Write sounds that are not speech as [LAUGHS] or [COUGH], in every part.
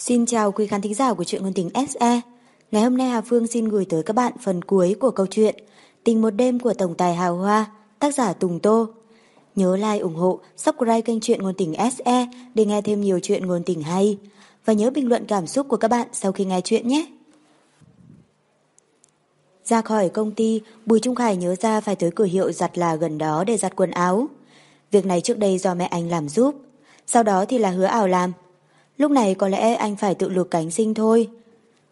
Xin chào quý khán thính giả của truyện ngôn tình SE. Ngày hôm nay Hà Phương xin gửi tới các bạn phần cuối của câu chuyện Tình một đêm của tổng tài Hào Hoa, tác giả Tùng Tô. Nhớ like, ủng hộ, subscribe kênh truyện ngôn tình SE để nghe thêm nhiều chuyện ngôn tình hay. Và nhớ bình luận cảm xúc của các bạn sau khi nghe chuyện nhé. Ra khỏi công ty, Bùi Trung Khải nhớ ra phải tới cửa hiệu giặt là gần đó để giặt quần áo. Việc này trước đây do mẹ anh làm giúp, sau đó thì là hứa ảo làm. Lúc này có lẽ anh phải tự lực cánh sinh thôi.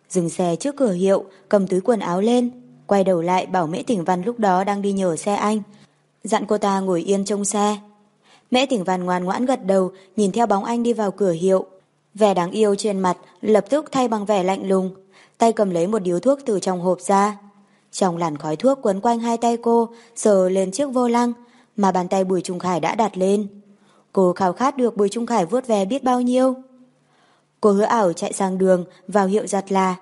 Dừng xe trước cửa hiệu, cầm túi quần áo lên, quay đầu lại bảo Mễ Tỉnh Văn lúc đó đang đi nhờ xe anh. Dặn cô ta ngồi yên trong xe. Mễ Tỉnh Văn ngoan ngoãn gật đầu, nhìn theo bóng anh đi vào cửa hiệu. Vẻ đáng yêu trên mặt lập tức thay bằng vẻ lạnh lùng, tay cầm lấy một điếu thuốc từ trong hộp ra. Trong làn khói thuốc quấn quanh hai tay cô, sờ lên chiếc vô lăng, mà bàn tay Bùi Trung Khải đã đặt lên. Cô khao khát được Bùi Trung Khải vuốt ve biết bao nhiêu. Cô hứa ảo chạy sang đường, vào hiệu giặt là.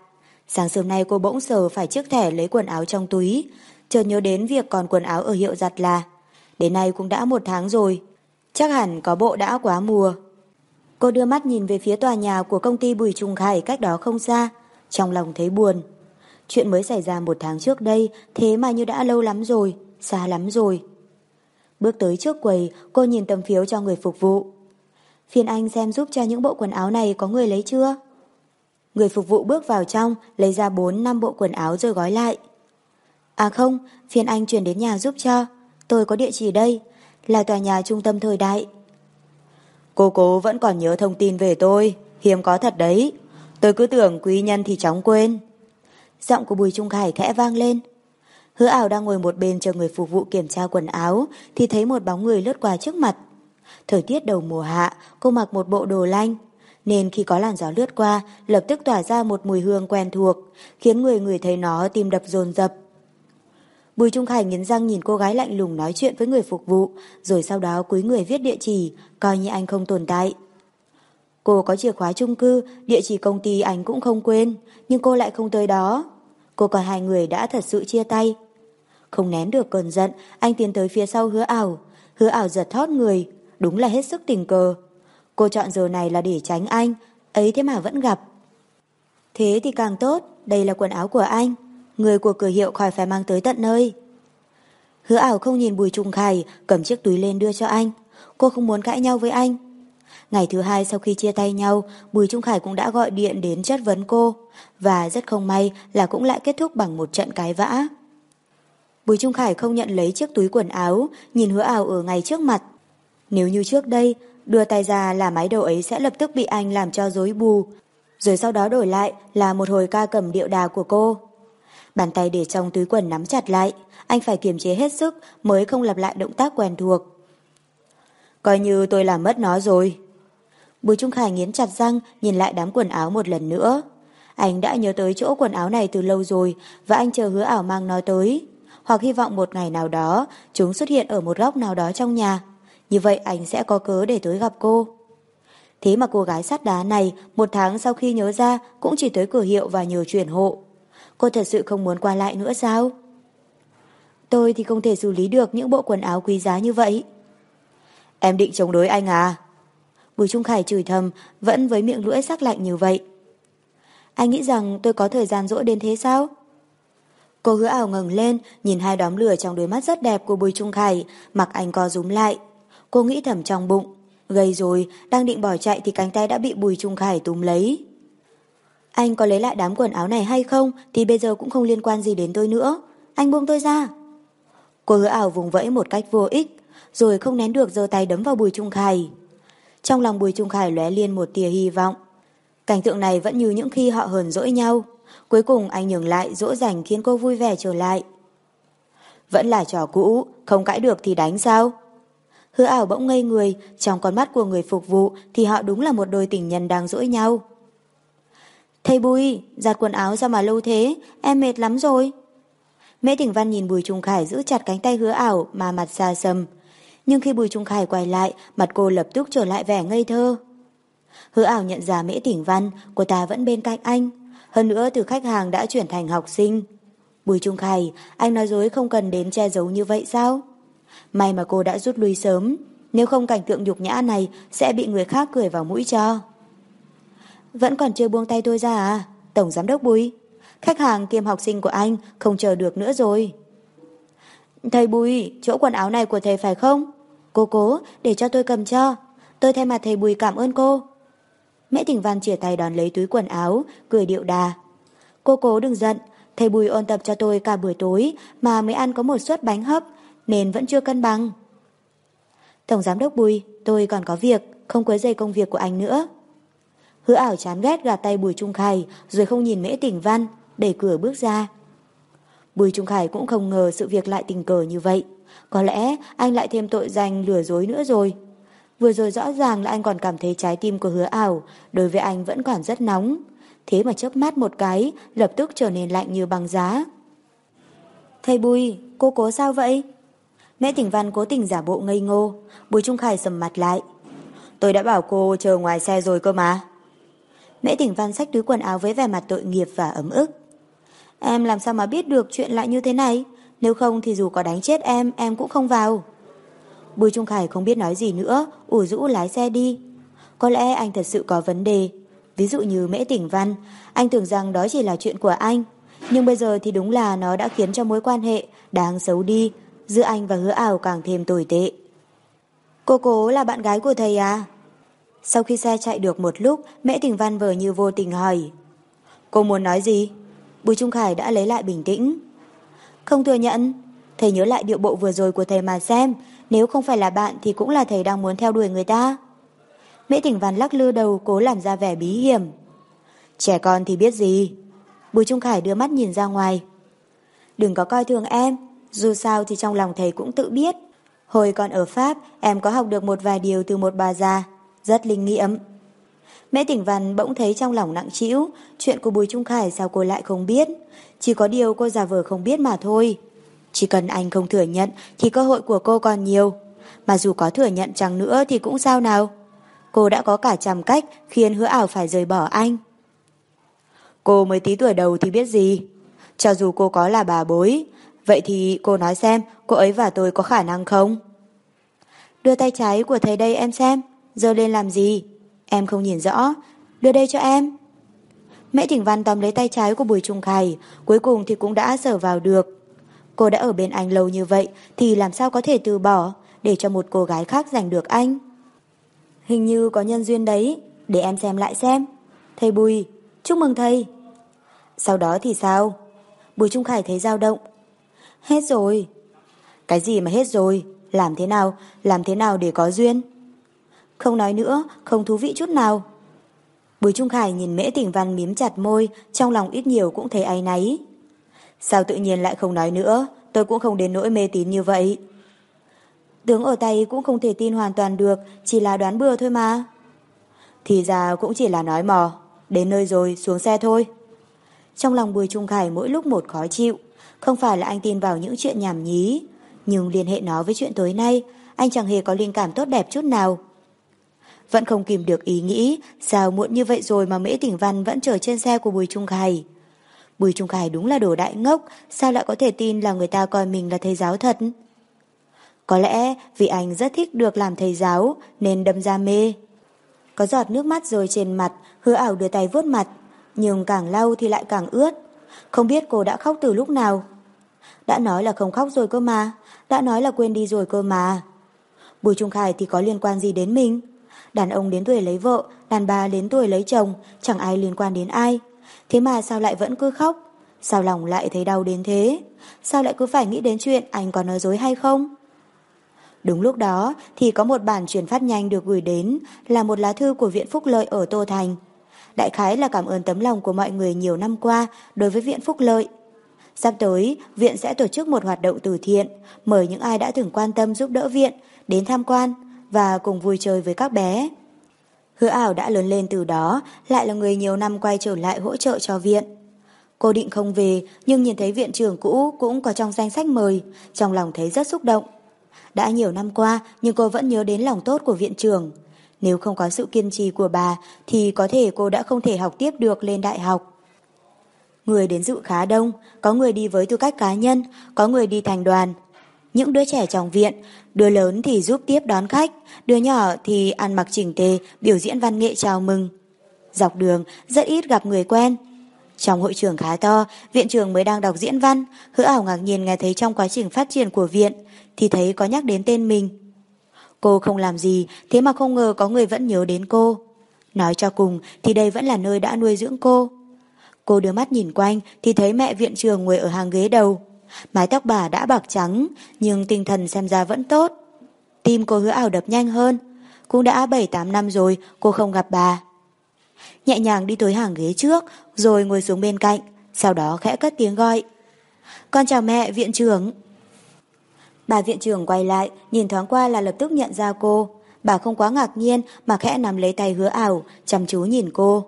Sáng sớm nay cô bỗng sờ phải chiếc thẻ lấy quần áo trong túi, chợt nhớ đến việc còn quần áo ở hiệu giặt là. Đến nay cũng đã một tháng rồi, chắc hẳn có bộ đã quá mùa. Cô đưa mắt nhìn về phía tòa nhà của công ty Bùi Trung Khải cách đó không xa, trong lòng thấy buồn. Chuyện mới xảy ra một tháng trước đây, thế mà như đã lâu lắm rồi, xa lắm rồi. Bước tới trước quầy, cô nhìn tấm phiếu cho người phục vụ. Phiền anh xem giúp cho những bộ quần áo này có người lấy chưa? Người phục vụ bước vào trong, lấy ra 4 năm bộ quần áo rồi gói lại. À không, phiền anh chuyển đến nhà giúp cho. Tôi có địa chỉ đây, là tòa nhà trung tâm thời đại. Cô cố vẫn còn nhớ thông tin về tôi, hiếm có thật đấy. Tôi cứ tưởng quý nhân thì chóng quên. Giọng của Bùi Trung Khải khẽ vang lên. Hứa ảo đang ngồi một bên chờ người phục vụ kiểm tra quần áo thì thấy một bóng người lướt qua trước mặt. Thời tiết đầu mùa hạ, cô mặc một bộ đồ lanh. Nên khi có làn gió lướt qua, lập tức tỏa ra một mùi hương quen thuộc, khiến người người thấy nó tim đập dồn dập. Bùi Trung Khải nghiến răng nhìn cô gái lạnh lùng nói chuyện với người phục vụ, rồi sau đó cúi người viết địa chỉ, coi như anh không tồn tại. Cô có chìa khóa chung cư, địa chỉ công ty anh cũng không quên, nhưng cô lại không tới đó. Cô còn hai người đã thật sự chia tay. Không nén được cơn giận, anh tiến tới phía sau hứa ảo. Hứa ảo giật thót người, đúng là hết sức tình cờ. Cô chọn giờ này là để tránh anh, ấy thế mà vẫn gặp. Thế thì càng tốt, đây là quần áo của anh. Người của cửa hiệu khỏi phải mang tới tận nơi. Hứa ảo không nhìn Bùi Trung Khải, cầm chiếc túi lên đưa cho anh. Cô không muốn cãi nhau với anh. Ngày thứ hai sau khi chia tay nhau, Bùi Trung Khải cũng đã gọi điện đến chất vấn cô. Và rất không may là cũng lại kết thúc bằng một trận cái vã. Bùi Trung Khải không nhận lấy chiếc túi quần áo, nhìn hứa ảo ở ngay trước mặt. Nếu như trước đây, đưa tay ra là máy đầu ấy sẽ lập tức bị anh làm cho rối bù, rồi sau đó đổi lại là một hồi ca cầm điệu đà của cô. Bàn tay để trong túi quần nắm chặt lại, anh phải kiềm chế hết sức mới không lặp lại động tác quen thuộc. Coi như tôi làm mất nó rồi. Bùi Trung Khải nghiến chặt răng nhìn lại đám quần áo một lần nữa. Anh đã nhớ tới chỗ quần áo này từ lâu rồi và anh chờ hứa ảo mang nó tới. Hoặc hy vọng một ngày nào đó chúng xuất hiện ở một góc nào đó trong nhà. Như vậy anh sẽ có cớ để tới gặp cô. Thế mà cô gái sắt đá này một tháng sau khi nhớ ra cũng chỉ tới cửa hiệu và nhờ chuyển hộ. Cô thật sự không muốn qua lại nữa sao? Tôi thì không thể xử lý được những bộ quần áo quý giá như vậy. Em định chống đối anh à? Bùi Trung Khải chửi thầm, vẫn với miệng lưỡi sắc lạnh như vậy. Anh nghĩ rằng tôi có thời gian rỗi đến thế sao? Cô hứa ảo ngừng lên, nhìn hai đóm lửa trong đôi mắt rất đẹp của Bùi Trung Khải, mặc anh co rúm lại. Cô nghĩ thầm trong bụng, gây rồi, đang định bỏ chạy thì cánh tay đã bị Bùi Trung Khải túm lấy. Anh có lấy lại đám quần áo này hay không thì bây giờ cũng không liên quan gì đến tôi nữa. Anh buông tôi ra. Cô hứa ảo vùng vẫy một cách vô ích, rồi không nén được giơ tay đấm vào Bùi Trung Khải. Trong lòng Bùi Trung Khải lóe liên một tia hy vọng. Cảnh tượng này vẫn như những khi họ hờn dỗi nhau. Cuối cùng anh nhường lại dỗ dành khiến cô vui vẻ trở lại. Vẫn là trò cũ, không cãi được thì đánh sao? Hứa ảo bỗng ngây người, trong con mắt của người phục vụ thì họ đúng là một đôi tình nhân đang dỗi nhau. Thầy Bùi, giặt quần áo sao mà lâu thế, em mệt lắm rồi. Mễ Tỉnh Văn nhìn Bùi Trung Khải giữ chặt cánh tay hứa ảo mà mặt xa sầm. Nhưng khi Bùi Trung Khải quay lại, mặt cô lập tức trở lại vẻ ngây thơ. Hứa ảo nhận ra Mễ Tỉnh Văn, cô ta vẫn bên cạnh anh. Hơn nữa từ khách hàng đã chuyển thành học sinh. Bùi Trung Khải, anh nói dối không cần đến che giấu như vậy sao? May mà cô đã rút lui sớm, nếu không cảnh tượng nhục nhã này sẽ bị người khác cười vào mũi cho. vẫn còn chưa buông tay tôi ra à? Tổng Giám đốc Bùi. Khách hàng kiêm học sinh của anh không chờ được nữa rồi. Thầy Bùi, chỗ quần áo này của thầy phải không? Cô cố, để cho tôi cầm cho. Tôi thay mặt thầy Bùi cảm ơn cô. Mẹ Thỉnh Văn chỉa tay đón lấy túi quần áo, cười điệu đà. Cô cố đừng giận, thầy Bùi ôn tập cho tôi cả buổi tối mà mới ăn có một suất bánh hấp, nên vẫn chưa cân bằng. Tổng Giám đốc Bùi, tôi còn có việc, không quấy dây công việc của anh nữa. Hứa ảo chán ghét gạt tay Bùi Trung Khải rồi không nhìn Mễ Tỉnh Văn, đẩy cửa bước ra. Bùi Trung Khải cũng không ngờ sự việc lại tình cờ như vậy. Có lẽ anh lại thêm tội danh lừa dối nữa rồi. Vừa rồi rõ ràng là anh còn cảm thấy trái tim của hứa ảo đối với anh vẫn còn rất nóng. Thế mà chớp mắt một cái lập tức trở nên lạnh như băng giá. Thầy Bùi, cô cố sao vậy? Mẹ tỉnh văn cố tình giả bộ ngây ngô. Bùi Trung Khải sầm mặt lại. Tôi đã bảo cô chờ ngoài xe rồi cơ mà. Mẹ tỉnh văn xách túi quần áo với vẻ mặt tội nghiệp và ấm ức. Em làm sao mà biết được chuyện lại như thế này? Nếu không thì dù có đánh chết em, em cũng không vào. Bùi Trung Khải không biết nói gì nữa, ủ rũ lái xe đi. Có lẽ anh thật sự có vấn đề. Ví dụ như Mễ Tỉnh Văn, anh tưởng rằng đó chỉ là chuyện của anh. Nhưng bây giờ thì đúng là nó đã khiến cho mối quan hệ đáng xấu đi, giữa anh và hứa ảo càng thêm tồi tệ. Cô cố là bạn gái của thầy à? Sau khi xe chạy được một lúc, mẹ Tỉnh Văn vờ như vô tình hỏi. Cô muốn nói gì? Bùi Trung Khải đã lấy lại bình tĩnh. Không thừa nhận. Thầy nhớ lại điệu bộ vừa rồi của thầy mà xem. Nếu không phải là bạn thì cũng là thầy đang muốn theo đuổi người ta. Mễ Tỉnh Văn lắc lư đầu cố làm ra vẻ bí hiểm. Trẻ con thì biết gì. Bùi Trung Khải đưa mắt nhìn ra ngoài. Đừng có coi thường em. Dù sao thì trong lòng thầy cũng tự biết. Hồi còn ở Pháp, em có học được một vài điều từ một bà già. Rất linh nghiệm. Mẹ tỉnh văn bỗng thấy trong lòng nặng trĩu, chuyện của Bùi Trung Khải sao cô lại không biết. Chỉ có điều cô giả vờ không biết mà thôi. Chỉ cần anh không thừa nhận thì cơ hội của cô còn nhiều. Mà dù có thừa nhận chẳng nữa thì cũng sao nào. Cô đã có cả trăm cách khiến hứa ảo phải rời bỏ anh. Cô mới tí tuổi đầu thì biết gì. Cho dù cô có là bà bối, vậy thì cô nói xem cô ấy và tôi có khả năng không? Đưa tay trái của thầy đây em xem, giơ lên làm gì? Em không nhìn rõ, đưa đây cho em. Mẹ Thỉnh Văn tóm lấy tay trái của Bùi Trung Khải, cuối cùng thì cũng đã sở vào được. Cô đã ở bên anh lâu như vậy thì làm sao có thể từ bỏ để cho một cô gái khác giành được anh. Hình như có nhân duyên đấy, để em xem lại xem. Thầy Bùi, chúc mừng thầy. Sau đó thì sao? Bùi Trung Khải thấy dao động. Hết rồi. Cái gì mà hết rồi? Làm thế nào? Làm thế nào để có duyên? Không nói nữa, không thú vị chút nào. Bùi Trung Khải nhìn Mễ Tỉnh Văn miếm chặt môi, trong lòng ít nhiều cũng thấy áy náy. Sao tự nhiên lại không nói nữa, tôi cũng không đến nỗi mê tín như vậy. Tướng ở tay cũng không thể tin hoàn toàn được, chỉ là đoán bừa thôi mà. Thì ra cũng chỉ là nói mò, đến nơi rồi xuống xe thôi. Trong lòng Bùi Trung Khải mỗi lúc một khó chịu, không phải là anh tin vào những chuyện nhảm nhí, nhưng liên hệ nó với chuyện tối nay, anh chẳng hề có linh cảm tốt đẹp chút nào. Vẫn không kìm được ý nghĩ Sao muộn như vậy rồi mà Mễ Tỉnh Văn Vẫn chờ trên xe của Bùi Trung Khải? Bùi Trung Khải đúng là đồ đại ngốc Sao lại có thể tin là người ta coi mình là thầy giáo thật? Có lẽ vì anh rất thích được làm thầy giáo Nên đâm ra mê. Có giọt nước mắt rơi trên mặt Hứa ảo đưa tay vuốt mặt Nhưng càng lau thì lại càng ướt. Không biết cô đã khóc từ lúc nào Đã nói là không khóc rồi cơ mà Đã nói là quên đi rồi cơ mà Bùi Trung Khải thì có liên quan gì đến mình Đàn ông đến tuổi lấy vợ, đàn bà đến tuổi lấy chồng, chẳng ai liên quan đến ai. Thế mà sao lại vẫn cứ khóc? Sao lòng lại thấy đau đến thế? Sao lại cứ phải nghĩ đến chuyện anh có nói dối hay không? Đúng lúc đó thì có một bản chuyển phát nhanh được gửi đến là một lá thư của Viện Phúc Lợi ở Tô Thành. Đại khái là cảm ơn tấm lòng của mọi người nhiều năm qua đối với Viện Phúc Lợi. Sắp tới, Viện sẽ tổ chức một hoạt động từ thiện, mời những ai đã từng quan tâm giúp đỡ Viện đến tham quan, và cùng vui chơi với các bé. Hứa ảo đã lớn lên từ đó, lại là người nhiều năm quay trở lại hỗ trợ cho viện. Cô định không về, nhưng nhìn thấy viện trưởng cũ cũng có trong danh sách mời, trong lòng thấy rất xúc động. Đã nhiều năm qua, nhưng cô vẫn nhớ đến lòng tốt của viện trưởng. Nếu không có sự kiên trì của bà, thì có thể cô đã không thể học tiếp được lên đại học. Người đến dự khá đông, có người đi với tư cách cá nhân, có người đi thành đoàn, những đứa trẻ trong viện, đứa lớn thì giúp tiếp đón khách, đứa nhỏ thì ăn mặc chỉnh tề, biểu diễn văn nghệ chào mừng. dọc đường rất ít gặp người quen. Trong hội trường khá to, viện trưởng mới đang đọc diễn văn, hứa ảo ngạc nhiên nghe thấy trong quá trình phát triển của viện, thì thấy có nhắc đến tên mình. Cô không làm gì, thế mà không ngờ có người vẫn nhớ đến cô. Nói cho cùng thì đây vẫn là nơi đã nuôi dưỡng cô. Cô đưa mắt nhìn quanh thì thấy mẹ viện trường ngồi ở hàng ghế đầu. Mái tóc bà đã bạc trắng, nhưng tinh thần xem ra vẫn tốt. Tim cô hứa ảo đập nhanh hơn. Cũng đã 7-8 năm rồi cô không gặp bà. Nhẹ nhàng đi tới hàng ghế trước, rồi ngồi xuống bên cạnh, sau đó khẽ cất tiếng gọi. Con chào mẹ, viện trưởng. Bà viện trưởng quay lại, nhìn thoáng qua là lập tức nhận ra cô. Bà không quá ngạc nhiên mà khẽ nắm lấy tay hứa ảo, chăm chú nhìn cô.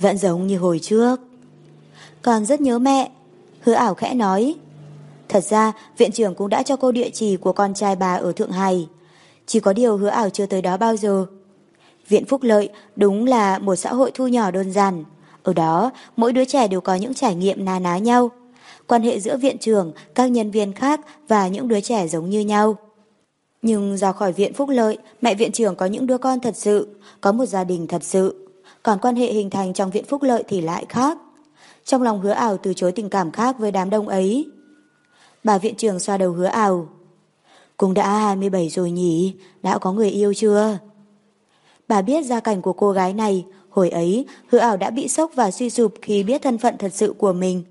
Vẫn giống như hồi trước. Còn rất nhớ mẹ. Hứa ảo khẽ nói. Thật ra, viện trưởng cũng đã cho cô địa chỉ của con trai bà ở Thượng Hải. Chỉ có điều hứa ảo chưa tới đó bao giờ. Viện Phúc Lợi đúng là một xã hội thu nhỏ đơn giản. Ở đó, mỗi đứa trẻ đều có những trải nghiệm na ná nhau. Quan hệ giữa viện trưởng, các nhân viên khác và những đứa trẻ giống như nhau. Nhưng ra khỏi viện Phúc Lợi, mẹ viện trưởng có những đứa con thật sự, có một gia đình thật sự. Còn quan hệ hình thành trong viện Phúc Lợi thì lại khác. Trong lòng hứa ảo từ chối tình cảm khác với đám đông ấy. Bà viện trưởng xoa đầu hứa ảo. Cũng đã 27 rồi nhỉ, đã có người yêu chưa? Bà biết gia cảnh của cô gái này, hồi ấy hứa ảo đã bị sốc và suy sụp khi biết thân phận thật sự của mình.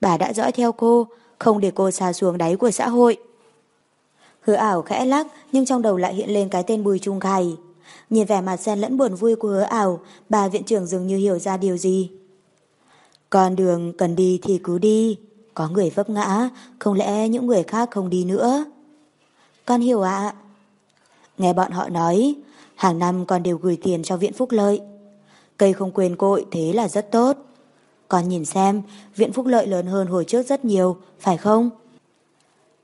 Bà đã dõi theo cô, không để cô xa xuống đáy của xã hội. Hứa ảo khẽ lắc nhưng trong đầu lại hiện lên cái tên Bùi Trung Khải. Nhìn vẻ mặt xen lẫn buồn vui của hứa ảo, bà viện trưởng dường như hiểu ra điều gì. Con đường cần đi thì cứ đi, có người vấp ngã, không lẽ những người khác không đi nữa. Con hiểu ạ. Nghe bọn họ nói, hàng năm con đều gửi tiền cho viện phúc lợi. Cây không quên cội thế là rất tốt. Con nhìn xem, viện phúc lợi lớn hơn hồi trước rất nhiều, phải không?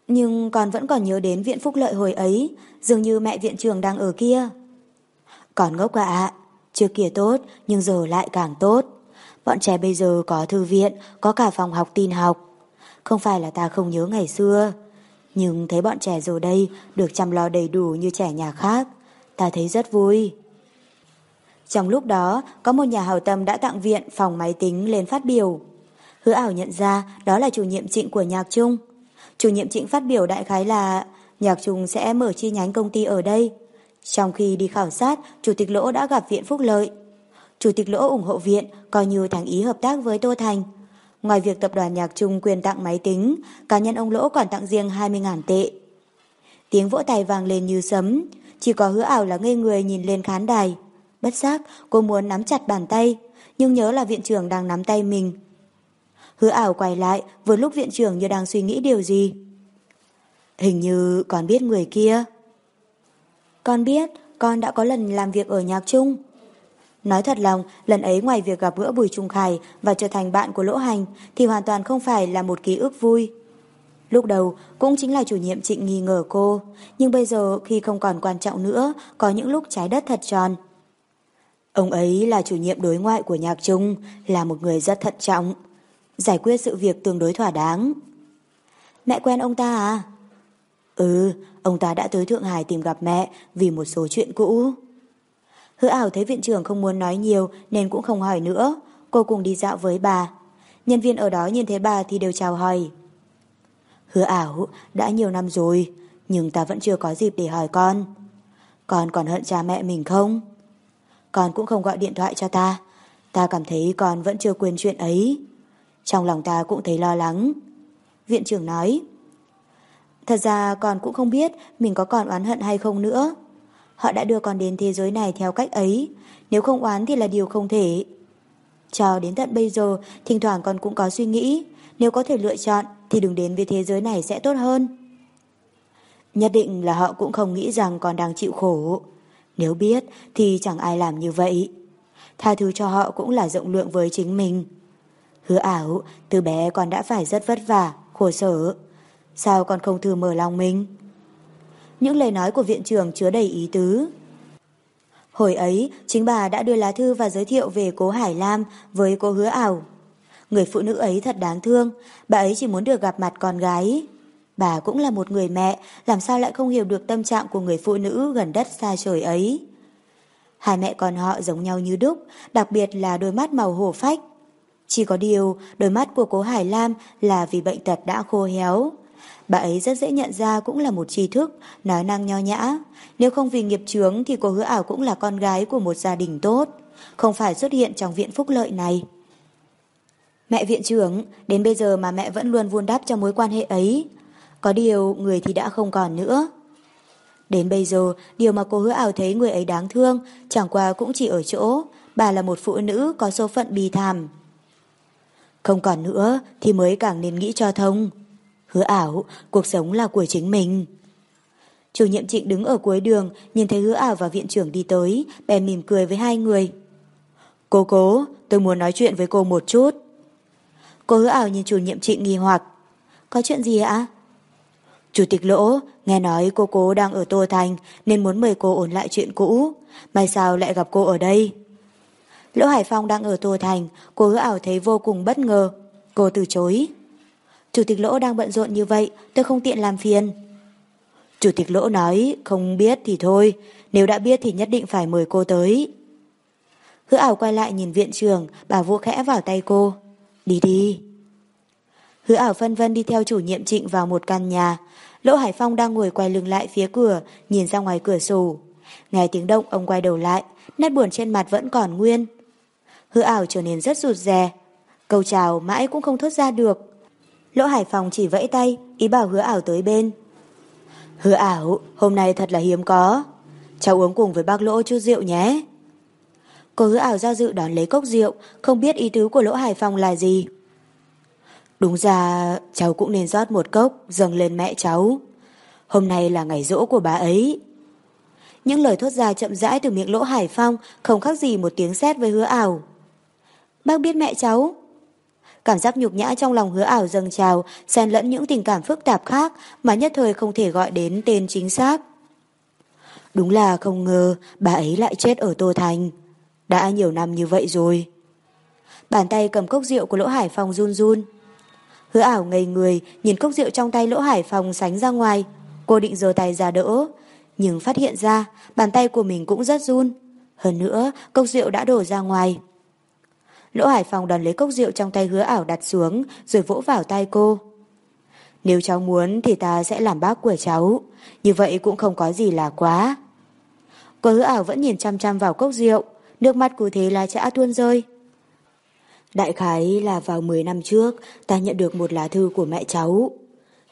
Nhưng con vẫn còn nhớ đến viện phúc lợi hồi ấy, dường như mẹ viện trường đang ở kia. Còn ngốc ạ, chưa kia tốt, nhưng giờ lại càng tốt. Bọn trẻ bây giờ có thư viện, có cả phòng học tin học. Không phải là ta không nhớ ngày xưa, nhưng thấy bọn trẻ giờ đây được chăm lo đầy đủ như trẻ nhà khác, ta thấy rất vui. Trong lúc đó, có một nhà hào tâm đã tặng viện phòng máy tính lên phát biểu. Hứa ảo nhận ra đó là chủ nhiệm trịnh của nhạc trung. Chủ nhiệm trịnh phát biểu đại khái là nhạc trung sẽ mở chi nhánh công ty ở đây. Trong khi đi khảo sát, Chủ tịch Lỗ đã gặp viện phúc lợi. Chủ tịch Lỗ ủng hộ viện, coi như thành ý hợp tác với Tô Thành. Ngoài việc tập đoàn nhạc trung quyền tặng máy tính, cá nhân ông Lỗ còn tặng riêng 20.000 tệ. Tiếng vỗ tay vang lên như sấm, chỉ có hứa ảo là ngây người nhìn lên khán đài. Bất giác, cô muốn nắm chặt bàn tay, nhưng nhớ là viện trưởng đang nắm tay mình. Hứa ảo quay lại, vừa lúc viện trưởng như đang suy nghĩ điều gì. Hình như con biết người kia. Con biết, con đã có lần làm việc ở nhạc chung Nói thật lòng, lần ấy ngoài việc gặp gỡ Bùi Trung Khải và trở thành bạn của Lỗ Hành thì hoàn toàn không phải là một ký ức vui. Lúc đầu cũng chính là chủ nhiệm trịnh nghi ngờ cô, nhưng bây giờ khi không còn quan trọng nữa, có những lúc trái đất thật tròn. Ông ấy là chủ nhiệm đối ngoại của nhạc trung, là một người rất thận trọng, giải quyết sự việc tương đối thỏa đáng. Mẹ quen ông ta à? Ừ, ông ta đã tới Thượng Hải tìm gặp mẹ vì một số chuyện cũ. Hứa ảo thấy viện trưởng không muốn nói nhiều nên cũng không hỏi nữa. Cô cùng đi dạo với bà. Nhân viên ở đó nhìn thấy bà thì đều chào hỏi. Hứa ảo, đã nhiều năm rồi, nhưng ta vẫn chưa có dịp để hỏi con. Con còn hận cha mẹ mình không? Con cũng không gọi điện thoại cho ta. Ta cảm thấy con vẫn chưa quên chuyện ấy. Trong lòng ta cũng thấy lo lắng. Viện trưởng nói. Thật ra con cũng không biết mình có còn oán hận hay không nữa. Họ đã đưa con đến thế giới này theo cách ấy. Nếu không oán thì là điều không thể. Cho đến tận bây giờ, thỉnh thoảng con cũng có suy nghĩ. Nếu có thể lựa chọn thì đừng đến với thế giới này sẽ tốt hơn. Nhất định là họ cũng không nghĩ rằng con đang chịu khổ. Nếu biết thì chẳng ai làm như vậy. Tha thứ cho họ cũng là rộng lượng với chính mình. Hứa ảo, từ bé con đã phải rất vất vả, khổ sở. Sao con không thử mở lòng mình? Những lời nói của viện trưởng chứa đầy ý tứ. Hồi ấy, chính bà đã đưa lá thư và giới thiệu về cố Hải Lam với cô hứa ảo. Người phụ nữ ấy thật đáng thương, bà ấy chỉ muốn được gặp mặt con gái. Bà cũng là một người mẹ, làm sao lại không hiểu được tâm trạng của người phụ nữ gần đất xa trời ấy. Hai mẹ con họ giống nhau như đúc, đặc biệt là đôi mắt màu hổ phách. Chỉ có điều, đôi mắt của cố Hải Lam là vì bệnh tật đã khô héo. Bà ấy rất dễ nhận ra cũng là một tri thức, nói năng nho nhã. Nếu không vì nghiệp chướng thì cô hứa ảo cũng là con gái của một gia đình tốt, không phải xuất hiện trong viện phúc lợi này. Mẹ viện trưởng, đến bây giờ mà mẹ vẫn luôn vun đắp cho mối quan hệ ấy. Có điều, người thì đã không còn nữa. Đến bây giờ, điều mà cô hứa ảo thấy người ấy đáng thương, chẳng qua cũng chỉ ở chỗ, bà là một phụ nữ có số phận bi thảm. Không còn nữa thì mới càng nên nghĩ cho thông. Hứa ảo, cuộc sống là của chính mình. Chủ nhiệm trịnh đứng ở cuối đường, nhìn thấy hứa ảo và viện trưởng đi tới, bèn mỉm cười với hai người. Cô cố, tôi muốn nói chuyện với cô một chút. Cô hứa ảo nhìn chủ nhiệm trịnh nghi hoặc. Có chuyện gì ạ? Chủ tịch Lỗ, nghe nói cô cố đang ở Tô Thành nên muốn mời cô ổn lại chuyện cũ. mai sao lại gặp cô ở đây? Lỗ Hải Phong đang ở Tô Thành, cô hứa ảo thấy vô cùng bất ngờ. Cô từ chối. Chủ tịch Lỗ đang bận rộn như vậy, tôi không tiện làm phiền. Chủ tịch Lỗ nói, không biết thì thôi, nếu đã biết thì nhất định phải mời cô tới. Hứa ảo quay lại nhìn viện trường bà vô khẽ vào tay cô. Đi đi. Hứa ảo phân vân đi theo chủ nhiệm trịnh vào một căn nhà. Lỗ Hải Phong đang ngồi quay lưng lại phía cửa, nhìn ra ngoài cửa sổ. Nghe tiếng động ông quay đầu lại, nét buồn trên mặt vẫn còn nguyên. Hứa ảo trở nên rất rụt rè. Câu chào mãi cũng không thốt ra được. Lỗ Hải phong chỉ vẫy tay, ý bảo hứa ảo tới bên. Hứa ảo, hôm nay thật là hiếm có. Cháu uống cùng với bác Lỗ chút rượu nhé. Cô hứa ảo do dự đón lấy cốc rượu, không biết ý tứ của Lỗ Hải phong là gì. Đúng ra, cháu cũng nên rót một cốc, dâng lên mẹ cháu. Hôm nay là ngày rỗ của bà ấy. Những lời thốt ra chậm rãi từ miệng Lỗ Hải Phong không khác gì một tiếng sét với hứa ảo. Bác biết mẹ cháu. Cảm giác nhục nhã trong lòng hứa ảo dâng trào, xen lẫn những tình cảm phức tạp khác mà nhất thời không thể gọi đến tên chính xác. Đúng là không ngờ bà ấy lại chết ở Tô Thành. Đã nhiều năm như vậy rồi. Bàn tay cầm cốc rượu của Lỗ Hải Phong run run. Hứa ảo ngây người, nhìn cốc rượu trong tay Lỗ Hải phòng sánh ra ngoài. Cô định giơ tay ra đỡ. Nhưng phát hiện ra, bàn tay của mình cũng rất run. Hơn nữa, cốc rượu đã đổ ra ngoài. Lỗ Hải Phòng đòn lấy cốc rượu trong tay hứa ảo đặt xuống, rồi vỗ vào tay cô. Nếu cháu muốn thì ta sẽ làm bác của cháu. Như vậy cũng không có gì là quá. Cô hứa ảo vẫn nhìn chăm chăm vào cốc rượu. Nước mắt cứ thế là chả tuôn rơi. Đại khái là vào 10 năm trước ta nhận được một lá thư của mẹ cháu.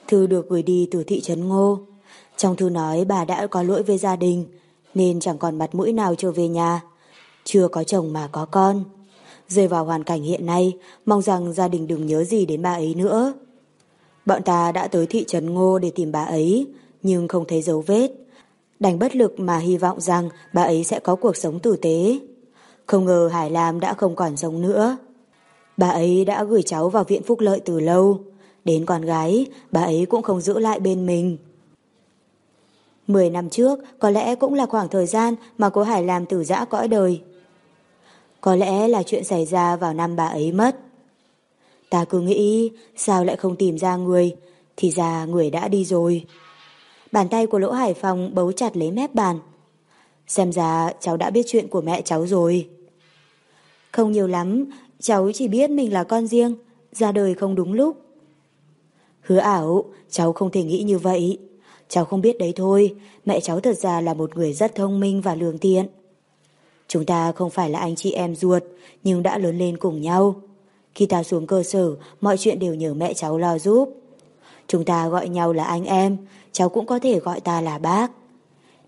Thư được gửi đi từ thị trấn Ngô. Trong thư nói bà đã có lỗi với gia đình nên chẳng còn mặt mũi nào trở về nhà. Chưa có chồng mà có con. Rơi vào hoàn cảnh hiện nay, mong rằng gia đình đừng nhớ gì đến bà ấy nữa. Bọn ta đã tới thị trấn Ngô để tìm bà ấy, nhưng không thấy dấu vết. Đành bất lực mà hy vọng rằng bà ấy sẽ có cuộc sống tử tế. Không ngờ Hải Lam đã không còn sống nữa. Bà ấy đã gửi cháu vào viện phúc lợi từ lâu. Đến con gái, bà ấy cũng không giữ lại bên mình. Mười năm trước, có lẽ cũng là khoảng thời gian mà cô Hải làm tử dã cõi đời. Có lẽ là chuyện xảy ra vào năm bà ấy mất. Ta cứ nghĩ sao lại không tìm ra người, thì ra người đã đi rồi. Bàn tay của Lỗ Hải Phòng bấu chặt lấy mép bàn. Xem ra cháu đã biết chuyện của mẹ cháu rồi. Không nhiều lắm, cháu chỉ biết mình là con riêng, ra đời không đúng lúc. Hứa ảo, cháu không thể nghĩ như vậy. Cháu không biết đấy thôi, mẹ cháu thật ra là một người rất thông minh và lương thiện. Chúng ta không phải là anh chị em ruột, nhưng đã lớn lên cùng nhau. Khi ta xuống cơ sở, mọi chuyện đều nhờ mẹ cháu lo giúp. Chúng ta gọi nhau là anh em, cháu cũng có thể gọi ta là bác.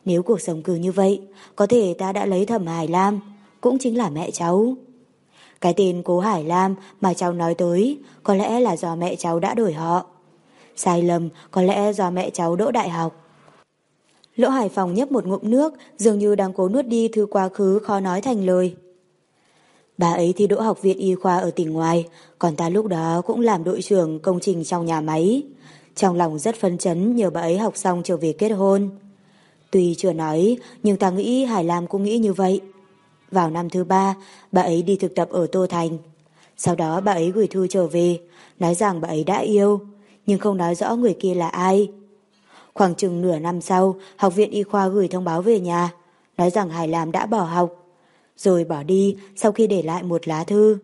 Nếu cuộc sống cứ như vậy, có thể ta đã lấy thẩm Hải Lam, cũng chính là mẹ cháu. Cái tên cố Hải Lam mà cháu nói tới, có lẽ là do mẹ cháu đã đổi họ. Sai lầm có lẽ do mẹ cháu đỗ đại học. Lỗ Hải Phòng nhấp một ngụm nước, dường như đang cố nuốt đi thứ quá khứ khó nói thành lời. Bà ấy thi đỗ học viện y khoa ở tỉnh ngoài, còn ta lúc đó cũng làm đội trưởng công trình trong nhà máy. Trong lòng rất phấn chấn nhờ bà ấy học xong trở về kết hôn. Tuy chưa nói, nhưng ta nghĩ Hải Lam cũng nghĩ như vậy. Vào năm thứ ba, bà ấy đi thực tập ở Tô Thành. Sau đó bà ấy gửi thư trở về, nói rằng bà ấy đã yêu, nhưng không nói rõ người kia là ai. Khoảng chừng nửa năm sau, học viện y khoa gửi thông báo về nhà, nói rằng Hải Lam đã bỏ học, rồi bỏ đi sau khi để lại một lá thư.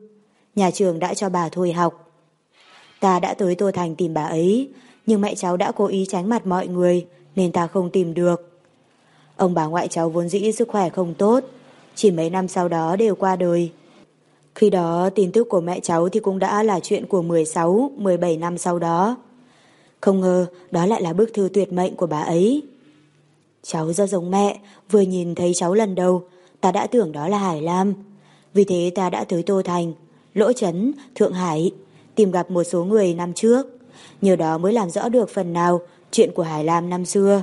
Nhà trường đã cho bà thôi học. Ta đã tới Tô Thành tìm bà ấy, nhưng mẹ cháu đã cố ý tránh mặt mọi người, nên ta không tìm được. Ông bà ngoại cháu vốn dĩ sức khỏe không tốt, chỉ mấy năm sau đó đều qua đời. Khi đó tin tức của mẹ cháu thì cũng đã là chuyện của 16, 17 năm sau đó. Không ngờ đó lại là bức thư tuyệt mệnh của bà ấy. Cháu rất giống mẹ, vừa nhìn thấy cháu lần đầu, ta đã tưởng đó là Hải Lam. Vì thế ta đã tới Tô Thành, Lỗ Trấn, Thượng Hải, tìm gặp một số người năm trước. Nhờ đó mới làm rõ được phần nào chuyện của Hải Lam năm xưa.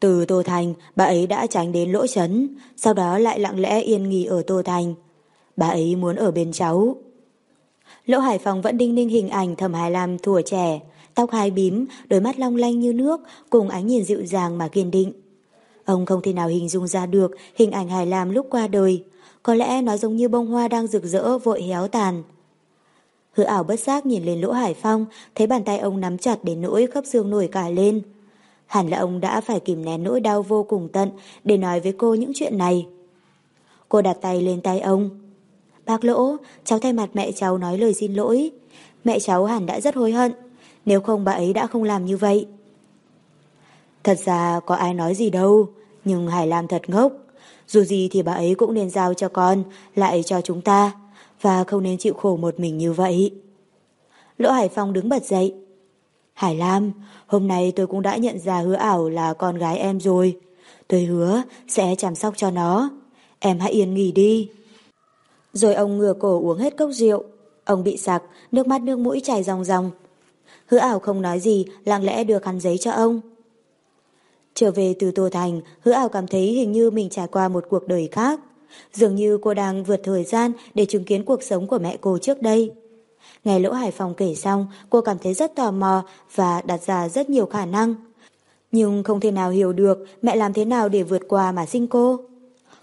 Từ Tô Thành, bà ấy đã tránh đến Lỗ chấn sau đó lại lặng lẽ yên nghỉ ở Tô Thành. Bà ấy muốn ở bên cháu. Lỗ Hải Phòng vẫn đinh ninh hình ảnh thầm Hải Lam thủa trẻ, tóc hai bím, đôi mắt long lanh như nước, cùng ánh nhìn dịu dàng mà kiên định. Ông không thể nào hình dung ra được hình ảnh Hải Lam lúc qua đời. Có lẽ nó giống như bông hoa đang rực rỡ vội héo tàn. Hứa ảo bất giác nhìn lên lỗ Hải Phong, thấy bàn tay ông nắm chặt đến nỗi khớp xương nổi cả lên. Hẳn là ông đã phải kìm nén nỗi đau vô cùng tận để nói với cô những chuyện này. Cô đặt tay lên tay ông. Bác lỗ, cháu thay mặt mẹ cháu nói lời xin lỗi. Mẹ cháu hẳn đã rất hối hận. Nếu không bà ấy đã không làm như vậy. Thật ra có ai nói gì đâu, nhưng Hải Lam thật ngốc. Dù gì thì bà ấy cũng nên giao cho con, lại cho chúng ta, và không nên chịu khổ một mình như vậy. Lỗ Hải Phong đứng bật dậy. Hải Lam, hôm nay tôi cũng đã nhận ra hứa ảo là con gái em rồi. Tôi hứa sẽ chăm sóc cho nó. Em hãy yên nghỉ đi. Rồi ông ngửa cổ uống hết cốc rượu. Ông bị sặc, nước mắt nước mũi chảy ròng ròng. Hứa ảo không nói gì, lặng lẽ đưa khăn giấy cho ông. Trở về từ Tô Thành, hứa ảo cảm thấy hình như mình trải qua một cuộc đời khác. Dường như cô đang vượt thời gian để chứng kiến cuộc sống của mẹ cô trước đây. Nghe Lỗ Hải Phòng kể xong, cô cảm thấy rất tò mò và đặt ra rất nhiều khả năng. Nhưng không thể nào hiểu được mẹ làm thế nào để vượt qua mà sinh cô.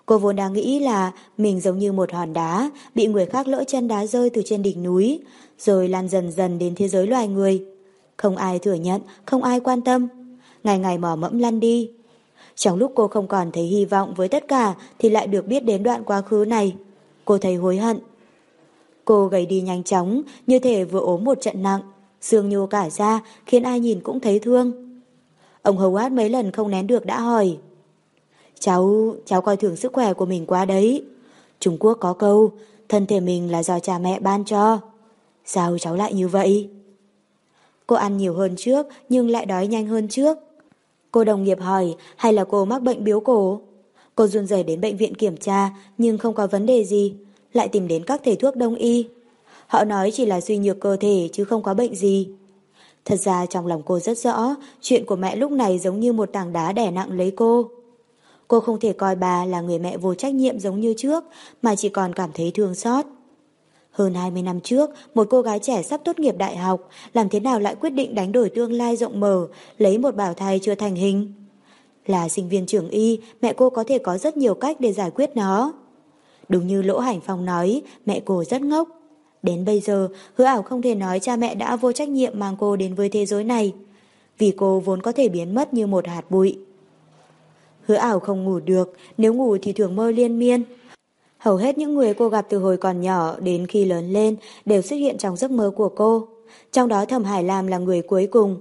Cô vốn đang nghĩ là mình giống như một hòn đá bị người khác lỡ chân đá rơi từ trên đỉnh núi, rồi lan dần dần đến thế giới loài người. Không ai thừa nhận, không ai quan tâm. Ngày ngày mò mẫm lăn đi. Trong lúc cô không còn thấy hy vọng với tất cả thì lại được biết đến đoạn quá khứ này. Cô thấy hối hận. Cô gầy đi nhanh chóng, như thể vừa ốm một trận nặng, xương nhô cả ra khiến ai nhìn cũng thấy thương. Ông Howard mấy lần không nén được đã hỏi. Cháu, cháu coi thường sức khỏe của mình quá đấy. Trung Quốc có câu, thân thể mình là do cha mẹ ban cho. Sao cháu lại như vậy? Cô ăn nhiều hơn trước nhưng lại đói nhanh hơn trước. Cô đồng nghiệp hỏi hay là cô mắc bệnh biếu cổ? Cô run rẩy đến bệnh viện kiểm tra nhưng không có vấn đề gì, lại tìm đến các thầy thuốc đông y. Họ nói chỉ là suy nhược cơ thể chứ không có bệnh gì. Thật ra trong lòng cô rất rõ, chuyện của mẹ lúc này giống như một tảng đá đè nặng lấy cô. Cô không thể coi bà là người mẹ vô trách nhiệm giống như trước, mà chỉ còn cảm thấy thương xót. Hơn 20 năm trước, một cô gái trẻ sắp tốt nghiệp đại học, làm thế nào lại quyết định đánh đổi tương lai rộng mở, lấy một bảo thai chưa thành hình? Là sinh viên trưởng y, mẹ cô có thể có rất nhiều cách để giải quyết nó. Đúng như Lỗ Hành Phong nói, mẹ cô rất ngốc. Đến bây giờ, hứa ảo không thể nói cha mẹ đã vô trách nhiệm mang cô đến với thế giới này. Vì cô vốn có thể biến mất như một hạt bụi. Hứa ảo không ngủ được, nếu ngủ thì thường mơ liên miên. Hầu hết những người cô gặp từ hồi còn nhỏ đến khi lớn lên đều xuất hiện trong giấc mơ của cô. Trong đó Thẩm Hải Lam là người cuối cùng.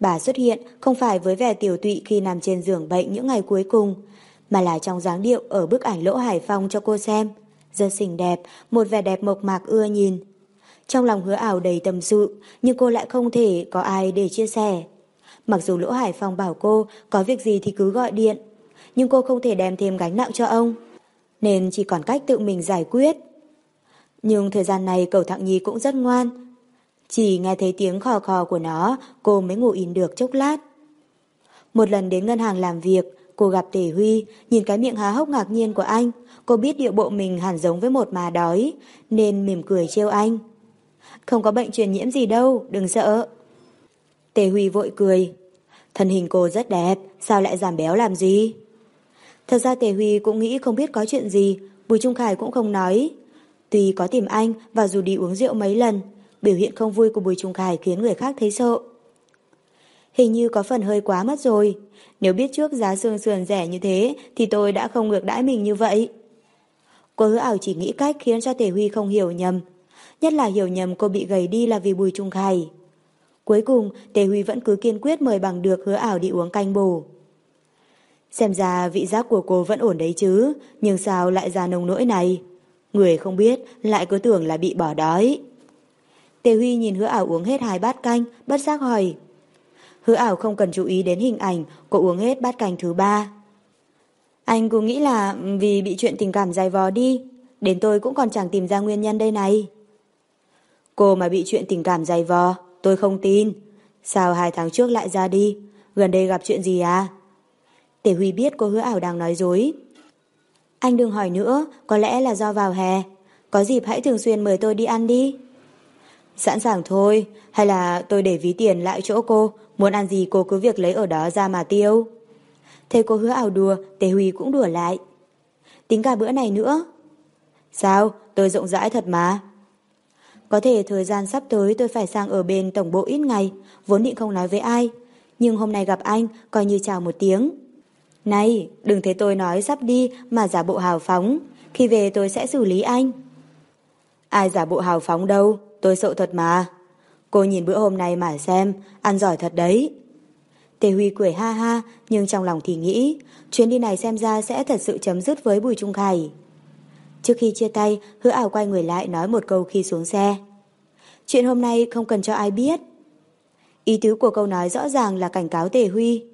Bà xuất hiện không phải với vẻ tiểu tụy khi nằm trên giường bệnh những ngày cuối cùng, mà là trong dáng điệu ở bức ảnh Lỗ Hải Phong cho cô xem. Rất xinh đẹp, một vẻ đẹp mộc mạc ưa nhìn. Trong lòng hứa ảo đầy tâm sự, nhưng cô lại không thể có ai để chia sẻ. Mặc dù Lỗ Hải Phong bảo cô có việc gì thì cứ gọi điện, nhưng cô không thể đem thêm gánh nặng cho ông nên chỉ còn cách tự mình giải quyết. Nhưng thời gian này cầu thạng nhi cũng rất ngoan. Chỉ nghe thấy tiếng khò khò của nó, cô mới ngủ in được chốc lát. Một lần đến ngân hàng làm việc, cô gặp Tề Huy, nhìn cái miệng há hốc ngạc nhiên của anh, cô biết điệu bộ mình hẳn giống với một mà đói, nên mỉm cười trêu anh. Không có bệnh truyền nhiễm gì đâu, đừng sợ. Tề Huy vội cười. Thân hình cô rất đẹp, sao lại giảm béo làm gì? Thật ra Tề Huy cũng nghĩ không biết có chuyện gì, Bùi Trung Khải cũng không nói. Tuy có tìm anh và dù đi uống rượu mấy lần, biểu hiện không vui của Bùi Trung Khải khiến người khác thấy sợ. Hình như có phần hơi quá mất rồi. Nếu biết trước giá xương sườn rẻ như thế thì tôi đã không ngược đãi mình như vậy. Cô hứa ảo chỉ nghĩ cách khiến cho Tề Huy không hiểu nhầm. Nhất là hiểu nhầm cô bị gầy đi là vì Bùi Trung Khải. Cuối cùng, Tề Huy vẫn cứ kiên quyết mời bằng được hứa ảo đi uống canh bù. Xem ra vị giác của cô vẫn ổn đấy chứ, nhưng sao lại ra nông nỗi này? Người không biết lại cứ tưởng là bị bỏ đói. Tề Huy nhìn hứa ảo uống hết hai bát canh, bất giác hỏi. Hứa ảo không cần chú ý đến hình ảnh, cô uống hết bát canh thứ ba. Anh cũng nghĩ là ừ, vì bị chuyện tình cảm dài vò đi, đến tôi cũng còn chẳng tìm ra nguyên nhân đây này. Cô mà bị chuyện tình cảm dày vò, tôi không tin. Sao hai tháng trước lại ra đi? Gần đây gặp chuyện gì à? Tề Huy biết cô hứa ảo đang nói dối. Anh đừng hỏi nữa, có lẽ là do vào hè. Có dịp hãy thường xuyên mời tôi đi ăn đi. Sẵn sàng thôi, hay là tôi để ví tiền lại chỗ cô, muốn ăn gì cô cứ việc lấy ở đó ra mà tiêu. Thế cô hứa ảo đùa, Tề Huy cũng đùa lại. Tính cả bữa này nữa. Sao, tôi rộng rãi thật mà. Có thể thời gian sắp tới tôi phải sang ở bên tổng bộ ít ngày, vốn định không nói với ai. Nhưng hôm nay gặp anh, coi như chào một tiếng. Này, đừng thấy tôi nói sắp đi mà giả bộ hào phóng. Khi về tôi sẽ xử lý anh. Ai giả bộ hào phóng đâu, tôi sợ thật mà. Cô nhìn bữa hôm nay mà xem, ăn giỏi thật đấy. Tề Huy cười ha ha, nhưng trong lòng thì nghĩ, chuyến đi này xem ra sẽ thật sự chấm dứt với Bùi Trung Khải. Trước khi chia tay, hứa ảo quay người lại nói một câu khi xuống xe. Chuyện hôm nay không cần cho ai biết. Ý tứ của câu nói rõ ràng là cảnh cáo Tề Huy.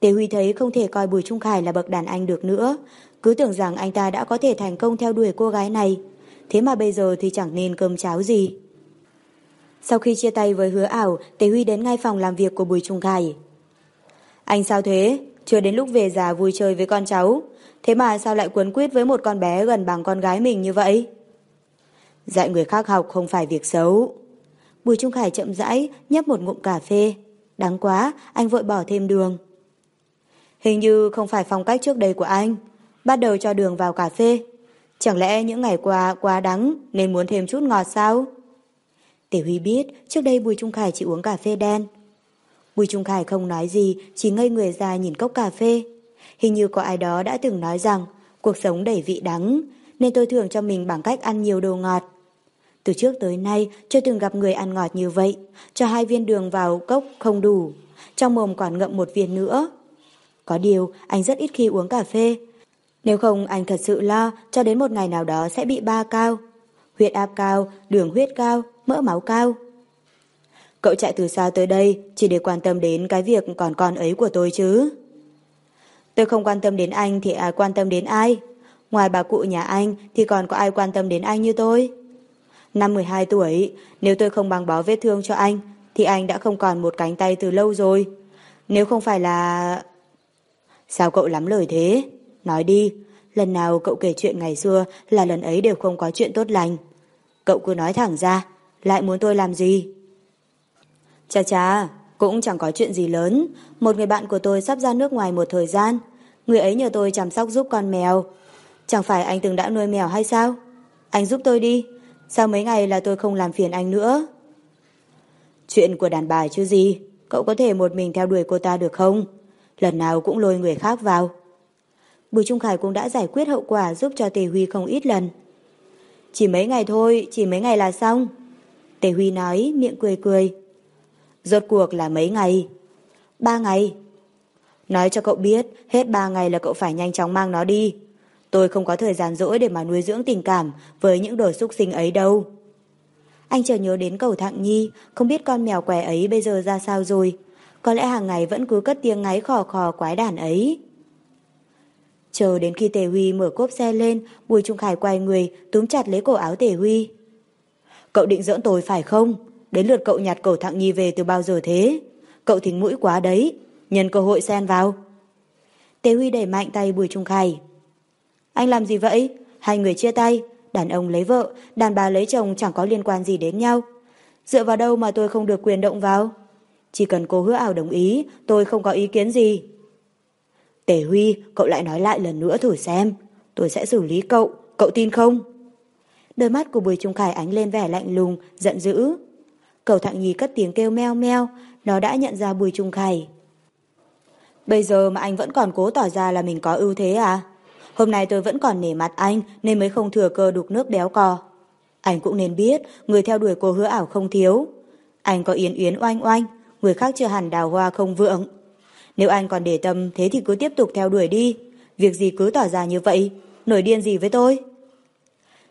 Tề Huy thấy không thể coi Bùi Trung Khải là bậc đàn anh được nữa, cứ tưởng rằng anh ta đã có thể thành công theo đuổi cô gái này, thế mà bây giờ thì chẳng nên cơm cháo gì. Sau khi chia tay với hứa ảo, Tề Huy đến ngay phòng làm việc của Bùi Trung Khải. Anh sao thế? Chưa đến lúc về già vui chơi với con cháu, thế mà sao lại cuốn quýt với một con bé gần bằng con gái mình như vậy? Dạy người khác học không phải việc xấu. Bùi Trung Khải chậm rãi nhấp một ngụm cà phê. Đáng quá, anh vội bỏ thêm đường. Hình như không phải phong cách trước đây của anh. Bắt đầu cho đường vào cà phê. Chẳng lẽ những ngày qua quá đắng nên muốn thêm chút ngọt sao? Tề Huy biết trước đây Bùi Trung Khải chỉ uống cà phê đen. Bùi Trung Khải không nói gì, chỉ ngây người ra nhìn cốc cà phê. Hình như có ai đó đã từng nói rằng cuộc sống đầy vị đắng, nên tôi thường cho mình bằng cách ăn nhiều đồ ngọt. Từ trước tới nay chưa từng gặp người ăn ngọt như vậy, cho hai viên đường vào cốc không đủ, trong mồm còn ngậm một viên nữa. Có điều, anh rất ít khi uống cà phê. Nếu không anh thật sự lo cho đến một ngày nào đó sẽ bị ba cao. Huyết áp cao, đường huyết cao, mỡ máu cao. Cậu chạy từ xa tới đây chỉ để quan tâm đến cái việc còn con ấy của tôi chứ. Tôi không quan tâm đến anh thì ai quan tâm đến ai? Ngoài bà cụ nhà anh thì còn có ai quan tâm đến anh như tôi? Năm 12 tuổi, nếu tôi không băng bó vết thương cho anh thì anh đã không còn một cánh tay từ lâu rồi. Nếu không phải là... Sao cậu lắm lời thế? Nói đi, lần nào cậu kể chuyện ngày xưa là lần ấy đều không có chuyện tốt lành. Cậu cứ nói thẳng ra, lại muốn tôi làm gì? Chà chà, cũng chẳng có chuyện gì lớn. Một người bạn của tôi sắp ra nước ngoài một thời gian. Người ấy nhờ tôi chăm sóc giúp con mèo. Chẳng phải anh từng đã nuôi mèo hay sao? Anh giúp tôi đi. Sau mấy ngày là tôi không làm phiền anh nữa. Chuyện của đàn bà chứ gì. Cậu có thể một mình theo đuổi cô ta được không? Lần nào cũng lôi người khác vào. Bùi Trung Khải cũng đã giải quyết hậu quả giúp cho Tề Huy không ít lần. Chỉ mấy ngày thôi, chỉ mấy ngày là xong. Tề Huy nói, miệng cười cười. Rốt cuộc là mấy ngày? Ba ngày. Nói cho cậu biết, hết ba ngày là cậu phải nhanh chóng mang nó đi. Tôi không có thời gian rỗi để mà nuôi dưỡng tình cảm với những đồ xúc sinh ấy đâu. Anh chờ nhớ đến cầu thạng nhi, không biết con mèo què ấy bây giờ ra sao rồi. Có lẽ hàng ngày vẫn cứ cất tiếng ngáy khò khò quái đàn ấy. Chờ đến khi Tề Huy mở cốp xe lên, Bùi Trung Khải quay người, túm chặt lấy cổ áo Tề Huy. Cậu định dỡn tôi phải không? Đến lượt cậu nhặt cổ thạng nhi về từ bao giờ thế? Cậu thính mũi quá đấy. Nhân cơ hội xen vào. Tề Huy đẩy mạnh tay Bùi Trung Khải. Anh làm gì vậy? Hai người chia tay. Đàn ông lấy vợ, đàn bà lấy chồng chẳng có liên quan gì đến nhau. Dựa vào đâu mà tôi không được quyền động vào? Chỉ cần cô hứa ảo đồng ý, tôi không có ý kiến gì. Tề Huy, cậu lại nói lại lần nữa thử xem. Tôi sẽ xử lý cậu, cậu tin không? Đôi mắt của Bùi Trung Khải ánh lên vẻ lạnh lùng, giận dữ. Cầu Thạng Nhi cất tiếng kêu meo meo, nó đã nhận ra Bùi Trung Khải. Bây giờ mà anh vẫn còn cố tỏ ra là mình có ưu thế à? Hôm nay tôi vẫn còn nể mặt anh nên mới không thừa cơ đục nước béo cò. Anh cũng nên biết người theo đuổi cô hứa ảo không thiếu. Anh có yến yến oanh oanh, người khác chưa hẳn đào hoa không vượng. Nếu anh còn để tâm thế thì cứ tiếp tục theo đuổi đi. Việc gì cứ tỏ ra như vậy, nổi điên gì với tôi?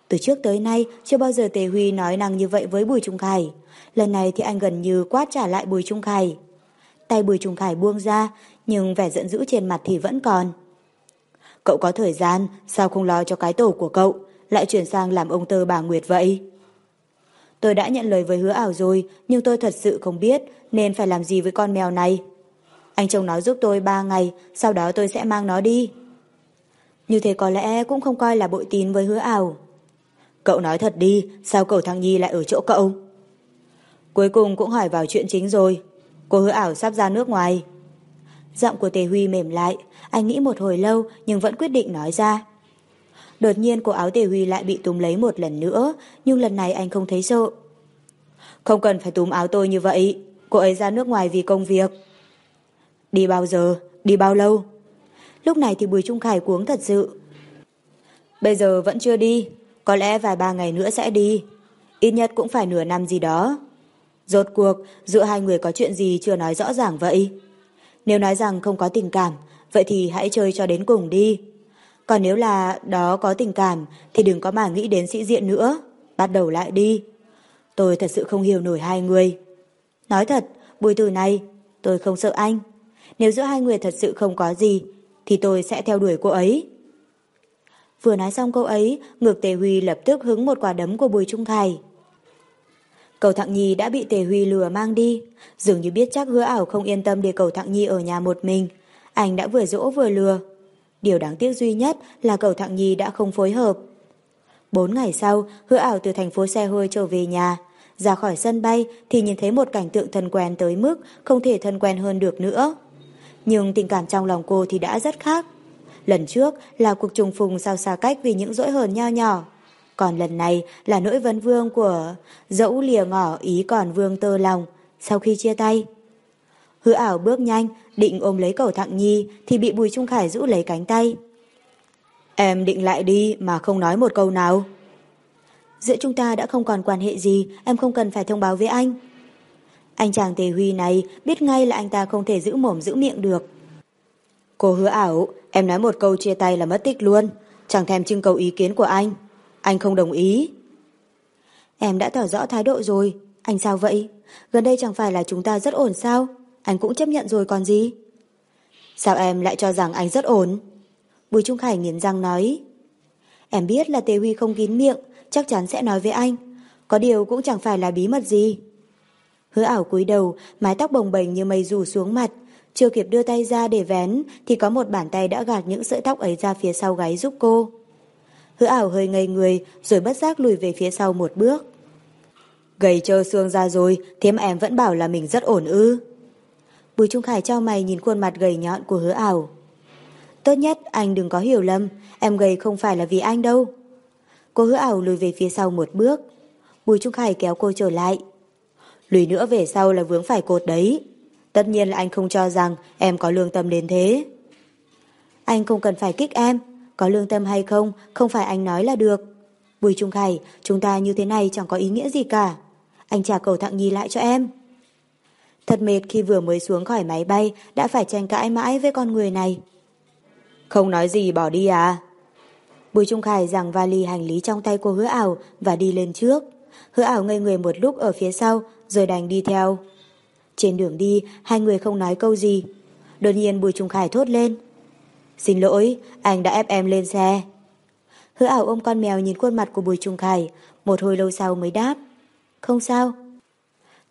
Từ trước tới nay chưa bao giờ Tề Huy nói năng như vậy với Bùi Trung Khải. Lần này thì anh gần như quát trả lại Bùi Trung Khải. Tay Bùi Trung Khải buông ra, nhưng vẻ giận dữ trên mặt thì vẫn còn. Cậu có thời gian, sao không lo cho cái tổ của cậu, lại chuyển sang làm ông tơ bà Nguyệt vậy? Tôi đã nhận lời với hứa ảo rồi, nhưng tôi thật sự không biết nên phải làm gì với con mèo này. Anh chồng nó giúp tôi ba ngày, sau đó tôi sẽ mang nó đi. Như thế có lẽ cũng không coi là bội tín với hứa ảo. Cậu nói thật đi, sao cậu thằng Nhi lại ở chỗ cậu? Cuối cùng cũng hỏi vào chuyện chính rồi. Cô hứa ảo sắp ra nước ngoài. Giọng của Tề Huy mềm lại, anh nghĩ một hồi lâu nhưng vẫn quyết định nói ra. Đột nhiên cổ áo Tề Huy lại bị túm lấy một lần nữa, nhưng lần này anh không thấy sợ. Không cần phải túm áo tôi như vậy, cô ấy ra nước ngoài vì công việc. Đi bao giờ? Đi bao lâu? Lúc này thì Bùi Trung Khải cuống thật sự. Bây giờ vẫn chưa đi, có lẽ vài ba ngày nữa sẽ đi. Ít nhất cũng phải nửa năm gì đó. Rốt cuộc, giữa hai người có chuyện gì chưa nói rõ ràng vậy? Nếu nói rằng không có tình cảm, vậy thì hãy chơi cho đến cùng đi. Còn nếu là đó có tình cảm, thì đừng có mà nghĩ đến sĩ diện nữa. Bắt đầu lại đi. Tôi thật sự không hiểu nổi hai người. Nói thật, buổi từ này, tôi không sợ anh. Nếu giữa hai người thật sự không có gì, thì tôi sẽ theo đuổi cô ấy. Vừa nói xong câu ấy, ngược Tề Huy lập tức hứng một quả đấm của Bùi Trung Khải. Cầu Thạng Nhi đã bị Tề Huy lừa mang đi, dường như biết chắc hứa ảo không yên tâm để cầu Thạng Nhi ở nhà một mình. Anh đã vừa dỗ vừa lừa. Điều đáng tiếc duy nhất là cầu Thạng Nhi đã không phối hợp. Bốn ngày sau, hứa ảo từ thành phố xe hơi trở về nhà. Ra khỏi sân bay thì nhìn thấy một cảnh tượng thân quen tới mức không thể thân quen hơn được nữa. Nhưng tình cảm trong lòng cô thì đã rất khác. Lần trước là cuộc trùng phùng sao xa cách vì những dỗi hờn nho nhỏ. Còn lần này là nỗi vấn vương của dẫu lìa ngỏ ý còn vương tơ lòng sau khi chia tay. Hứa ảo bước nhanh, định ôm lấy cầu thặng nhi thì bị Bùi Trung Khải giữ lấy cánh tay. Em định lại đi mà không nói một câu nào. Giữa chúng ta đã không còn quan hệ gì, em không cần phải thông báo với anh. Anh chàng Tề Huy này biết ngay là anh ta không thể giữ mồm giữ miệng được. Cô hứa ảo, em nói một câu chia tay là mất tích luôn, chẳng thèm trưng cầu ý kiến của anh. Anh không đồng ý. Em đã tỏ rõ thái độ rồi, anh sao vậy? Gần đây chẳng phải là chúng ta rất ổn sao? Anh cũng chấp nhận rồi còn gì? Sao em lại cho rằng anh rất ổn? Bùi Trung Khải nghiến răng nói. Em biết là Tề Huy không kín miệng, chắc chắn sẽ nói với anh. Có điều cũng chẳng phải là bí mật gì. Hứa ảo cúi đầu, mái tóc bồng bềnh như mây rủ xuống mặt. Chưa kịp đưa tay ra để vén, thì có một bàn tay đã gạt những sợi tóc ấy ra phía sau gáy giúp cô. Hứa ảo hơi ngây người, rồi bất giác lùi về phía sau một bước. Gầy trơ xương ra rồi, thế mà em vẫn bảo là mình rất ổn ư. Bùi Trung Khải trao mày nhìn khuôn mặt gầy nhọn của hứa ảo. Tốt nhất anh đừng có hiểu lầm, em gầy không phải là vì anh đâu. Cô hứa ảo lùi về phía sau một bước. Bùi Trung Khải kéo cô trở lại. Lùi nữa về sau là vướng phải cột đấy. Tất nhiên là anh không cho rằng em có lương tâm đến thế. Anh không cần phải kích em, có lương tâm hay không, không phải anh nói là được. Bùi Trung Khải, chúng ta như thế này chẳng có ý nghĩa gì cả. Anh trả cầu thặng nhi lại cho em. Thật mệt khi vừa mới xuống khỏi máy bay đã phải tranh cãi mãi với con người này. Không nói gì bỏ đi à? Bùi Trung Khải giằng vali hành lý trong tay cô hứa ảo và đi lên trước. Hứa ảo ngây người một lúc ở phía sau rồi đành đi theo. Trên đường đi, hai người không nói câu gì. Đột nhiên Bùi Trung Khải thốt lên. Xin lỗi, anh đã ép em lên xe. Hứa ảo ôm con mèo nhìn khuôn mặt của Bùi Trung Khải, một hồi lâu sau mới đáp. Không sao.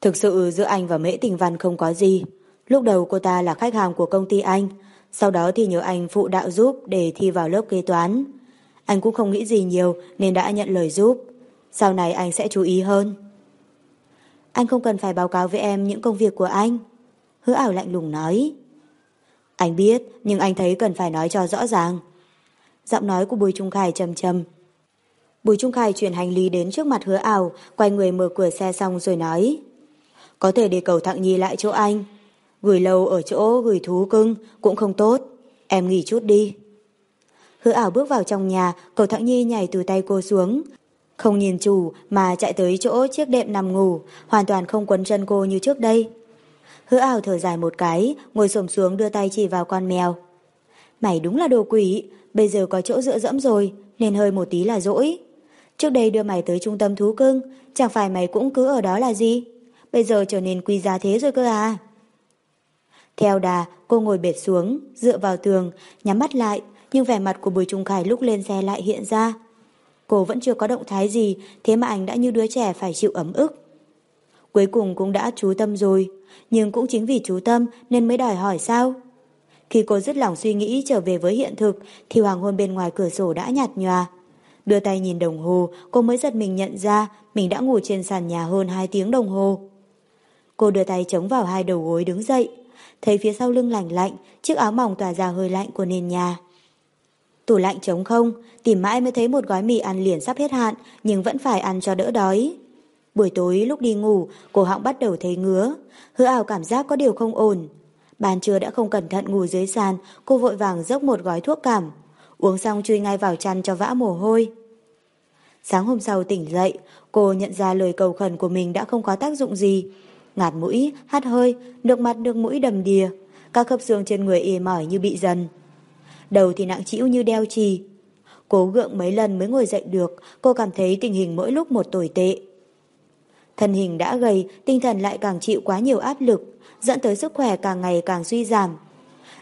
Thực sự giữa anh và Mễ Tình Văn không có gì. Lúc đầu cô ta là khách hàng của công ty anh, sau đó thì nhờ anh phụ đạo giúp để thi vào lớp kế toán. Anh cũng không nghĩ gì nhiều nên đã nhận lời giúp. Sau này anh sẽ chú ý hơn. Anh không cần phải báo cáo với em những công việc của anh. Hứa ảo lạnh lùng nói. Anh biết, nhưng anh thấy cần phải nói cho rõ ràng. Giọng nói của Bùi Trung Khải trầm trầm. Bùi Trung Khải chuyển hành lý đến trước mặt hứa ảo, quay người mở cửa xe xong rồi nói. Có thể để cầu thặng nhi lại chỗ anh. Gửi lâu ở chỗ gửi thú cưng cũng không tốt. Em nghỉ chút đi. Hứa ảo bước vào trong nhà, cầu thẳng nhi nhảy từ tay cô xuống. Không nhìn chủ mà chạy tới chỗ chiếc đệm nằm ngủ, hoàn toàn không quấn chân cô như trước đây. Hứa ảo thở dài một cái, ngồi xổm xuống đưa tay chỉ vào con mèo. Mày đúng là đồ quỷ, bây giờ có chỗ dựa dẫm rồi, nên hơi một tí là dỗi. Trước đây đưa mày tới trung tâm thú cưng, chẳng phải mày cũng cứ ở đó là gì? Bây giờ trở nên quy giá thế rồi cơ à? Theo đà, cô ngồi bệt xuống, dựa vào tường, nhắm mắt lại, nhưng vẻ mặt của Bùi Trung Khải lúc lên xe lại hiện ra. Cô vẫn chưa có động thái gì, thế mà anh đã như đứa trẻ phải chịu ấm ức. Cuối cùng cũng đã chú tâm rồi, nhưng cũng chính vì chú tâm nên mới đòi hỏi sao? Khi cô dứt lòng suy nghĩ trở về với hiện thực thì hoàng hôn bên ngoài cửa sổ đã nhạt nhòa. Đưa tay nhìn đồng hồ, cô mới giật mình nhận ra mình đã ngủ trên sàn nhà hơn 2 tiếng đồng hồ. Cô đưa tay chống vào hai đầu gối đứng dậy, thấy phía sau lưng lạnh lạnh, chiếc áo mỏng tỏa ra hơi lạnh của nền nhà. Tủ lạnh trống không, tìm mãi mới thấy một gói mì ăn liền sắp hết hạn, nhưng vẫn phải ăn cho đỡ đói. Buổi tối lúc đi ngủ, cổ họng bắt đầu thấy ngứa, hứa ảo cảm giác có điều không ổn. Ban trưa đã không cẩn thận ngủ dưới sàn, cô vội vàng dốc một gói thuốc cảm. Uống xong chui ngay vào chăn cho vã mồ hôi. Sáng hôm sau tỉnh dậy, cô nhận ra lời cầu khẩn của mình đã không có tác dụng gì. Ngạt mũi, hắt hơi, nước mặt nước mũi đầm đìa. Các khớp xương trên người ê mỏi như bị dần. Đầu thì nặng trĩu như đeo trì. Cố gượng mấy lần mới ngồi dậy được, cô cảm thấy tình hình mỗi lúc một tồi tệ. Thân hình đã gầy, tinh thần lại càng chịu quá nhiều áp lực, dẫn tới sức khỏe càng ngày càng suy giảm.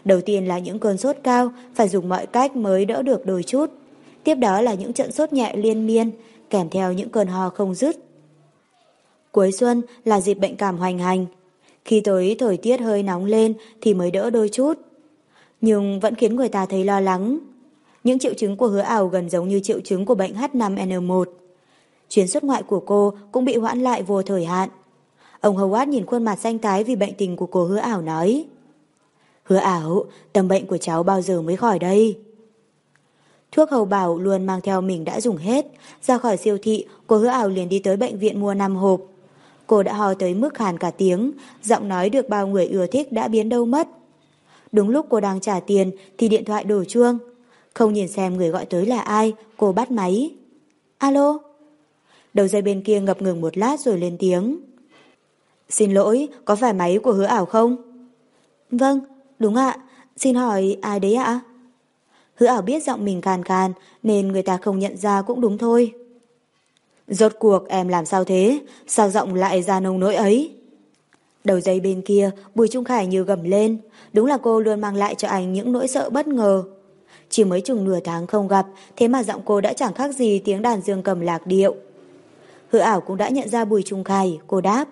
Đầu tiên là những cơn sốt cao, phải dùng mọi cách mới đỡ được đôi chút. Tiếp đó là những trận sốt nhẹ liên miên, kèm theo những cơn ho không dứt. Cuối xuân là dịp bệnh cảm hoành hành. Khi tới thời tiết hơi nóng lên thì mới đỡ đôi chút. Nhưng vẫn khiến người ta thấy lo lắng. Những triệu chứng của hứa ảo gần giống như triệu chứng của bệnh H5N1. Chuyến xuất ngoại của cô cũng bị hoãn lại vô thời hạn. Ông Howard nhìn khuôn mặt xanh tái vì bệnh tình của cô hứa ảo nói. Hứa ảo, tầm bệnh của cháu bao giờ mới khỏi đây? Thuốc hầu bảo luôn mang theo mình đã dùng hết. Ra khỏi siêu thị, cô hứa ảo liền đi tới bệnh viện mua 5 hộp. Cô đã ho tới mức hàn cả tiếng, giọng nói được bao người ưa thích đã biến đâu mất. Đúng lúc cô đang trả tiền thì điện thoại đổ chuông. Không nhìn xem người gọi tới là ai, cô bắt máy. Alo? Đầu dây bên kia ngập ngừng một lát rồi lên tiếng. Xin lỗi, có phải máy của hứa ảo không? Vâng, đúng ạ. Xin hỏi ai đấy ạ? Hứa ảo biết giọng mình càn càn nên người ta không nhận ra cũng đúng thôi. Rốt cuộc em làm sao thế? Sao giọng lại ra nông nỗi ấy? Đầu dây bên kia, Bùi Trung Khải như gầm lên. Đúng là cô luôn mang lại cho anh những nỗi sợ bất ngờ. Chỉ mới chừng nửa tháng không gặp, thế mà giọng cô đã chẳng khác gì tiếng đàn dương cầm lạc điệu. Hứa ảo cũng đã nhận ra Bùi Trung Khải, cô đáp.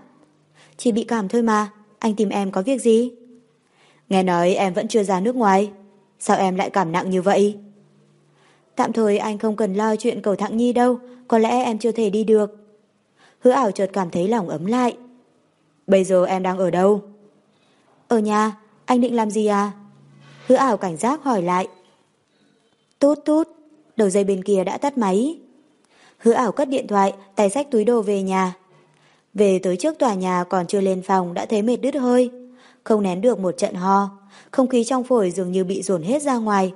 Chỉ bị cảm thôi mà, anh tìm em có việc gì? Nghe nói em vẫn chưa ra nước ngoài. Sao em lại cảm nặng như vậy? Tạm thời anh không cần lo chuyện cầu thẳng nhi đâu, có lẽ em chưa thể đi được. Hứa ảo chợt cảm thấy lòng ấm lại. Bây giờ em đang ở đâu? Ở nhà, anh định làm gì à? Hứa ảo cảnh giác hỏi lại. Tốt tốt, đầu dây bên kia đã tắt máy. Hứa ảo cất điện thoại, tay xách túi đồ về nhà. Về tới trước tòa nhà còn chưa lên phòng đã thấy mệt đứt hơi. Không nén được một trận ho, không khí trong phổi dường như bị dồn hết ra ngoài.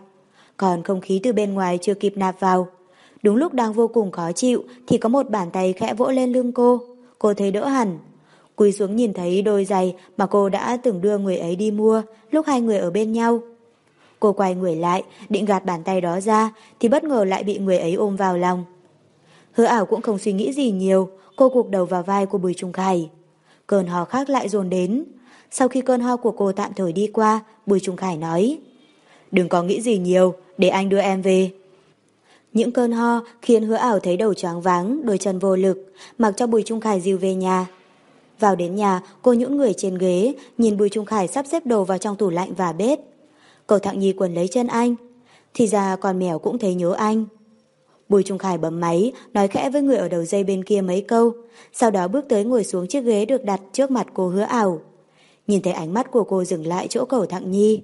Còn không khí từ bên ngoài chưa kịp nạp vào. Đúng lúc đang vô cùng khó chịu thì có một bàn tay khẽ vỗ lên lưng cô. Cô thấy đỡ hẳn. Cúi xuống nhìn thấy đôi giày mà cô đã từng đưa người ấy đi mua lúc hai người ở bên nhau. Cô quay người lại, định gạt bàn tay đó ra thì bất ngờ lại bị người ấy ôm vào lòng. Hứa ảo cũng không suy nghĩ gì nhiều, cô gục đầu vào vai của Bùi Trung Khải. Cơn ho khác lại dồn đến. Sau khi cơn ho của cô tạm thời đi qua, Bùi Trung Khải nói Đừng có nghĩ gì nhiều, để anh đưa em về. Những cơn ho khiến hứa ảo thấy đầu choáng váng, đôi chân vô lực, mặc cho Bùi Trung Khải dìu về nhà. Vào đến nhà, cô nhũn người trên ghế, nhìn Bùi Trung Khải sắp xếp đồ vào trong tủ lạnh và bếp. Cầu thạng nhi quần lấy chân anh. Thì ra con mèo cũng thấy nhớ anh. Bùi Trung Khải bấm máy, nói khẽ với người ở đầu dây bên kia mấy câu, sau đó bước tới ngồi xuống chiếc ghế được đặt trước mặt cô hứa ảo. Nhìn thấy ánh mắt của cô dừng lại chỗ cầu thạng nhi.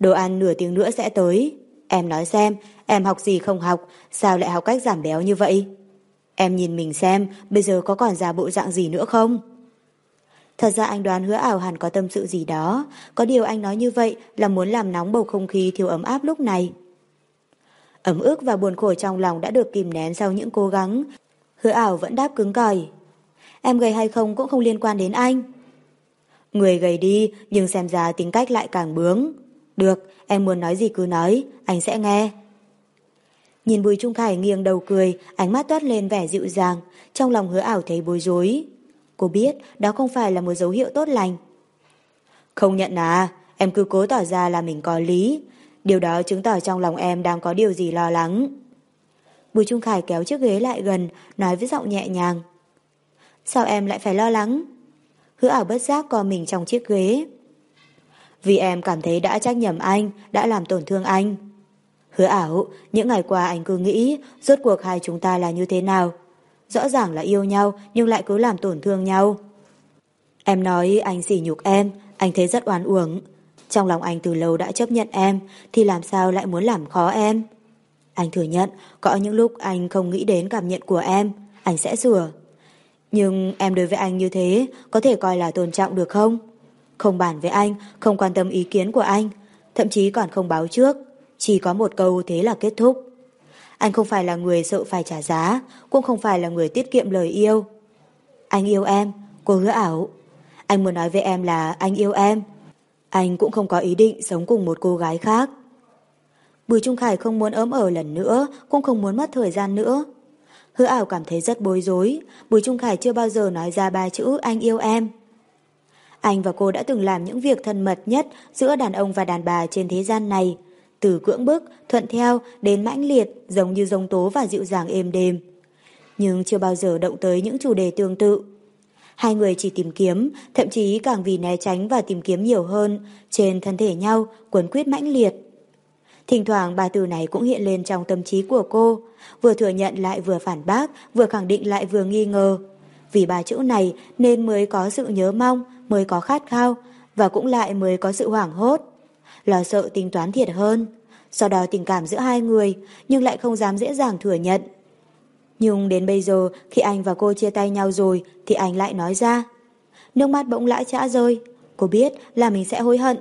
Đồ ăn nửa tiếng nữa sẽ tới. Em nói xem, em học gì không học, sao lại học cách giảm béo như vậy? Em nhìn mình xem, bây giờ có còn già bộ dạng gì nữa không? Thật ra anh đoán hứa ảo hẳn có tâm sự gì đó, có điều anh nói như vậy là muốn làm nóng bầu không khí thiếu ấm áp lúc này. Ấm ức và buồn khổ trong lòng đã được kìm nén sau những cố gắng, hứa ảo vẫn đáp cứng cỏi. Em gầy hay không cũng không liên quan đến anh. Người gầy đi, nhưng xem ra tính cách lại càng bướng. Được, em muốn nói gì cứ nói, anh sẽ nghe. Nhìn Bùi Trung Khải nghiêng đầu cười, ánh mắt toát lên vẻ dịu dàng, trong lòng hứa ảo thấy bối rối. Cô biết đó không phải là một dấu hiệu tốt lành. Không nhận à, em cứ cố tỏ ra là mình có lý. Điều đó chứng tỏ trong lòng em đang có điều gì lo lắng. Bùi Trung Khải kéo chiếc ghế lại gần, nói với giọng nhẹ nhàng. Sao em lại phải lo lắng? Hứa ảo bất giác co mình trong chiếc ghế. Vì em cảm thấy đã trách nhầm anh, đã làm tổn thương anh. Hứa ảo, những ngày qua anh cứ nghĩ rốt cuộc hai chúng ta là như thế nào. Rõ ràng là yêu nhau nhưng lại cứ làm tổn thương nhau. Em nói anh sỉ nhục em, anh thấy rất oan uổng. Trong lòng anh từ lâu đã chấp nhận em thì làm sao lại muốn làm khó em. Anh thừa nhận có những lúc anh không nghĩ đến cảm nhận của em, anh sẽ sửa. Nhưng em đối với anh như thế có thể coi là tôn trọng được không? Không bàn với anh, không quan tâm ý kiến của anh, thậm chí còn không báo trước. Chỉ có một câu thế là kết thúc. Anh không phải là người sợ phải trả giá, cũng không phải là người tiết kiệm lời yêu. Anh yêu em, cô hứa ảo. Anh muốn nói với em là anh yêu em. Anh cũng không có ý định sống cùng một cô gái khác. Bùi Trung Khải không muốn ấm ở lần nữa, cũng không muốn mất thời gian nữa. Hứa ảo cảm thấy rất bối rối, Bùi Trung Khải chưa bao giờ nói ra ba chữ anh yêu em. Anh và cô đã từng làm những việc thân mật nhất giữa đàn ông và đàn bà trên thế gian này, từ cưỡng bức, thuận theo đến mãnh liệt giống như giống tố và dịu dàng êm đềm. Nhưng chưa bao giờ động tới những chủ đề tương tự. Hai người chỉ tìm kiếm, thậm chí càng vì né tránh và tìm kiếm nhiều hơn trên thân thể nhau, quấn quyết mãnh liệt. Thỉnh thoảng ba từ này cũng hiện lên trong tâm trí của cô, vừa thừa nhận lại vừa phản bác, vừa khẳng định lại vừa nghi ngờ. Vì ba chữ này nên mới có sự nhớ mong, mới có khát khao, và cũng lại mới có sự hoảng hốt. Lo sợ tính toán thiệt hơn, sau đó tình cảm giữa hai người, nhưng lại không dám dễ dàng thừa nhận. Nhưng đến bây giờ, khi anh và cô chia tay nhau rồi, thì anh lại nói ra. Nước mắt bỗng lã trã rơi, cô biết là mình sẽ hối hận.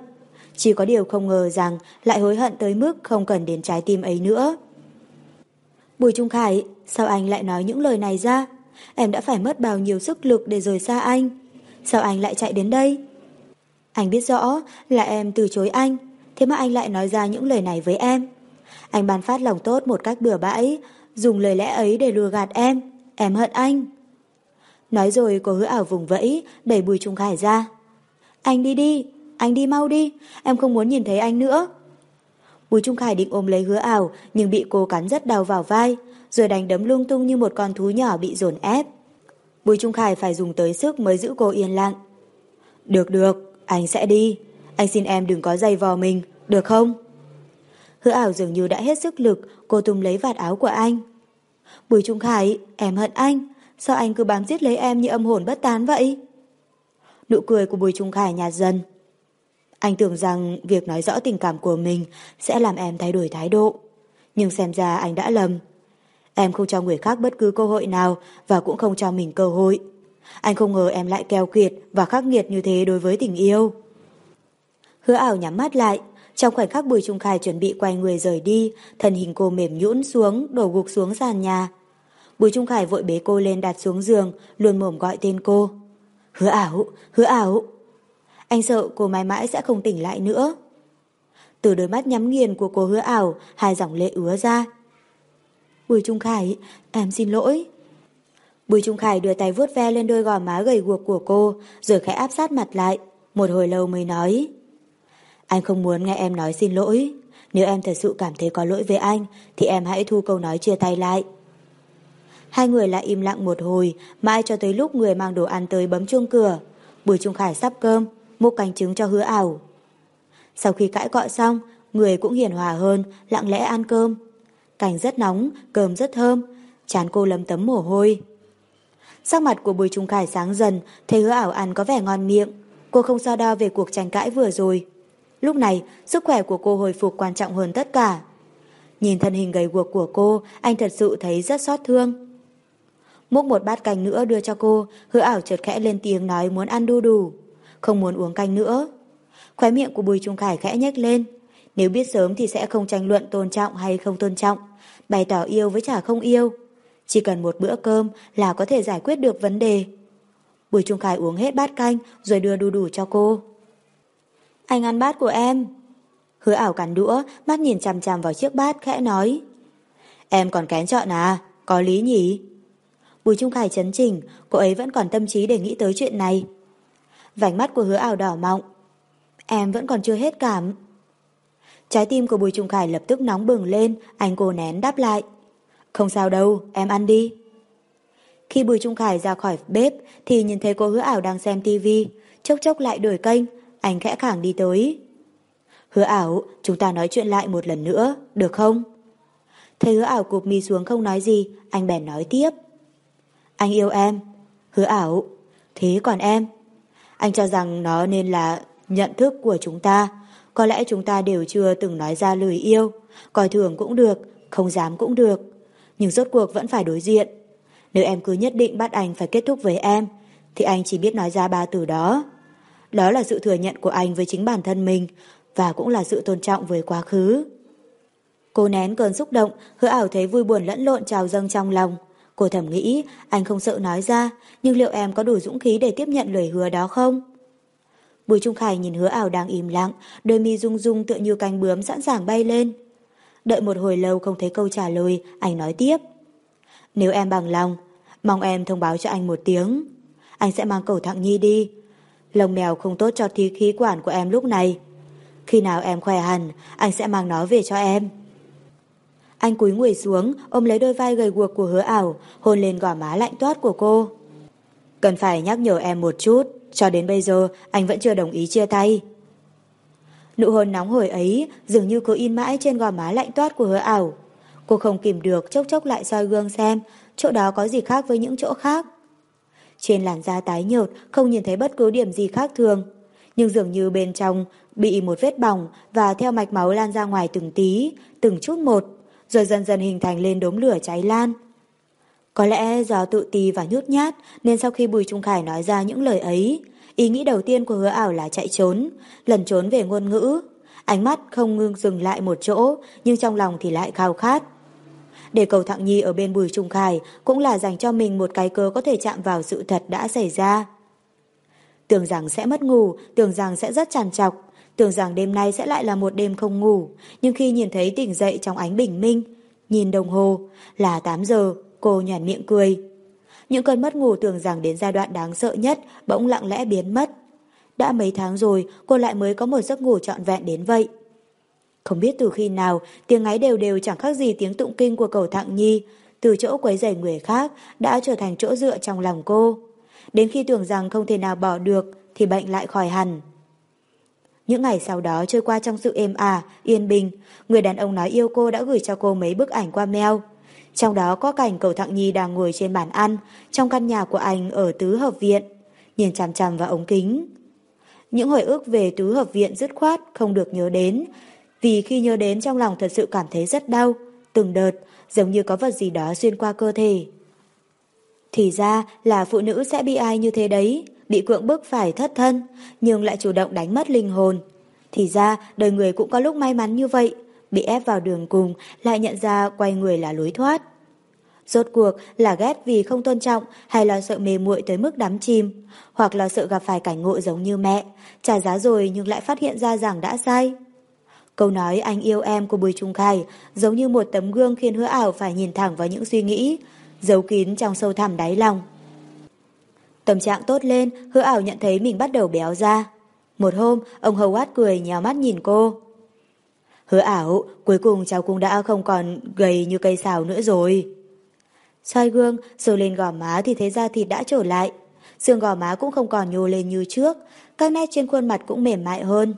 Chỉ có điều không ngờ rằng lại hối hận tới mức không cần đến trái tim ấy nữa. Bùi Trung Khải, sao anh lại nói những lời này ra? Em đã phải mất bao nhiêu sức lực để rời xa anh. Sao anh lại chạy đến đây? Anh biết rõ là em từ chối anh, thế mà anh lại nói ra những lời này với em. Anh ban phát lòng tốt một cách bừa bãi, dùng lời lẽ ấy để lừa gạt em. Em hận anh. Nói rồi cô hứa ảo vùng vẫy, đẩy Bùi Trung Khải ra. Anh đi đi, anh đi mau đi, em không muốn nhìn thấy anh nữa. Bùi Trung Khải định ôm lấy hứa ảo, nhưng bị cô cắn rất đau vào vai, rồi đánh đấm lung tung như một con thú nhỏ bị dồn ép. Bùi Trung Khải phải dùng tới sức mới giữ cô yên lặng. Được được, anh sẽ đi. Anh xin em đừng có dây vò mình, được không? Hứa ảo dường như đã hết sức lực, cô tung lấy vạt áo của anh. Bùi Trung Khải, em hận anh. Sao anh cứ bám giết lấy em như âm hồn bất tán vậy? Nụ cười của Bùi Trung Khải nhạt dần. Anh tưởng rằng việc nói rõ tình cảm của mình sẽ làm em thay đổi thái độ. Nhưng xem ra anh đã lầm. Em không cho người khác bất cứ cơ hội nào và cũng không cho mình cơ hội. Anh không ngờ em lại keo kiệt và khắc nghiệt như thế đối với tình yêu. Hứa ảo nhắm mắt lại. Trong khoảnh khắc Bùi Trung Khải chuẩn bị quay người rời đi, thân hình cô mềm nhũn xuống, đổ gục xuống sàn nhà. Bùi Trung Khải vội bế cô lên đặt xuống giường, luôn mồm gọi tên cô. Hứa ảo, hứa ảo. Anh sợ cô mãi mãi sẽ không tỉnh lại nữa. Từ đôi mắt nhắm nghiền của cô hứa ảo, hai dòng lệ ứa ra. Bùi Trung Khải, em xin lỗi. Bùi Trung Khải đưa tay vuốt ve lên đôi gò má gầy guộc của cô, rồi khẽ áp sát mặt lại. Một hồi lâu mới nói. Anh không muốn nghe em nói xin lỗi. Nếu em thật sự cảm thấy có lỗi với anh, thì em hãy thu câu nói chia tay lại. Hai người lại im lặng một hồi, mãi cho tới lúc người mang đồ ăn tới bấm chuông cửa. Bùi Trung Khải sắp cơm, mua canh trứng cho hứa ảo. Sau khi cãi cọ xong, người cũng hiền hòa hơn, lặng lẽ ăn cơm. Cành rất nóng, cơm rất thơm, chán cô lấm tấm mồ hôi. Sắc mặt của Bùi Trung Khải sáng dần, thấy hứa ảo ăn có vẻ ngon miệng. Cô không so đo về cuộc tranh cãi vừa rồi. Lúc này, sức khỏe của cô hồi phục quan trọng hơn tất cả. Nhìn thân hình gầy guộc của cô, anh thật sự thấy rất xót thương. Múc một bát canh nữa đưa cho cô, hứa ảo chợt khẽ lên tiếng nói muốn ăn đu đủ, không muốn uống canh nữa. Khóe miệng của Bùi Trung Khải khẽ nhếch lên. Nếu biết sớm thì sẽ không tranh luận tôn trọng hay không tôn trọng, bày tỏ yêu với chả không yêu. Chỉ cần một bữa cơm là có thể giải quyết được vấn đề. Bùi Trung Khải uống hết bát canh rồi đưa đu đủ cho cô. Anh ăn bát của em. Hứa ảo cắn đũa, mắt nhìn chằm chằm vào chiếc bát khẽ nói. Em còn kén chọn à, có lý nhỉ? Bùi Trung Khải chấn chỉnh, cô ấy vẫn còn tâm trí để nghĩ tới chuyện này. Vành mắt của hứa ảo đỏ mọng. Em vẫn còn chưa hết cảm. Trái tim của Bùi Trung Khải lập tức nóng bừng lên, anh cô nén đáp lại. Không sao đâu, em ăn đi. Khi Bùi Trung Khải ra khỏi bếp thì nhìn thấy cô hứa ảo đang xem tivi, chốc chốc lại đổi kênh, anh khẽ khàng đi tới. Hứa ảo, chúng ta nói chuyện lại một lần nữa, được không? Thấy hứa ảo cụp mi xuống không nói gì, anh bèn nói tiếp. Anh yêu em. Hứa ảo. Thế còn em? Anh cho rằng nó nên là nhận thức của chúng ta. Có lẽ chúng ta đều chưa từng nói ra lời yêu. Coi thường cũng được, không dám cũng được. Nhưng rốt cuộc vẫn phải đối diện. Nếu em cứ nhất định bắt anh phải kết thúc với em, thì anh chỉ biết nói ra ba từ đó. Đó là sự thừa nhận của anh với chính bản thân mình và cũng là sự tôn trọng với quá khứ. Cô nén cơn xúc động, hứa ảo thấy vui buồn lẫn lộn trào dâng trong lòng. Cô thầm nghĩ, anh không sợ nói ra, nhưng liệu em có đủ dũng khí để tiếp nhận lời hứa đó không? Bùi Trung Khải nhìn hứa ảo đang im lặng, đôi mi rung rung tựa như cánh bướm sẵn sàng bay lên. Đợi một hồi lâu không thấy câu trả lời, anh nói tiếp. Nếu em bằng lòng, mong em thông báo cho anh một tiếng. Anh sẽ mang cầu thẳng nhi đi. Lông mèo không tốt cho thí khí quản của em lúc này. Khi nào em khỏe hẳn, anh sẽ mang nó về cho em. Anh cúi người xuống, ôm lấy đôi vai gầy guộc của hứa ảo, hôn lên gò má lạnh toát của cô. Cần phải nhắc nhở em một chút, cho đến bây giờ anh vẫn chưa đồng ý chia tay. Nụ hôn nóng hổi ấy dường như cứ in mãi trên gò má lạnh toát của hứa ảo. Cô không kìm được chốc chốc lại soi gương xem chỗ đó có gì khác với những chỗ khác. Trên làn da tái nhợt không nhìn thấy bất cứ điểm gì khác thường. Nhưng dường như bên trong bị một vết bỏng và theo mạch máu lan ra ngoài từng tí, từng chút một rồi dần dần hình thành lên đốm lửa cháy lan. Có lẽ do tự ti và nhút nhát nên sau khi Bùi Trung Khải nói ra những lời ấy, ý nghĩ đầu tiên của hứa ảo là chạy trốn, lần trốn về ngôn ngữ. Ánh mắt không ngưng dừng lại một chỗ, nhưng trong lòng thì lại khao khát. Để cầu thạng nhi ở bên Bùi Trung Khải cũng là dành cho mình một cái cơ có thể chạm vào sự thật đã xảy ra. Tưởng rằng sẽ mất ngủ, tưởng rằng sẽ rất tràn trọc, tưởng rằng đêm nay sẽ lại là một đêm không ngủ, nhưng khi nhìn thấy tỉnh dậy trong ánh bình minh, nhìn đồng hồ, là 8 giờ, cô nhàn miệng cười. Những cơn mất ngủ tưởng rằng đến giai đoạn đáng sợ nhất bỗng lặng lẽ biến mất. Đã mấy tháng rồi cô lại mới có một giấc ngủ trọn vẹn đến vậy. Không biết từ khi nào tiếng ngáy đều đều chẳng khác gì tiếng tụng kinh của cầu thạng nhi, từ chỗ quấy rầy người khác đã trở thành chỗ dựa trong lòng cô. Đến khi tưởng rằng không thể nào bỏ được thì bệnh lại khỏi hẳn. Những ngày sau đó trôi qua trong sự êm ả, yên bình, người đàn ông nói yêu cô đã gửi cho cô mấy bức ảnh qua mail. Trong đó có cảnh cầu thạng nhi đang ngồi trên bàn ăn, trong căn nhà của anh ở tứ hợp viện, nhìn chằm chằm vào ống kính. Những hồi ức về tứ hợp viện dứt khoát không được nhớ đến, vì khi nhớ đến trong lòng thật sự cảm thấy rất đau, từng đợt, giống như có vật gì đó xuyên qua cơ thể. Thì ra là phụ nữ sẽ bị ai như thế đấy, bị cưỡng bức phải thất thân, nhưng lại chủ động đánh mất linh hồn. Thì ra, đời người cũng có lúc may mắn như vậy, bị ép vào đường cùng, lại nhận ra quay người là lối thoát. Rốt cuộc là ghét vì không tôn trọng hay là sợ mê muội tới mức đắm chìm, hoặc là sợ gặp phải cảnh ngộ giống như mẹ, trả giá rồi nhưng lại phát hiện ra rằng đã sai. Câu nói anh yêu em của Bùi Trung Khai giống như một tấm gương khiến hứa ảo phải nhìn thẳng vào những suy nghĩ, giấu kín trong sâu thẳm đáy lòng. Tâm trạng tốt lên, hứa ảo nhận thấy mình bắt đầu béo ra. Một hôm, ông Howard cười nhéo mắt nhìn cô. Hứa ảo, cuối cùng cháu cũng đã không còn gầy như cây xào nữa rồi. soi gương, sờ lên gò má thì thấy da thịt đã trở lại. Xương gò má cũng không còn nhô lên như trước, các nét trên khuôn mặt cũng mềm mại hơn.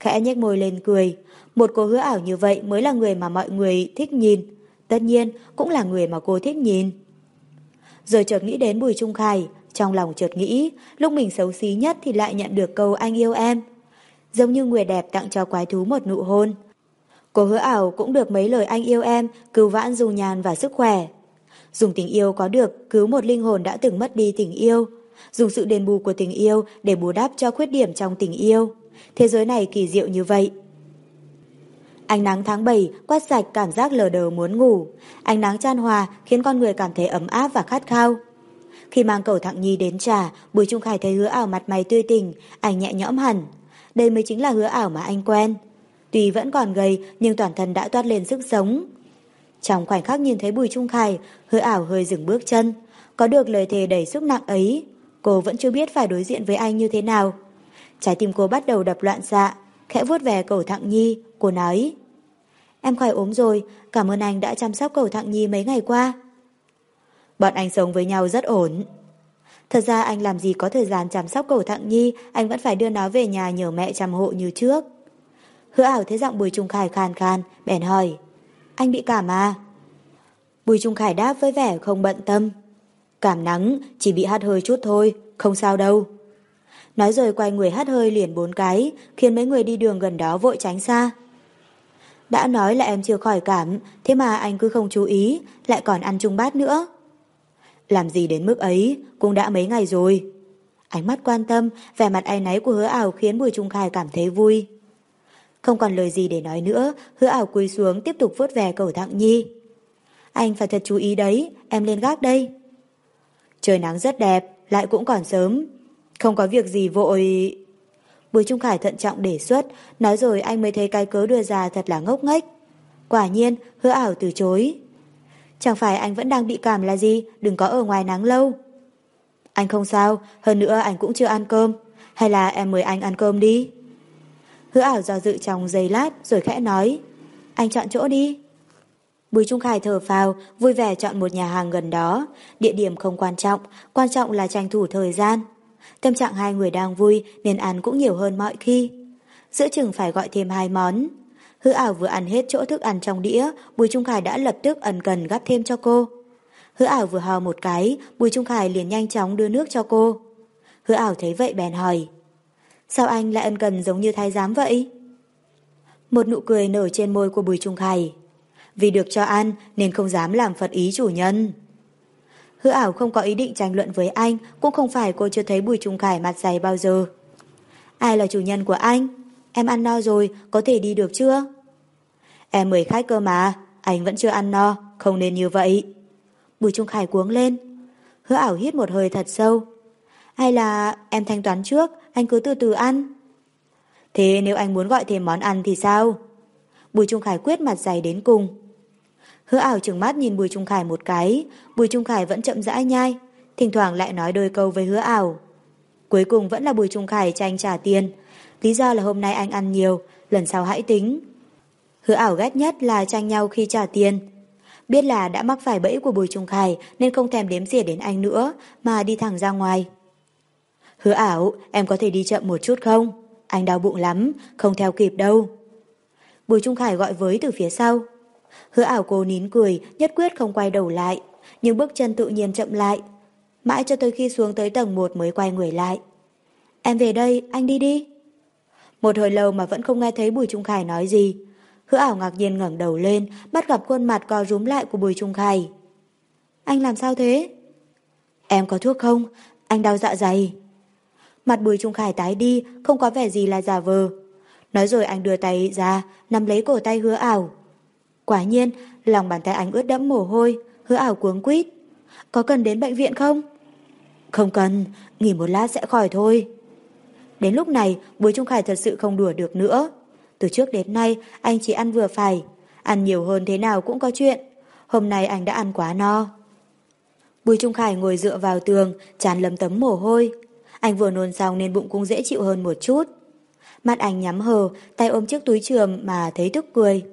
Khẽ nhếch môi lên cười, một cô hứa ảo như vậy mới là người mà mọi người thích nhìn. Tất nhiên, cũng là người mà cô thích nhìn. Rồi chợt nghĩ đến Bùi Trung Khải, trong lòng chợt nghĩ, lúc mình xấu xí nhất thì lại nhận được câu anh yêu em. Giống như người đẹp tặng cho quái thú một nụ hôn. Cô hứa ảo cũng được mấy lời anh yêu em, cứu vãn dù nhàn và sức khỏe. Dùng tình yêu có được cứu một linh hồn đã từng mất đi tình yêu. Dùng sự đền bù của tình yêu để bù đắp cho khuyết điểm trong tình yêu. Thế giới này kỳ diệu như vậy. Ánh nắng tháng 7 quét sạch cảm giác lờ đờ muốn ngủ. Ánh nắng chan hòa khiến con người cảm thấy ấm áp và khát khao. Khi mang cầu thẳng nhi đến trà, Bùi Trung Khải thấy hứa ảo mặt mày tươi tỉnh, anh nhẹ nhõm hẳn. Đây mới chính là hứa ảo mà anh quen. Tuy vẫn còn gầy nhưng toàn thân đã toát lên sức sống. Trong khoảnh khắc nhìn thấy Bùi Trung Khải, hứa ảo hơi dừng bước chân. Có được lời thề đầy sức nặng ấy, cô vẫn chưa biết phải đối diện với anh như thế nào. Trái tim cô bắt đầu đập loạn xạ, khẽ vuốt về cầu thẳng nhi, cô nói. Em khỏi ốm rồi, cảm ơn anh đã chăm sóc cầu Thạng nhi mấy ngày qua. Bọn anh sống với nhau rất ổn. Thật ra anh làm gì có thời gian chăm sóc cầu Thạng nhi, anh vẫn phải đưa nó về nhà nhờ mẹ chăm hộ như trước. Hứa ảo thấy giọng Bùi Trung Khải khan khan, bèn hỏi. Anh bị cảm à? Bùi Trung Khải đáp với vẻ không bận tâm. Cảm nắng, chỉ bị hát hơi chút thôi, không sao đâu. Nói rồi quay người hát hơi liền bốn cái, khiến mấy người đi đường gần đó vội tránh xa. Đã nói là em chưa khỏi cảm, thế mà anh cứ không chú ý, lại còn ăn chung bát nữa. Làm gì đến mức ấy, cũng đã mấy ngày rồi. Ánh mắt quan tâm, vẻ mặt ai náy của hứa ảo khiến Bùi Trung Khải cảm thấy vui. Không còn lời gì để nói nữa, hứa ảo cúi xuống tiếp tục vuốt về cầu thạng nhi. Anh phải thật chú ý đấy, em lên gác đây. Trời nắng rất đẹp, lại cũng còn sớm. Không có việc gì vội... Bùi Trung Khải thận trọng đề xuất, nói rồi anh mới thấy cái cớ đưa ra thật là ngốc nghếch. Quả nhiên, hứa ảo từ chối. Chẳng phải anh vẫn đang bị cảm là gì, đừng có ở ngoài nắng lâu. Anh không sao, hơn nữa anh cũng chưa ăn cơm. Hay là em mời anh ăn cơm đi? Hứa ảo do dự trong giây lát rồi khẽ nói. Anh chọn chỗ đi. Bùi Trung Khải thở phào, vui vẻ chọn một nhà hàng gần đó. Địa điểm không quan trọng, quan trọng là tranh thủ thời gian. Tâm trạng hai người đang vui nên ăn cũng nhiều hơn mọi khi. Giữa chừng phải gọi thêm hai món. Hứa ảo vừa ăn hết chỗ thức ăn trong đĩa, Bùi Trung Khải đã lập tức ẩn cần gắp thêm cho cô. Hứa ảo vừa hò một cái, Bùi Trung Khải liền nhanh chóng đưa nước cho cô. Hứa ảo thấy vậy bèn hỏi. Sao anh lại ân cần giống như thái giám vậy? Một nụ cười nở trên môi của Bùi Trung Khải. Vì được cho ăn nên không dám làm phật ý chủ nhân. Hứa ảo không có ý định tranh luận với anh, cũng không phải cô chưa thấy Bùi Trung Khải mặt dày bao giờ. Ai là chủ nhân của anh? Em ăn no rồi, có thể đi được chưa? Em mời khách cơ mà, anh vẫn chưa ăn no, không nên như vậy. Bùi Trung Khải cuống lên. Hứa ảo hít một hơi thật sâu. Hay là em thanh toán trước, anh cứ từ từ ăn. Thế nếu anh muốn gọi thêm món ăn thì sao? Bùi Trung Khải quyết mặt dày đến cùng. Hứa ảo trừng mắt nhìn Bùi Trung Khải một cái, Bùi Trung Khải vẫn chậm rãi nhai, thỉnh thoảng lại nói đôi câu với hứa ảo. Cuối cùng vẫn là Bùi Trung Khải tranh trả tiền, lý do là hôm nay anh ăn nhiều, lần sau hãy tính. Hứa ảo ghét nhất là tranh nhau khi trả tiền. Biết là đã mắc phải bẫy của Bùi Trung Khải nên không thèm đếm xỉa đến anh nữa mà đi thẳng ra ngoài. Hứa ảo, em có thể đi chậm một chút không? Anh đau bụng lắm, không theo kịp đâu. Bùi Trung Khải gọi với từ phía sau. Hứa ảo cô nín cười, nhất quyết không quay đầu lại, nhưng bước chân tự nhiên chậm lại. Mãi cho tới khi xuống tới tầng 1 mới quay người lại. Em về đây, anh đi đi. Một hồi lâu mà vẫn không nghe thấy Bùi Trung Khải nói gì. Hứa ảo ngạc nhiên ngẩng đầu lên, bắt gặp khuôn mặt co rúm lại của Bùi Trung Khải. Anh làm sao thế? Em có thuốc không? Anh đau dạ dày. Mặt Bùi Trung Khải tái đi, không có vẻ gì là giả vờ. Nói rồi anh đưa tay ra, nắm lấy cổ tay hứa ảo. Quả nhiên, lòng bàn tay anh ướt đẫm mồ hôi, hứa ảo cuống quýt. Có cần đến bệnh viện không? Không cần, nghỉ một lát sẽ khỏi thôi. Đến lúc này, Bùi Trung Khải thật sự không đùa được nữa. Từ trước đến nay, anh chỉ ăn vừa phải. Ăn nhiều hơn thế nào cũng có chuyện. Hôm nay anh đã ăn quá no. Bùi Trung Khải ngồi dựa vào tường, tràn lấm tấm mồ hôi. Anh vừa nôn xong nên bụng cũng dễ chịu hơn một chút. Mắt anh nhắm hờ, tay ôm chiếc túi trường mà thấy tức cười.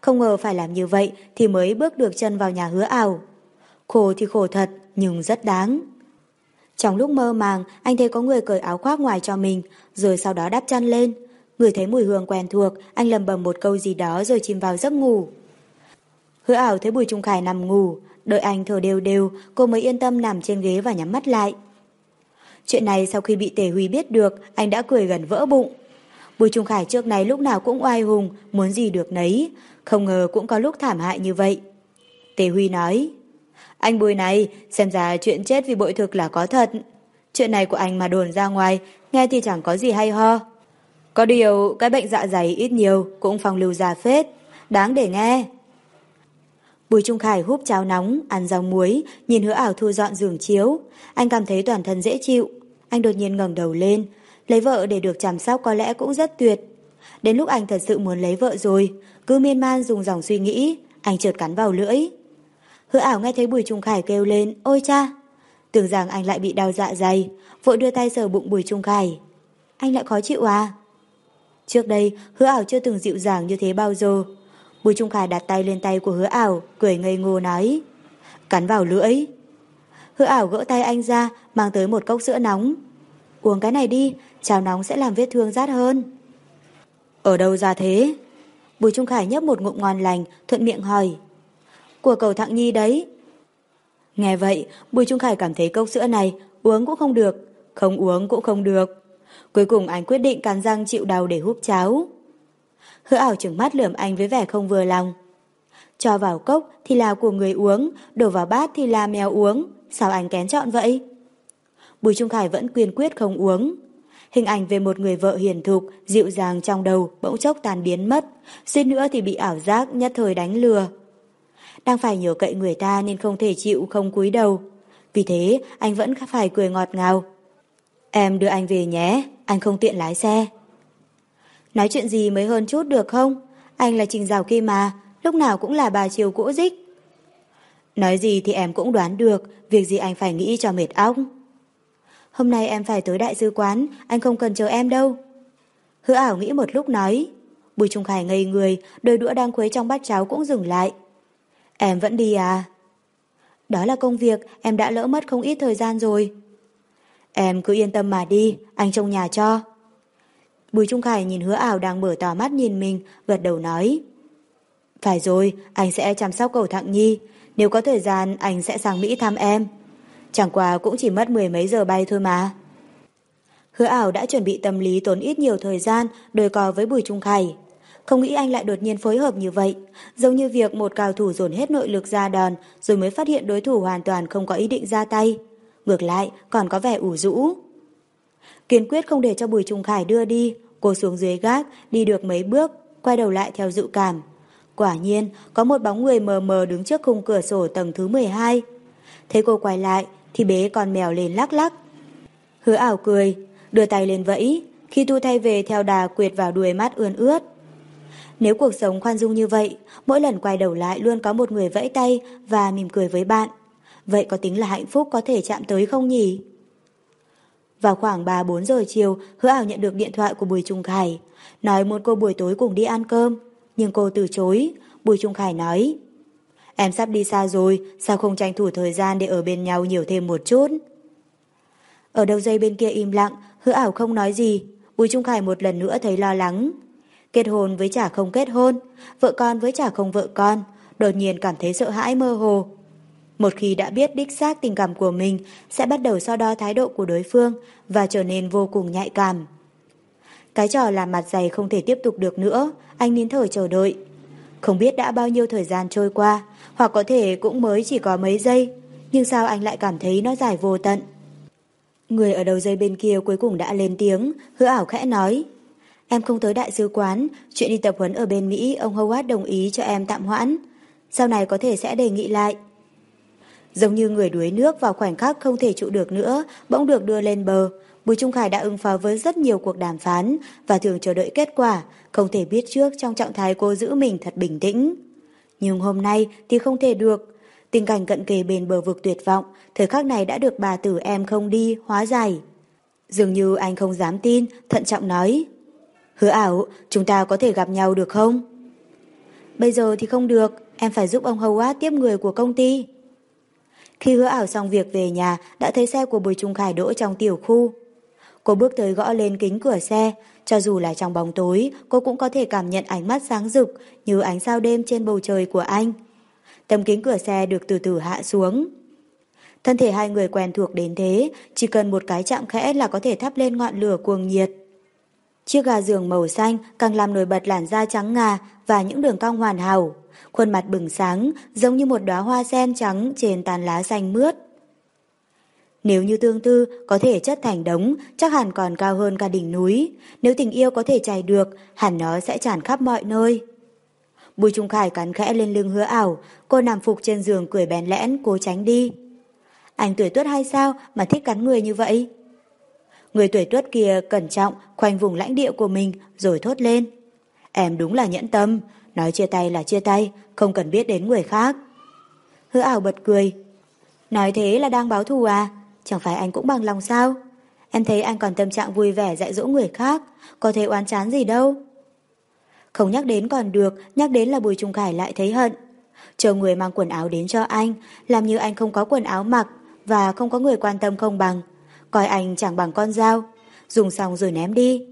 Không ngờ phải làm như vậy thì mới bước được chân vào nhà hứa ảo. Khổ thì khổ thật, nhưng rất đáng. Trong lúc mơ màng, anh thấy có người cởi áo khoác ngoài cho mình, rồi sau đó đắp chăn lên. Người thấy mùi hương quen thuộc, anh lầm bầm một câu gì đó rồi chìm vào giấc ngủ. Hứa ảo thấy Bùi Trung Khải nằm ngủ, đợi anh thở đều đều, cô mới yên tâm nằm trên ghế và nhắm mắt lại. Chuyện này sau khi bị Tề Huy biết được, anh đã cười gần vỡ bụng. Bùi Trung Khải trước này lúc nào cũng oai hùng, muốn gì được nấy, không ngờ cũng có lúc thảm hại như vậy. Tề Huy nói, Anh Bùi này, xem ra chuyện chết vì bội thực là có thật. Chuyện này của anh mà đồn ra ngoài, nghe thì chẳng có gì hay ho. Có điều, cái bệnh dạ dày ít nhiều cũng phòng lưu già phết, đáng để nghe. Bùi Trung Khải húp cháo nóng, ăn rau muối, nhìn hứa ảo thu dọn giường chiếu. Anh cảm thấy toàn thân dễ chịu. Anh đột nhiên ngẩng đầu lên. Lấy vợ để được chăm sóc có lẽ cũng rất tuyệt. Đến lúc anh thật sự muốn lấy vợ rồi, cứ miên man dùng dòng suy nghĩ, anh chợt cắn vào lưỡi. Hứa ảo nghe thấy Bùi Trung Khải kêu lên, ôi cha! Tưởng rằng anh lại bị đau dạ dày, vội đưa tay sờ bụng Bùi Trung Khải. Anh lại khó chịu à? Trước đây, hứa ảo chưa từng dịu dàng như thế bao giờ. Bùi Trung Khải đặt tay lên tay của hứa ảo, cười ngây ngô nói. Cắn vào lưỡi. Hứa ảo gỡ tay anh ra, mang tới một cốc sữa nóng. Uống cái này đi, Chào nóng sẽ làm vết thương rát hơn. Ở đâu ra thế? Bùi Trung Khải nhấp một ngụm ngon lành, thuận miệng hỏi. Của cầu thạng nhi đấy. Nghe vậy, Bùi Trung Khải cảm thấy cốc sữa này uống cũng không được, không uống cũng không được. Cuối cùng anh quyết định cắn răng chịu đau để húp cháo. Hứa ảo trừng mắt lườm anh với vẻ không vừa lòng. Cho vào cốc thì là của người uống, đổ vào bát thì là mèo uống. Sao anh kén chọn vậy? Bùi Trung Khải vẫn quyên quyết không uống. Hình ảnh về một người vợ hiền thục, dịu dàng trong đầu bỗng chốc tàn biến mất, suýt nữa thì bị ảo giác nhất thời đánh lừa. Đang phải nhờ cậy người ta nên không thể chịu không cúi đầu. Vì thế anh vẫn phải cười ngọt ngào. Em đưa anh về nhé, anh không tiện lái xe. Nói chuyện gì mới hơn chút được không? Anh là Trình Giảo Kim mà, lúc nào cũng là bà chiều cũ dích. Nói gì thì em cũng đoán được, việc gì anh phải nghĩ cho mệt óc. Hôm nay em phải tới đại sứ quán, anh không cần chờ em đâu. Hứa ảo nghĩ một lúc nói. Bùi Trung Khải ngây người, đôi đũa đang khuấy trong bát cháo cũng dừng lại. Em vẫn đi à? Đó là công việc, em đã lỡ mất không ít thời gian rồi. Em cứ yên tâm mà đi, anh trong nhà cho. Bùi Trung Khải nhìn hứa ảo đang mở tỏ mắt nhìn mình, gật đầu nói. Phải rồi, anh sẽ chăm sóc cầu thạng nhi. Nếu có thời gian, anh sẽ sang Mỹ thăm em. Chẳng qua cũng chỉ mất mười mấy giờ bay thôi mà. Hứa ảo đã chuẩn bị tâm lý tốn ít nhiều thời gian đôi co với Bùi Trung Khải. Không nghĩ anh lại đột nhiên phối hợp như vậy, giống như việc một cao thủ dồn hết nội lực ra đòn rồi mới phát hiện đối thủ hoàn toàn không có ý định ra tay. Ngược lại, còn có vẻ ủ rũ. Kiên quyết không để cho Bùi Trung Khải đưa đi, cô xuống dưới gác, đi được mấy bước, quay đầu lại theo dự cảm. Quả nhiên, có một bóng người mờ mờ đứng trước khung cửa sổ tầng thứ 12. Thấy cô quay lại, thì bế con mèo lên lắc lắc. Hứa ảo cười, đưa tay lên vẫy, khi tu thay về theo đà quyệt vào đuôi mắt ươn ướt. Nếu cuộc sống khoan dung như vậy, mỗi lần quay đầu lại luôn có một người vẫy tay và mỉm cười với bạn. Vậy có tính là hạnh phúc có thể chạm tới không nhỉ? Vào khoảng 3-4 giờ chiều, hứa ảo nhận được điện thoại của Bùi Trung Khải, nói muốn cô buổi tối cùng đi ăn cơm. Nhưng cô từ chối, Bùi Trung Khải nói, Em sắp đi xa rồi, sao không tranh thủ thời gian để ở bên nhau nhiều thêm một chút? Ở đầu dây bên kia im lặng, hứa ảo không nói gì. Bùi Trung Khải một lần nữa thấy lo lắng. Kết hôn với chả không kết hôn, vợ con với chả không vợ con, đột nhiên cảm thấy sợ hãi mơ hồ. Một khi đã biết đích xác tình cảm của mình, sẽ bắt đầu so đo thái độ của đối phương và trở nên vô cùng nhạy cảm. Cái trò làm mặt dày không thể tiếp tục được nữa, anh nín thở chờ đợi. Không biết đã bao nhiêu thời gian trôi qua, hoặc có thể cũng mới chỉ có mấy giây, nhưng sao anh lại cảm thấy nó dài vô tận. Người ở đầu dây bên kia cuối cùng đã lên tiếng, hứa ảo khẽ nói. Em không tới đại sứ quán, chuyện đi tập huấn ở bên Mỹ, ông Howard đồng ý cho em tạm hoãn. Sau này có thể sẽ đề nghị lại. Giống như người đuối nước vào khoảnh khắc không thể trụ được nữa, bỗng được đưa lên bờ. Bùi Trung Khải đã ứng phó với rất nhiều cuộc đàm phán và thường chờ đợi kết quả, không thể biết trước trong trạng thái cô giữ mình thật bình tĩnh. Nhưng hôm nay thì không thể được. Tình cảnh cận kề bên bờ vực tuyệt vọng, thời khắc này đã được bà tử em không đi, hóa giải. Dường như anh không dám tin, thận trọng nói. Hứa ảo, chúng ta có thể gặp nhau được không? Bây giờ thì không được, em phải giúp ông Howard tiếp người của công ty. Khi hứa ảo xong việc về nhà, đã thấy xe của Bùi Trung Khải đỗ trong tiểu khu. Cô bước tới gõ lên kính cửa xe, cho dù là trong bóng tối, cô cũng có thể cảm nhận ánh mắt sáng rực như ánh sao đêm trên bầu trời của anh. Tấm kính cửa xe được từ từ hạ xuống. Thân thể hai người quen thuộc đến thế, chỉ cần một cái chạm khẽ là có thể thắp lên ngọn lửa cuồng nhiệt. Chiếc gà giường màu xanh càng làm nổi bật làn da trắng ngà và những đường cong hoàn hảo. Khuôn mặt bừng sáng giống như một đóa hoa sen trắng trên tàn lá xanh mướt. Nếu như tương tư có thể chất thành đống, chắc hẳn còn cao hơn cả đỉnh núi. Nếu tình yêu có thể chảy được, hẳn nó sẽ tràn khắp mọi nơi. Bùi Trung Khải cắn khẽ lên lưng hứa ảo, cô nằm phục trên giường cười bén lẽn, cố tránh đi. Anh tuổi tuất hay sao mà thích cắn người như vậy? Người tuổi tuất kia cẩn trọng khoanh vùng lãnh địa của mình rồi thốt lên. Em đúng là nhẫn tâm, nói chia tay là chia tay, không cần biết đến người khác. Hứa ảo bật cười. Nói thế là đang báo thù à? Chẳng phải anh cũng bằng lòng sao? Em thấy anh còn tâm trạng vui vẻ dạy dỗ người khác, có thể oán chán gì đâu. Không nhắc đến còn được, nhắc đến là Bùi Trung Khải lại thấy hận. Chờ người mang quần áo đến cho anh, làm như anh không có quần áo mặc và không có người quan tâm không bằng. Coi anh chẳng bằng con dao, dùng xong rồi ném đi.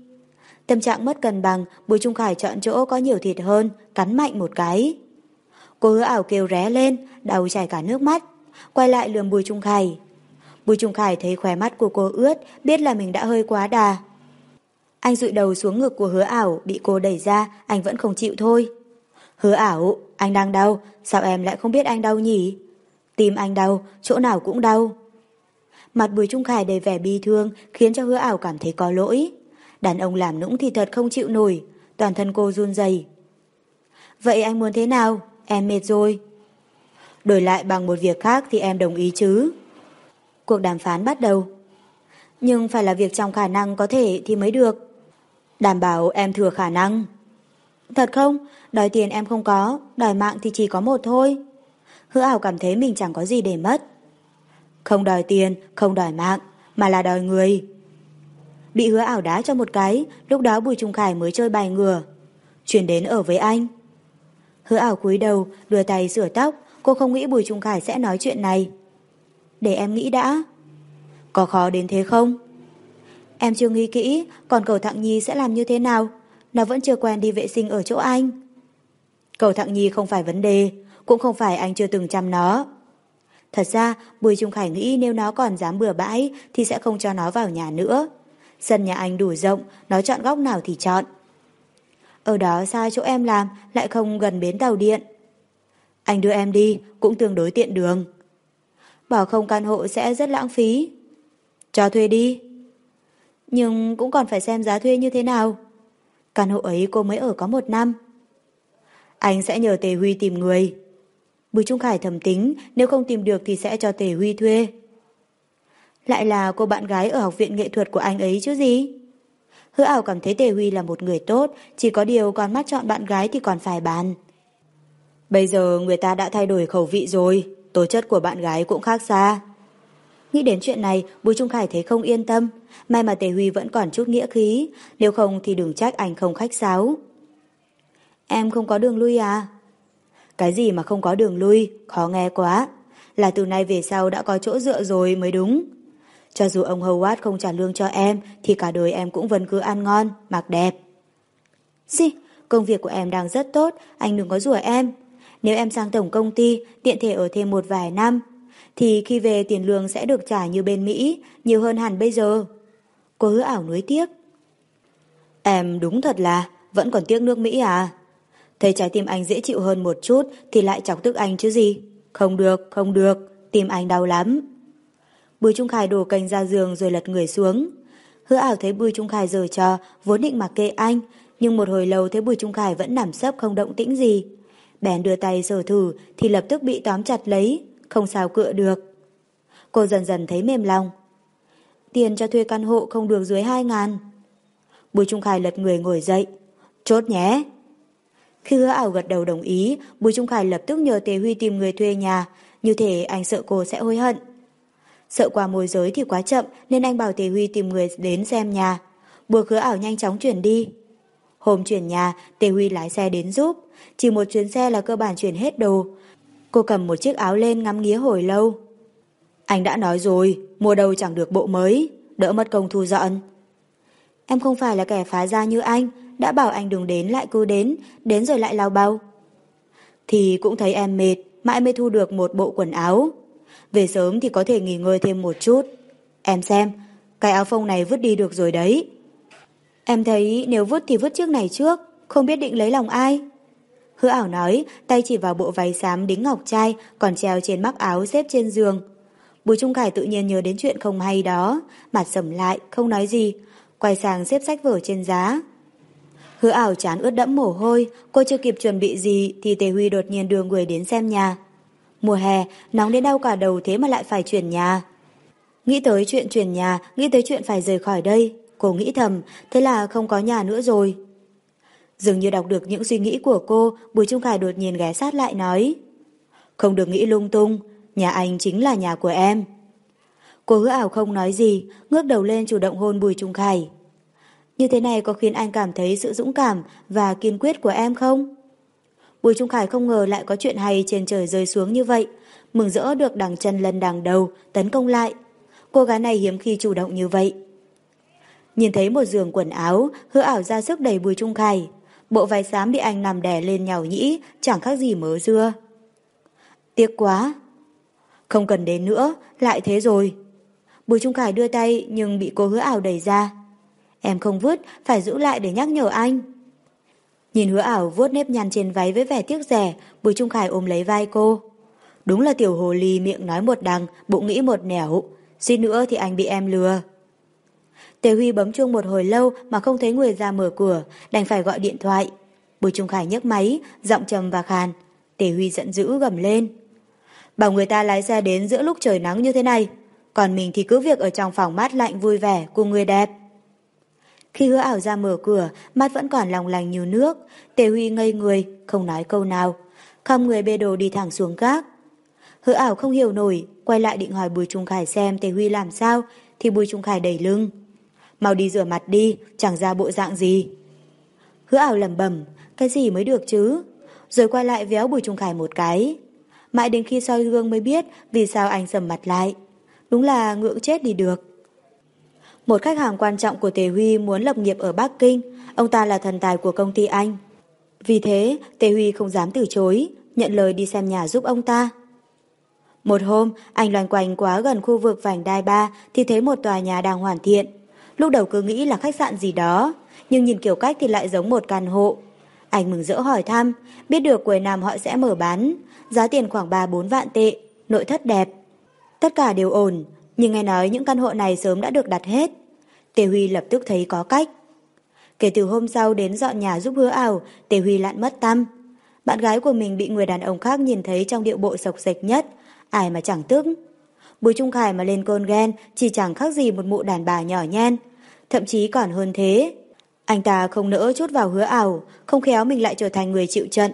Tâm trạng mất cân bằng, Bùi Trung Khải chọn chỗ có nhiều thịt hơn, cắn mạnh một cái. Cô hứa ảo kêu ré lên, đầu chảy cả nước mắt. Quay lại lườm Bùi Trung Khải. Bùi Trung Khải thấy khóe mắt của cô ướt, biết là mình đã hơi quá đà. Anh dụi đầu xuống ngực của hứa ảo, bị cô đẩy ra, anh vẫn không chịu thôi. Hứa ảo, anh đang đau, sao em lại không biết anh đau nhỉ? Tim anh đau, chỗ nào cũng đau. Mặt Bùi Trung Khải đầy vẻ bi thương, khiến cho hứa ảo cảm thấy có lỗi. Đàn ông làm nũng thì thật không chịu nổi, toàn thân cô run rẩy. Vậy anh muốn thế nào? Em mệt rồi. Đổi lại bằng một việc khác thì em đồng ý chứ. Cuộc đàm phán bắt đầu. Nhưng phải là việc trong khả năng có thể thì mới được. Đảm bảo em thừa khả năng. Thật không? Đòi tiền em không có, đòi mạng thì chỉ có một thôi. Hứa ảo cảm thấy mình chẳng có gì để mất. Không đòi tiền, không đòi mạng, mà là đòi người. Bị hứa ảo đá cho một cái, lúc đó Bùi Trung Khải mới chơi bài ngừa. Chuyển đến ở với anh. Hứa ảo cúi đầu, đưa tay sửa tóc, cô không nghĩ Bùi Trung Khải sẽ nói chuyện này. Để em nghĩ đã. Có khó đến thế không? Em chưa nghĩ kỹ, còn cầu Thạng Nhi sẽ làm như thế nào? Nó vẫn chưa quen đi vệ sinh ở chỗ anh. Cầu Thạng Nhi không phải vấn đề, cũng không phải anh chưa từng chăm nó. Thật ra, Bùi Trung Khải nghĩ nếu nó còn dám bừa bãi thì sẽ không cho nó vào nhà nữa. Sân nhà anh đủ rộng, nó chọn góc nào thì chọn. Ở đó xa chỗ em làm, lại không gần bến tàu điện. Anh đưa em đi, cũng tương đối tiện đường. Bỏ không căn hộ sẽ rất lãng phí. Cho thuê đi. Nhưng cũng còn phải xem giá thuê như thế nào. Căn hộ ấy cô mới ở có một năm. Anh sẽ nhờ Tề Huy tìm người. Bùi Trung Khải thầm tính, nếu không tìm được thì sẽ cho Tề Huy thuê. Lại là cô bạn gái ở học viện nghệ thuật của anh ấy chứ gì? Hứa ảo cảm thấy Tề Huy là một người tốt, chỉ có điều còn mắt chọn bạn gái thì còn phải bàn. Bây giờ người ta đã thay đổi khẩu vị rồi, tố chất của bạn gái cũng khác xa. Nghĩ đến chuyện này, Bùi Trung Khải thấy không yên tâm. May mà Tề Huy vẫn còn chút nghĩa khí, nếu không thì đừng trách anh không khách sáo. Em không có đường lui à? Cái gì mà không có đường lui, khó nghe quá. Là từ nay về sau đã có chỗ dựa rồi mới đúng. Cho dù ông Howard không trả lương cho em, thì cả đời em cũng vẫn cứ ăn ngon, mặc đẹp. Gì? Công việc của em đang rất tốt, anh đừng có rủa em. Nếu em sang tổng công ty, tiện thể ở thêm một vài năm, thì khi về tiền lương sẽ được trả như bên Mỹ, nhiều hơn hẳn bây giờ. Cô hứa ảo nuối tiếc. Em đúng thật là, vẫn còn tiếc nước Mỹ à? Thấy trái tim anh dễ chịu hơn một chút thì lại chọc tức anh chứ gì. Không được, không được, tim anh đau lắm. Bùi Trung Khải đổ cành ra giường rồi lật người xuống. Hứa ảo thấy Bùi Trung Khải rời trò, vốn định mặc kệ anh, nhưng một hồi lâu thấy Bùi Trung Khải vẫn nằm sấp không động tĩnh gì. Bèn đưa tay sờ thử thì lập tức bị tóm chặt lấy, không sao cựa được. Cô dần dần thấy mềm lòng. Tiền cho thuê căn hộ không được dưới hai ngàn. Bùi Trung Khải lật người ngồi dậy. Chốt nhé. Khi hứa ảo gật đầu đồng ý, Bùi Trung Khải lập tức nhờ Tề Huy tìm người thuê nhà, như thể anh sợ cô sẽ hối hận. Sợ qua môi giới thì quá chậm nên anh bảo Tề Huy tìm người đến xem nhà. Buộc hứa ảo nhanh chóng chuyển đi. Hôm chuyển nhà, Tề Huy lái xe đến giúp. Chỉ một chuyến xe là cơ bản chuyển hết đồ. Cô cầm một chiếc áo lên ngắm nghía hồi lâu. Anh đã nói rồi, mua đâu chẳng được bộ mới, đỡ mất công thu dọn. Em không phải là kẻ phá ra như anh, đã bảo anh đừng đến lại cứ đến, đến rồi lại lao bao. Thì cũng thấy em mệt, mãi mới thu được một bộ quần áo. Về sớm thì có thể nghỉ ngơi thêm một chút. Em xem, cái áo phông này vứt đi được rồi đấy. Em thấy nếu vứt thì vứt chiếc này trước, không biết định lấy lòng ai. Hứa ảo nói, tay chỉ vào bộ váy xám đính ngọc trai còn treo trên mắc áo xếp trên giường. Bùi Trung Khải tự nhiên nhớ đến chuyện không hay đó, mặt sầm lại, không nói gì, quay sang xếp sách vở trên giá. Hứa ảo chán ướt đẫm mồ hôi, cô chưa kịp chuẩn bị gì thì Tề Huy đột nhiên đưa người đến xem nhà. Mùa hè, nóng đến đau cả đầu thế mà lại phải chuyển nhà. Nghĩ tới chuyện chuyển nhà, nghĩ tới chuyện phải rời khỏi đây. Cô nghĩ thầm, thế là không có nhà nữa rồi. Dường như đọc được những suy nghĩ của cô, Bùi Trung Khải đột nhiên ghé sát lại nói. Không được nghĩ lung tung, nhà anh chính là nhà của em. Cô hứa ảo không nói gì, ngước đầu lên chủ động hôn Bùi Trung Khải. Như thế này có khiến anh cảm thấy sự dũng cảm và kiên quyết của em không? Bùi Trung Khải không ngờ lại có chuyện hay trên trời rơi xuống như vậy. Mừng rỡ được đằng chân lần đằng đầu, tấn công lại. Cô gái này hiếm khi chủ động như vậy. Nhìn thấy một giường quần áo, hứa ảo ra sức đẩy Bùi Trung Khải. Bộ váy xám bị anh nằm đè lên nhào nhĩ, chẳng khác gì mớ dưa. Tiếc quá. Không cần đến nữa, lại thế rồi. Bùi Trung Khải đưa tay nhưng bị cô hứa ảo đẩy ra. Em không vứt, phải giữ lại để nhắc nhở anh. Nhìn hứa ảo vuốt nếp nhăn trên váy với vẻ tiếc rẻ, Bùi Trung Khải ôm lấy vai cô. Đúng là tiểu hồ ly miệng nói một đằng, bụng nghĩ một nẻo. xin nữa thì anh bị em lừa. Tề Huy bấm chuông một hồi lâu mà không thấy người ra mở cửa, đành phải gọi điện thoại. Bùi Trung Khải nhấc máy, giọng trầm và khàn. Tề Huy giận dữ gầm lên. Bảo người ta lái xe đến giữa lúc trời nắng như thế này, còn mình thì cứ việc ở trong phòng mát lạnh vui vẻ cùng người đẹp. Khi hứa ảo ra mở cửa, mắt vẫn còn lòng lành như nước, Tề Huy ngây người, không nói câu nào. Không người bê đồ đi thẳng xuống gác. Hứa ảo không hiểu nổi, quay lại định hỏi Bùi Trung Khải xem Tề Huy làm sao, thì Bùi Trung Khải đẩy lưng. Mau đi rửa mặt đi, chẳng ra bộ dạng gì. Hứa ảo lầm bẩm cái gì mới được chứ? Rồi quay lại véo Bùi Trung Khải một cái. Mãi đến khi soi gương mới biết vì sao anh sầm mặt lại. Đúng là ngưỡng chết đi được. Một khách hàng quan trọng của Tề Huy muốn lập nghiệp ở Bắc Kinh, ông ta là thần tài của công ty Anh. Vì thế, Tề Huy không dám từ chối, nhận lời đi xem nhà giúp ông ta. Một hôm, anh loanh quanh quá gần khu vực vành đai ba thì thấy một tòa nhà đang hoàn thiện. Lúc đầu cứ nghĩ là khách sạn gì đó, nhưng nhìn kiểu cách thì lại giống một căn hộ. Anh mừng rỡ hỏi thăm, biết được quầy nam họ sẽ mở bán, giá tiền khoảng 3-4 vạn tệ, nội thất đẹp. Tất cả đều ổn, nhưng nghe nói những căn hộ này sớm đã được đặt hết. Tề Huy lập tức thấy có cách. Kể từ hôm sau đến dọn nhà giúp hứa ảo, Tề Huy lặn mất tâm. Bạn gái của mình bị người đàn ông khác nhìn thấy trong điệu bộ sộc sạch nhất, ai mà chẳng tức. Bùi Trung Khải mà lên cơn ghen chỉ chẳng khác gì một mụ đàn bà nhỏ nhen, thậm chí còn hơn thế. Anh ta không nỡ chút vào hứa ảo, không khéo mình lại trở thành người chịu trận.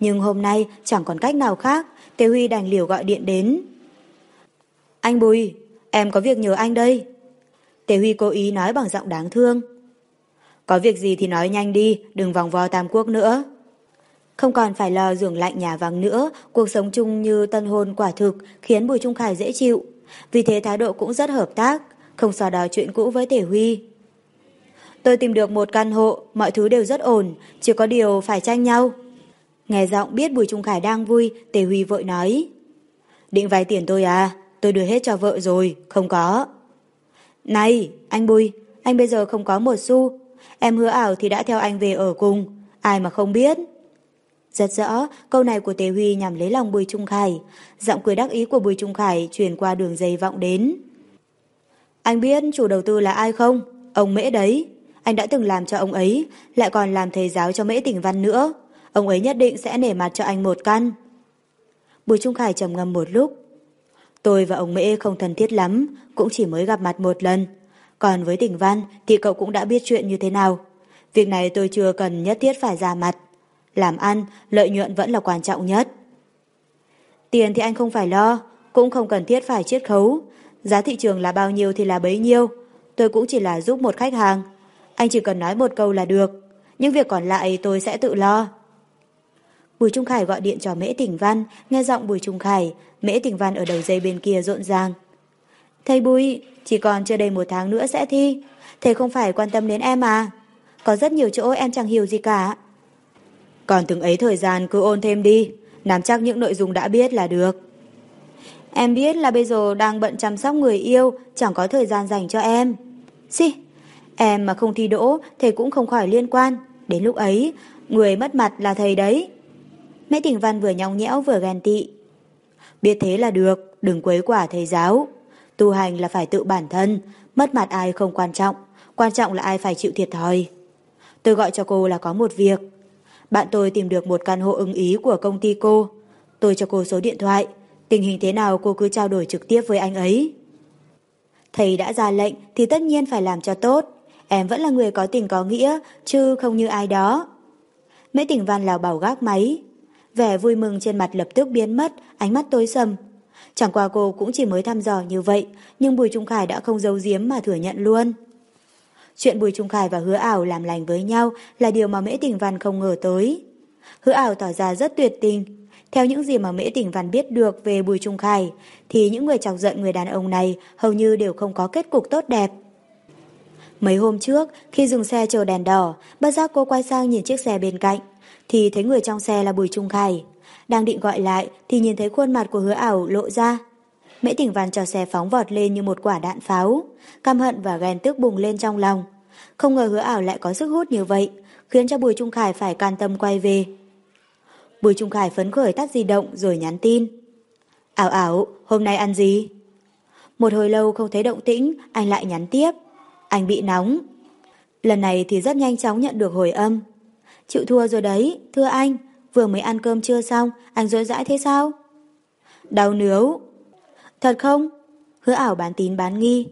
Nhưng hôm nay chẳng còn cách nào khác, Tề Huy đành liều gọi điện đến. Anh Bùi, em có việc nhờ anh đây. Tề Huy cố ý nói bằng giọng đáng thương. Có việc gì thì nói nhanh đi, đừng vòng vo tam quốc nữa. Không còn phải lo giường lạnh nhà vắng nữa, cuộc sống chung như tân hôn quả thực khiến Bùi Trung Khải dễ chịu. Vì thế thái độ cũng rất hợp tác, không so đo chuyện cũ với Tề Huy. Tôi tìm được một căn hộ, mọi thứ đều rất ổn, chỉ có điều phải tranh nhau. Nghe giọng biết Bùi Trung Khải đang vui, Tề Huy vội nói. Định vay tiền tôi à, tôi đưa hết cho vợ rồi, không có. Này, anh Bùi, anh bây giờ không có một xu. Em hứa ảo thì đã theo anh về ở cùng, ai mà không biết. Rất rõ, câu này của Tề Huy nhằm lấy lòng Bùi Trung Khải. Giọng cười đắc ý của Bùi Trung Khải truyền qua đường dây vọng đến. Anh biết chủ đầu tư là ai không? Ông Mễ đấy. Anh đã từng làm cho ông ấy, lại còn làm thầy giáo cho Mễ Tỉnh Văn nữa. Ông ấy nhất định sẽ nể mặt cho anh một căn. Bùi Trung Khải trầm ngâm một lúc. Tôi và ông Mễ không thân thiết lắm, cũng chỉ mới gặp mặt một lần. Còn với Tỉnh Văn thì cậu cũng đã biết chuyện như thế nào. Việc này tôi chưa cần nhất thiết phải ra mặt. Làm ăn, lợi nhuận vẫn là quan trọng nhất. Tiền thì anh không phải lo, cũng không cần thiết phải chiết khấu. Giá thị trường là bao nhiêu thì là bấy nhiêu. Tôi cũng chỉ là giúp một khách hàng. Anh chỉ cần nói một câu là được. Những việc còn lại tôi sẽ tự lo. Bùi Trung Khải gọi điện cho Mễ Tỉnh Văn, nghe giọng Bùi Trung Khải, Mễ Tỉnh Văn ở đầu dây bên kia rộn ràng. Thầy Bùi, chỉ còn chưa đầy một tháng nữa sẽ thi. Thầy không phải quan tâm đến em à? Có rất nhiều chỗ em chẳng hiểu gì cả. Còn từng ấy thời gian cứ ôn thêm đi, nắm chắc những nội dung đã biết là được. Em biết là bây giờ đang bận chăm sóc người yêu, chẳng có thời gian dành cho em. Xì, Em mà không thi đỗ, thầy cũng không khỏi liên quan. Đến lúc ấy, người mất mặt là thầy đấy. Mẹ tỉnh Văn vừa nhong nhẽo vừa ghen tị. Biết thế là được, đừng quấy quả thầy giáo. Tu hành là phải tự bản thân, mất mặt ai không quan trọng, quan trọng là ai phải chịu thiệt thòi. Tôi gọi cho cô là có một việc. Bạn tôi tìm được một căn hộ ưng ý của công ty cô. Tôi cho cô số điện thoại, tình hình thế nào cô cứ trao đổi trực tiếp với anh ấy. Thầy đã ra lệnh thì tất nhiên phải làm cho tốt. Em vẫn là người có tình có nghĩa, chứ không như ai đó. Mễ tỉnh văn lào bảo gác máy. Vẻ vui mừng trên mặt lập tức biến mất, ánh mắt tối sầm. Chẳng qua cô cũng chỉ mới thăm dò như vậy, nhưng Bùi Trung Khải đã không giấu giếm mà thừa nhận luôn. Chuyện Bùi Trung Khải và Hứa Ảo làm lành với nhau là điều mà Mễ Tình Văn không ngờ tới. Hứa Ảo tỏ ra rất tuyệt tình. Theo những gì mà Mễ Tình Văn biết được về Bùi Trung Khải, thì những người chọc giận người đàn ông này hầu như đều không có kết cục tốt đẹp. Mấy hôm trước, khi dừng xe chờ đèn đỏ, bất giác cô quay sang nhìn chiếc xe bên cạnh, thì thấy người trong xe là Bùi Trung Khải. Đang định gọi lại thì nhìn thấy khuôn mặt của hứa ảo lộ ra. Mễ Tỉnh Văn cho xe phóng vọt lên như một quả đạn pháo, căm hận và ghen tức bùng lên trong lòng. Không ngờ hứa ảo lại có sức hút như vậy, khiến cho Bùi Trung Khải phải can tâm quay về. Bùi Trung Khải phấn khởi tắt di động rồi nhắn tin. Ảo ảo, hôm nay ăn gì? Một hồi lâu không thấy động tĩnh, anh lại nhắn tiếp. Anh bị nóng. Lần này thì rất nhanh chóng nhận được hồi âm. Chịu thua rồi đấy, thưa anh, vừa mới ăn cơm chưa xong, anh dối dãi thế sao? Đau nướu. Thật không? Hứa ảo bán tín bán nghi.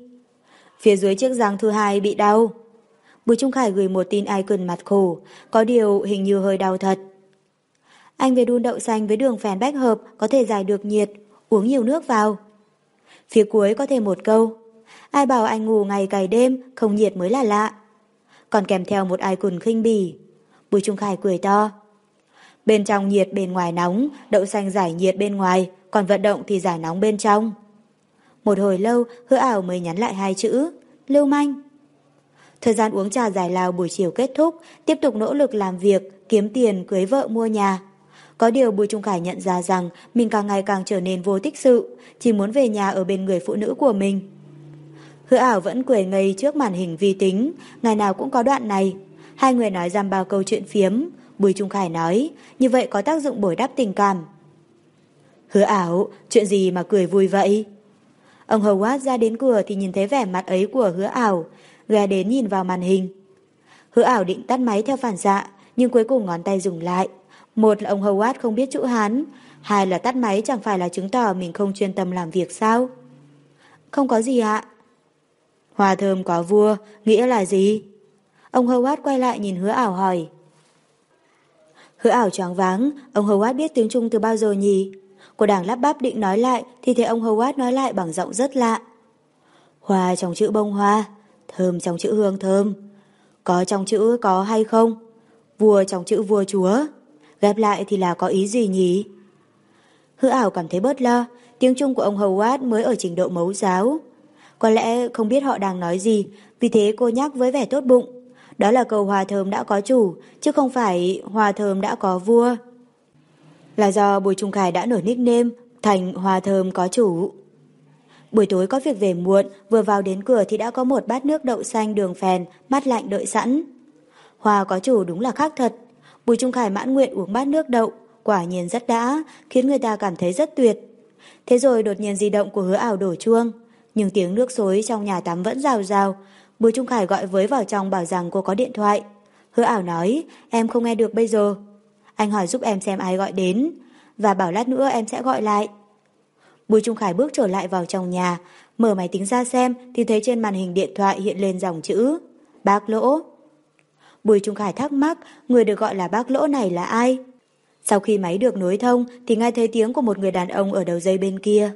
Phía dưới chiếc răng thứ hai bị đau. Bùi Trung Khải gửi một tin icon mặt khổ, có điều hình như hơi đau thật. Anh về đun đậu xanh với đường phèn bách hợp có thể giải được nhiệt, uống nhiều nước vào. Phía cuối có thêm một câu. Ai bảo anh ngủ ngày cày đêm, không nhiệt mới là lạ. Còn kèm theo một icon khinh bỉ. Bùi Trung Khải cười to. Bên trong nhiệt bên ngoài nóng, đậu xanh giải nhiệt bên ngoài, còn vận động thì giải nóng bên trong. Một hồi lâu, hứa ảo mới nhắn lại hai chữ, lưu manh. Thời gian uống trà giải lao buổi chiều kết thúc, tiếp tục nỗ lực làm việc, kiếm tiền, cưới vợ mua nhà. Có điều Bùi Trung Khải nhận ra rằng mình càng ngày càng trở nên vô tích sự, chỉ muốn về nhà ở bên người phụ nữ của mình. Hứa ảo vẫn cười ngây trước màn hình vi tính, ngày nào cũng có đoạn này. Hai người nói giam bao câu chuyện phiếm, Bùi Trung Khải nói, như vậy có tác dụng bồi đắp tình cảm. Hứa ảo, chuyện gì mà cười vui vậy? Ông Howard ra đến cửa thì nhìn thấy vẻ mặt ấy của hứa ảo, ghé đến nhìn vào màn hình. Hứa ảo định tắt máy theo phản xạ, nhưng cuối cùng ngón tay dùng lại. Một là ông Howard không biết chữ Hán, hai là tắt máy chẳng phải là chứng tỏ mình không chuyên tâm làm việc sao? Không có gì ạ. Hòa thơm có vua, nghĩa là gì? Ông Howard quay lại nhìn hứa ảo hỏi. Hứa ảo choáng váng, ông Howard biết tiếng Trung từ bao giờ nhỉ? Cô đảng lắp bắp định nói lại thì thấy ông Howard nói lại bằng giọng rất lạ. Hoa trong chữ bông hoa, thơm trong chữ hương thơm. Có trong chữ có hay không? Vua trong chữ vua chúa. Ghép lại thì là có ý gì nhỉ? Hứa ảo cảm thấy bớt lo, tiếng Trung của ông Howard mới ở trình độ mấu giáo. Có lẽ không biết họ đang nói gì, vì thế cô nhắc với vẻ tốt bụng. Đó là câu hòa thơm đã có chủ, chứ không phải hòa thơm đã có vua. Là do Bùi Trung Khải đã nổi nickname thành hòa thơm có chủ. Buổi tối có việc về muộn, vừa vào đến cửa thì đã có một bát nước đậu xanh đường phèn, mát lạnh đợi sẵn. Hòa có chủ đúng là khác thật. Bùi Trung Khải mãn nguyện uống bát nước đậu, quả nhiên rất đã, khiến người ta cảm thấy rất tuyệt. Thế rồi đột nhiên di động của hứa ảo đổ chuông, nhưng tiếng nước xối trong nhà tắm vẫn rào rào, Bùi Trung Khải gọi với vào trong bảo rằng cô có điện thoại. Hứa ảo nói, em không nghe được bây giờ. Anh hỏi giúp em xem ai gọi đến, và bảo lát nữa em sẽ gọi lại. Bùi Trung Khải bước trở lại vào trong nhà, mở máy tính ra xem thì thấy trên màn hình điện thoại hiện lên dòng chữ Bác Lỗ. Bùi Trung Khải thắc mắc người được gọi là bác Lỗ này là ai? Sau khi máy được nối thông thì nghe thấy tiếng của một người đàn ông ở đầu dây bên kia.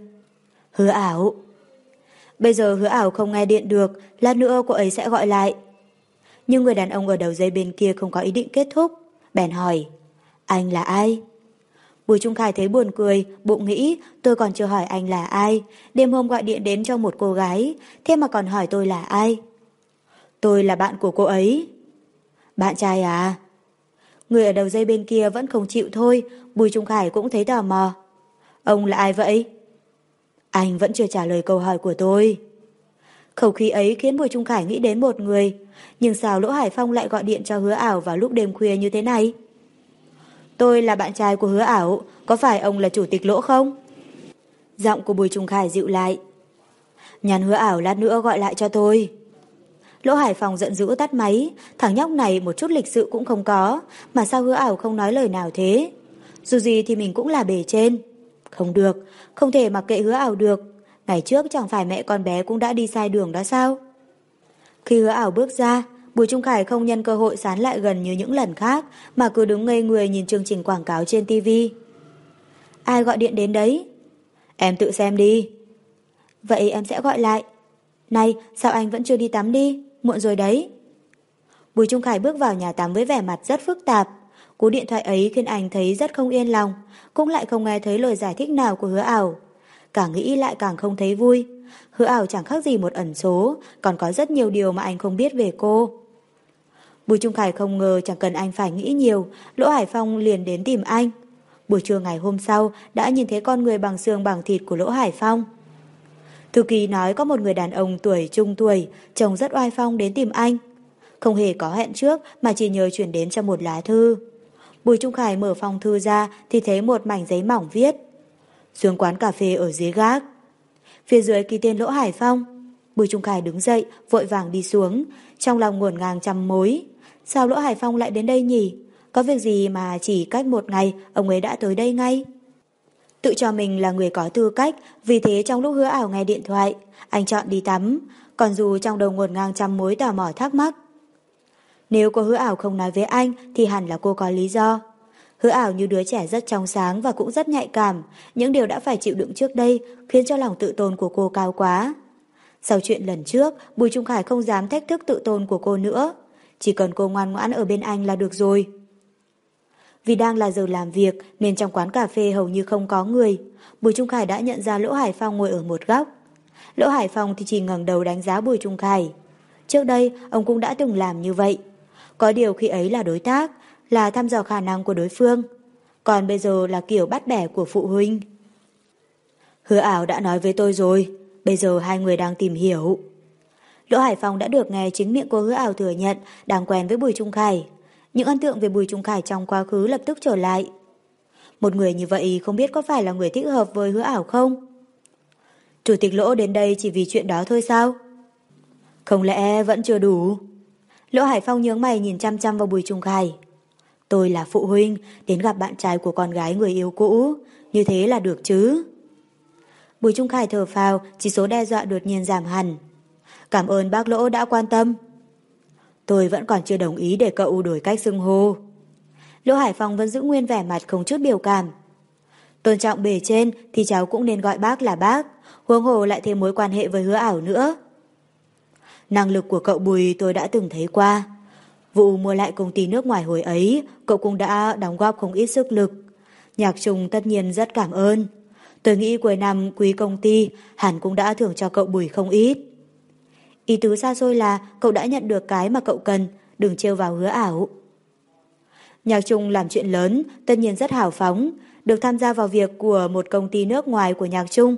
Hứa ảo. Bây giờ hứa ảo không nghe điện được, lát nữa cô ấy sẽ gọi lại. Nhưng người đàn ông ở đầu dây bên kia không có ý định kết thúc. Bèn hỏi, anh là ai? Bùi Trung Khải thấy buồn cười, bụng nghĩ tôi còn chưa hỏi anh là ai. Đêm hôm gọi điện đến cho một cô gái, thế mà còn hỏi tôi là ai? Tôi là bạn của cô ấy. Bạn trai à? Người ở đầu dây bên kia vẫn không chịu thôi, Bùi Trung Khải cũng thấy tò mò. Ông là ai vậy? Anh vẫn chưa trả lời câu hỏi của tôi. Khẩu khí ấy khiến Bùi Trung Khải nghĩ đến một người. Nhưng sao Lỗ Hải Phong lại gọi điện cho hứa ảo vào lúc đêm khuya như thế này? Tôi là bạn trai của hứa ảo, có phải ông là chủ tịch Lỗ không? Giọng của Bùi Trung Khải dịu lại. Nhắn hứa ảo lát nữa gọi lại cho tôi. Lỗ Hải Phòng giận dữ tắt máy, thằng nhóc này một chút lịch sự cũng không có, mà sao hứa ảo không nói lời nào thế? Dù gì thì mình cũng là bề trên. Không được, không thể mặc kệ hứa ảo được. Ngày trước chẳng phải mẹ con bé cũng đã đi sai đường đó sao? Khi hứa ảo bước ra, Bùi Trung Khải không nhân cơ hội sán lại gần như những lần khác mà cứ đứng ngây người nhìn chương trình quảng cáo trên TV. Ai gọi điện đến đấy? Em tự xem đi. Vậy em sẽ gọi lại. Này, sao anh vẫn chưa đi tắm đi? Muộn rồi đấy. Bùi Trung Khải bước vào nhà tắm với vẻ mặt rất phức tạp. Cú điện thoại ấy khiến anh thấy rất không yên lòng, cũng lại không nghe thấy lời giải thích nào của hứa ảo. Càng nghĩ lại càng không thấy vui. Hứa ảo chẳng khác gì một ẩn số, còn có rất nhiều điều mà anh không biết về cô. Bùi Trung Khải không ngờ chẳng cần anh phải nghĩ nhiều, Lỗ Hải Phong liền đến tìm anh. Buổi trưa ngày hôm sau đã nhìn thấy con người bằng xương bằng thịt của Lỗ Hải Phong. Thư ký nói có một người đàn ông tuổi trung tuổi, trông rất oai phong đến tìm anh. Không hề có hẹn trước mà chỉ nhờ chuyển đến cho một lá thư. Bùi Trung Khải mở phong thư ra thì thấy một mảnh giấy mỏng viết. Xuống quán cà phê ở dưới gác. Phía dưới ký tên Lỗ Hải Phong. Bùi Trung Khải đứng dậy, vội vàng đi xuống, trong lòng nguồn ngang trăm mối. Sao Lỗ Hải Phong lại đến đây nhỉ? Có việc gì mà chỉ cách một ngày ông ấy đã tới đây ngay? Tự cho mình là người có tư cách, vì thế trong lúc hứa ảo nghe điện thoại, anh chọn đi tắm, còn dù trong đầu ngột ngang trăm mối tò mò thắc mắc. Nếu cô hứa ảo không nói với anh thì hẳn là cô có lý do. Hứa ảo như đứa trẻ rất trong sáng và cũng rất nhạy cảm, những điều đã phải chịu đựng trước đây khiến cho lòng tự tôn của cô cao quá. Sau chuyện lần trước, Bùi Trung Khải không dám thách thức tự tôn của cô nữa. Chỉ cần cô ngoan ngoãn ở bên anh là được rồi. Vì đang là giờ làm việc nên trong quán cà phê hầu như không có người. Bùi Trung Khải đã nhận ra Lỗ Hải Phong ngồi ở một góc. Lỗ Hải Phong thì chỉ ngẩng đầu đánh giá Bùi Trung Khải. Trước đây, ông cũng đã từng làm như vậy. Có điều khi ấy là đối tác, là thăm dò khả năng của đối phương. Còn bây giờ là kiểu bắt bẻ của phụ huynh. Hứa ảo đã nói với tôi rồi, bây giờ hai người đang tìm hiểu. Lỗ Hải Phong đã được nghe chính miệng cô hứa ảo thừa nhận đang quen với Bùi Trung Khải. Những ấn tượng về Bùi Trung Khải trong quá khứ lập tức trở lại. Một người như vậy không biết có phải là người thích hợp với hứa ảo không? Chủ tịch Lỗ đến đây chỉ vì chuyện đó thôi sao? Không lẽ vẫn chưa đủ? Lỗ Hải Phong nhướng mày nhìn chăm chăm vào Bùi Trung Khải. Tôi là phụ huynh, đến gặp bạn trai của con gái người yêu cũ, như thế là được chứ? Bùi Trung Khải thở phào, chỉ số đe dọa đột nhiên giảm hẳn. Cảm ơn bác Lỗ đã quan tâm. Tôi vẫn còn chưa đồng ý để cậu đổi cách xưng hô. Lỗ Hải Phong vẫn giữ nguyên vẻ mặt không chút biểu cảm. Tôn trọng bề trên thì cháu cũng nên gọi bác là bác, huống hồ lại thêm mối quan hệ với hứa ảo nữa. Năng lực của cậu Bùi tôi đã từng thấy qua. Vụ mua lại công ty nước ngoài hồi ấy, cậu cũng đã đóng góp không ít sức lực. Nhạc trùng tất nhiên rất cảm ơn. Tôi nghĩ cuối năm quý công ty hẳn cũng đã thưởng cho cậu Bùi không ít. Ý tứ xa xôi là cậu đã nhận được cái mà cậu cần, đừng trêu vào hứa ảo. Nhạc Trung làm chuyện lớn, tất nhiên rất hào phóng, được tham gia vào việc của một công ty nước ngoài của Nhạc Trung.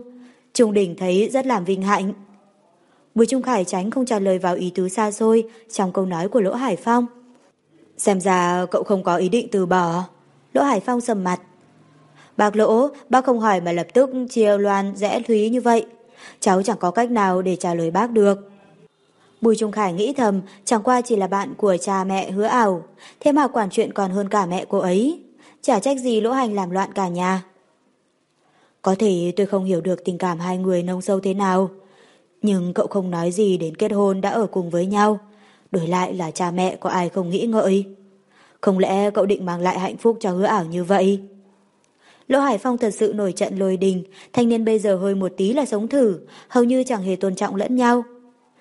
Trung Đình thấy rất làm vinh hạnh. Bùi Trung Khải tránh không trả lời vào ý tứ xa xôi trong câu nói của Lỗ Hải Phong. Xem ra cậu không có ý định từ bỏ. Lỗ Hải Phong sầm mặt. Bác Lỗ, bác không hỏi mà lập tức chia loan rẽ thúy như vậy. Cháu chẳng có cách nào để trả lời bác được. Bùi Trung Khải nghĩ thầm chẳng qua chỉ là bạn của cha mẹ hứa ảo, thế mà quản chuyện còn hơn cả mẹ cô ấy. Chả trách gì lỗ hành làm loạn cả nhà. Có thể tôi không hiểu được tình cảm hai người nông sâu thế nào, nhưng cậu không nói gì đến kết hôn đã ở cùng với nhau. Đổi lại là cha mẹ có ai không nghĩ ngợi. Không lẽ cậu định mang lại hạnh phúc cho hứa ảo như vậy? Lỗ Hải Phong thật sự nổi trận lôi đình, thanh niên bây giờ hơi một tí là sống thử, hầu như chẳng hề tôn trọng lẫn nhau.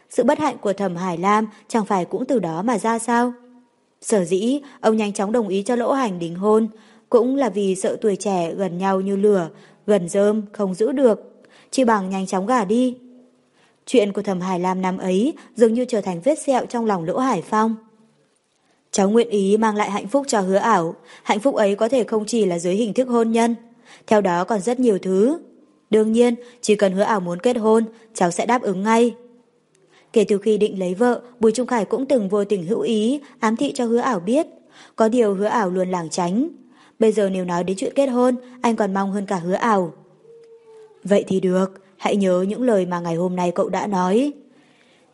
Sự bất hạnh của thẩm Hải Lam chẳng phải cũng từ đó mà ra sao? Sở dĩ, ông nhanh chóng đồng ý cho lỗ hành đính hôn, cũng là vì sợ tuổi trẻ gần nhau như lửa, gần rơm, không giữ được. Chỉ bằng nhanh chóng gả đi. Chuyện của thẩm Hải Lam năm ấy dường như trở thành vết sẹo trong lòng lỗ Hải Phong. Cháu nguyện ý mang lại hạnh phúc cho hứa ảo. Hạnh phúc ấy có thể không chỉ là dưới hình thức hôn nhân. Theo đó còn rất nhiều thứ. Đương nhiên, chỉ cần hứa ảo muốn kết hôn, cháu sẽ đáp ứng ngay. Kể từ khi định lấy vợ, Bùi Trung Khải cũng từng vô tình hữu ý, ám thị cho hứa ảo biết. Có điều hứa ảo luôn lảng tránh. Bây giờ nếu nói đến chuyện kết hôn, anh còn mong hơn cả hứa ảo. Vậy thì được, hãy nhớ những lời mà ngày hôm nay cậu đã nói.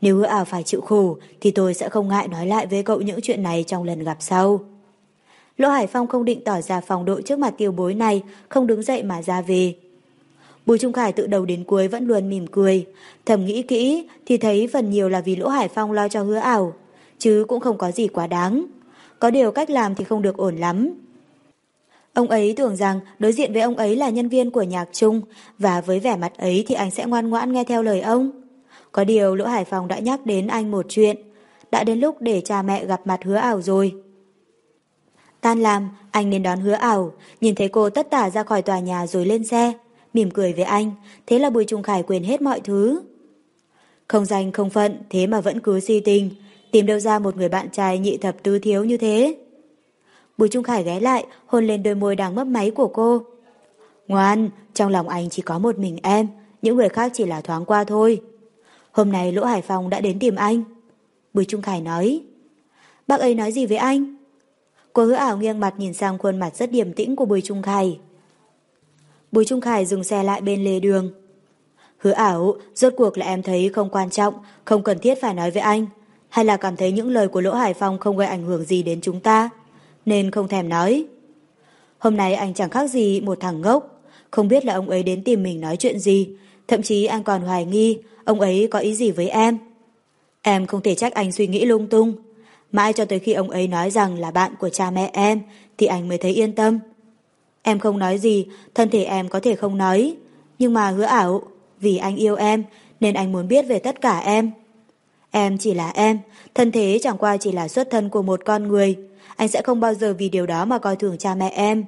Nếu hứa ảo phải chịu khổ, thì tôi sẽ không ngại nói lại với cậu những chuyện này trong lần gặp sau. Lỗ Hải Phong không định tỏ ra phòng độ trước mặt tiêu bối này, không đứng dậy mà ra về. Bùi Trung Khải từ đầu đến cuối vẫn luôn mỉm cười. Thầm nghĩ kỹ thì thấy phần nhiều là vì Lỗ Hải Phong lo cho hứa ảo, chứ cũng không có gì quá đáng. Có điều cách làm thì không được ổn lắm. Ông ấy tưởng rằng đối diện với ông ấy là nhân viên của nhạc trung và với vẻ mặt ấy thì anh sẽ ngoan ngoãn nghe theo lời ông. Có điều Lỗ Hải Phòng đã nhắc đến anh một chuyện. Đã đến lúc để cha mẹ gặp mặt hứa ảo rồi. Tan làm, anh nên đón hứa ảo, nhìn thấy cô tất tả ra khỏi tòa nhà rồi lên xe mỉm cười với anh, thế là Bùi Trung Khải quên hết mọi thứ. Không danh không phận, thế mà vẫn cứ si tình, tìm đâu ra một người bạn trai nhị thập tứ thiếu như thế. Bùi Trung Khải ghé lại, hôn lên đôi môi đang mấp máy của cô. Ngoan, trong lòng anh chỉ có một mình em, những người khác chỉ là thoáng qua thôi. Hôm nay Lỗ Hải Phong đã đến tìm anh. Bùi Trung Khải nói. Bác ấy nói gì với anh? Cô hứa ảo nghiêng mặt nhìn sang khuôn mặt rất điềm tĩnh của Bùi Trung Khải. Bùi Trung Khải dừng xe lại bên lề đường. Hứa ảo, rốt cuộc là em thấy không quan trọng, không cần thiết phải nói với anh. Hay là cảm thấy những lời của Lỗ Hải Phong không gây ảnh hưởng gì đến chúng ta, nên không thèm nói. Hôm nay anh chẳng khác gì một thằng ngốc, không biết là ông ấy đến tìm mình nói chuyện gì, thậm chí anh còn hoài nghi ông ấy có ý gì với em. Em không thể trách anh suy nghĩ lung tung. Mãi cho tới khi ông ấy nói rằng là bạn của cha mẹ em thì anh mới thấy yên tâm. Em không nói gì, thân thể em có thể không nói. Nhưng mà hứa ảo, vì anh yêu em, nên anh muốn biết về tất cả em. Em chỉ là em, thân thế chẳng qua chỉ là xuất thân của một con người. Anh sẽ không bao giờ vì điều đó mà coi thường cha mẹ em.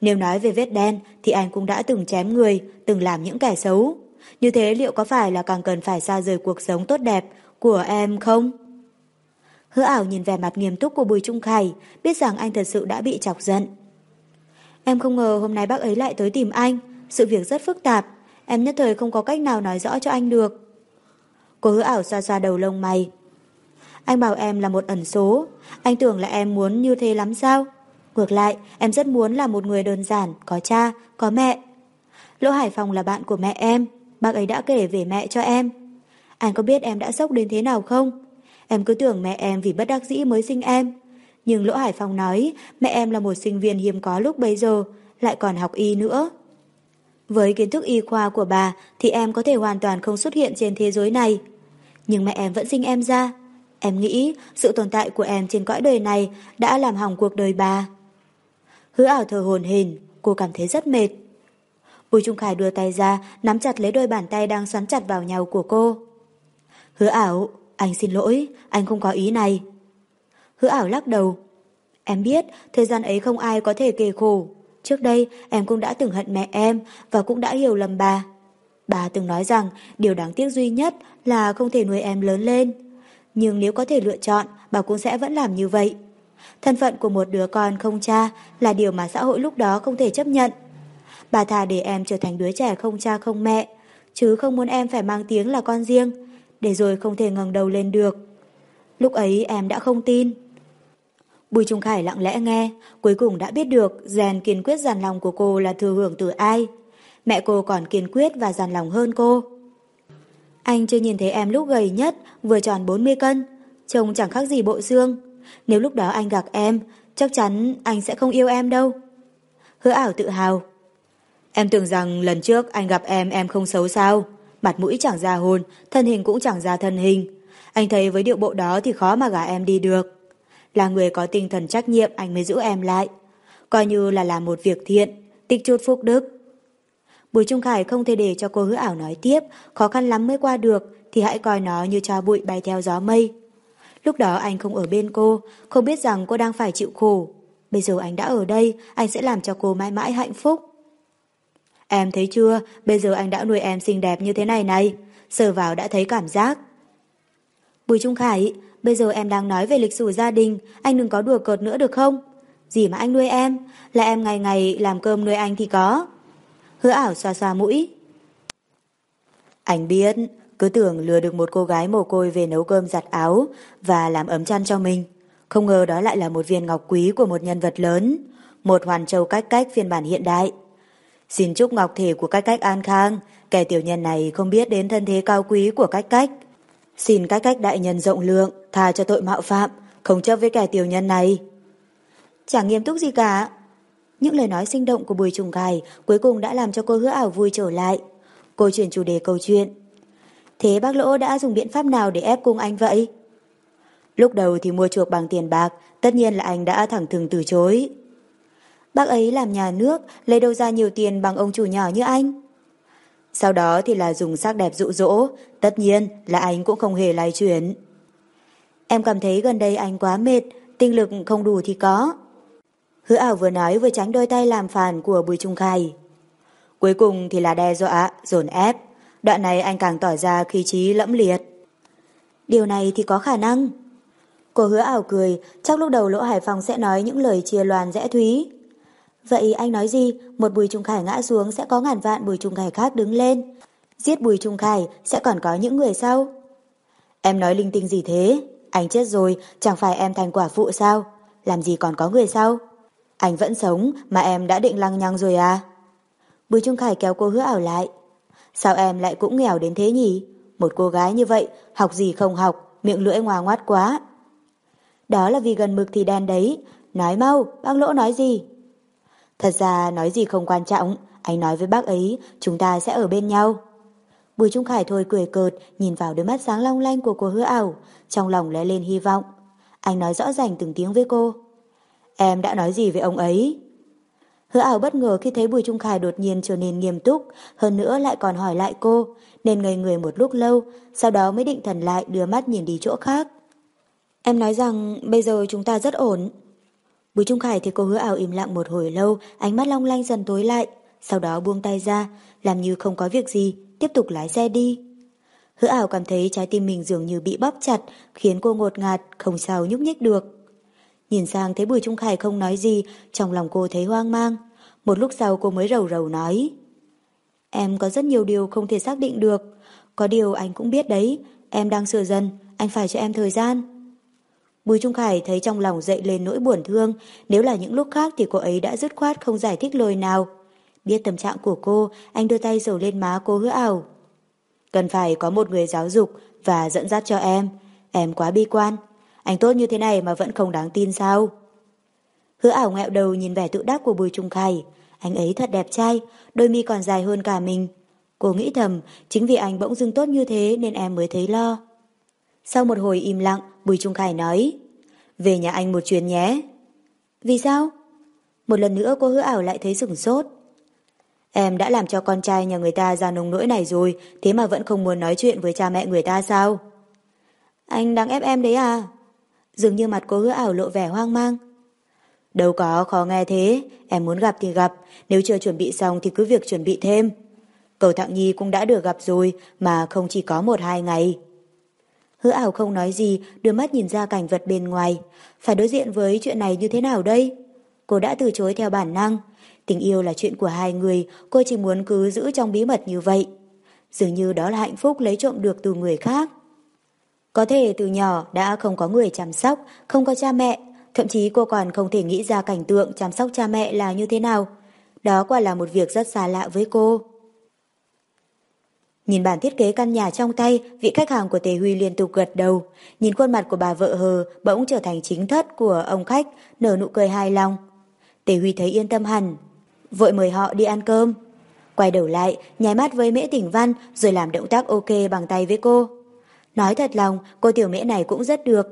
Nếu nói về vết đen thì anh cũng đã từng chém người, từng làm những kẻ xấu. Như thế liệu có phải là càng cần phải xa rời cuộc sống tốt đẹp của em không? Hứa ảo nhìn vẻ mặt nghiêm túc của Bùi Trung Khải, biết rằng anh thật sự đã bị chọc giận. Em không ngờ hôm nay bác ấy lại tới tìm anh. Sự việc rất phức tạp. Em nhất thời không có cách nào nói rõ cho anh được. Cô hứa ảo xoa xoa đầu lông mày. Anh bảo em là một ẩn số. Anh tưởng là em muốn như thế lắm sao? Ngược lại, em rất muốn là một người đơn giản, có cha, có mẹ. Lỗ Hải Phòng là bạn của mẹ em. Bác ấy đã kể về mẹ cho em. Anh có biết em đã sốc đến thế nào không? Em cứ tưởng mẹ em vì bất đắc dĩ mới sinh em. Nhưng Lỗ Hải Phong nói mẹ em là một sinh viên hiếm có lúc bấy giờ, lại còn học y nữa. Với kiến thức y khoa của bà thì em có thể hoàn toàn không xuất hiện trên thế giới này. Nhưng mẹ em vẫn sinh em ra. Em nghĩ sự tồn tại của em trên cõi đời này đã làm hỏng cuộc đời bà. Hứa ảo thờ hồn hền, cô cảm thấy rất mệt. Bùi Trung Khải đưa tay ra, nắm chặt lấy đôi bàn tay đang xoắn chặt vào nhau của cô. Hứa ảo, anh xin lỗi, anh không có ý này. Hứa ảo lắc đầu. Em biết, thời gian ấy không ai có thể kề khổ. Trước đây, em cũng đã từng hận mẹ em và cũng đã hiểu lầm bà. Bà từng nói rằng điều đáng tiếc duy nhất là không thể nuôi em lớn lên. Nhưng nếu có thể lựa chọn, bà cũng sẽ vẫn làm như vậy. Thân phận của một đứa con không cha là điều mà xã hội lúc đó không thể chấp nhận. Bà thà để em trở thành đứa trẻ không cha không mẹ, chứ không muốn em phải mang tiếng là con riêng, để rồi không thể ngẩng đầu lên được. Lúc ấy em đã không tin. Bùi Trung Khải lặng lẽ nghe, cuối cùng đã biết được rèn kiên quyết giàn lòng của cô là thừa hưởng từ ai. Mẹ cô còn kiên quyết và giàn lòng hơn cô. Anh chưa nhìn thấy em lúc gầy nhất, vừa tròn 40 cân, trông chẳng khác gì bộ xương. Nếu lúc đó anh gặp em, chắc chắn anh sẽ không yêu em đâu. Hứa ảo tự hào. Em tưởng rằng lần trước anh gặp em em không xấu sao, mặt mũi chẳng ra hồn, thân hình cũng chẳng ra thân hình. Anh thấy với điệu bộ đó thì khó mà gả em đi được là người có tinh thần trách nhiệm anh mới giữ em lại. Coi như là làm một việc thiện, tích chút phúc đức. Bùi Trung Khải không thể để cho cô hứa ảo nói tiếp, khó khăn lắm mới qua được, thì hãy coi nó như cho bụi bay theo gió mây. Lúc đó anh không ở bên cô, không biết rằng cô đang phải chịu khổ. Bây giờ anh đã ở đây, anh sẽ làm cho cô mãi mãi hạnh phúc. Em thấy chưa, bây giờ anh đã nuôi em xinh đẹp như thế này này, sờ vào đã thấy cảm giác. Bùi Trung Khải, Bây giờ em đang nói về lịch sử gia đình, anh đừng có đùa cợt nữa được không? Gì mà anh nuôi em, là em ngày ngày làm cơm nuôi anh thì có. Hứa ảo xoa xoa mũi. Anh biết, cứ tưởng lừa được một cô gái mồ côi về nấu cơm giặt áo và làm ấm chăn cho mình. Không ngờ đó lại là một viên ngọc quý của một nhân vật lớn, một hoàn châu cách cách phiên bản hiện đại. Xin chúc ngọc thể của cách cách an khang, kẻ tiểu nhân này không biết đến thân thế cao quý của cách cách. Xin cách cách đại nhân rộng lượng, tha cho tội mạo phạm, không chấp với kẻ tiểu nhân này. Chẳng nghiêm túc gì cả. Những lời nói sinh động của Bùi Trùng Cài cuối cùng đã làm cho cô hứa ảo vui trở lại. Cô chuyển chủ đề câu chuyện. Thế bác Lỗ đã dùng biện pháp nào để ép cung anh vậy? Lúc đầu thì mua chuộc bằng tiền bạc, tất nhiên là anh đã thẳng thừng từ chối. Bác ấy làm nhà nước, lấy đâu ra nhiều tiền bằng ông chủ nhỏ như anh? Sau đó thì là dùng sắc đẹp dụ dỗ, tất nhiên là anh cũng không hề lay chuyển. Em cảm thấy gần đây anh quá mệt, tinh lực không đủ thì có. Hứa ảo vừa nói vừa tránh đôi tay làm phản của Bùi Trung Khai. Cuối cùng thì là đe dọa, dồn ép. Đoạn này anh càng tỏ ra khí trí lẫm liệt. Điều này thì có khả năng. Cô hứa ảo cười, chắc lúc đầu Lỗ Hải Phòng sẽ nói những lời chia loàn rẽ thúy. Vậy anh nói gì? Một Bùi Trung Khải ngã xuống sẽ có ngàn vạn Bùi Trung Khải khác đứng lên. Giết Bùi Trung Khải sẽ còn có những người sau. Em nói linh tinh gì thế? Anh chết rồi, chẳng phải em thành quả phụ sao? Làm gì còn có người sau? Anh vẫn sống mà em đã định lăng nhăng rồi à? Bùi Trung Khải kéo cô hứa ảo lại. Sao em lại cũng nghèo đến thế nhỉ? Một cô gái như vậy, học gì không học, miệng lưỡi ngoa ngoát quá. Đó là vì gần mực thì đen đấy. Nói mau, bác lỗ nói gì? Thật ra nói gì không quan trọng, anh nói với bác ấy, chúng ta sẽ ở bên nhau. Bùi Trung Khải thôi cười cợt, nhìn vào đôi mắt sáng long lanh của cô hứa ảo, trong lòng lóe lên hy vọng. Anh nói rõ ràng từng tiếng với cô. Em đã nói gì với ông ấy? Hứa ảo bất ngờ khi thấy Bùi Trung Khải đột nhiên trở nên nghiêm túc, hơn nữa lại còn hỏi lại cô, nên ngây người một lúc lâu, sau đó mới định thần lại đưa mắt nhìn đi chỗ khác. Em nói rằng bây giờ chúng ta rất ổn. Bùi Trung Khải thì cô hứa ảo im lặng một hồi lâu, ánh mắt long lanh dần tối lại, sau đó buông tay ra, làm như không có việc gì, tiếp tục lái xe đi. Hứa ảo cảm thấy trái tim mình dường như bị bóp chặt, khiến cô ngột ngạt, không sao nhúc nhích được. Nhìn sang thấy Bùi Trung Khải không nói gì, trong lòng cô thấy hoang mang. Một lúc sau cô mới rầu rầu nói. Em có rất nhiều điều không thể xác định được. Có điều anh cũng biết đấy, em đang sửa dần, anh phải cho em thời gian. Bùi Trung Khải thấy trong lòng dậy lên nỗi buồn thương, nếu là những lúc khác thì cô ấy đã dứt khoát không giải thích lời nào. Biết tâm trạng của cô, anh đưa tay dầu lên má cô hứa ảo. Cần phải có một người giáo dục và dẫn dắt cho em. Em quá bi quan. Anh tốt như thế này mà vẫn không đáng tin sao? Hứa ảo ngẹo đầu nhìn vẻ tự đắc của Bùi Trung Khải. Anh ấy thật đẹp trai, đôi mi còn dài hơn cả mình. Cô nghĩ thầm, chính vì anh bỗng dưng tốt như thế nên em mới thấy lo. Sau một hồi im lặng, Bùi Trung Khải nói Về nhà anh một chuyến nhé. Vì sao? Một lần nữa cô hứa ảo lại thấy sửng sốt. Em đã làm cho con trai nhà người ta ra nông nỗi này rồi, thế mà vẫn không muốn nói chuyện với cha mẹ người ta sao? Anh đang ép em đấy à? Dường như mặt cô hứa ảo lộ vẻ hoang mang. Đâu có khó nghe thế, em muốn gặp thì gặp, nếu chưa chuẩn bị xong thì cứ việc chuẩn bị thêm. Cầu Thạng Nhi cũng đã được gặp rồi, mà không chỉ có một hai ngày. Hứa ảo không nói gì, đưa mắt nhìn ra cảnh vật bên ngoài. Phải đối diện với chuyện này như thế nào đây? Cô đã từ chối theo bản năng. Tình yêu là chuyện của hai người, cô chỉ muốn cứ giữ trong bí mật như vậy. Dường như đó là hạnh phúc lấy trộm được từ người khác. Có thể từ nhỏ đã không có người chăm sóc, không có cha mẹ, thậm chí cô còn không thể nghĩ ra cảnh tượng chăm sóc cha mẹ là như thế nào. Đó quả là một việc rất xa lạ với cô. Nhìn bản thiết kế căn nhà trong tay, vị khách hàng của Tề Huy liên tục gật đầu. Nhìn khuôn mặt của bà vợ hờ bỗng trở thành chính thất của ông khách, nở nụ cười hài lòng. Tề Huy thấy yên tâm hẳn, vội mời họ đi ăn cơm. Quay đầu lại, nháy mắt với Mễ Tỉnh Văn rồi làm động tác ok bằng tay với cô. Nói thật lòng, cô tiểu mễ này cũng rất được.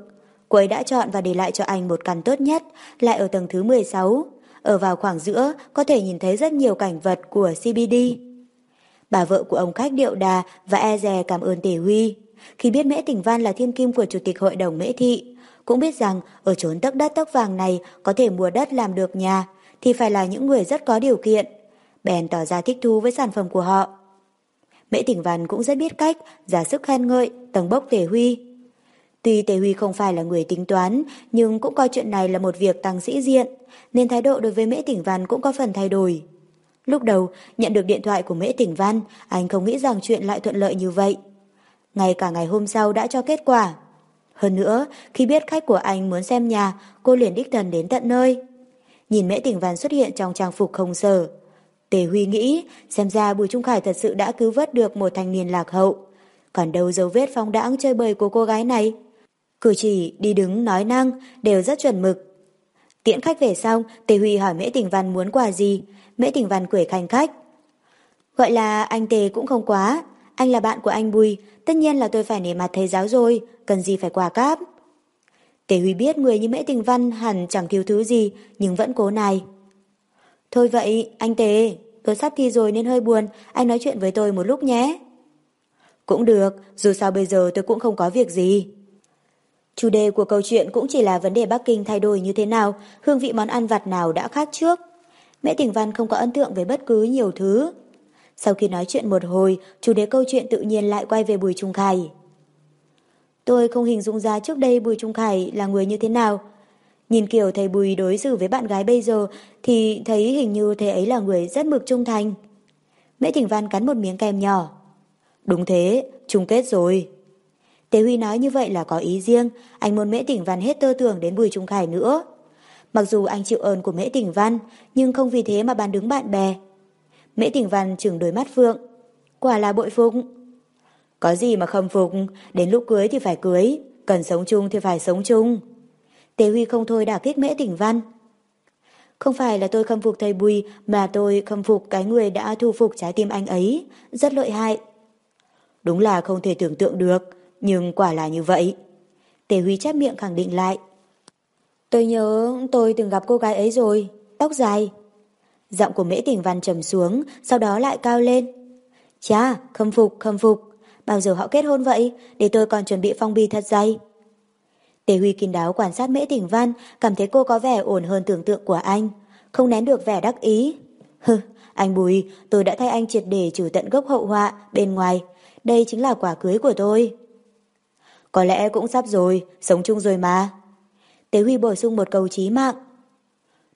Cô ấy đã chọn và để lại cho anh một căn tốt nhất, lại ở tầng thứ 16. Ở vào khoảng giữa, có thể nhìn thấy rất nhiều cảnh vật của CBD. Bà vợ của ông khách điệu đà và e dè cảm ơn Tề Huy. Khi biết Mễ Tỉnh Văn là thiên kim của Chủ tịch Hội đồng Mễ Thị, cũng biết rằng ở chốn tấc đất tấc vàng này có thể mua đất làm được nhà, thì phải là những người rất có điều kiện. Bèn tỏ ra thích thú với sản phẩm của họ. Mễ Tỉnh Văn cũng rất biết cách, giả sức khen ngợi, tầng bốc Tề Huy. Tuy Tề Huy không phải là người tính toán, nhưng cũng coi chuyện này là một việc tăng sĩ diện, nên thái độ đối với Mễ Tỉnh Văn cũng có phần thay đổi. Lúc đầu, nhận được điện thoại của Mễ Tỉnh Văn, anh không nghĩ rằng chuyện lại thuận lợi như vậy. Ngay cả ngày hôm sau đã cho kết quả. Hơn nữa, khi biết khách của anh muốn xem nhà, cô liền đích thần đến tận nơi. Nhìn Mễ Tỉnh Văn xuất hiện trong trang phục không sở. Tề Huy nghĩ, xem ra Bùi Trung Khải thật sự đã cứu vớt được một thanh niên lạc hậu. Còn đâu dấu vết phong đãng chơi bời của cô gái này. Cử chỉ, đi đứng, nói năng đều rất chuẩn mực. Tiễn khách về xong, Tề Huy hỏi Mễ Tỉnh Văn muốn quà gì. Mễ Tỉnh Văn cười khanh khách. Gọi là anh Tề cũng không quá. Anh là bạn của anh Bùi, tất nhiên là tôi phải nể mặt thầy giáo rồi, cần gì phải quà cáp. Tề Huy biết người như Mễ Tình Văn hẳn chẳng thiếu thứ gì, nhưng vẫn cố này. Thôi vậy, anh Tề, tôi sắp thi rồi nên hơi buồn, anh nói chuyện với tôi một lúc nhé. Cũng được, dù sao bây giờ tôi cũng không có việc gì. Chủ đề của câu chuyện cũng chỉ là vấn đề Bắc Kinh thay đổi như thế nào, hương vị món ăn vặt nào đã khác trước. Mẹ Tỉnh Văn không có ấn tượng với bất cứ nhiều thứ. Sau khi nói chuyện một hồi, chủ đề câu chuyện tự nhiên lại quay về Bùi Trung Khải. Tôi không hình dung ra trước đây Bùi Trung Khải là người như thế nào. Nhìn kiểu thầy Bùi đối xử với bạn gái bây giờ thì thấy hình như thầy ấy là người rất mực trung thành. Mễ Thỉnh Văn cắn một miếng kem nhỏ. Đúng thế, chung kết rồi. Tế Huy nói như vậy là có ý riêng, anh muốn Mễ Thỉnh Văn hết tơ tưởng đến Bùi Trung Khải nữa. Mặc dù anh chịu ơn của Mễ Thỉnh Văn, nhưng không vì thế mà bàn đứng bạn bè. Mễ Thỉnh Văn chừng đôi mắt Phượng. Quả là bội phục. Có gì mà khâm phục, đến lúc cưới thì phải cưới, cần sống chung thì phải sống chung. Tế Huy không thôi đả kích Mễ Tỉnh Văn. Không phải là tôi khâm phục thầy Bùi, mà tôi khâm phục cái người đã thu phục trái tim anh ấy. Rất lợi hại. Đúng là không thể tưởng tượng được, nhưng quả là như vậy. Tề Huy chép miệng khẳng định lại. Tôi nhớ tôi từng gặp cô gái ấy rồi, tóc dài. Giọng của Mễ Tỉnh Văn trầm xuống, sau đó lại cao lên. Chà, khâm phục, khâm phục. Bao giờ họ kết hôn vậy, để tôi còn chuẩn bị phong bì thật dày. Tề Huy kín đáo quan sát Mễ Thỉnh Văn, cảm thấy cô có vẻ ổn hơn tưởng tượng của anh. Không nén được vẻ đắc ý. Hừ, anh Bùi, tôi đã thay anh triệt để trừ tận gốc hậu họa bên ngoài. Đây chính là quả cưới của tôi. Có lẽ cũng sắp rồi, sống chung rồi mà. Tế Huy bổ sung một câu chí mạng.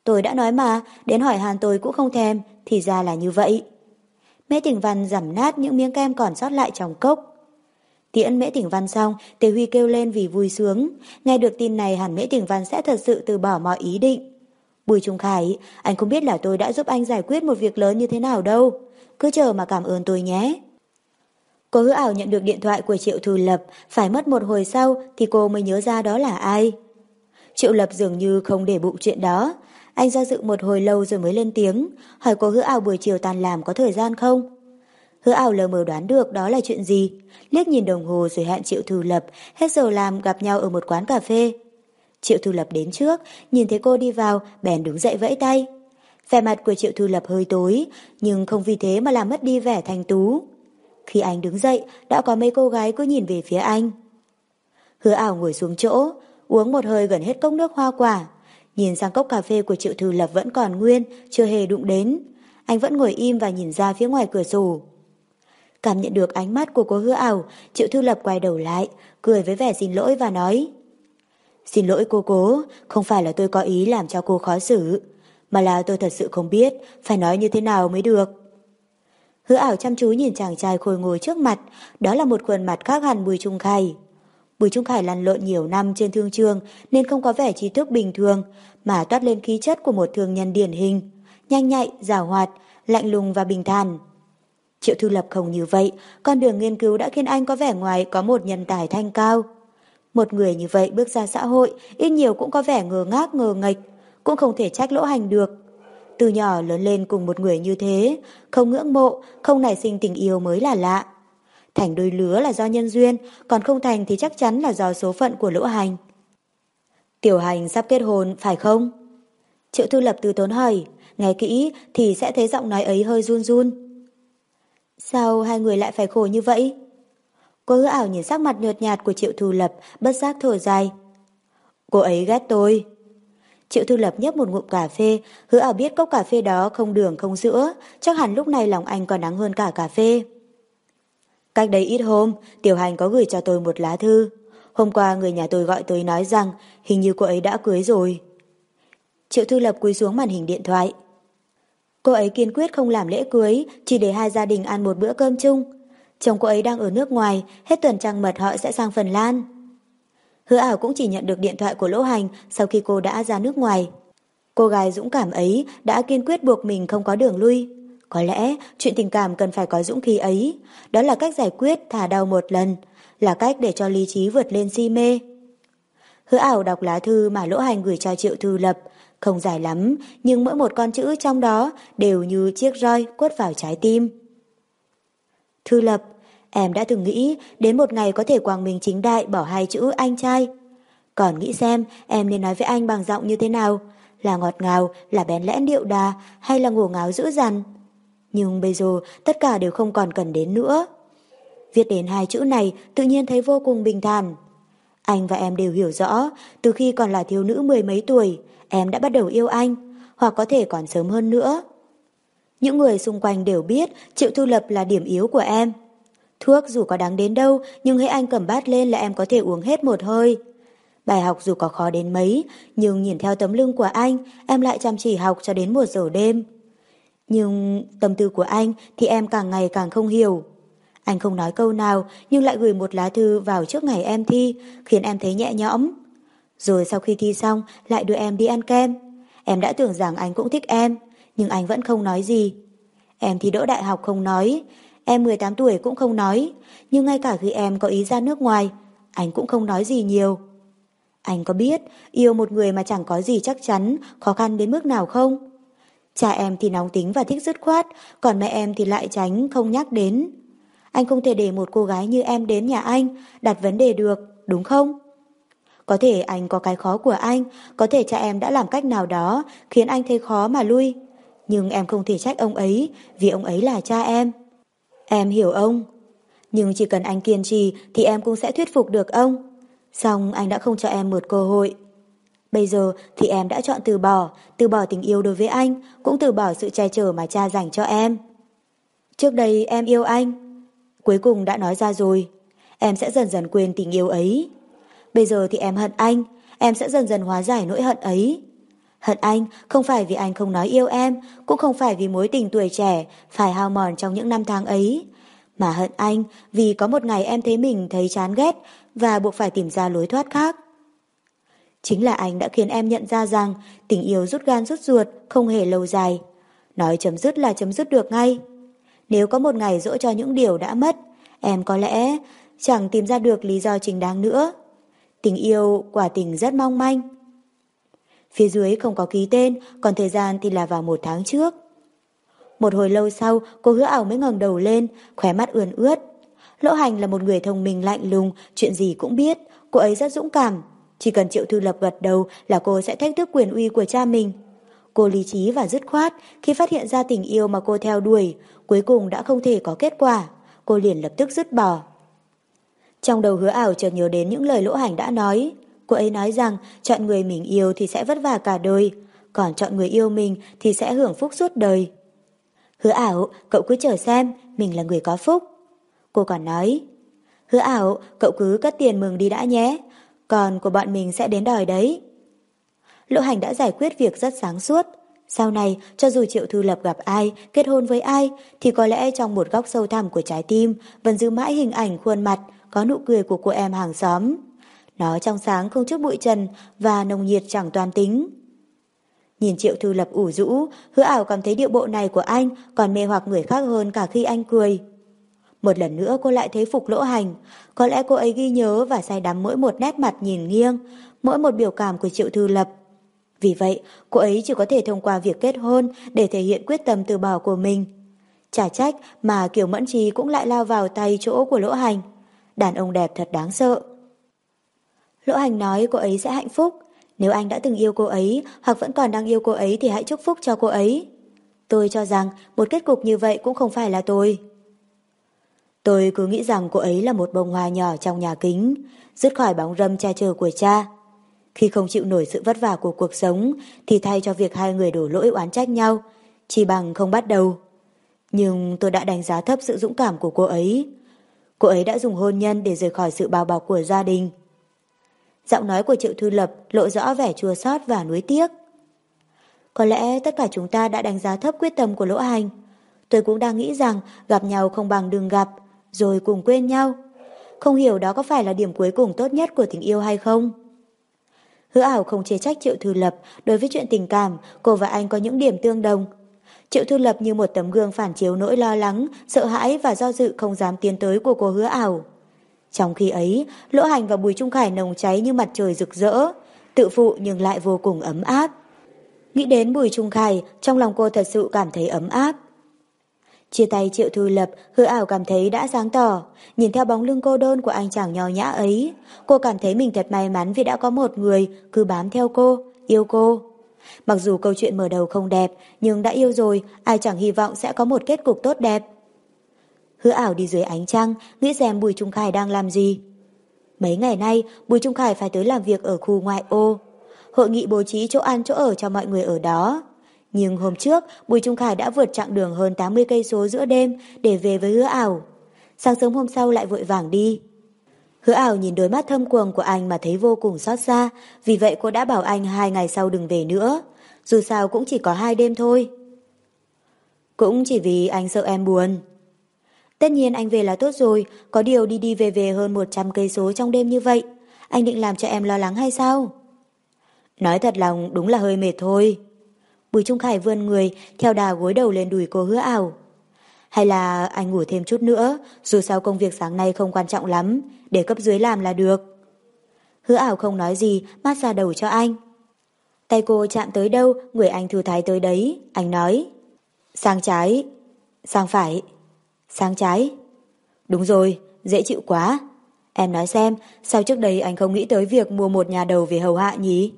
Tôi đã nói mà, đến hỏi hàn tôi cũng không thèm, thì ra là như vậy. Mễ Tỉnh Văn giảm nát những miếng kem còn sót lại trong cốc. Tiễn Mễ Tỉnh Văn xong, Tề Huy kêu lên vì vui sướng. Nghe được tin này hẳn Mễ Tỉnh Văn sẽ thật sự từ bỏ mọi ý định. Bùi Trung Khải, anh không biết là tôi đã giúp anh giải quyết một việc lớn như thế nào đâu. Cứ chờ mà cảm ơn tôi nhé. Cô hứa ảo nhận được điện thoại của Triệu thù Lập, phải mất một hồi sau thì cô mới nhớ ra đó là ai. Triệu Lập dường như không để bụng chuyện đó. Anh ra dự một hồi lâu rồi mới lên tiếng, hỏi cô hứa ảo buổi chiều tàn làm có thời gian không? Hứa ảo lờ mờ đoán được đó là chuyện gì. Liếc nhìn đồng hồ rồi hẹn Triệu Thư Lập, hết giờ làm gặp nhau ở một quán cà phê. Triệu Thư Lập đến trước, nhìn thấy cô đi vào, bèn đứng dậy vẫy tay. Vẻ mặt của Triệu Thư Lập hơi tối, nhưng không vì thế mà làm mất đi vẻ thanh tú. Khi anh đứng dậy, đã có mấy cô gái cứ nhìn về phía anh. Hứa ảo ngồi xuống chỗ, uống một hơi gần hết cốc nước hoa quả. Nhìn sang cốc cà phê của Triệu Thư Lập vẫn còn nguyên, chưa hề đụng đến. Anh vẫn ngồi im và nhìn ra phía ngoài cửa sổ. Cảm nhận được ánh mắt của cô hứa ảo, Triệu Thư Lập quay đầu lại, cười với vẻ xin lỗi và nói Xin lỗi cô cố, không phải là tôi có ý làm cho cô khó xử, mà là tôi thật sự không biết phải nói như thế nào mới được. Hứa ảo chăm chú nhìn chàng trai khôi ngồi trước mặt, đó là một khuôn mặt khác hẳn Bùi Trung Khải. Bùi Trung Khải lăn lộn nhiều năm trên thương trường nên không có vẻ trí thức bình thường, mà toát lên khí chất của một thương nhân điển hình, nhanh nhạy, giảo hoạt, lạnh lùng và bình thản. Triệu Thư Lập không như vậy, con đường nghiên cứu đã khiến anh có vẻ ngoài có một nhân tài thanh cao. Một người như vậy bước ra xã hội, ít nhiều cũng có vẻ ngờ ngác ngờ nghịch, cũng không thể trách lỗ hành được. Từ nhỏ lớn lên cùng một người như thế, không ngưỡng mộ, không nảy sinh tình yêu mới là lạ. Thành đôi lứa là do nhân duyên, còn không thành thì chắc chắn là do số phận của lỗ hành. Tiểu hành sắp kết hôn, phải không? Triệu Thư Lập từ tốn hỏi, nghe kỹ thì sẽ thấy giọng nói ấy hơi run run. Sao hai người lại phải khổ như vậy? Cô hứa ảo nhìn sắc mặt nhợt nhạt của Triệu thu Lập, bất giác thở dài. Cô ấy ghét tôi. Triệu thu Lập nhấp một ngụm cà phê, hứa ảo biết cốc cà phê đó không đường không sữa, chắc hẳn lúc này lòng anh còn nắng hơn cả cà phê. Cách đây ít hôm, Tiểu Hành có gửi cho tôi một lá thư. Hôm qua người nhà tôi gọi tôi nói rằng hình như cô ấy đã cưới rồi. Triệu Thư Lập cúi xuống màn hình điện thoại. Cô ấy kiên quyết không làm lễ cưới, chỉ để hai gia đình ăn một bữa cơm chung. Chồng cô ấy đang ở nước ngoài, hết tuần trăng mật họ sẽ sang Phần Lan. Hứa ảo cũng chỉ nhận được điện thoại của Lỗ Hành sau khi cô đã ra nước ngoài. Cô gái dũng cảm ấy đã kiên quyết buộc mình không có đường lui. Có lẽ chuyện tình cảm cần phải có dũng khí ấy. Đó là cách giải quyết thả đau một lần, là cách để cho lý trí vượt lên si mê. Hứa ảo đọc lá thư mà Lỗ Hành gửi cho Triệu Thư Lập, không dài lắm, nhưng mỗi một con chữ trong đó đều như chiếc roi quất vào trái tim. Thư Lập, em đã từng nghĩ đến một ngày có thể quang minh chính đại bỏ hai chữ anh trai. Còn nghĩ xem em nên nói với anh bằng giọng như thế nào, là ngọt ngào, là bén lẽn điệu đà hay là ngổ ngáo dữ dằn. Nhưng bây giờ tất cả đều không còn cần đến nữa. Viết đến hai chữ này tự nhiên thấy vô cùng bình thản. Anh và em đều hiểu rõ, từ khi còn là thiếu nữ mười mấy tuổi, em đã bắt đầu yêu anh, hoặc có thể còn sớm hơn nữa. Những người xung quanh đều biết Triệu Thu Lập là điểm yếu của em. Thuốc dù có đáng đến đâu, nhưng hãy anh cầm bát lên là em có thể uống hết một hơi. Bài học dù có khó đến mấy, nhưng nhìn theo tấm lưng của anh, em lại chăm chỉ học cho đến một giờ đêm. Nhưng tâm tư của anh thì em càng ngày càng không hiểu. Anh không nói câu nào, nhưng lại gửi một lá thư vào trước ngày em thi, khiến em thấy nhẹ nhõm. Rồi sau khi thi xong, lại đưa em đi ăn kem. Em đã tưởng rằng anh cũng thích em, nhưng anh vẫn không nói gì. Em thi đỗ đại học không nói, em 18 tuổi cũng không nói, nhưng ngay cả khi em có ý ra nước ngoài, anh cũng không nói gì nhiều. Anh có biết yêu một người mà chẳng có gì chắc chắn, khó khăn đến mức nào không? Cha em thì nóng tính và thích dứt khoát, còn mẹ em thì lại tránh không nhắc đến. Anh không thể để một cô gái như em đến nhà anh đặt vấn đề được, đúng không? Có thể anh có cái khó của anh, có thể cha em đã làm cách nào đó khiến anh thấy khó mà lui. Nhưng em không thể trách ông ấy vì ông ấy là cha em. Em hiểu ông. Nhưng chỉ cần anh kiên trì thì em cũng sẽ thuyết phục được ông. Xong anh đã không cho em một cơ hội. Bây giờ thì em đã chọn từ bỏ, từ bỏ tình yêu đối với anh, cũng từ bỏ sự che chở mà cha dành cho em. Trước đây em yêu anh, cuối cùng đã nói ra rồi, em sẽ dần dần quên tình yêu ấy. Bây giờ thì em hận anh, em sẽ dần dần hóa giải nỗi hận ấy. Hận anh không phải vì anh không nói yêu em, cũng không phải vì mối tình tuổi trẻ phải hao mòn trong những năm tháng ấy, mà hận anh vì có một ngày em thấy mình thấy chán ghét và buộc phải tìm ra lối thoát khác. Chính là anh đã khiến em nhận ra rằng tình yêu rút gan rút ruột không hề lâu dài. Nói chấm dứt là chấm dứt được ngay. Nếu có một ngày dỗ cho những điều đã mất, em có lẽ chẳng tìm ra được lý do chính đáng nữa. Tình yêu quả tình rất mong manh. Phía dưới không có ký tên, còn thời gian thì là vào một tháng trước. Một hồi lâu sau, cô hứa ảo mới ngẩng đầu lên, khóe mắt ươn ướt. Lỗ hành là một người thông minh lạnh lùng, chuyện gì cũng biết, cô ấy rất dũng cảm. Chỉ cần Triệu Thư Lập gật đầu là cô sẽ thách thức quyền uy của cha mình. Cô lý trí và dứt khoát khi phát hiện ra tình yêu mà cô theo đuổi, cuối cùng đã không thể có kết quả. Cô liền lập tức dứt bỏ. Trong đầu hứa ảo chợt nhớ đến những lời lỗ hành đã nói. Cô ấy nói rằng chọn người mình yêu thì sẽ vất vả cả đời, còn chọn người yêu mình thì sẽ hưởng phúc suốt đời. Hứa ảo, cậu cứ chờ xem, mình là người có phúc. Cô còn nói, hứa ảo, cậu cứ cất tiền mừng đi đã nhé, còn của bọn mình sẽ đến đòi đấy. Lỗ hành đã giải quyết việc rất sáng suốt. Sau này, cho dù Triệu Thư Lập gặp ai, kết hôn với ai, thì có lẽ trong một góc sâu thẳm của trái tim vẫn giữ mãi hình ảnh khuôn mặt, có nụ cười của cô em hàng xóm. Nó trong sáng không chút bụi trần và nồng nhiệt chẳng toàn tính. Nhìn Triệu Thư Lập ủ rũ, hứa ảo cảm thấy điệu bộ này của anh còn mê hoặc người khác hơn cả khi anh cười. Một lần nữa cô lại thấy phục lỗ hành, có lẽ cô ấy ghi nhớ và say đắm mỗi một nét mặt nhìn nghiêng, mỗi một biểu cảm của Triệu Thư Lập. Vì vậy, cô ấy chỉ có thể thông qua việc kết hôn để thể hiện quyết tâm từ bỏ của mình. Chả trách mà Kiều Mẫn Trí cũng lại lao vào tay chỗ của lỗ hành. Đàn ông đẹp thật đáng sợ. Lỗ hành nói cô ấy sẽ hạnh phúc. Nếu anh đã từng yêu cô ấy hoặc vẫn còn đang yêu cô ấy thì hãy chúc phúc cho cô ấy. Tôi cho rằng một kết cục như vậy cũng không phải là tôi. Tôi cứ nghĩ rằng cô ấy là một bông hoa nhỏ trong nhà kính, dứt khỏi bóng râm che chở của cha. Khi không chịu nổi sự vất vả của cuộc sống, thì thay cho việc hai người đổ lỗi oán trách nhau, chỉ bằng không bắt đầu. Nhưng tôi đã đánh giá thấp sự dũng cảm của cô ấy. Cô ấy đã dùng hôn nhân để rời khỏi sự bao bọc của gia đình. Giọng nói của Triệu Thư Lập lộ rõ vẻ chua xót và nuối tiếc. Có lẽ tất cả chúng ta đã đánh giá thấp quyết tâm của Lỗ Hành. Tôi cũng đang nghĩ rằng gặp nhau không bằng đừng gặp, rồi cùng quên nhau. Không hiểu đó có phải là điểm cuối cùng tốt nhất của tình yêu hay không? Hứa ảo không chê trách Triệu Thư Lập, đối với chuyện tình cảm, cô và anh có những điểm tương đồng. Triệu Thư Lập như một tấm gương phản chiếu nỗi lo lắng, sợ hãi và do dự không dám tiến tới của cô hứa ảo. Trong khi ấy, Lỗ Hành và Bùi Trung Khải nồng cháy như mặt trời rực rỡ, tự phụ nhưng lại vô cùng ấm áp. Nghĩ đến Bùi Trung Khải, trong lòng cô thật sự cảm thấy ấm áp. Chia tay Triệu Thư Lập, hứa ảo cảm thấy đã sáng tỏ. Nhìn theo bóng lưng cô đơn của anh chàng nho nhã ấy, cô cảm thấy mình thật may mắn vì đã có một người cứ bám theo cô, yêu cô. Mặc dù câu chuyện mở đầu không đẹp, nhưng đã yêu rồi, ai chẳng hy vọng sẽ có một kết cục tốt đẹp. Hứa ảo đi dưới ánh trăng, nghĩ xem Bùi Trung Khải đang làm gì. Mấy ngày nay, Bùi Trung Khải phải tới làm việc ở khu ngoại ô. Hội nghị bố trí chỗ ăn chỗ ở cho mọi người ở đó. Nhưng hôm trước, Bùi Trung Khải đã vượt chặng đường hơn 80 cây số giữa đêm để về với hứa ảo. Sáng sớm hôm sau lại vội vàng đi. Hứa ảo nhìn đôi mắt thâm quầng của anh mà thấy vô cùng xót xa, vì vậy cô đã bảo anh hai ngày sau đừng về nữa. Dù sao cũng chỉ có hai đêm thôi. Cũng chỉ vì anh sợ em buồn. Tất nhiên anh về là tốt rồi, có điều đi đi về về hơn 100 cây số trong đêm như vậy. Anh định làm cho em lo lắng hay sao? Nói thật lòng đúng là hơi mệt thôi. Bùi Trung Khải vươn người, theo đà gối đầu lên đùi cô hứa ảo. Hay là anh ngủ thêm chút nữa, dù sao công việc sáng nay không quan trọng lắm, để cấp dưới làm là được. Hứa ảo không nói gì, mát ra đầu cho anh. Tay cô chạm tới đâu, người anh thư thái tới đấy, anh nói. Sang trái, sang phải, sang trái. Đúng rồi, dễ chịu quá. Em nói xem, sao trước đây anh không nghĩ tới việc mua một nhà đầu về hầu hạ nhỉ?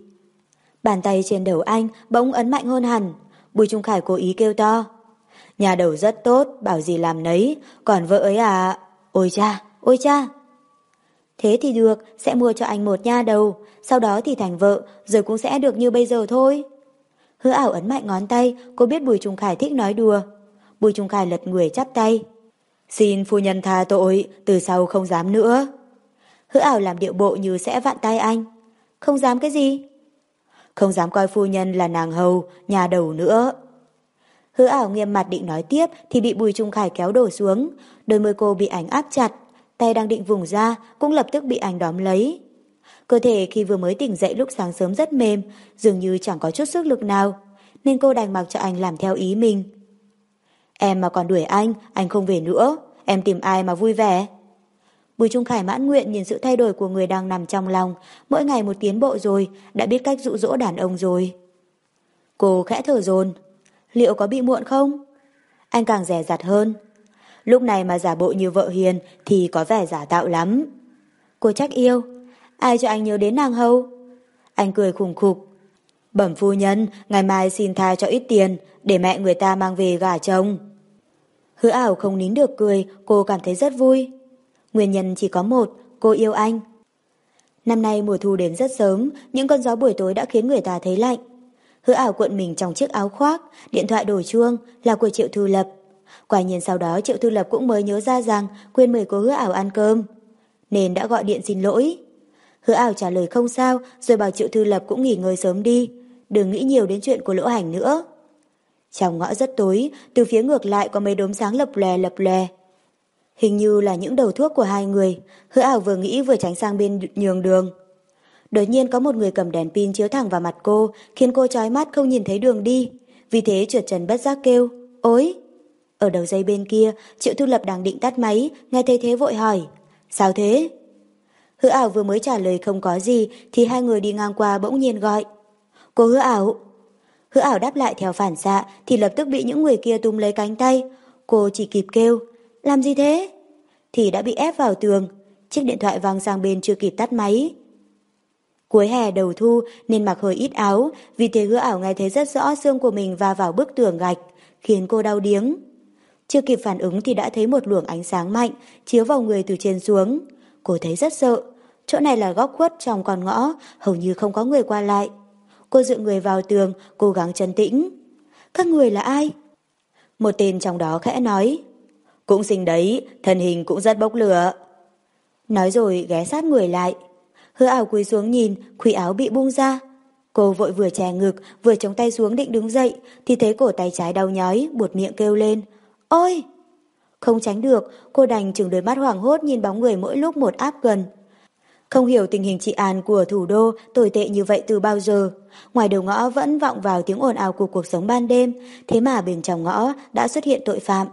Bàn tay trên đầu anh bỗng ấn mạnh hơn hẳn. Bùi Trung Khải cố ý kêu to. Nhà đầu rất tốt, bảo gì làm nấy, còn vợ ấy à... Ôi cha, ôi cha. Thế thì được, sẽ mua cho anh một nha đầu, sau đó thì thành vợ, rồi cũng sẽ được như bây giờ thôi. Hứa ảo ấn mạnh ngón tay, cô biết Bùi Trung Khải thích nói đùa. Bùi Trung Khải lật người chắp tay. Xin phu nhân tha tội, từ sau không dám nữa. Hứa ảo làm điệu bộ như sẽ vặn tay anh. Không dám cái gì? Không dám coi phu nhân là nàng hầu, nhà đầu nữa. Hứa ảo nghiêm mặt định nói tiếp thì bị Bùi Trung Khải kéo đổ xuống. Đôi môi cô bị ảnh áp chặt, tay đang định vùng ra cũng lập tức bị ảnh đóm lấy. Cơ thể khi vừa mới tỉnh dậy lúc sáng sớm rất mềm, dường như chẳng có chút sức lực nào, nên cô đành mặc cho anh làm theo ý mình. Em mà còn đuổi anh, anh không về nữa, em tìm ai mà vui vẻ. Bùi Trung Khải mãn nguyện nhìn sự thay đổi của người đang nằm trong lòng, mỗi ngày một tiến bộ rồi, đã biết cách dụ dỗ đàn ông rồi. Cô khẽ thở dồn liệu có bị muộn không? Anh càng rẻ rặt hơn. Lúc này mà giả bộ như vợ hiền thì có vẻ giả tạo lắm. Cô trách yêu, ai cho anh nhớ đến nàng hâu? Anh cười khùng khục. Bẩm phu nhân, ngày mai xin tha cho ít tiền, để mẹ người ta mang về gả chồng. Hứa ảo không nín được cười, cô cảm thấy rất vui. Nguyên nhân chỉ có một, cô yêu anh. Năm nay mùa thu đến rất sớm, những con gió buổi tối đã khiến người ta thấy lạnh. Hứa ảo cuộn mình trong chiếc áo khoác, điện thoại đổ chuông là của Triệu Thư Lập. Quả nhiên sau đó Triệu Thư Lập cũng mới nhớ ra rằng quên mời cô hứa ảo ăn cơm. Nên đã gọi điện xin lỗi. Hứa ảo trả lời không sao rồi bảo Triệu Thư Lập cũng nghỉ ngơi sớm đi. Đừng nghĩ nhiều đến chuyện của lỗ hành nữa. Trong ngõ rất tối, từ phía ngược lại có mấy đốm sáng lập lè lập lè. Hình như là những đầu thuốc của hai người, hứa ảo vừa nghĩ vừa tránh sang bên nhường đường. Đột nhiên có một người cầm đèn pin chiếu thẳng vào mặt cô, khiến cô chói mắt không nhìn thấy đường đi. Vì thế trượt trần bất giác kêu, ối! Ở đầu dây bên kia, Triệu Thu Lập đang định tắt máy, nghe thấy thế vội hỏi, sao thế? Hứa ảo vừa mới trả lời không có gì, thì hai người đi ngang qua bỗng nhiên gọi. Cô hứa ảo! Hứa ảo đáp lại theo phản xạ, thì lập tức bị những người kia tung lấy cánh tay. Cô chỉ kịp kêu, làm gì thế? Thì đã bị ép vào tường, chiếc điện thoại vang sang bên chưa kịp tắt máy. Cuối hè đầu thu nên mặc hơi ít áo, vì thế hứa ảo nghe thấy rất rõ xương của mình va vào bức tường gạch, khiến cô đau điếng. Chưa kịp phản ứng thì đã thấy một luồng ánh sáng mạnh chiếu vào người từ trên xuống. Cô thấy rất sợ. Chỗ này là góc khuất trong con ngõ, hầu như không có người qua lại. Cô dựa người vào tường, cố gắng chân tĩnh. Các người là ai? Một tên trong đó khẽ nói. Cũng xinh đấy, thân hình cũng rất bốc lửa. Nói rồi ghé sát người lại. Hứa ảo cúi xuống nhìn, khuy áo bị buông ra. Cô vội vừa chè ngực, vừa chống tay xuống định đứng dậy, thì thấy cổ tay trái đau nhói, buột miệng kêu lên. Ôi! Không tránh được, cô đành chừng đôi mắt hoảng hốt nhìn bóng người mỗi lúc một áp gần. Không hiểu tình hình trị an của thủ đô tồi tệ như vậy từ bao giờ. Ngoài đầu ngõ vẫn vọng vào tiếng ồn ào của cuộc sống ban đêm, thế mà bên trong ngõ đã xuất hiện tội phạm.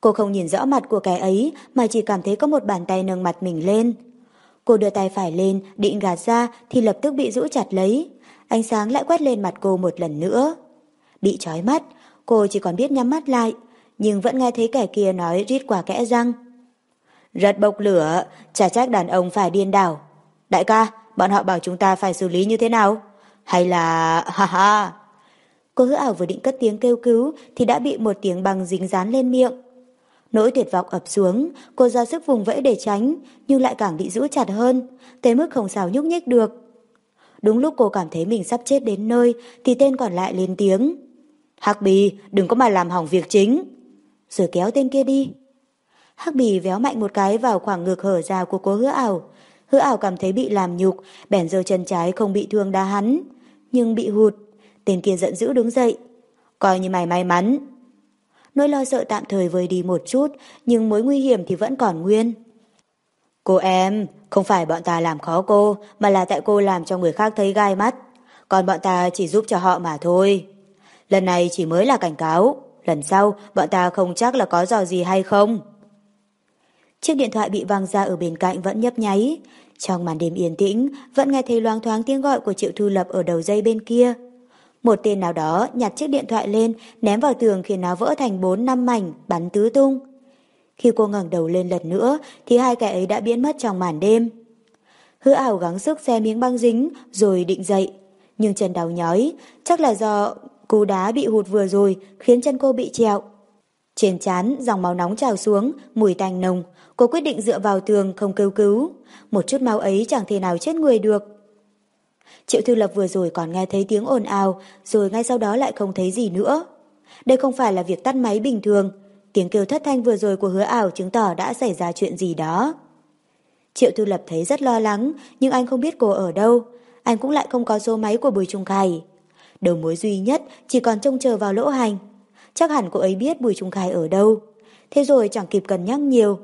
Cô không nhìn rõ mặt của kẻ ấy mà chỉ cảm thấy có một bàn tay nâng mặt mình lên. Cô đưa tay phải lên, định gạt ra thì lập tức bị rũ chặt lấy. Ánh sáng lại quét lên mặt cô một lần nữa. Bị trói mắt, cô chỉ còn biết nhắm mắt lại, nhưng vẫn nghe thấy kẻ kia nói rít qua kẽ răng. Rất bốc lửa, chả trách đàn ông phải điên đảo. Đại ca, bọn họ bảo chúng ta phải xử lý như thế nào? Hay là... ha ha... Cô hứa ảo vừa định cất tiếng kêu cứu thì đã bị một tiếng băng dính dán lên miệng. Nỗi tuyệt vọng ập xuống, cô ra sức vùng vẫy để tránh, nhưng lại càng bị giữ chặt hơn, tới mức không sao nhúc nhích được. Đúng lúc cô cảm thấy mình sắp chết đến nơi, thì tên còn lại lên tiếng. Hắc bì, đừng có mà làm hỏng việc chính. Rồi kéo tên kia đi. Hắc bì véo mạnh một cái vào khoảng ngực hở ra của cô hứa ảo. Hứa ảo cảm thấy bị làm nhục, bèn giơ chân trái không bị thương đá hắn. Nhưng bị hụt, tên kia giận dữ đứng dậy. Coi như mày may mắn, Nỗi lo sợ tạm thời vơi đi một chút, nhưng mối nguy hiểm thì vẫn còn nguyên. Cô em, không phải bọn ta làm khó cô, mà là tại cô làm cho người khác thấy gai mắt. Còn bọn ta chỉ giúp cho họ mà thôi. Lần này chỉ mới là cảnh cáo, lần sau bọn ta không chắc là có dò gì hay không. Chiếc điện thoại bị văng ra ở bên cạnh vẫn nhấp nháy. Trong màn đêm yên tĩnh, vẫn nghe thấy loang thoáng tiếng gọi của Triệu Thu Lập ở đầu dây bên kia. Một tên nào đó nhặt chiếc điện thoại lên, ném vào tường khiến nó vỡ thành bốn năm mảnh, bắn tứ tung. Khi cô ngẩng đầu lên lần nữa, thì hai kẻ ấy đã biến mất trong màn đêm. Hứa ảo gắng sức xe miếng băng dính, rồi định dậy. Nhưng chân đau nhói, chắc là do cú đá bị hụt vừa rồi, khiến chân cô bị trẹo. Trên chán, dòng máu nóng trào xuống, mùi tanh nồng. Cô quyết định dựa vào tường, không kêu cứu. Một chút máu ấy chẳng thể nào chết người được. Triệu Thư Lập vừa rồi còn nghe thấy tiếng ồn ào, rồi ngay sau đó lại không thấy gì nữa. Đây không phải là việc tắt máy bình thường. Tiếng kêu thất thanh vừa rồi của hứa ảo chứng tỏ đã xảy ra chuyện gì đó. Triệu Thư Lập thấy rất lo lắng, nhưng anh không biết cô ở đâu. Anh cũng lại không có số máy của Bùi Trung Khải. Đầu mối duy nhất chỉ còn trông chờ vào lỗ hành. Chắc hẳn cô ấy biết Bùi Trung Khải ở đâu. Thế rồi chẳng kịp cân nhắc nhiều.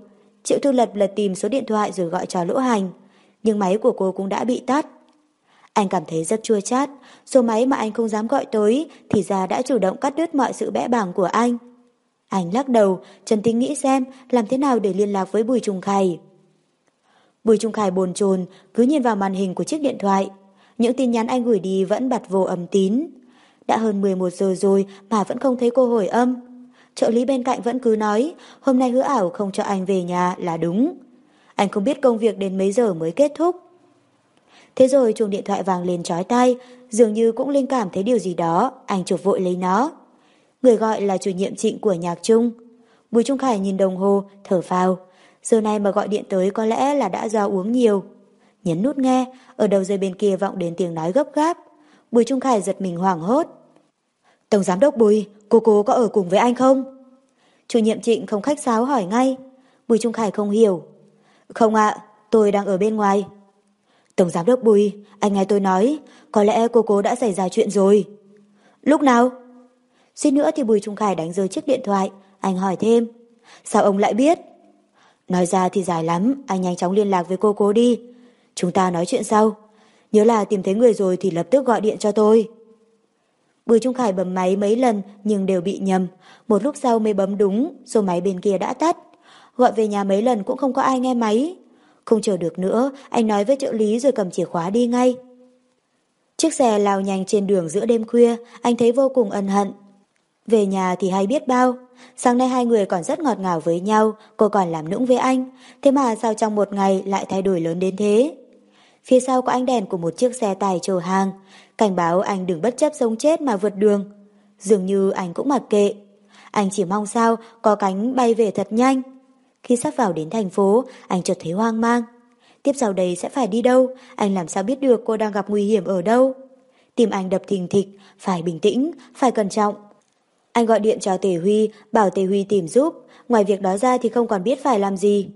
Triệu Thư Lập lật tìm số điện thoại rồi gọi cho lỗ hành. Nhưng máy của cô cũng đã bị tắt. Anh cảm thấy rất chua chát, số máy mà anh không dám gọi tới thì ra đã chủ động cắt đứt mọi sự bẽ bàng của anh. Anh lắc đầu, Trần Tính nghĩ xem làm thế nào để liên lạc với Bùi Trung Khải. Bùi Trung Khải bồn chồn cứ nhìn vào màn hình của chiếc điện thoại. Những tin nhắn anh gửi đi vẫn bật vô âm tín. Đã hơn 11 giờ rồi mà vẫn không thấy cô hồi âm. Trợ lý bên cạnh vẫn cứ nói hôm nay hứa ảo không cho anh về nhà là đúng. Anh không biết công việc đến mấy giờ mới kết thúc. Thế rồi chuông điện thoại vàng lên trói tay, dường như cũng linh cảm thấy điều gì đó, anh chụp vội lấy nó. Người gọi là chủ nhiệm trịnh của nhạc trung. Bùi Trung Khải nhìn đồng hồ, thở phào. Giờ này mà gọi điện tới có lẽ là đã do uống nhiều. Nhấn nút nghe, ở đầu dây bên kia vọng đến tiếng nói gấp gáp. Bùi Trung Khải giật mình hoảng hốt. Tổng giám đốc Bùi, cô cô có ở cùng với anh không? Chủ nhiệm trịnh không khách sáo hỏi ngay. Bùi Trung Khải không hiểu. Không ạ, tôi đang ở bên ngoài. Tổng giám đốc Bùi, anh nghe tôi nói, có lẽ cô cố đã xảy ra chuyện rồi. Lúc nào? Xin nữa thì Bùi Trung Khải đánh rơi chiếc điện thoại, anh hỏi thêm. Sao ông lại biết? Nói ra thì dài lắm, anh nhanh chóng liên lạc với cô cố đi. Chúng ta nói chuyện sau. Nhớ là tìm thấy người rồi thì lập tức gọi điện cho tôi. Bùi Trung Khải bấm máy mấy lần nhưng đều bị nhầm. Một lúc sau mới bấm đúng, số máy bên kia đã tắt. Gọi về nhà mấy lần cũng không có ai nghe máy. Không chờ được nữa, anh nói với trợ lý rồi cầm chìa khóa đi ngay. Chiếc xe lao nhanh trên đường giữa đêm khuya, anh thấy vô cùng ân hận. Về nhà thì hay biết bao, sáng nay hai người còn rất ngọt ngào với nhau, cô còn làm nũng với anh, thế mà sao trong một ngày lại thay đổi lớn đến thế? Phía sau có ánh đèn của một chiếc xe tải chở hàng, cảnh báo anh đừng bất chấp sống chết mà vượt đường. Dường như anh cũng mặc kệ. Anh chỉ mong sao có cánh bay về thật nhanh. Khi sắp vào đến thành phố, anh chợt thấy hoang mang. Tiếp sau đây sẽ phải đi đâu? Anh làm sao biết được cô đang gặp nguy hiểm ở đâu? Tim anh đập thình thịch, phải bình tĩnh, phải cẩn trọng. Anh gọi điện cho Tề Huy, bảo Tề Huy tìm giúp. Ngoài việc đó ra thì không còn biết phải làm gì.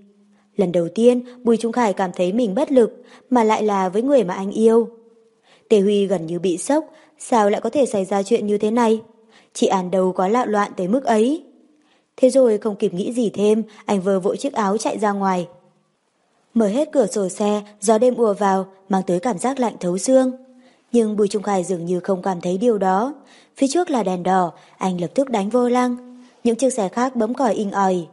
Lần đầu tiên, Bùi Trung Khải cảm thấy mình bất lực, mà lại là với người mà anh yêu. Tề Huy gần như bị sốc, sao lại có thể xảy ra chuyện như thế này? Chị An đâu có lạo loạn tới mức ấy. Thế rồi không kịp nghĩ gì thêm, anh vơ vội chiếc áo chạy ra ngoài. Mở hết cửa sổ xe, gió đêm ùa vào, mang tới cảm giác lạnh thấu xương. Nhưng Bùi Trung Khải dường như không cảm thấy điều đó. Phía trước là đèn đỏ, anh lập tức đánh vô lăng. Những chiếc xe khác bấm còi inh ỏi.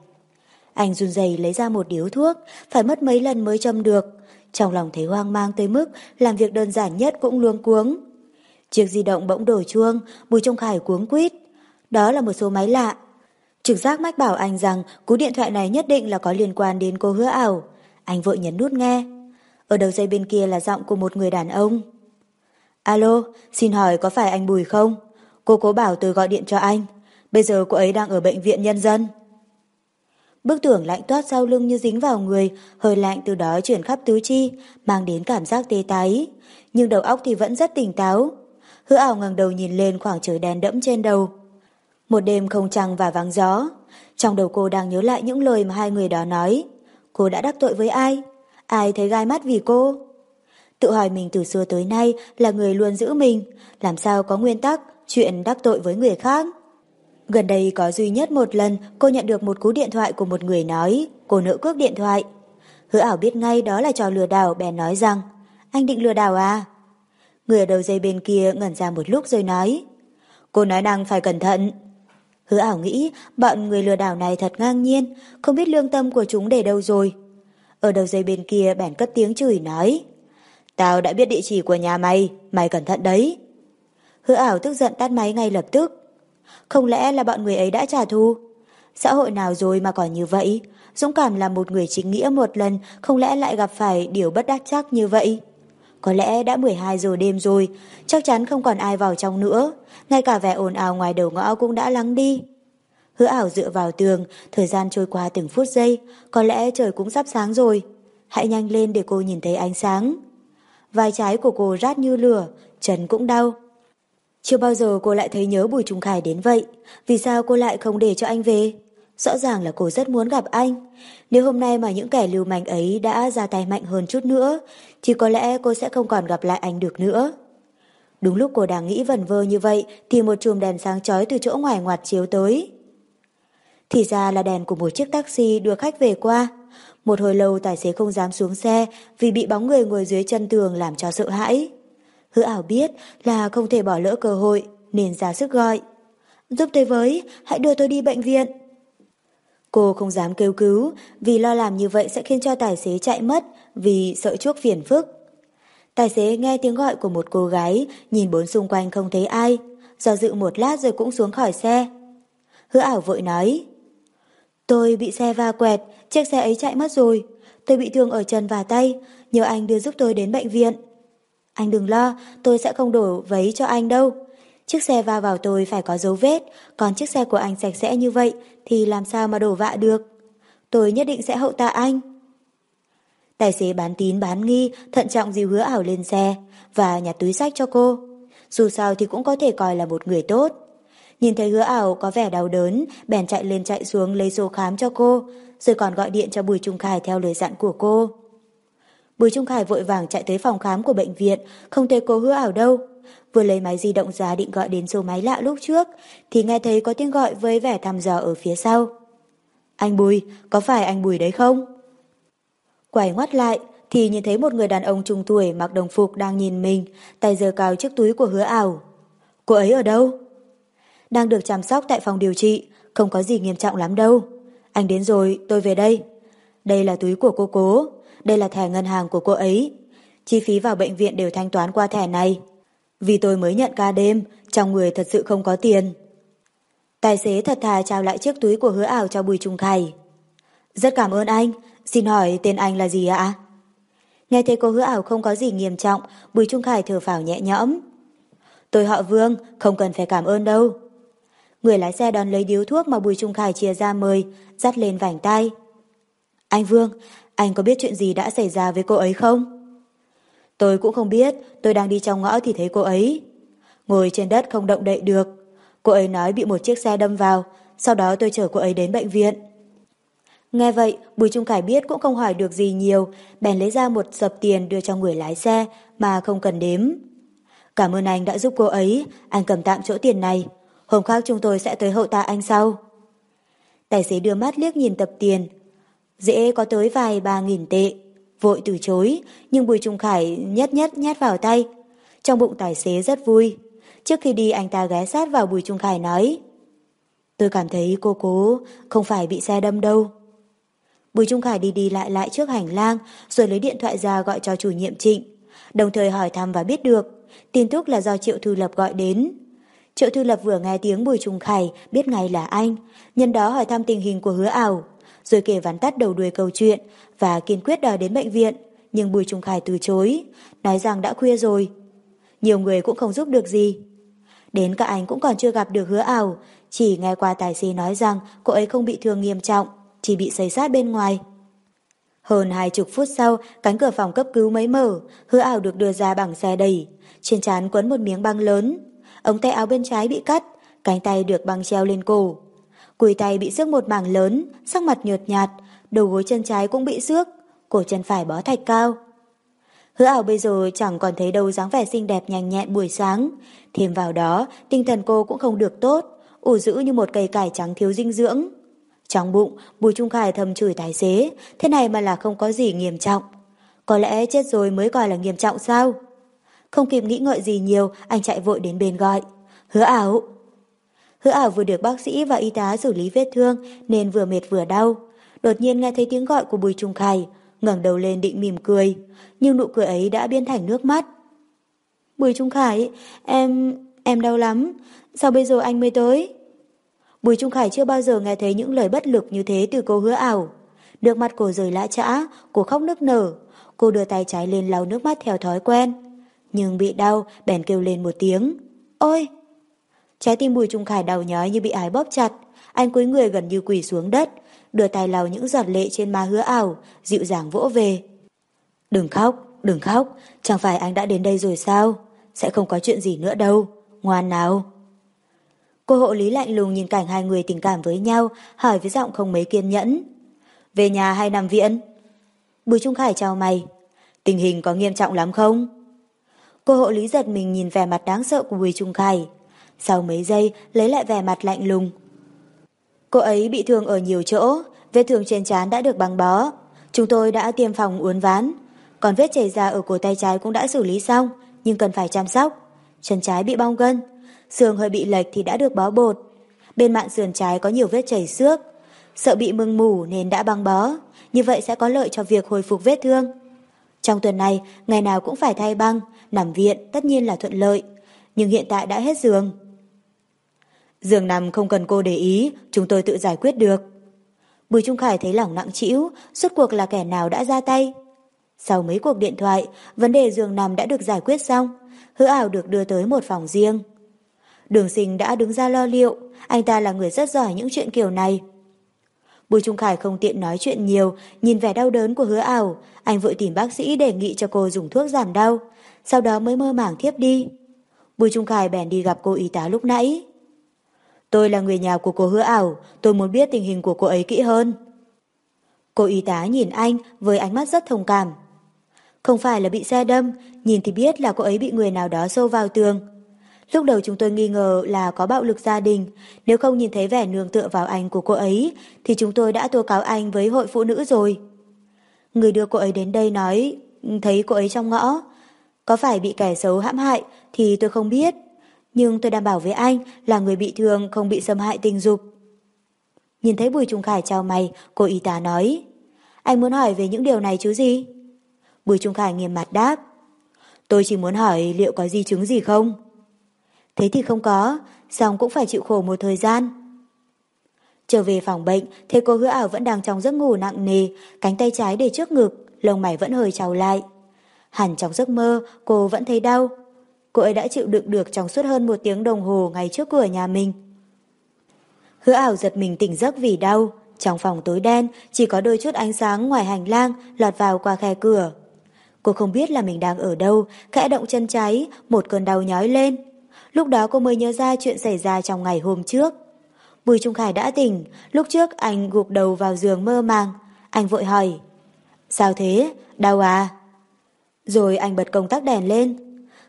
Anh run rẩy lấy ra một điếu thuốc, phải mất mấy lần mới châm được. Trong lòng thấy hoang mang tới mức làm việc đơn giản nhất cũng luống cuống. Chiếc di động bỗng đổ chuông, Bùi Trung Khải cuống quýt. Đó là một số máy lạ. Trực giác mách bảo anh rằng cú điện thoại này nhất định là có liên quan đến cô hứa ảo. Anh vội nhấn nút nghe. Ở đầu dây bên kia là giọng của một người đàn ông. Alo, xin hỏi có phải anh Bùi không? Cô cố bảo tôi gọi điện cho anh. Bây giờ cô ấy đang ở bệnh viện nhân dân. Bức tưởng lạnh toát sau lưng như dính vào người, hơi lạnh từ đó chuyển khắp tứ chi, mang đến cảm giác tê tái. Nhưng đầu óc thì vẫn rất tỉnh táo. Hứa ảo ngẩng đầu nhìn lên khoảng trời đen đẫm trên đầu. Một đêm không trăng và vắng gió. Trong đầu cô đang nhớ lại những lời mà hai người đó nói. Cô đã đắc tội với ai? Ai thấy gai mắt vì cô? Tự hỏi mình từ xưa tới nay là người luôn giữ mình, làm sao có nguyên tắc chuyện đắc tội với người khác. Gần đây có duy nhất một lần cô nhận được một cú điện thoại của một người nói cô nỡ cước điện thoại. Hứa ảo biết ngay đó là trò lừa đảo bèn nói rằng anh định lừa đảo à? Người ở đầu dây bên kia ngẩn ra một lúc rồi nói Cô nói năng phải cẩn thận. Hứa ảo nghĩ bọn người lừa đảo này thật ngang nhiên, không biết lương tâm của chúng để đâu rồi. Ở đầu dây bên kia bèn cất tiếng chửi nói Tao đã biết địa chỉ của nhà mày, mày cẩn thận đấy. Hứa ảo tức giận tắt máy ngay lập tức. Không lẽ là bọn người ấy đã trả thù? Xã hội nào rồi mà còn như vậy? Dũng cảm là một người chính nghĩa một lần, không lẽ lại gặp phải điều bất đắc chắc như vậy? Có lẽ đã 12 giờ đêm rồi, chắc chắn không còn ai vào trong nữa. Ngay cả vẻ ồn ào ngoài đầu ngõ cũng đã lắng đi. Hứa ảo dựa vào tường, thời gian trôi qua từng phút giây, có lẽ trời cũng sắp sáng rồi. Hãy nhanh lên để cô nhìn thấy ánh sáng. Vai trái của cô rát như lửa, chân cũng đau. Chưa bao giờ cô lại thấy nhớ Bùi Trung Khải đến vậy. Vì sao cô lại không để cho anh về? Rõ ràng là cô rất muốn gặp anh. Nếu hôm nay mà những kẻ lưu manh ấy đã ra tay mạnh hơn chút nữa, thì có lẽ cô sẽ không còn gặp lại anh được nữa. Đúng lúc cô đang nghĩ vẩn vơ như vậy, thì một chùm đèn sáng chói từ chỗ ngoài ngoặt chiếu tới. Thì ra là đèn của một chiếc taxi đưa khách về qua. Một hồi lâu tài xế không dám xuống xe vì bị bóng người ngồi dưới chân tường làm cho sợ hãi. Hứa ảo biết là không thể bỏ lỡ cơ hội nên ra sức gọi. Giúp tôi với, hãy đưa tôi đi bệnh viện. Cô không dám kêu cứu vì lo làm như vậy sẽ khiến cho tài xế chạy mất vì sợ chuốc phiền phức. Tài xế nghe tiếng gọi của một cô gái, nhìn bốn xung quanh không thấy ai, do dự một lát rồi cũng xuống khỏi xe. Hứa ảo vội nói, Tôi bị xe va quẹt, chiếc xe ấy chạy mất rồi. Tôi bị thương ở chân và tay, nhờ anh đưa giúp tôi đến bệnh viện. Anh đừng lo, tôi sẽ không đổ vấy cho anh đâu. Chiếc xe va vào tôi phải có dấu vết, còn chiếc xe của anh sạch sẽ như vậy thì làm sao mà đổ vạ được. Tôi nhất định sẽ hậu tạ anh. Tài xế bán tín bán nghi, thận trọng dìu hứa ảo lên xe và nhặt túi sách cho cô. Dù sao thì cũng có thể coi là một người tốt. Nhìn thấy hứa ảo có vẻ đau đớn, bèn chạy lên chạy xuống lấy số khám cho cô, rồi còn gọi điện cho Bùi Trung Khải theo lời dặn của cô. Bùi Trung Khải vội vàng chạy tới phòng khám của bệnh viện, không thấy cô hứa ảo đâu. Vừa lấy máy di động ra định gọi đến số máy lạ lúc trước, thì nghe thấy có tiếng gọi với vẻ thăm dò ở phía sau. Anh Bùi, có phải anh Bùi đấy không? Quay ngoắt lại, thì nhìn thấy một người đàn ông trung tuổi mặc đồng phục đang nhìn mình, tay giơ cao chiếc túi của hứa ảo. Cô ấy ở đâu? Đang được chăm sóc tại phòng điều trị, không có gì nghiêm trọng lắm đâu. Anh đến rồi, tôi về đây. Đây là túi của cô cố, đây là thẻ ngân hàng của cô ấy. Chi phí vào bệnh viện đều thanh toán qua thẻ này. Vì tôi mới nhận ca đêm, trong người thật sự không có tiền. Tài xế thật thà trao lại chiếc túi của hứa ảo cho Bùi Trung Khải. Rất cảm ơn anh, xin hỏi tên anh là gì ạ? Nghe thấy cô hứa ảo không có gì nghiêm trọng, Bùi Trung Khải thở phào nhẹ nhõm. Tôi họ Vương, không cần phải cảm ơn đâu. Người lái xe đón lấy điếu thuốc mà Bùi Trung Khải chia ra mời, dắt lên vành tay. Anh Vương, anh có biết chuyện gì đã xảy ra với cô ấy không? Tôi cũng không biết, tôi đang đi trong ngõ thì thấy cô ấy. Ngồi trên đất không động đậy được. Cô ấy nói bị một chiếc xe đâm vào, sau đó tôi chở cô ấy đến bệnh viện. Nghe vậy, Bùi Trung Khải biết cũng không hỏi được gì nhiều, bèn lấy ra một sập tiền đưa cho người lái xe mà không cần đếm. Cảm ơn anh đã giúp cô ấy, anh cầm tạm chỗ tiền này. Hôm khác chúng tôi sẽ tới hậu tạ anh sau. Tài xế đưa mắt liếc nhìn tập tiền. Dễ có tới vài ba nghìn tệ. Vội từ chối, nhưng Bùi Trung Khải nhất nhất nhét vào tay. Trong bụng tài xế rất vui. Trước khi đi anh ta ghé sát vào Bùi Trung Khải nói Tôi cảm thấy cô cố không phải bị xe đâm đâu. Bùi Trung Khải đi đi lại lại trước hành lang rồi lấy điện thoại ra gọi cho chủ nhiệm trịnh. Đồng thời hỏi thăm và biết được tin tức là do Triệu Thư Lập gọi đến. Triệu Thư Lập vừa nghe tiếng Bùi Trung Khải biết ngay là anh, nhân đó hỏi thăm tình hình của hứa ảo, rồi kể vắn tắt đầu đuôi câu chuyện và kiên quyết đòi đến bệnh viện. Nhưng Bùi Trung Khải từ chối, nói rằng đã khuya rồi. Nhiều người cũng không giúp được gì. Đến cả anh cũng còn chưa gặp được hứa ảo, chỉ nghe qua tài xế nói rằng cô ấy không bị thương nghiêm trọng, chỉ bị xây sát bên ngoài. Hơn hai chục phút sau, cánh cửa phòng cấp cứu mới mở, hứa ảo được đưa ra bằng xe đẩy. Trên trán quấn một miếng băng lớn. Ống tay áo bên trái bị cắt, cánh tay được băng treo lên cổ. Cùi tay bị xước một mảng lớn, sắc mặt nhợt nhạt, đầu gối chân trái cũng bị xước, cổ chân phải bó thạch cao. Hứa ảo bây giờ chẳng còn thấy đâu dáng vẻ xinh đẹp nhanh nhẹn buổi sáng. Thêm vào đó, tinh thần cô cũng không được tốt, ủ rũ như một cây cải trắng thiếu dinh dưỡng. Trong bụng, Bùi Trung Khải thầm chửi tài xế, thế này mà là không có gì nghiêm trọng. Có lẽ chết rồi mới gọi là nghiêm trọng sao? Không kịp nghĩ ngợi gì nhiều, anh chạy vội đến bên gọi. Hứa ảo! Hứa ảo vừa được bác sĩ và y tá xử lý vết thương nên vừa mệt vừa đau. Đột nhiên nghe thấy tiếng gọi của Bùi Trung Khải, ngẩng đầu lên định mỉm cười, nhưng nụ cười ấy đã biến thành nước mắt. Bùi Trung Khải, em... em đau lắm, sao bây giờ anh mới tới? Bùi Trung Khải chưa bao giờ nghe thấy những lời bất lực như thế từ cô hứa ảo. Nước mắt cô rời lã trã, cô khóc nức nở. Cô đưa tay trái lên lau nước mắt theo thói quen. Nhưng bị đau, bèn kêu lên một tiếng. Ôi! Trái tim Bùi Trung Khải đau nhói như bị ái bóp chặt. Anh cúi người gần như quỳ xuống đất, đưa tay lau những giọt lệ trên má hứa ảo, dịu dàng vỗ về. Đừng khóc, đừng khóc, chẳng phải anh đã đến đây rồi sao? Sẽ không có chuyện gì nữa đâu, ngoan nào. Cô hộ lý lạnh lùng nhìn cảnh hai người tình cảm với nhau, hỏi với giọng không mấy kiên nhẫn. Về nhà hay nằm viện? Bùi Trung Khải chào mày. Tình hình có nghiêm trọng lắm không? Cô hộ lý giật mình nhìn vẻ mặt đáng sợ của Bùi Trung Khải. Sau mấy giây lấy lại vẻ mặt lạnh lùng. Cô ấy bị thương ở nhiều chỗ, vết thương trên trán đã được băng bó. Chúng tôi đã tiêm phòng uốn ván. Còn vết chảy ra ở cổ tay trái cũng đã xử lý xong, nhưng cần phải chăm sóc. Chân trái bị bong gân, xương hơi bị lệch thì đã được bó bột. Bên mạng sườn trái có nhiều vết chảy xước, sợ bị mưng mủ nên đã băng bó, như vậy sẽ có lợi cho việc hồi phục vết thương. Trong tuần này, ngày nào cũng phải thay băng, nằm viện tất nhiên là thuận lợi, nhưng hiện tại đã hết giường. Giường nằm không cần cô để ý, chúng tôi tự giải quyết được. Bùi Trung Khải thấy lòng nặng trĩu, suốt cuộc là kẻ nào đã ra tay. Sau mấy cuộc điện thoại, vấn đề giường nằm đã được giải quyết xong, hứa ảo được đưa tới một phòng riêng. Đường sinh đã đứng ra lo liệu, anh ta là người rất giỏi những chuyện kiểu này. Bùi Trung Khải không tiện nói chuyện nhiều, nhìn vẻ đau đớn của hứa ảo, anh vội tìm bác sĩ đề nghị cho cô dùng thuốc giảm đau, sau đó mới mơ màng thiếp đi. Bùi Trung Khải bèn đi gặp cô y tá lúc nãy. Tôi là người nhà của cô hứa ảo, tôi muốn biết tình hình của cô ấy kỹ hơn. Cô y tá nhìn anh với ánh mắt rất thông cảm. Không phải là bị xe đâm, nhìn thì biết là cô ấy bị người nào đó sâu vào tường. Lúc đầu chúng tôi nghi ngờ là có bạo lực gia đình, nếu không nhìn thấy vẻ nương tựa vào anh của cô ấy, thì chúng tôi đã tố cáo anh với hội phụ nữ rồi. Người đưa cô ấy đến đây nói, thấy cô ấy trong ngõ. Có phải bị kẻ xấu hãm hại thì tôi không biết, nhưng tôi đảm bảo với anh là người bị thương không bị xâm hại tình dục. Nhìn thấy Bùi Trung Khải chào mày, cô y tá nói, anh muốn hỏi về những điều này chứ gì? Bùi Trung Khải nghiêm mặt đáp, tôi chỉ muốn hỏi liệu có di chứng gì không? Thế thì không có, xong cũng phải chịu khổ một thời gian. Trở về phòng bệnh, thấy cô hứa ảo vẫn đang trong giấc ngủ nặng nề, cánh tay trái để trước ngực, lông mày vẫn hơi trào lại. Hẳn trong giấc mơ, cô vẫn thấy đau. Cô ấy đã chịu đựng được trong suốt hơn một tiếng đồng hồ ngay trước cửa nhà mình. Hứa ảo giật mình tỉnh giấc vì đau. Trong phòng tối đen, chỉ có đôi chút ánh sáng ngoài hành lang lọt vào qua khe cửa. Cô không biết là mình đang ở đâu, khẽ động chân trái, một cơn đau nhói lên. Lúc đó cô mới nhớ ra chuyện xảy ra trong ngày hôm trước. Bùi Trung Khải đã tỉnh, lúc trước anh gục đầu vào giường mơ màng. Anh vội hỏi, sao thế, đau à? Rồi anh bật công tắc đèn lên.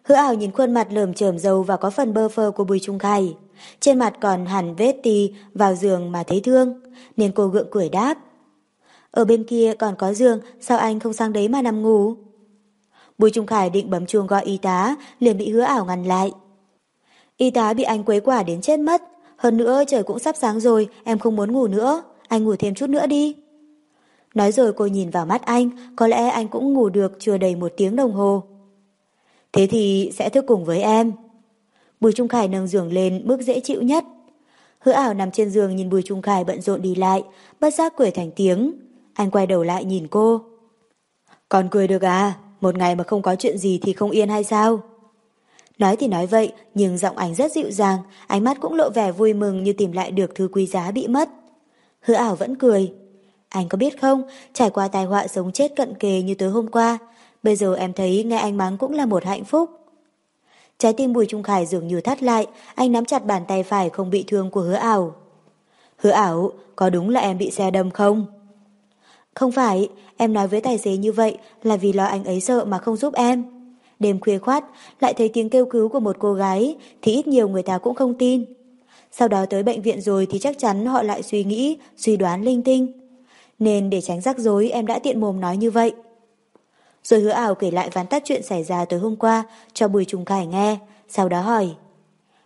Hứa ảo nhìn khuôn mặt lởm chởm dầu và có phần bơ phơ của Bùi Trung Khải. Trên mặt còn hẳn vết tì vào giường mà thấy thương, nên cô gượng cười đáp. Ở bên kia còn có giường, sao anh không sang đấy mà nằm ngủ? Bùi Trung Khải định bấm chuông gọi y tá, liền bị hứa ảo ngăn lại. Y tá bị anh quấy quả đến chết mất. Hơn nữa trời cũng sắp sáng rồi, em không muốn ngủ nữa. Anh ngủ thêm chút nữa đi. Nói rồi cô nhìn vào mắt anh, có lẽ anh cũng ngủ được chưa đầy một tiếng đồng hồ. Thế thì sẽ thức cùng với em. Bùi Trung Khải nâng giường lên mức dễ chịu nhất. Hứa ảo nằm trên giường nhìn Bùi Trung Khải bận rộn đi lại, bất giác cười thành tiếng. Anh quay đầu lại nhìn cô. Còn cười được à? Một ngày mà không có chuyện gì thì không yên hay sao? Nói thì nói vậy, nhưng giọng ảnh rất dịu dàng, ánh mắt cũng lộ vẻ vui mừng như tìm lại được thứ quý giá bị mất. Hứa ảo vẫn cười. Anh có biết không, trải qua tai họa sống chết cận kề như tối hôm qua, bây giờ em thấy nghe anh mắng cũng là một hạnh phúc. Trái tim Bùi Trung Khải dường như thắt lại, anh nắm chặt bàn tay phải không bị thương của hứa ảo. Hứa ảo, có đúng là em bị xe đâm không? Không phải, em nói với tài xế như vậy là vì lo anh ấy sợ mà không giúp em. Đêm khuya khoát, lại thấy tiếng kêu cứu của một cô gái, thì ít nhiều người ta cũng không tin. Sau đó tới bệnh viện rồi thì chắc chắn họ lại suy nghĩ, suy đoán linh tinh. Nên để tránh rắc rối em đã tiện mồm nói như vậy. Rồi hứa ảo kể lại ván tắt chuyện xảy ra tối hôm qua cho Bùi Trung Khải nghe, sau đó hỏi.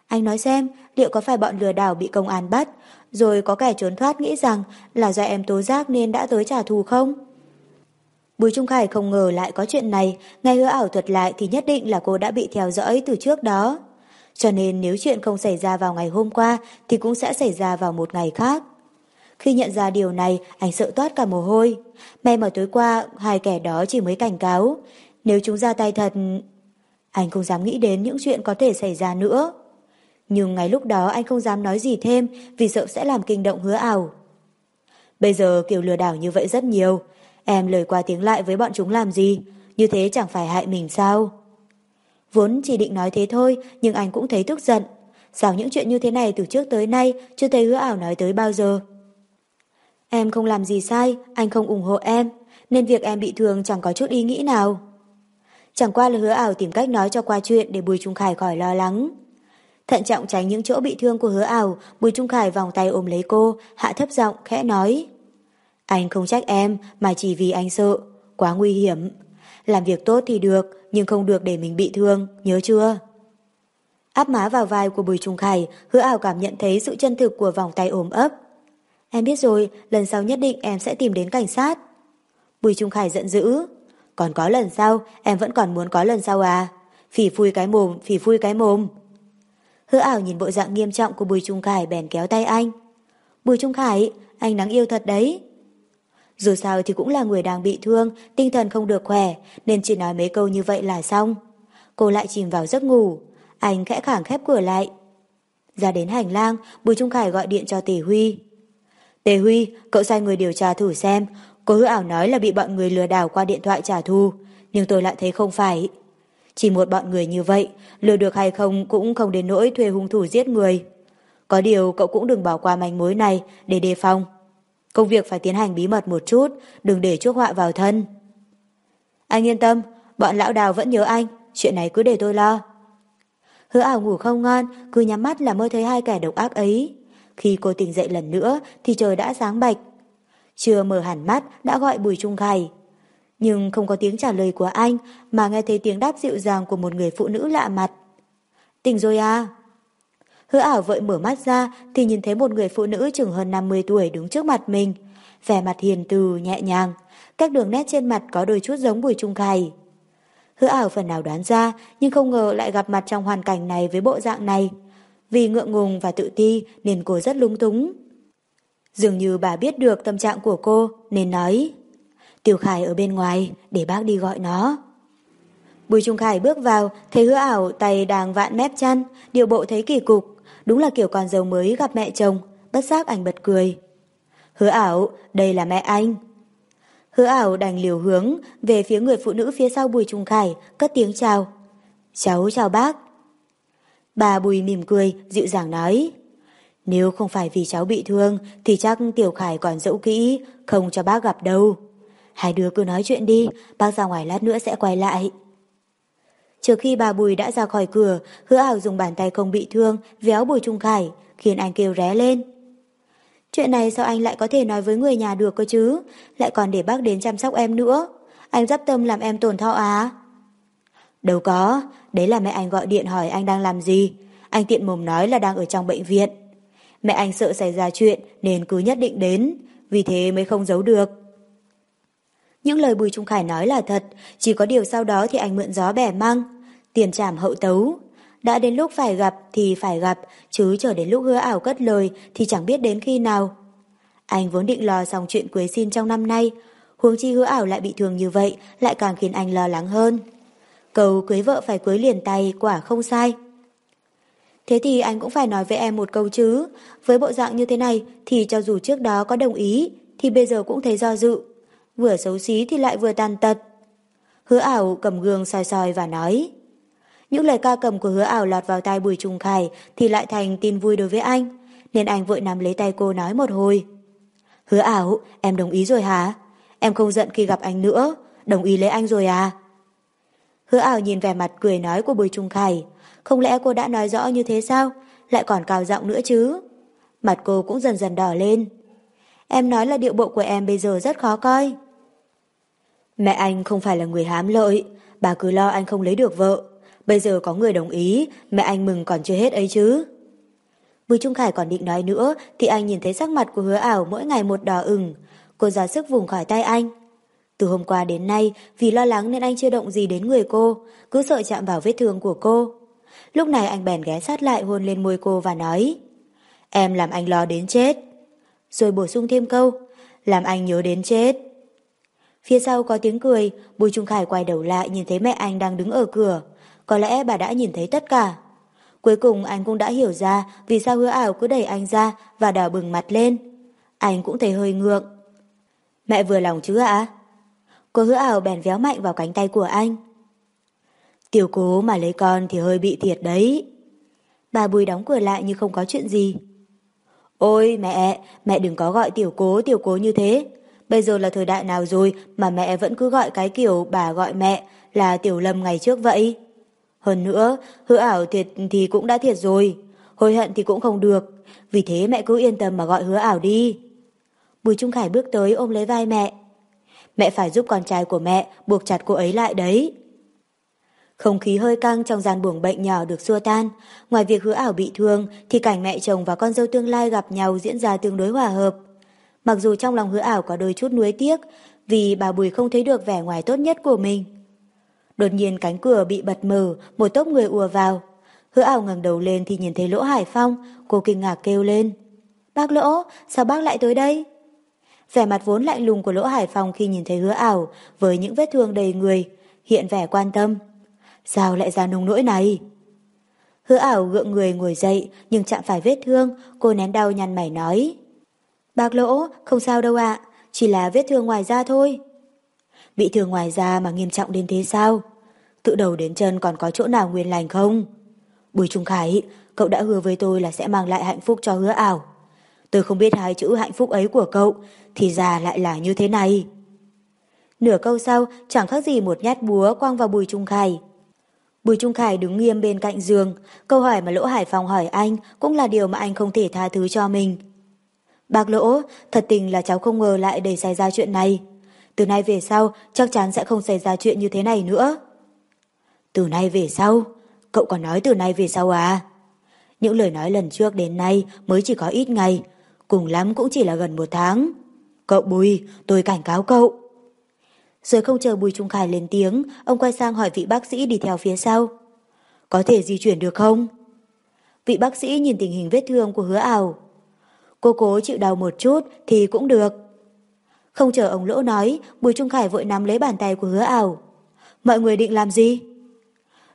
Anh nói xem, liệu có phải bọn lừa đảo bị công an bắt, rồi có kẻ trốn thoát nghĩ rằng là do em tố giác nên đã tới trả thù không? Bùi Trung Khải không ngờ lại có chuyện này, ngay hứa ảo thuật lại thì nhất định là cô đã bị theo dõi từ trước đó. Cho nên nếu chuyện không xảy ra vào ngày hôm qua thì cũng sẽ xảy ra vào một ngày khác. Khi nhận ra điều này, anh sợ toát cả mồ hôi. May mà tối qua, hai kẻ đó chỉ mới cảnh cáo. Nếu chúng ra tay thật... Anh không dám nghĩ đến những chuyện có thể xảy ra nữa. Nhưng ngay lúc đó anh không dám nói gì thêm vì sợ sẽ làm kinh động hứa ảo. Bây giờ kiểu lừa đảo như vậy rất nhiều. Em lời qua tiếng lại với bọn chúng làm gì? Như thế chẳng phải hại mình sao? Vốn chỉ định nói thế thôi, nhưng anh cũng thấy tức giận. Sao những chuyện như thế này từ trước tới nay chưa thấy hứa ảo nói tới bao giờ? Em không làm gì sai, anh không ủng hộ em, nên việc em bị thương chẳng có chút ý nghĩ nào. Chẳng qua là hứa ảo tìm cách nói cho qua chuyện để Bùi Trung Khải khỏi lo lắng. Thận trọng tránh những chỗ bị thương của hứa ảo, Bùi Trung Khải vòng tay ôm lấy cô, hạ thấp giọng, khẽ nói. Anh không trách em, mà chỉ vì anh sợ, quá nguy hiểm. Làm việc tốt thì được, nhưng không được để mình bị thương, nhớ chưa? Áp má vào vai của Bùi Trung Khải, hứa ảo cảm nhận thấy sự chân thực của vòng tay ôm ấp. Em biết rồi, lần sau nhất định em sẽ tìm đến cảnh sát. Bùi Trung Khải giận dữ. Còn có lần sau, em vẫn còn muốn có lần sau à? Phỉ phui cái mồm, phỉ phui cái mồm. Hứa ảo nhìn bộ dạng nghiêm trọng của Bùi Trung Khải bèn kéo tay anh. Bùi Trung Khải, anh đáng yêu thật đấy. Dù sao thì cũng là người đang bị thương, tinh thần không được khỏe, nên chỉ nói mấy câu như vậy là xong. Cô lại chìm vào giấc ngủ. Anh khẽ khẳng khép cửa lại. Ra đến hành lang, Bùi Trung Khải gọi điện cho Tỷ Huy. Tề Huy, cậu sai người điều tra thử xem. Cô hứa ảo nói là bị bọn người lừa đảo qua điện thoại trả thù, nhưng tôi lại thấy không phải. Chỉ một bọn người như vậy, lừa được hay không cũng không đến nỗi thuê hung thủ giết người. Có điều cậu cũng đừng bỏ qua manh mối này để đề phòng. Công việc phải tiến hành bí mật một chút, đừng để chuốc họa vào thân. Anh yên tâm, bọn lão đào vẫn nhớ anh, chuyện này cứ để tôi lo. Hứa ảo ngủ không ngon, cứ nhắm mắt là mơ thấy hai kẻ độc ác ấy. Khi cô tỉnh dậy lần nữa thì trời đã sáng bạch. Chưa mở hẳn mắt đã gọi Bùi Trung Khải. Nhưng không có tiếng trả lời của anh mà nghe thấy tiếng đáp dịu dàng của một người phụ nữ lạ mặt. Tỉnh rồi à? Hứa ảo vội mở mắt ra thì nhìn thấy một người phụ nữ chừng hơn 50 tuổi đứng trước mặt mình. Vẻ mặt hiền từ, nhẹ nhàng. Các đường nét trên mặt có đôi chút giống Bùi Trung Khải. Hứa ảo phần nào đoán ra nhưng không ngờ lại gặp mặt trong hoàn cảnh này với bộ dạng này. Vì ngượng ngùng và tự ti nên cô rất lung túng. Dường như bà biết được tâm trạng của cô nên nói Tiểu Khải ở bên ngoài để bác đi gọi nó. Bùi Trung Khải bước vào thấy hứa ảo tay đang vạn mép chăn điều bộ thấy kỳ cục đúng là kiểu con dâu mới gặp mẹ chồng bất giác anh bật cười. Hứa ảo, đây là mẹ anh. Hứa ảo đành liều hướng về phía người phụ nữ phía sau Bùi Trung Khải cất tiếng chào. Cháu chào bác. Bà Bùi mỉm cười, dịu dàng nói. Nếu không phải vì cháu bị thương thì chắc Tiểu Khải còn dẫu kỹ, không cho bác gặp đâu. Hai đứa cứ nói chuyện đi, bác ra ngoài lát nữa sẽ quay lại. Trước khi bà Bùi đã ra khỏi cửa, hứa ảo dùng bàn tay không bị thương, véo Bùi Trung Khải, khiến anh kêu ré lên. Chuyện này sao anh lại có thể nói với người nhà được cơ chứ? Lại còn để bác đến chăm sóc em nữa. Anh dắp tâm làm em tổn thọ à? Đâu có, đấy là mẹ anh gọi điện hỏi anh đang làm gì. Anh tiện mồm nói là đang ở trong bệnh viện. Mẹ anh sợ xảy ra chuyện nên cứ nhất định đến, vì thế mới không giấu được. Những lời Bùi Trung Khải nói là thật, chỉ có điều sau đó thì anh mượn gió bẻ măng, tiền trảm hậu tấu. Đã đến lúc phải gặp thì phải gặp, chứ chờ đến lúc hứa ảo cất lời thì chẳng biết đến khi nào. Anh vốn định lo xong chuyện cưới xin trong năm nay, huống chi hứa ảo lại bị thương như vậy, lại càng khiến anh lo lắng hơn. Cầu cưới vợ phải cưới liền tay, quả không sai. Thế thì anh cũng phải nói với em một câu chứ, với bộ dạng như thế này thì cho dù trước đó có đồng ý, thì bây giờ cũng thấy do dự. Vừa xấu xí thì lại vừa tàn tật. Hứa ảo cầm gương soi soi và nói. Những lời ca cầm của hứa ảo lọt vào tai Bùi Trung Khải thì lại thành tin vui đối với anh, nên anh vội nắm lấy tay cô nói một hồi. Hứa ảo, em đồng ý rồi hả? Em không giận khi gặp anh nữa, đồng ý lấy anh rồi à? Hứa ảo nhìn vẻ mặt cười nói của Bùi Trung Khải, không lẽ cô đã nói rõ như thế sao? Lại còn cao giọng nữa chứ? Mặt cô cũng dần dần đỏ lên. Em nói là điệu bộ của em bây giờ rất khó coi. Mẹ anh không phải là người hám lợi, bà cứ lo anh không lấy được vợ. Bây giờ có người đồng ý, mẹ anh mừng còn chưa hết ấy chứ. Bùi Trung Khải còn định nói nữa thì anh nhìn thấy sắc mặt của hứa ảo mỗi ngày một đỏ ửng. Cô ra sức vùng khỏi tay anh. Từ hôm qua đến nay, vì lo lắng nên anh chưa động gì đến người cô, cứ sợ chạm vào vết thương của cô. Lúc này anh bèn ghé sát lại hôn lên môi cô và nói Em làm anh lo đến chết. Rồi bổ sung thêm câu Làm anh nhớ đến chết. Phía sau có tiếng cười, Bùi Trung Khải quay đầu lại nhìn thấy mẹ anh đang đứng ở cửa. Có lẽ bà đã nhìn thấy tất cả. Cuối cùng anh cũng đã hiểu ra vì sao hứa ảo cứ đẩy anh ra và đỏ bừng mặt lên. Anh cũng thấy hơi ngượng. Mẹ vừa lòng chứ ạ? Cô hứa ảo bèn véo mạnh vào cánh tay của anh. Tiểu cố mà lấy con thì hơi bị thiệt đấy. Bà Bùi đóng cửa lại như không có chuyện gì. Ôi mẹ, mẹ đừng có gọi tiểu cố tiểu cố như thế. Bây giờ là thời đại nào rồi mà mẹ vẫn cứ gọi cái kiểu bà gọi mẹ là tiểu lâm ngày trước vậy. Hơn nữa, hứa ảo thiệt thì cũng đã thiệt rồi. Hối hận thì cũng không được. Vì thế mẹ cứ yên tâm mà gọi hứa ảo đi. Bùi Trung Khải bước tới ôm lấy vai mẹ. Mẹ phải giúp con trai của mẹ buộc chặt cô ấy lại đấy. Không khí hơi căng trong gian buồng bệnh nhỏ được xua tan. Ngoài việc hứa ảo bị thương thì cảnh mẹ chồng và con dâu tương lai gặp nhau diễn ra tương đối hòa hợp. Mặc dù trong lòng hứa ảo có đôi chút nuối tiếc vì bà Bùi không thấy được vẻ ngoài tốt nhất của mình. Đột nhiên cánh cửa bị bật mở, một tốp người ùa vào. Hứa ảo ngẩng đầu lên thì nhìn thấy Lỗ Hải Phong, cô kinh ngạc kêu lên. Bác Lỗ, sao bác lại tới đây? Vẻ mặt vốn lạnh lùng của Lỗ Hải Phong khi nhìn thấy hứa ảo với những vết thương đầy người, hiện vẻ quan tâm. Sao lại ra nông nỗi này? Hứa ảo gượng người ngồi dậy, nhưng chạm phải vết thương, cô nén đau nhăn mày nói. Bác lỗ, không sao đâu ạ, chỉ là vết thương ngoài da thôi. Bị thương ngoài da mà nghiêm trọng đến thế sao? Tự đầu đến chân còn có chỗ nào nguyên lành không? Bùi Trung Khải, cậu đã hứa với tôi là sẽ mang lại hạnh phúc cho hứa ảo. Tôi không biết hai chữ hạnh phúc ấy của cậu, thì ra lại là như thế này. Nửa câu sau, chẳng khác gì một nhát búa quăng vào Bùi Trung Khải. Bùi Trung Khải đứng nghiêm bên cạnh giường, câu hỏi mà Lỗ Hải Phòng hỏi anh cũng là điều mà anh không thể tha thứ cho mình. Bác Lỗ, thật tình là cháu không ngờ lại để xảy ra chuyện này. Từ nay về sau, chắc chắn sẽ không xảy ra chuyện như thế này nữa. Từ nay về sau? Cậu còn nói từ nay về sau à? Những lời nói lần trước đến nay mới chỉ có ít ngày, cùng lắm cũng chỉ là gần một tháng. Cậu Bùi, tôi cảnh cáo cậu. Rồi không chờ Bùi Trung Khải lên tiếng, ông quay sang hỏi vị bác sĩ đi theo phía sau. Có thể di chuyển được không? Vị bác sĩ nhìn tình hình vết thương của hứa ảo. Cô cố chịu đau một chút thì cũng được. Không chờ ông Lỗ nói, Bùi Trung Khải vội nắm lấy bàn tay của hứa ảo. Mọi người định làm gì?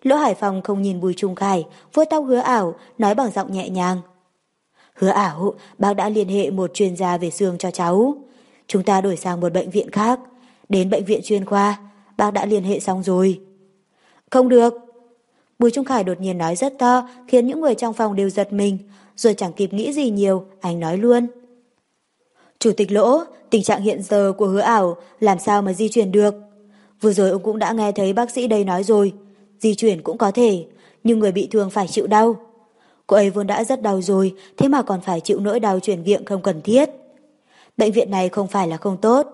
Lỗ Hải Phòng không nhìn Bùi Trung Khải, vuốt tóc hứa ảo, nói bằng giọng nhẹ nhàng. Hứa ảo, bác đã liên hệ một chuyên gia về xương cho cháu. Chúng ta đổi sang một bệnh viện khác. Đến bệnh viện chuyên khoa, bác đã liên hệ xong rồi. Không được. Bùi Trung Khải đột nhiên nói rất to, khiến những người trong phòng đều giật mình, rồi chẳng kịp nghĩ gì nhiều, anh nói luôn. Chủ tịch Lỗ, tình trạng hiện giờ của hứa ảo làm sao mà di chuyển được? Vừa rồi ông cũng đã nghe thấy bác sĩ đây nói rồi. di chuyển cũng có thể, nhưng người bị thương phải chịu đau. Cô ấy vốn đã rất đau rồi, thế mà còn phải chịu nỗi đau chuyển viện không cần thiết. Bệnh viện này không phải là không tốt,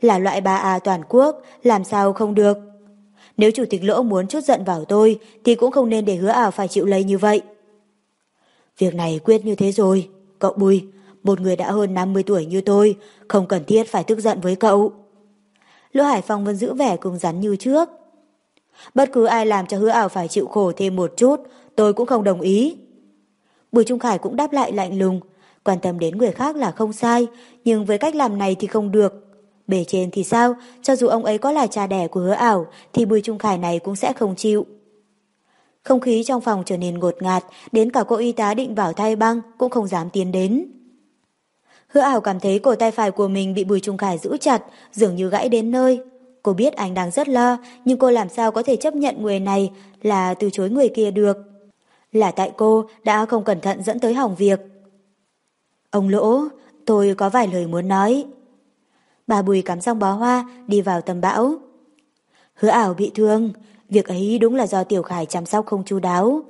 là loại 3A toàn quốc, làm sao không được. Nếu chủ tịch lỗ muốn chút giận vào tôi, thì cũng không nên để hứa ảo phải chịu lấy như vậy. Việc này quyết như thế rồi, cậu Bùi, một người đã hơn 50 tuổi như tôi, không cần thiết phải tức giận với cậu. Lỗ Hải Phong vẫn giữ vẻ cứng rắn như trước. Bất cứ ai làm cho hứa ảo phải chịu khổ thêm một chút, tôi cũng không đồng ý. Bùi Trung Khải cũng đáp lại lạnh lùng, quan tâm đến người khác là không sai, nhưng với cách làm này thì không được. Bề trên thì sao, cho dù ông ấy có là cha đẻ của hứa ảo, thì Bùi Trung Khải này cũng sẽ không chịu. Không khí trong phòng trở nên ngột ngạt, đến cả cô y tá định vào thay băng cũng không dám tiến đến. Hứa ảo cảm thấy cổ tay phải của mình bị Bùi Trung Khải giữ chặt, dường như gãy đến nơi. Cô biết anh đang rất lo, nhưng cô làm sao có thể chấp nhận người này là từ chối người kia được. Là tại cô đã không cẩn thận dẫn tới hỏng việc. Ông Lỗ, tôi có vài lời muốn nói. Bà Bùi cắm xong bó hoa, đi vào tầm bão. Hứa ảo bị thương, việc ấy đúng là do Tiểu Khải chăm sóc không chu đáo.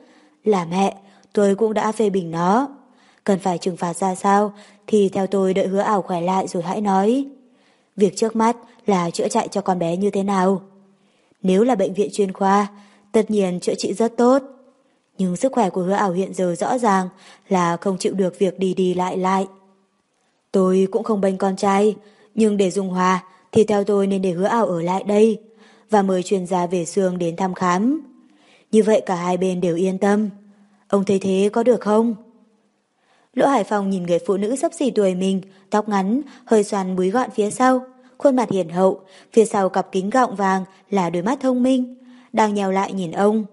Là mẹ, tôi cũng đã phê bình nó. Cần phải trừng phạt ra sao thì theo tôi đợi hứa ảo khỏe lại rồi hãy nói. Việc trước mắt là chữa chạy cho con bé như thế nào. Nếu là bệnh viện chuyên khoa, tất nhiên chữa trị rất tốt. Nhưng sức khỏe của hứa ảo hiện giờ rõ ràng là không chịu được việc đi đi lại lại. Tôi cũng không bênh con trai, nhưng để dung hòa thì theo tôi nên để hứa ảo ở lại đây và mời chuyên gia về xương đến thăm khám. Như vậy cả hai bên đều yên tâm. Ông thấy thế có được không? Lỗ Hải Phong nhìn người phụ nữ sắp xỉ tuổi mình, tóc ngắn, hơi xoăn búi gọn phía sau, khuôn mặt hiền hậu, phía sau cặp kính gọng vàng là đôi mắt thông minh, đang nhèo lại nhìn ông.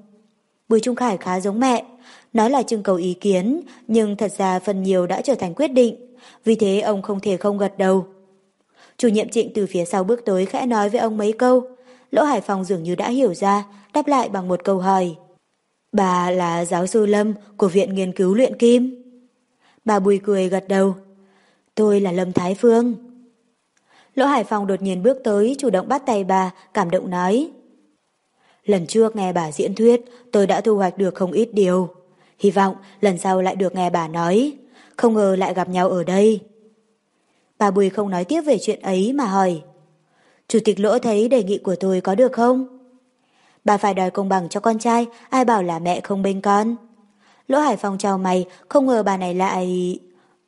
Bùi Trung Khải khá giống mẹ, nói là trưng cầu ý kiến, nhưng thật ra phần nhiều đã trở thành quyết định, vì thế ông không thể không gật đầu. Chủ nhiệm trịnh từ phía sau bước tới khẽ nói với ông mấy câu, Lỗ Hải Phong dường như đã hiểu ra, đáp lại bằng một câu hỏi. Bà là giáo sư Lâm của Viện Nghiên cứu Luyện Kim. Bà Bùi cười gật đầu. Tôi là Lâm Thái Phương. Lỗ Hải Phong đột nhiên bước tới, chủ động bắt tay bà, cảm động nói. Lần trước nghe bà diễn thuyết, tôi đã thu hoạch được không ít điều. Hy vọng lần sau lại được nghe bà nói. Không ngờ lại gặp nhau ở đây. Bà Bùi không nói tiếp về chuyện ấy mà hỏi. Chủ tịch Lỗ thấy đề nghị của tôi có được không? Bà phải đòi công bằng cho con trai, ai bảo là mẹ không bên con. Lỗ Hải Phong chào mày, không ngờ bà này lại...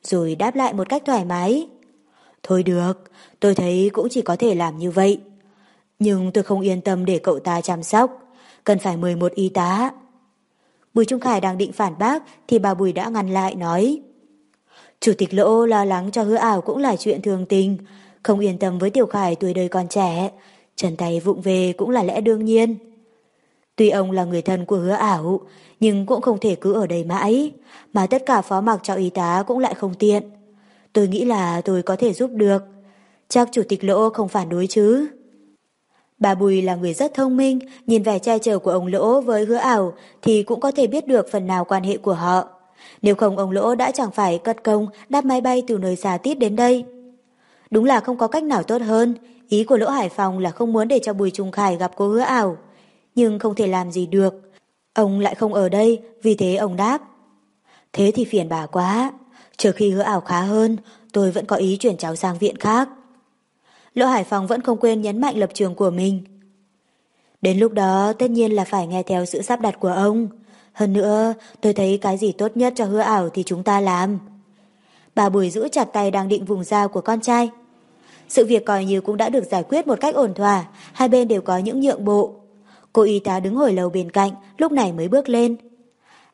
Rồi đáp lại một cách thoải mái. Thôi được, tôi thấy cũng chỉ có thể làm như vậy. Nhưng tôi không yên tâm để cậu ta chăm sóc, cần phải mời một y tá. Bùi Trung Khải đang định phản bác thì bà Bùi đã ngăn lại nói. Chủ tịch Lỗ lo lắng cho hứa ảo cũng là chuyện thường tình, không yên tâm với Tiểu Khải tuổi đời còn trẻ, trần tay vụng về cũng là lẽ đương nhiên. Tuy ông là người thân của hứa ảo, nhưng cũng không thể cứ ở đây mãi, mà tất cả phó mặc cho y tá cũng lại không tiện. Tôi nghĩ là tôi có thể giúp được. Chắc chủ tịch Lỗ không phản đối chứ. Bà Bùi là người rất thông minh, nhìn vẻ trai trở của ông Lỗ với hứa ảo thì cũng có thể biết được phần nào quan hệ của họ. Nếu không ông Lỗ đã chẳng phải cất công đáp máy bay từ nơi xa tít đến đây. Đúng là không có cách nào tốt hơn, ý của Lỗ Hải Phòng là không muốn để cho Bùi Trung Khải gặp cô hứa ảo. Nhưng không thể làm gì được. Ông lại không ở đây, vì thế ông đáp. Thế thì phiền bà quá. Chờ khi hứa ảo khá hơn, tôi vẫn có ý chuyển cháu sang viện khác. Lỗ Hải Phòng vẫn không quên nhấn mạnh lập trường của mình. Đến lúc đó tất nhiên là phải nghe theo sự sắp đặt của ông. Hơn nữa, tôi thấy cái gì tốt nhất cho hứa ảo thì chúng ta làm. Bà Bùi giữ chặt tay đang định vùng dao của con trai. Sự việc coi như cũng đã được giải quyết một cách ổn thỏa, hai bên đều có những nhượng bộ. Cô y tá đứng hồi lầu bên cạnh, lúc này mới bước lên.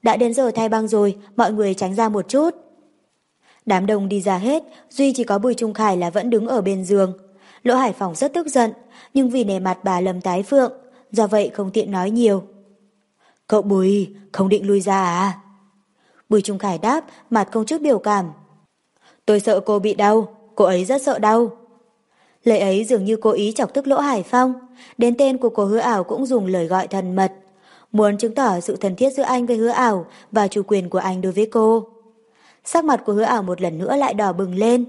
Đã đến giờ thay băng rồi, mọi người tránh ra một chút. Đám đông đi ra hết, duy chỉ có Bùi Trung Khải là vẫn đứng ở bên giường. Lỗ Hải Phòng rất tức giận, nhưng vì nề mặt bà Lâm Tái Phượng, do vậy không tiện nói nhiều. Cậu Bùi, không định lui ra à? Bùi Trung Khải đáp, mặt không chút biểu cảm. Tôi sợ cô bị đau, cô ấy rất sợ đau. Lời ấy dường như cố ý chọc tức Lỗ Hải Phong, đến tên của cô hứa ảo cũng dùng lời gọi thân mật, muốn chứng tỏ sự thân thiết giữa anh với hứa ảo và chủ quyền của anh đối với cô. Sắc mặt của hứa ảo một lần nữa lại đỏ bừng lên.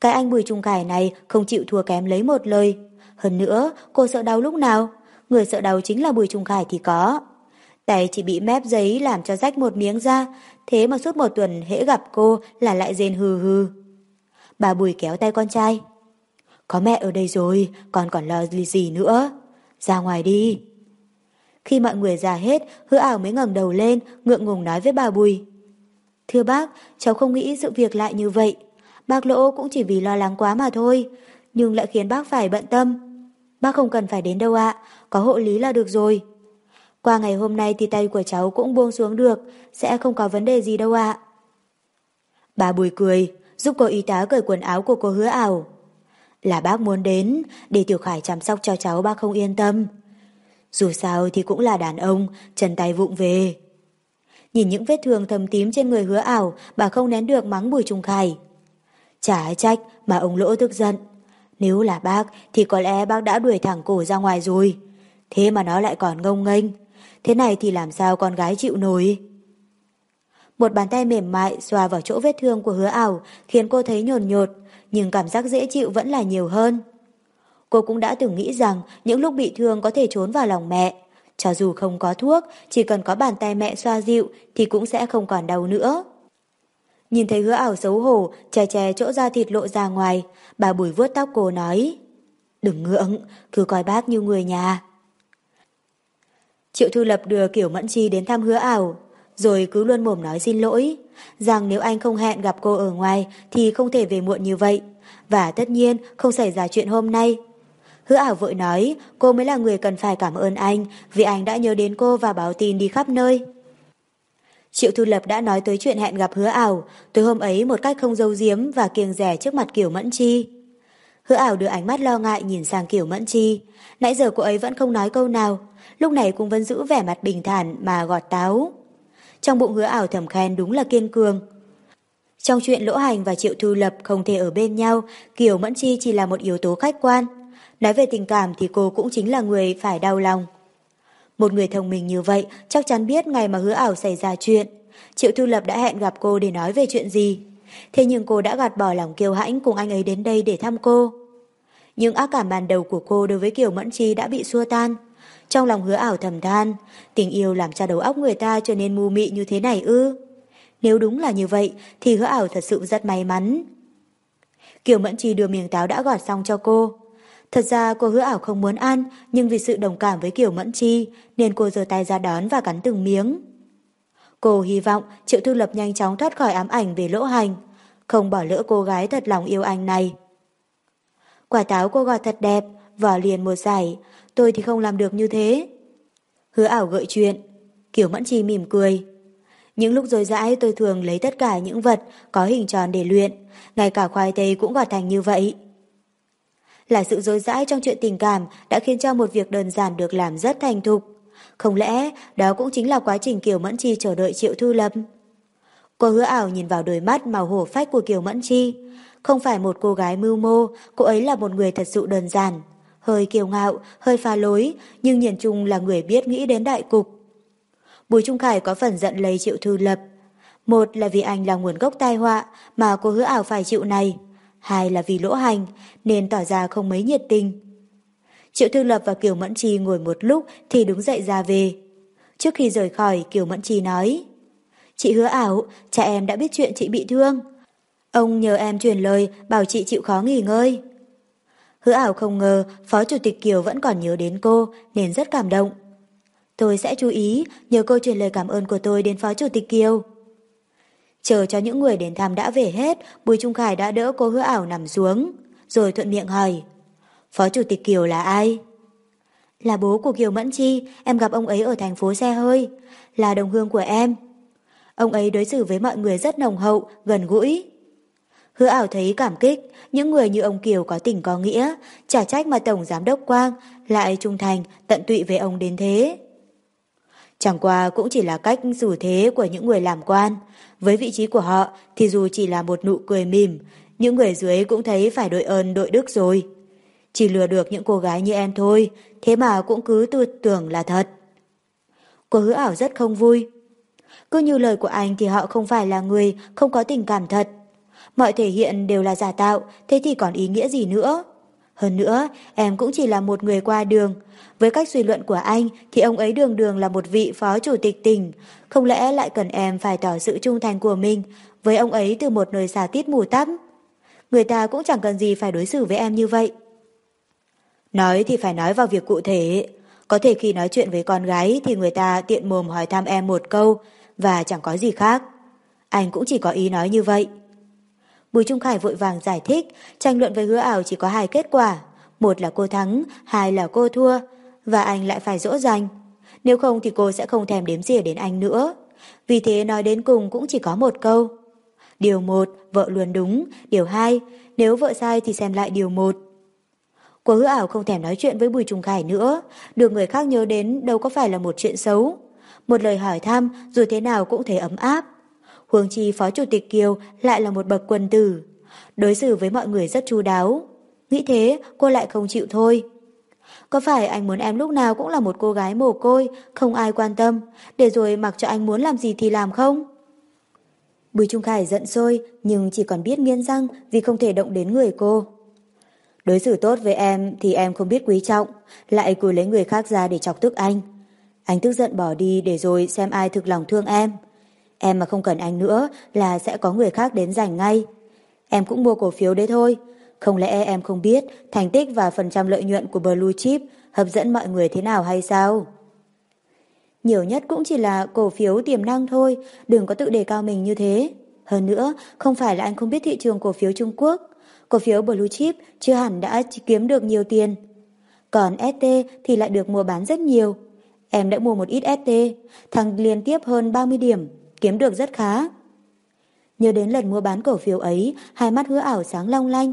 Cái anh Bùi Trung Khải này không chịu thua kém lấy một lời. Hơn nữa, cô sợ đau lúc nào? người sợ đau chính là Bùi Trung Khải thì có. Tay chỉ bị mép giấy làm cho rách một miếng ra, thế mà suốt một tuần hễ gặp cô là lại rên hừ hừ. Bà Bùi kéo tay con trai. Có mẹ ở đây rồi, con còn lo gì nữa. Ra ngoài đi. Khi mọi người ra hết, hứa ảo mới ngẩng đầu lên, ngượng ngùng nói với bà Bùi. Thưa bác, cháu không nghĩ sự việc lại như vậy. Bác lỗ cũng chỉ vì lo lắng quá mà thôi, nhưng lại khiến bác phải bận tâm. Bác không cần phải đến đâu ạ, có hộ lý là được rồi. Qua ngày hôm nay thì tay của cháu cũng buông xuống được, sẽ không có vấn đề gì đâu ạ. Bà Bùi cười, giúp cô y tá cởi quần áo của cô hứa ảo. Là bác muốn đến, để Tiểu Khải chăm sóc cho cháu bác không yên tâm. Dù sao thì cũng là đàn ông, chân tay vụng về. Nhìn những vết thương thầm tím trên người hứa ảo, bà không nén được mắng Bùi Trung Khải. Chả trách mà ông lỗ tức giận. Nếu là bác thì có lẽ bác đã đuổi thẳng cổ ra ngoài rồi. Thế mà nó lại còn ngông nghênh. Thế này thì làm sao con gái chịu nổi? Một bàn tay mềm mại xoa vào chỗ vết thương của hứa ảo khiến cô thấy nhồn nhột, nhưng cảm giác dễ chịu vẫn là nhiều hơn. Cô cũng đã từng nghĩ rằng những lúc bị thương có thể trốn vào lòng mẹ. Cho dù không có thuốc, chỉ cần có bàn tay mẹ xoa dịu thì cũng sẽ không còn đau nữa. Nhìn thấy hứa ảo xấu hổ, chè chè chỗ da thịt lộ ra ngoài, bà bùi vuốt tóc cô nói. Đừng ngượng, cứ coi bác như người nhà. Triệu Thư Lập đưa Kiểu Mẫn Chi đến thăm hứa ảo, rồi cứ luôn mồm nói xin lỗi, rằng nếu anh không hẹn gặp cô ở ngoài thì không thể về muộn như vậy, và tất nhiên không xảy ra chuyện hôm nay. Hứa ảo vội nói cô mới là người cần phải cảm ơn anh vì anh đã nhớ đến cô và báo tin đi khắp nơi. Triệu Thu Lập đã nói tới chuyện hẹn gặp hứa ảo tối hôm ấy một cách không dâu diếm và kiêng rẻ trước mặt Kiều Mẫn Chi. Hứa ảo đưa ánh mắt lo ngại nhìn sang Kiều Mẫn Chi. Nãy giờ cô ấy vẫn không nói câu nào, lúc này cũng vẫn giữ vẻ mặt bình thản mà gọt táo. Trong bụng hứa ảo thầm khen đúng là kiên cường. Trong chuyện Lỗ Hành và Triệu Thu Lập không thể ở bên nhau, Kiều Mẫn Chi chỉ là một yếu tố khách quan. Nói về tình cảm thì cô cũng chính là người phải đau lòng. Một người thông minh như vậy chắc chắn biết ngày mà hứa ảo xảy ra chuyện. Triệu Thu Lập đã hẹn gặp cô để nói về chuyện gì. Thế nhưng cô đã gạt bỏ lòng kiêu hãnh cùng anh ấy đến đây để thăm cô. Nhưng ác cảm ban đầu của cô đối với Kiều Mẫn Chi đã bị xua tan. Trong lòng hứa ảo thầm than, tình yêu làm cho đầu óc người ta trở nên mù mị như thế này ư. Nếu đúng là như vậy thì hứa ảo thật sự rất may mắn. Kiều Mẫn Chi đưa miếng táo đã gọt xong cho cô. Thật ra cô hứa ảo không muốn ăn, nhưng vì sự đồng cảm với Kiều Mẫn Chi, nên cô giơ tay ra đón và cắn từng miếng. Cô hy vọng Triệu Thư Lập nhanh chóng thoát khỏi ám ảnh về lỗ hành, không bỏ lỡ cô gái thật lòng yêu anh này. Quả táo cô gọt thật đẹp, vỏ liền một giải, tôi thì không làm được như thế. Hứa ảo gợi chuyện, Kiều Mẫn Chi mỉm cười. Những lúc rối rãi tôi thường lấy tất cả những vật có hình tròn để luyện, ngay cả khoai tây cũng gọt thành như vậy là sự dối dãi trong chuyện tình cảm đã khiến cho một việc đơn giản được làm rất thành thục. Không lẽ đó cũng chính là quá trình Kiều Mẫn Chi chờ đợi Triệu Thu Lâm? Cô hứa ảo nhìn vào đôi mắt màu hổ phách của Kiều Mẫn Chi. Không phải một cô gái mưu mô, cô ấy là một người thật sự đơn giản. Hơi kiêu ngạo, hơi pha lối, nhưng nhìn chung là người biết nghĩ đến đại cục. Bùi Trung Khải có phần giận lấy Triệu Thư Lập. Một là vì anh là nguồn gốc tai họa mà cô hứa ảo phải chịu này hai là vì lỗ hành, nên tỏ ra không mấy nhiệt tình. Triệu Thư Lập và Kiều Mẫn Chi ngồi một lúc thì đứng dậy ra về. Trước khi rời khỏi, Kiều Mẫn Chi nói Chị hứa ảo, cha em đã biết chuyện chị bị thương. Ông nhờ em truyền lời bảo chị chịu khó nghỉ ngơi. Hứa ảo không ngờ Phó Chủ tịch Kiều vẫn còn nhớ đến cô nên rất cảm động. Tôi sẽ chú ý nhờ cô truyền lời cảm ơn của tôi đến Phó Chủ tịch Kiều. Chờ cho những người đến thăm đã về hết, Bùi Trung Khải đã đỡ cô hứa ảo nằm xuống, rồi thuận miệng hỏi. Phó Chủ tịch Kiều là ai? Là bố của Kiều Mẫn Chi, em gặp ông ấy ở thành phố xe hơi, là đồng hương của em. Ông ấy đối xử với mọi người rất nồng hậu, gần gũi. Hứa ảo thấy cảm kích, những người như ông Kiều có tình có nghĩa, trả trách mà Tổng Giám đốc Quang lại trung thành, tận tụy với ông đến thế. Chẳng qua cũng chỉ là cách xử thế của những người làm quan. Với vị trí của họ thì dù chỉ là một nụ cười mỉm, những người dưới cũng thấy phải đội ơn đội đức rồi. Chỉ lừa được những cô gái như em thôi, thế mà cũng cứ tư tưởng là thật. Cô hứa ảo rất không vui. Cứ như lời của anh thì họ không phải là người không có tình cảm thật. Mọi thể hiện đều là giả tạo, thế thì còn ý nghĩa gì nữa? Hơn nữa, em cũng chỉ là một người qua đường. Với cách suy luận của anh thì ông ấy đường đường là một vị phó chủ tịch tỉnh. Không lẽ lại cần em phải tỏ sự trung thành của mình với ông ấy từ một nơi xà tít mù tắm? Người ta cũng chẳng cần gì phải đối xử với em như vậy. Nói thì phải nói vào việc cụ thể. Có thể khi nói chuyện với con gái thì người ta tiện mồm hỏi thăm em một câu và chẳng có gì khác. Anh cũng chỉ có ý nói như vậy. Bùi Trung Khải vội vàng giải thích, tranh luận với hứa ảo chỉ có hai kết quả. Một là cô thắng, hai là cô thua, và anh lại phải dỗ dành. Nếu không thì cô sẽ không thèm đếm xỉa đến anh nữa. Vì thế nói đến cùng cũng chỉ có một câu. Điều một, vợ luôn đúng. Điều hai, nếu vợ sai thì xem lại điều một. Cô hứa ảo không thèm nói chuyện với Bùi Trung Khải nữa. Được người khác nhớ đến đâu có phải là một chuyện xấu. Một lời hỏi thăm dù thế nào cũng thấy ấm áp. Huống chi Phó Chủ tịch Kiều lại là một bậc quân tử. Đối xử với mọi người rất chu đáo. Nghĩ thế cô lại không chịu thôi. Có phải anh muốn em lúc nào cũng là một cô gái mồ côi, không ai quan tâm, để rồi mặc cho anh muốn làm gì thì làm không? Bùi Trung Khải giận sôi nhưng chỉ còn biết nghiến răng vì không thể động đến người cô. Đối xử tốt với em thì em không biết quý trọng, lại cùi lấy người khác ra để chọc tức anh. Anh tức giận bỏ đi để rồi xem ai thực lòng thương em. Em mà không cần anh nữa là sẽ có người khác đến giành ngay. Em cũng mua cổ phiếu đấy thôi. Không lẽ em không biết thành tích và phần trăm lợi nhuận của Blue Chip hấp dẫn mọi người thế nào hay sao? Nhiều nhất cũng chỉ là cổ phiếu tiềm năng thôi, đừng có tự đề cao mình như thế. Hơn nữa, không phải là anh không biết thị trường cổ phiếu Trung Quốc. Cổ phiếu Blue Chip chưa hẳn đã kiếm được nhiều tiền. Còn ST thì lại được mua bán rất nhiều. Em đã mua một ít ST, thằng liên tiếp hơn 30 điểm, kiếm được rất khá. Nhớ đến lần mua bán cổ phiếu ấy, hai mắt hứa ảo sáng long lanh.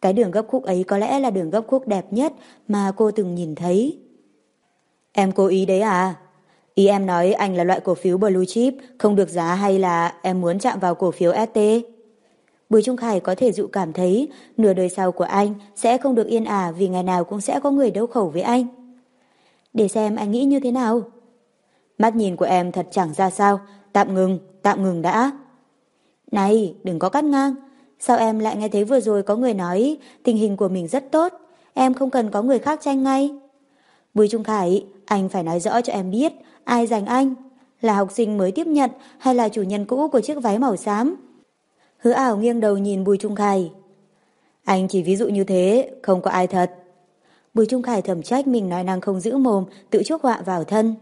Cái đường gấp khúc ấy có lẽ là đường gấp khúc đẹp nhất mà cô từng nhìn thấy. Em cố ý đấy à? Ý em nói anh là loại cổ phiếu blue chip, không được giá hay là em muốn chạm vào cổ phiếu ST? Bùi Trung Khải có thể dụ cảm thấy nửa đời sau của anh sẽ không được yên ả vì ngày nào cũng sẽ có người đấu khẩu với anh. Để xem anh nghĩ như thế nào. Mắt nhìn của em thật chẳng ra sao, tạm ngừng, tạm ngừng đã. Này, đừng có cắt ngang. Sao em lại nghe thấy vừa rồi có người nói tình hình của mình rất tốt, em không cần có người khác tranh ngay. Bùi Trung Khải, anh phải nói rõ cho em biết ai giành anh. Là học sinh mới tiếp nhận hay là chủ nhân cũ của chiếc váy màu xám? Hứa ảo nghiêng đầu nhìn Bùi Trung Khải. Anh chỉ ví dụ như thế, không có ai thật. Bùi Trung Khải thầm trách mình nói năng không giữ mồm, tự chuốc họa vào thân.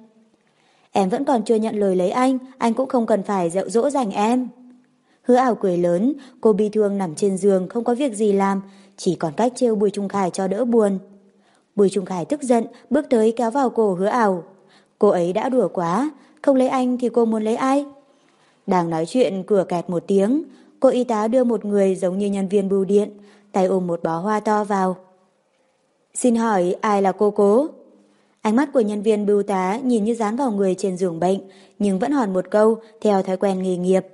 Em vẫn còn chưa nhận lời lấy anh, anh cũng không cần phải dạy dỗ dành em. Hứa ảo cười lớn, cô bi thương nằm trên giường không có việc gì làm, chỉ còn cách trêu Bùi Trung Khải cho đỡ buồn. Bùi Trung Khải tức giận, bước tới kéo vào cổ hứa ảo. Cô ấy đã đùa quá, không lấy anh thì cô muốn lấy ai? Đang nói chuyện cửa kẹt một tiếng, cô y tá đưa một người giống như nhân viên bưu điện, tay ôm một bó hoa to vào. Xin hỏi ai là cô cố? Ánh mắt của nhân viên bưu tá nhìn như dán vào người trên giường bệnh, nhưng vẫn hòn một câu theo thói quen nghề nghiệp.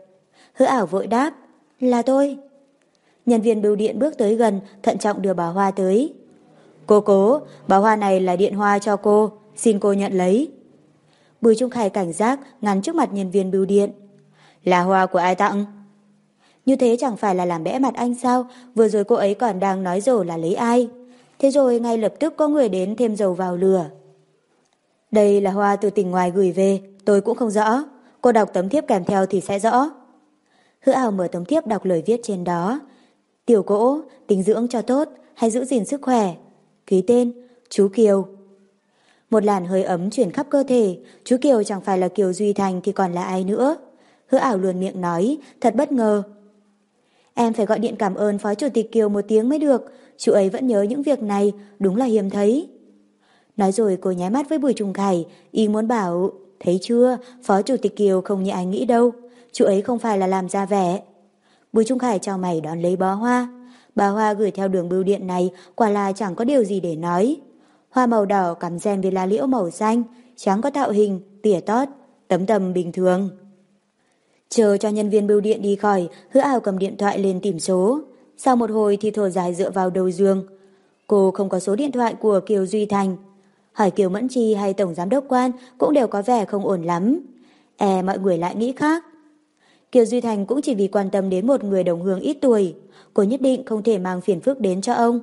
Hứa ảo vội đáp, là tôi. Nhân viên bưu điện bước tới gần, thận trọng đưa bà hoa tới. Cô cố, bà hoa này là điện hoa cho cô, xin cô nhận lấy. Bùi Trung Khải cảnh giác ngắn trước mặt nhân viên bưu điện. Là hoa của ai tặng? Như thế chẳng phải là làm bẽ mặt anh sao, vừa rồi cô ấy còn đang nói dầu là lấy ai. Thế rồi ngay lập tức có người đến thêm dầu vào lửa. Đây là hoa từ tỉnh ngoài gửi về, tôi cũng không rõ. Cô đọc tấm thiếp kèm theo thì sẽ rõ. Hứa ảo mở tấm thiếp đọc lời viết trên đó. Tiểu cỗ, tính dưỡng cho tốt, hay giữ gìn sức khỏe. Ký tên, chú Kiều. Một làn hơi ấm chuyển khắp cơ thể, chú Kiều chẳng phải là Kiều Duy Thành thì còn là ai nữa. Hứa ảo luôn miệng nói, thật bất ngờ. Em phải gọi điện cảm ơn Phó Chủ tịch Kiều một tiếng mới được, chú ấy vẫn nhớ những việc này, đúng là hiếm thấy. Nói rồi cô nháy mắt với Bùi Trung Khải, y muốn bảo, thấy chưa, Phó Chủ tịch Kiều không như anh nghĩ đâu, chú ấy không phải là làm ra vẻ. Bùi Trung Khải cho mày đón lấy bó hoa. Bà Hoa gửi theo đường bưu điện này quả là chẳng có điều gì để nói. Hoa màu đỏ cắm ren với lá liễu màu xanh, trắng có tạo hình, tỉa tót, tấm tầm bình thường. Chờ cho nhân viên bưu điện đi khỏi, hứa ảo cầm điện thoại lên tìm số. Sau một hồi thì thở dài dựa vào đầu giường. Cô không có số điện thoại của Kiều Duy Thành. Hỏi Kiều Mẫn Chi hay Tổng Giám đốc Quan cũng đều có vẻ không ổn lắm. E mọi người lại nghĩ khác. Kiều Duy Thành cũng chỉ vì quan tâm đến một người đồng hương ít tuổi. Cô nhất định không thể mang phiền phức đến cho ông.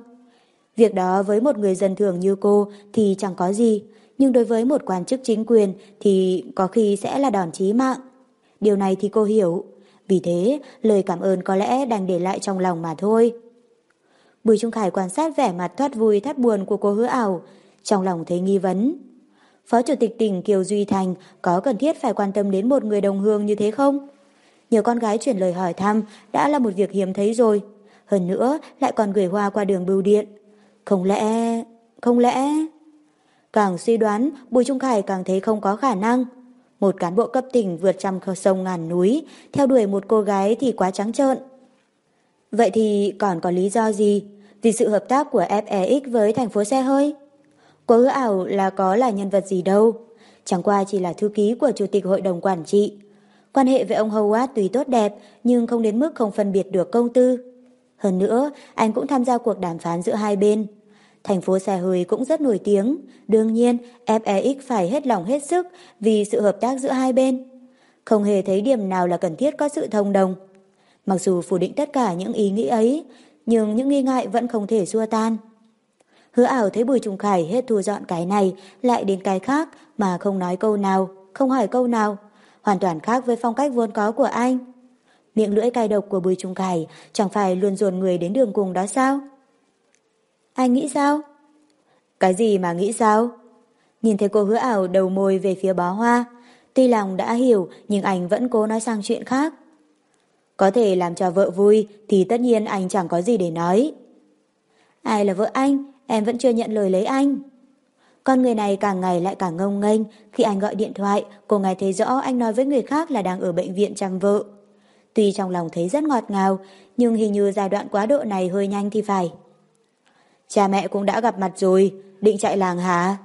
Việc đó với một người dân thường như cô thì chẳng có gì, nhưng đối với một quan chức chính quyền thì có khi sẽ là đòn chí mạng. Điều này thì cô hiểu, vì thế lời cảm ơn có lẽ đành để lại trong lòng mà thôi. Bùi Trung Khải quan sát vẻ mặt thoát vui thắt buồn của cô hứa ảo, trong lòng thấy nghi vấn. Phó Chủ tịch tỉnh Kiều Duy Thành có cần thiết phải quan tâm đến một người đồng hương như thế không? Nhiều con gái chuyển lời hỏi thăm đã là một việc hiếm thấy rồi. Hơn nữa lại còn gửi hoa qua đường bưu điện. Không lẽ... không lẽ... Càng suy đoán, Bùi Trung Khải càng thấy không có khả năng. Một cán bộ cấp tỉnh vượt trăm sông ngàn núi, theo đuổi một cô gái thì quá trắng trợn. Vậy thì còn có lý do gì? Vì sự hợp tác của FEX với thành phố xe hơi? Cố hứa ảo là có là nhân vật gì đâu. Chẳng qua chỉ là thư ký của Chủ tịch Hội đồng Quản trị. Quan hệ với ông Howard tuy tốt đẹp nhưng không đến mức không phân biệt được công tư. Hơn nữa, anh cũng tham gia cuộc đàm phán giữa hai bên. Thành phố xe hơi cũng rất nổi tiếng. Đương nhiên, FEX phải hết lòng hết sức vì sự hợp tác giữa hai bên. Không hề thấy điểm nào là cần thiết có sự thông đồng. Mặc dù phủ định tất cả những ý nghĩ ấy, nhưng những nghi ngại vẫn không thể xua tan. Hứa ảo thấy Bùi trùng Khải hết thu dọn cái này lại đến cái khác mà không nói câu nào, không hỏi câu nào. Hoàn toàn khác với phong cách vốn có của anh. Miệng lưỡi cay độc của Bùi trùng Khải chẳng phải luôn dồn người đến đường cùng đó sao? Anh nghĩ sao? Cái gì mà nghĩ sao? Nhìn thấy cô hứa ảo đầu môi về phía bó hoa. Tuy lòng đã hiểu nhưng anh vẫn cố nói sang chuyện khác. Có thể làm cho vợ vui thì tất nhiên anh chẳng có gì để nói. Ai là vợ anh? Em vẫn chưa nhận lời lấy anh. Con người này càng ngày lại càng ngông nghênh. Khi anh gọi điện thoại, cô nghe thấy rõ anh nói với người khác là đang ở bệnh viện chăm vợ. Tuy trong lòng thấy rất ngọt ngào, nhưng hình như giai đoạn quá độ này hơi nhanh thì phải. Cha mẹ cũng đã gặp mặt rồi, định chạy làng hả?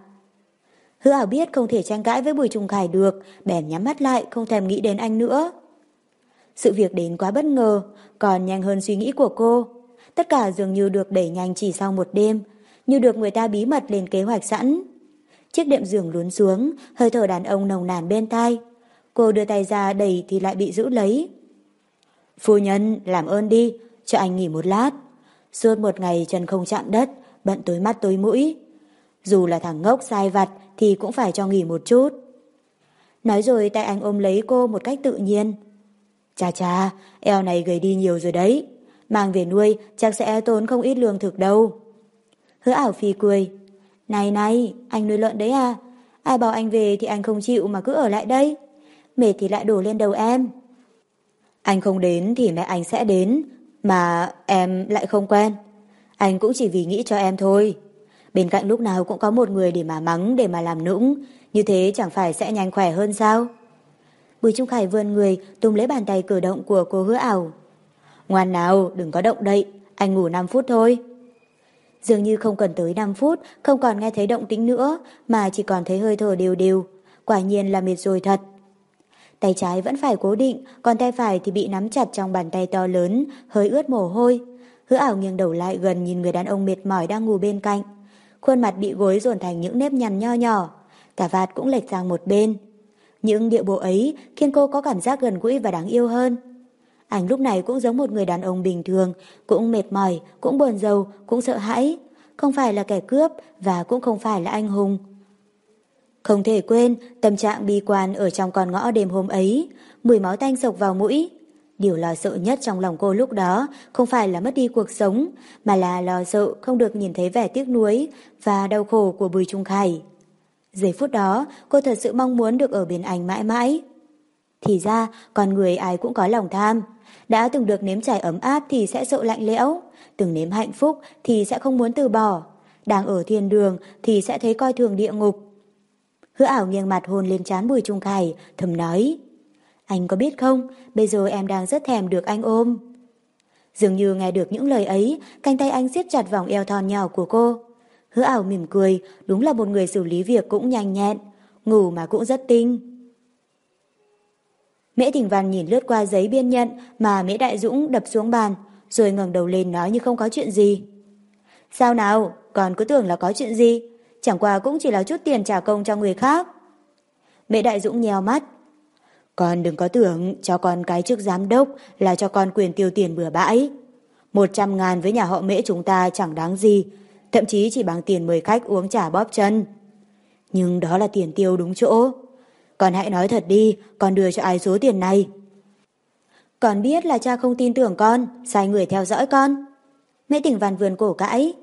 Hứa ảo biết không thể tranh cãi với Bùi Trung Khải được, bèn nhắm mắt lại không thèm nghĩ đến anh nữa. Sự việc đến quá bất ngờ, còn nhanh hơn suy nghĩ của cô. Tất cả dường như được đẩy nhanh chỉ sau một đêm, như được người ta bí mật lên kế hoạch sẵn. Chiếc đệm giường lún xuống, hơi thở đàn ông nồng nàn bên tai. Cô đưa tay ra đẩy thì lại bị giữ lấy. Phu nhân, làm ơn đi, cho anh nghỉ một lát. Suốt một ngày chân không chạm đất, bận tối mắt tối mũi. Dù là thằng ngốc sai vặt thì cũng phải cho nghỉ một chút. Nói rồi tay anh ôm lấy cô một cách tự nhiên. Chà chà, eo này gầy đi nhiều rồi đấy. Mang về nuôi chắc sẽ tốn không ít lương thực đâu. Hứa ảo phi cười. Này này, anh nuôi lợn đấy à? Ai bảo anh về thì anh không chịu mà cứ ở lại đây. Mệt thì lại đổ lên đầu em. Anh không đến thì mẹ anh sẽ đến, mà em lại không quen. Anh cũng chỉ vì nghĩ cho em thôi. Bên cạnh lúc nào cũng có một người để mà mắng, để mà làm nũng. Như thế chẳng phải sẽ nhanh khỏe hơn sao? Bùi Trung Khải vươn người, tung lấy bàn tay cử động của cô hứa ảo. Ngoan nào, đừng có động đậy, anh ngủ 5 phút thôi. Dường như không cần tới 5 phút, không còn nghe thấy động tĩnh nữa, mà chỉ còn thấy hơi thở đều đều. Quả nhiên là mệt rồi thật. Tay trái vẫn phải cố định, còn tay phải thì bị nắm chặt trong bàn tay to lớn, hơi ướt mồ hôi. Hứa ảo nghiêng đầu lại gần nhìn người đàn ông mệt mỏi đang ngủ bên cạnh. Khuôn mặt bị gối dồn thành những nếp nhăn nho nhỏ, cả vạt cũng lệch sang một bên. Những điệu bộ ấy khiến cô có cảm giác gần gũi và đáng yêu hơn. Anh lúc này cũng giống một người đàn ông bình thường, cũng mệt mỏi, cũng buồn rầu, cũng sợ hãi. Không phải là kẻ cướp và cũng không phải là anh hùng. Không thể quên tâm trạng bi quan ở trong con ngõ đêm hôm ấy, mùi máu tanh sộc vào mũi. Điều lo sợ nhất trong lòng cô lúc đó không phải là mất đi cuộc sống, mà là lo sợ không được nhìn thấy vẻ tiếc nuối và đau khổ của Bùi Trung Khải. Giây phút đó, cô thật sự mong muốn được ở bên anh mãi mãi. Thì ra, con người ai cũng có lòng tham. Đã từng được nếm trải ấm áp thì sẽ sợ lạnh lẽo, từng nếm hạnh phúc thì sẽ không muốn từ bỏ. Đang ở thiên đường thì sẽ thấy coi thường địa ngục. Hứa ảo nghiêng mặt hôn lên trán Bùi Trung Khải, thầm nói. Anh có biết không, bây giờ em đang rất thèm được anh ôm. Dường như nghe được những lời ấy, cánh tay anh siết chặt vòng eo thon nhỏ của cô. Hứa ảo mỉm cười, đúng là một người xử lý việc cũng nhanh nhẹn, ngủ mà cũng rất tinh. Mễ Thỉnh Văn nhìn lướt qua giấy biên nhận mà Mễ Đại Dũng đập xuống bàn, rồi ngẩng đầu lên nói như không có chuyện gì. Sao nào, còn cứ tưởng là có chuyện gì, chẳng qua cũng chỉ là chút tiền trả công cho người khác. Mễ Đại Dũng nheo mắt. Con đừng có tưởng cho con cái chức giám đốc là cho con quyền tiêu tiền bừa bãi. Một trăm ngàn với nhà họ Mễ chúng ta chẳng đáng gì, thậm chí chỉ bằng tiền mời khách uống trà bóp chân. Nhưng đó là tiền tiêu đúng chỗ. Con hãy nói thật đi, con đưa cho ai số tiền này? Con biết là cha không tin tưởng con, sai người theo dõi con. Mễ tỉnh văn vườn cổ cãi.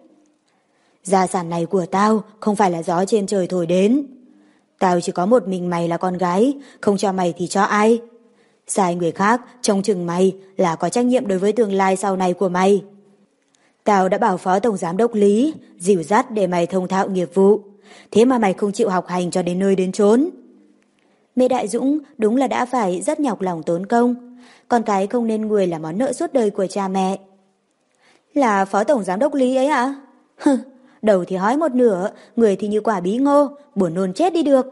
Gia sản này của tao không phải là gió trên trời thổi đến. Tao chỉ có một mình mày là con gái, không cho mày thì cho ai? Sai người khác, trông chừng mày là có trách nhiệm đối với tương lai sau này của mày. Tao đã bảo phó tổng giám đốc Lý, dìu dắt để mày thông thạo nghiệp vụ. Thế mà mày không chịu học hành cho đến nơi đến chốn. Mê Đại Dũng đúng là đã phải rất nhọc lòng tốn công. Con cái không nên người là món nợ suốt đời của cha mẹ. Là phó tổng giám đốc Lý ấy ạ? À? đầu thì hói một nửa, người thì như quả bí ngô, buồn nôn chết đi được.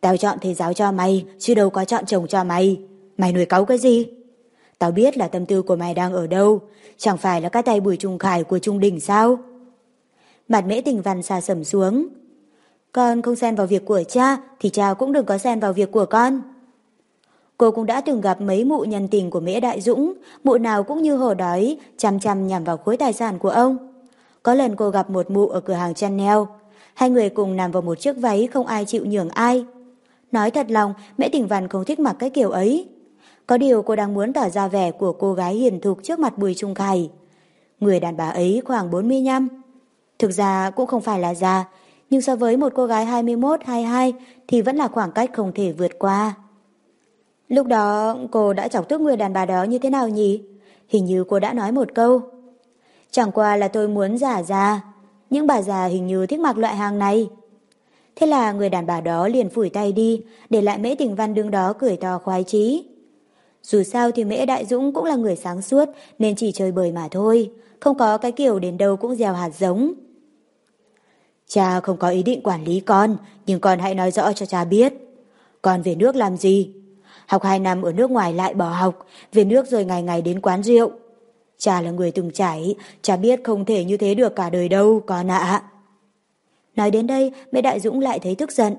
Tao chọn thầy giáo cho mày, chứ đâu có chọn chồng cho mày. Mày nuôi cáu cái gì? Tao biết là tâm tư của mày đang ở đâu, chẳng phải là cái tay bùi trung khải của Trung Đình sao? Mặt mễ tình văn xa sầm xuống. Con không xen vào việc của cha, thì cha cũng đừng có xen vào việc của con. Cô cũng đã từng gặp mấy mụ nhân tình của Mễ Đại Dũng, mụ nào cũng như hổ đói, chăm chăm nhằm vào khối tài sản của ông. Có lần cô gặp một mụ ở cửa hàng Chanel, hai người cùng nằm vào một chiếc váy không ai chịu nhường ai. Nói thật lòng, Mễ Tình Văn không thích mặc cái kiểu ấy. Có điều cô đang muốn tỏ ra vẻ của cô gái hiền thục trước mặt Bùi Trung Khải. Người đàn bà ấy khoảng 45. Thực ra cũng không phải là già, nhưng so với một cô gái 21-22 thì vẫn là khoảng cách không thể vượt qua. Lúc đó cô đã chọc tức người đàn bà đó như thế nào nhỉ? Hình như cô đã nói một câu. Chẳng qua là tôi muốn giả ra, những bà già hình như thích mặc loại hàng này. Thế là người đàn bà đó liền phủi tay đi, để lại mễ tình văn đứng đó cười to khoái chí. Dù sao thì mễ đại dũng cũng là người sáng suốt nên chỉ chơi bời mà thôi, không có cái kiểu đến đâu cũng gieo hạt giống. Cha không có ý định quản lý con, nhưng con hãy nói rõ cho cha biết. Con về nước làm gì? Học hai năm ở nước ngoài lại bỏ học, về nước rồi ngày ngày đến quán rượu. Cha là người từng trải, cha biết không thể như thế được cả đời đâu, con ạ. Nói đến đây, mẹ Đại Dũng lại thấy tức giận.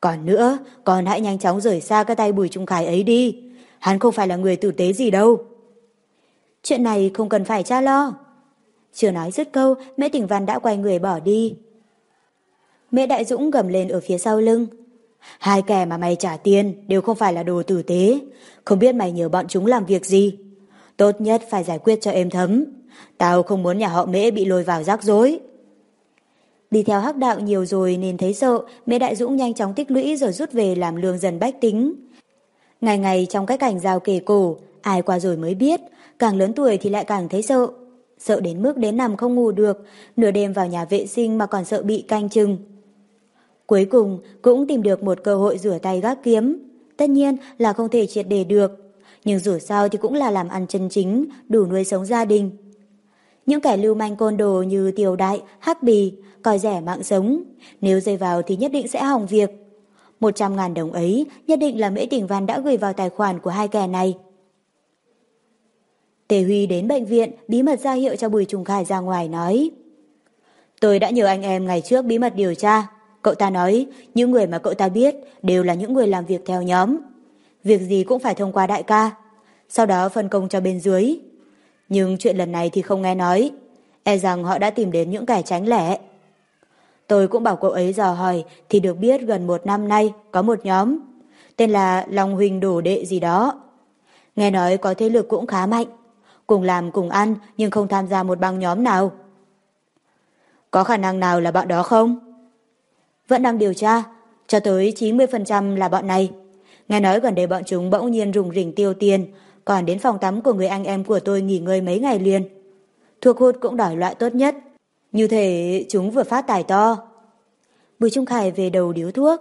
Còn nữa, con hãy nhanh chóng rời xa cái tay bùi trung khải ấy đi. Hắn không phải là người tử tế gì đâu. Chuyện này không cần phải cha lo. Chưa nói dứt câu, mẹ tỉnh văn đã quay người bỏ đi. Mẹ Đại Dũng gầm lên ở phía sau lưng. Hai kẻ mà mày trả tiền đều không phải là đồ tử tế. Không biết mày nhờ bọn chúng làm việc gì. Tốt nhất phải giải quyết cho êm thấm. Tao không muốn nhà họ mễ bị lôi vào rắc rối. Đi theo hắc đạo nhiều rồi nên thấy sợ, mẹ Đại Dũng nhanh chóng tích lũy rồi rút về làm lương dần bách tính. Ngày ngày trong cái cảnh giao kề cổ, ai qua rồi mới biết, càng lớn tuổi thì lại càng thấy sợ. Sợ đến mức đến nằm không ngủ được, nửa đêm vào nhà vệ sinh mà còn sợ bị canh chừng. Cuối cùng cũng tìm được một cơ hội rửa tay gác kiếm. Tất nhiên là không thể triệt đề được, nhưng dù sao thì cũng là làm ăn chân chính, đủ nuôi sống gia đình. Những kẻ lưu manh côn đồ như tiểu đại, hắc bì, coi rẻ mạng sống, nếu rơi vào thì nhất định sẽ hỏng việc. 100 ngàn đồng ấy nhất định là Mễ Tỉnh Văn đã gửi vào tài khoản của hai kẻ này. Tề Huy đến bệnh viện, bí mật ra hiệu cho Bùi Trung Khải ra ngoài nói. Tôi đã nhờ anh em ngày trước bí mật điều tra. Cậu ta nói, những người mà cậu ta biết đều là những người làm việc theo nhóm. Việc gì cũng phải thông qua đại ca. Sau đó phân công cho bên dưới. Nhưng chuyện lần này thì không nghe nói. E rằng họ đã tìm đến những kẻ tránh lẻ. Tôi cũng bảo cậu ấy dò hỏi thì được biết gần một năm nay có một nhóm. Tên là Long Huỳnh Đổ Đệ gì đó. Nghe nói có thế lực cũng khá mạnh. Cùng làm cùng ăn nhưng không tham gia một băng nhóm nào. Có khả năng nào là bọn đó không? Vẫn đang điều tra, cho tới 90% là bọn này. Nghe nói gần đây bọn chúng bỗng nhiên rùng rỉnh tiêu tiền, còn đến phòng tắm của người anh em của tôi nghỉ ngơi mấy ngày liền. Thuốc hút cũng đòi loại tốt nhất. Như thể chúng vừa phát tài to. Bùi Trung Khải về đầu điếu thuốc.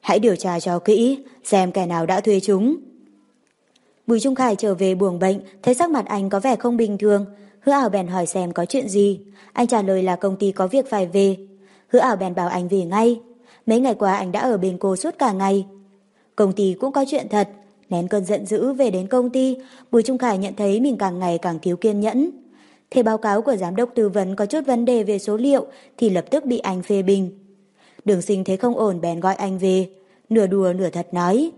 Hãy điều tra cho kỹ, xem kẻ nào đã thuê chúng. Bùi Trung Khải trở về buồng bệnh, thấy sắc mặt anh có vẻ không bình thường. Hứa ảo bèn hỏi xem có chuyện gì. Anh trả lời là công ty có việc phải về. Hứa ảo bèn bảo anh về ngay. Mấy ngày qua anh đã ở bên cô suốt cả ngày. Công ty cũng có chuyện thật. Nén cơn giận dữ về đến công ty, Bùi Trung Khải nhận thấy mình càng ngày càng thiếu kiên nhẫn. Thế báo cáo của giám đốc tư vấn có chút vấn đề về số liệu thì lập tức bị anh phê bình. Đường sinh thấy không ổn bèn gọi anh về, nửa đùa nửa thật nói.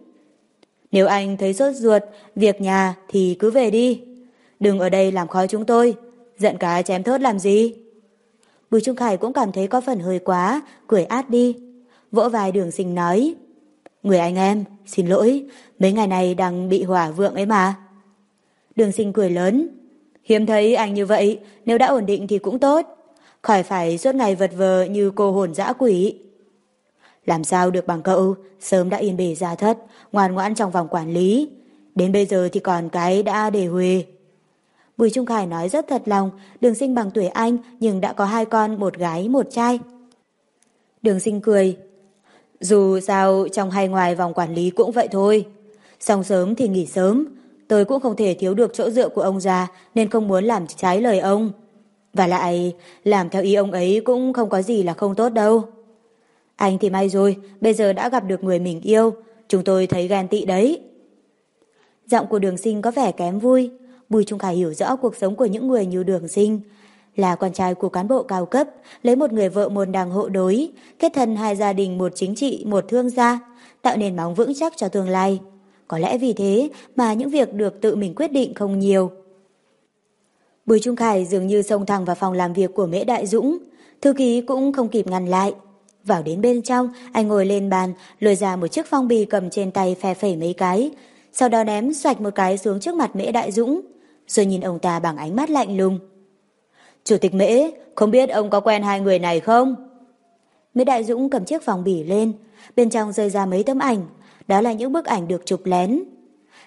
Nếu anh thấy sốt ruột, việc nhà thì cứ về đi. Đừng ở đây làm khó chúng tôi, giận cá chém thớt làm gì. Bùi Trung Khải cũng cảm thấy có phần hơi quá, cười át đi. Vỗ vai đường sinh nói. Người anh em, xin lỗi, mấy ngày này đang bị hỏa vượng ấy mà. Đường sinh cười lớn. Hiếm thấy anh như vậy, nếu đã ổn định thì cũng tốt. Khỏi phải suốt ngày vật vờ như cô hồn dã quỷ. Làm sao được bằng cậu, sớm đã yên bề ra thất, ngoan ngoãn trong vòng quản lý. Đến bây giờ thì còn cái đã để huề. Bùi Trung Khải nói rất thật lòng, đường sinh bằng tuổi anh nhưng đã có hai con, một gái, một trai. Đường sinh cười. Dù sao trong hay ngoài vòng quản lý cũng vậy thôi. Xong sớm thì nghỉ sớm. Tôi cũng không thể thiếu được chỗ dựa của ông già nên không muốn làm trái lời ông. Và lại, làm theo ý ông ấy cũng không có gì là không tốt đâu. Anh thì may rồi, bây giờ đã gặp được người mình yêu. Chúng tôi thấy ghen tị đấy. Giọng của đường sinh có vẻ kém vui. Bùi Trung Khải hiểu rõ cuộc sống của những người như đường sinh. Là con trai của cán bộ cao cấp, lấy một người vợ môn đàng hộ đối, kết thân hai gia đình một chính trị, một thương gia, tạo nền móng vững chắc cho tương lai. Có lẽ vì thế mà những việc được tự mình quyết định không nhiều. Bùi Trung Khải dường như xông thẳng vào phòng làm việc của Mễ Đại Dũng, thư ký cũng không kịp ngăn lại. Vào đến bên trong, anh ngồi lên bàn, lôi ra một chiếc phong bì cầm trên tay phe phẩy mấy cái, sau đó ném xoạch một cái xuống trước mặt Mễ Đại Dũng, rồi nhìn ông ta bằng ánh mắt lạnh lùng. Chủ tịch Mễ, không biết ông có quen hai người này không? Mễ Đại Dũng cầm chiếc vòng bỉ lên, bên trong rơi ra mấy tấm ảnh, đó là những bức ảnh được chụp lén.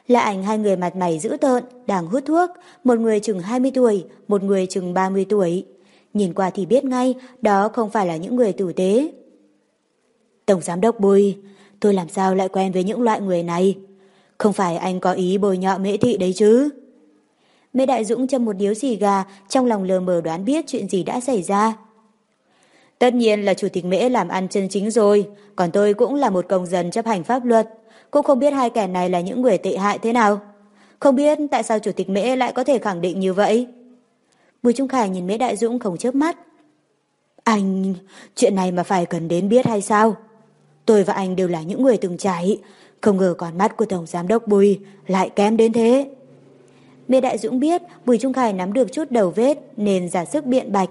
Là ảnh hai người mặt mày dữ tợn, đang hút thuốc, một người chừng 20 tuổi, một người chừng 30 tuổi. Nhìn qua thì biết ngay, đó không phải là những người tử tế. Tổng giám đốc Bùi, tôi làm sao lại quen với những loại người này? Không phải anh có ý bồi nhọ mễ thị đấy chứ? Mễ Đại Dũng châm một điếu xì gà, trong lòng lờ mờ đoán biết chuyện gì đã xảy ra. Tất nhiên là chủ tịch Mễ làm ăn chân chính rồi, còn tôi cũng là một công dân chấp hành pháp luật. Cũng không biết hai kẻ này là những người tệ hại thế nào. Không biết tại sao chủ tịch Mễ lại có thể khẳng định như vậy. Bùi Trung Khải nhìn Mễ Đại Dũng không chớp mắt. Anh, chuyện này mà phải cần đến biết hay sao? Tôi và anh đều là những người từng trải, không ngờ con mắt của Tổng Giám đốc Bùi lại kém đến thế. Mê Đại Dũng biết Bùi Trung Khải nắm được chút đầu vết nên giả sức biện bạch.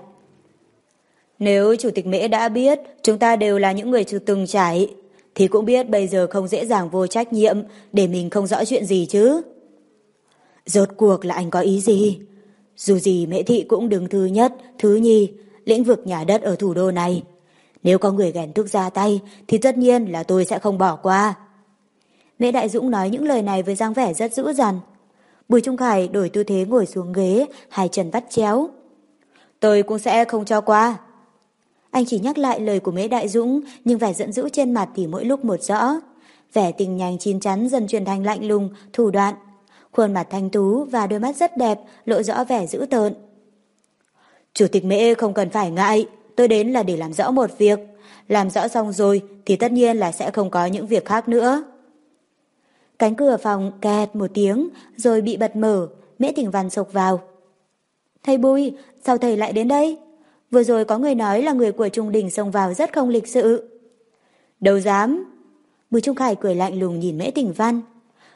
Nếu Chủ tịch Mễ đã biết chúng ta đều là những người chưa từng trải thì cũng biết bây giờ không dễ dàng vô trách nhiệm để mình không rõ chuyện gì chứ. Rốt cuộc là anh có ý gì? Dù gì Mễ Thị cũng đứng thứ nhất, thứ nhì, lĩnh vực nhà đất ở thủ đô này. Nếu có người ghen thức ra tay thì tất nhiên là tôi sẽ không bỏ qua. Mễ Đại Dũng nói những lời này với dáng vẻ rất dữ dằn. Bùi Trung Khải đổi tư thế ngồi xuống ghế, hai chân vắt chéo. Tôi cũng sẽ không cho qua. Anh chỉ nhắc lại lời của Mễ Đại Dũng, nhưng vẻ giận dữ trên mặt thì mỗi lúc một rõ. Vẻ tình nhanh chín chắn dần truyền thành lạnh lùng, thủ đoạn. Khuôn mặt thanh tú và đôi mắt rất đẹp, lộ rõ vẻ dữ tợn. Chủ tịch Mễ không cần phải ngại, tôi đến là để làm rõ một việc. Làm rõ xong rồi thì tất nhiên là sẽ không có những việc khác nữa. Cánh cửa phòng kẹt một tiếng rồi bị bật mở, Mễ Thỉnh Văn sộc vào. Thầy Bùi, sao thầy lại đến đây? Vừa rồi có người nói là người của Trung Đình xông vào rất không lịch sự. Đâu dám. Bùi Trung Khải cười lạnh lùng nhìn Mễ Tỉnh Văn.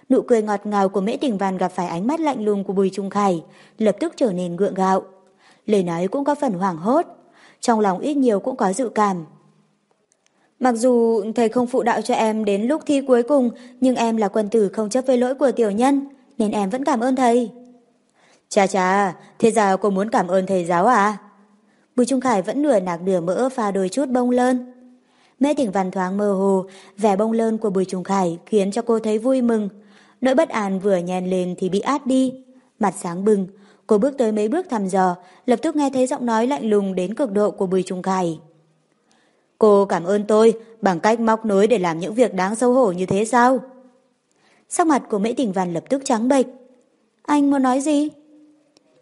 Nụ cười ngọt ngào của Mễ Tỉnh Văn gặp phải ánh mắt lạnh lùng của Bùi Trung Khải, lập tức trở nên gượng gạo. Lời nói cũng có phần hoảng hốt, trong lòng ít nhiều cũng có dự cảm. Mặc dù thầy không phụ đạo cho em đến lúc thi cuối cùng, nhưng em là quân tử không chấp với lỗi của tiểu nhân, nên em vẫn cảm ơn thầy. Chà chà, thế ra cô muốn cảm ơn thầy giáo à? Bùi Trung Khải vẫn nửa nạc nửa mỡ pha đôi chút bông lơn. Mê tỉnh văn thoáng mơ hồ, vẻ bông lơn của Bùi Trung Khải khiến cho cô thấy vui mừng. Nỗi bất an vừa nhen lên thì bị át đi. Mặt sáng bừng, cô bước tới mấy bước thăm dò, lập tức nghe thấy giọng nói lạnh lùng đến cực độ của Bùi Trung Khải. Cô cảm ơn tôi bằng cách móc nối để làm những việc đáng xấu hổ như thế sao? Sắc mặt của Mễ tỉnh Văn lập tức trắng bệch. Anh muốn nói gì?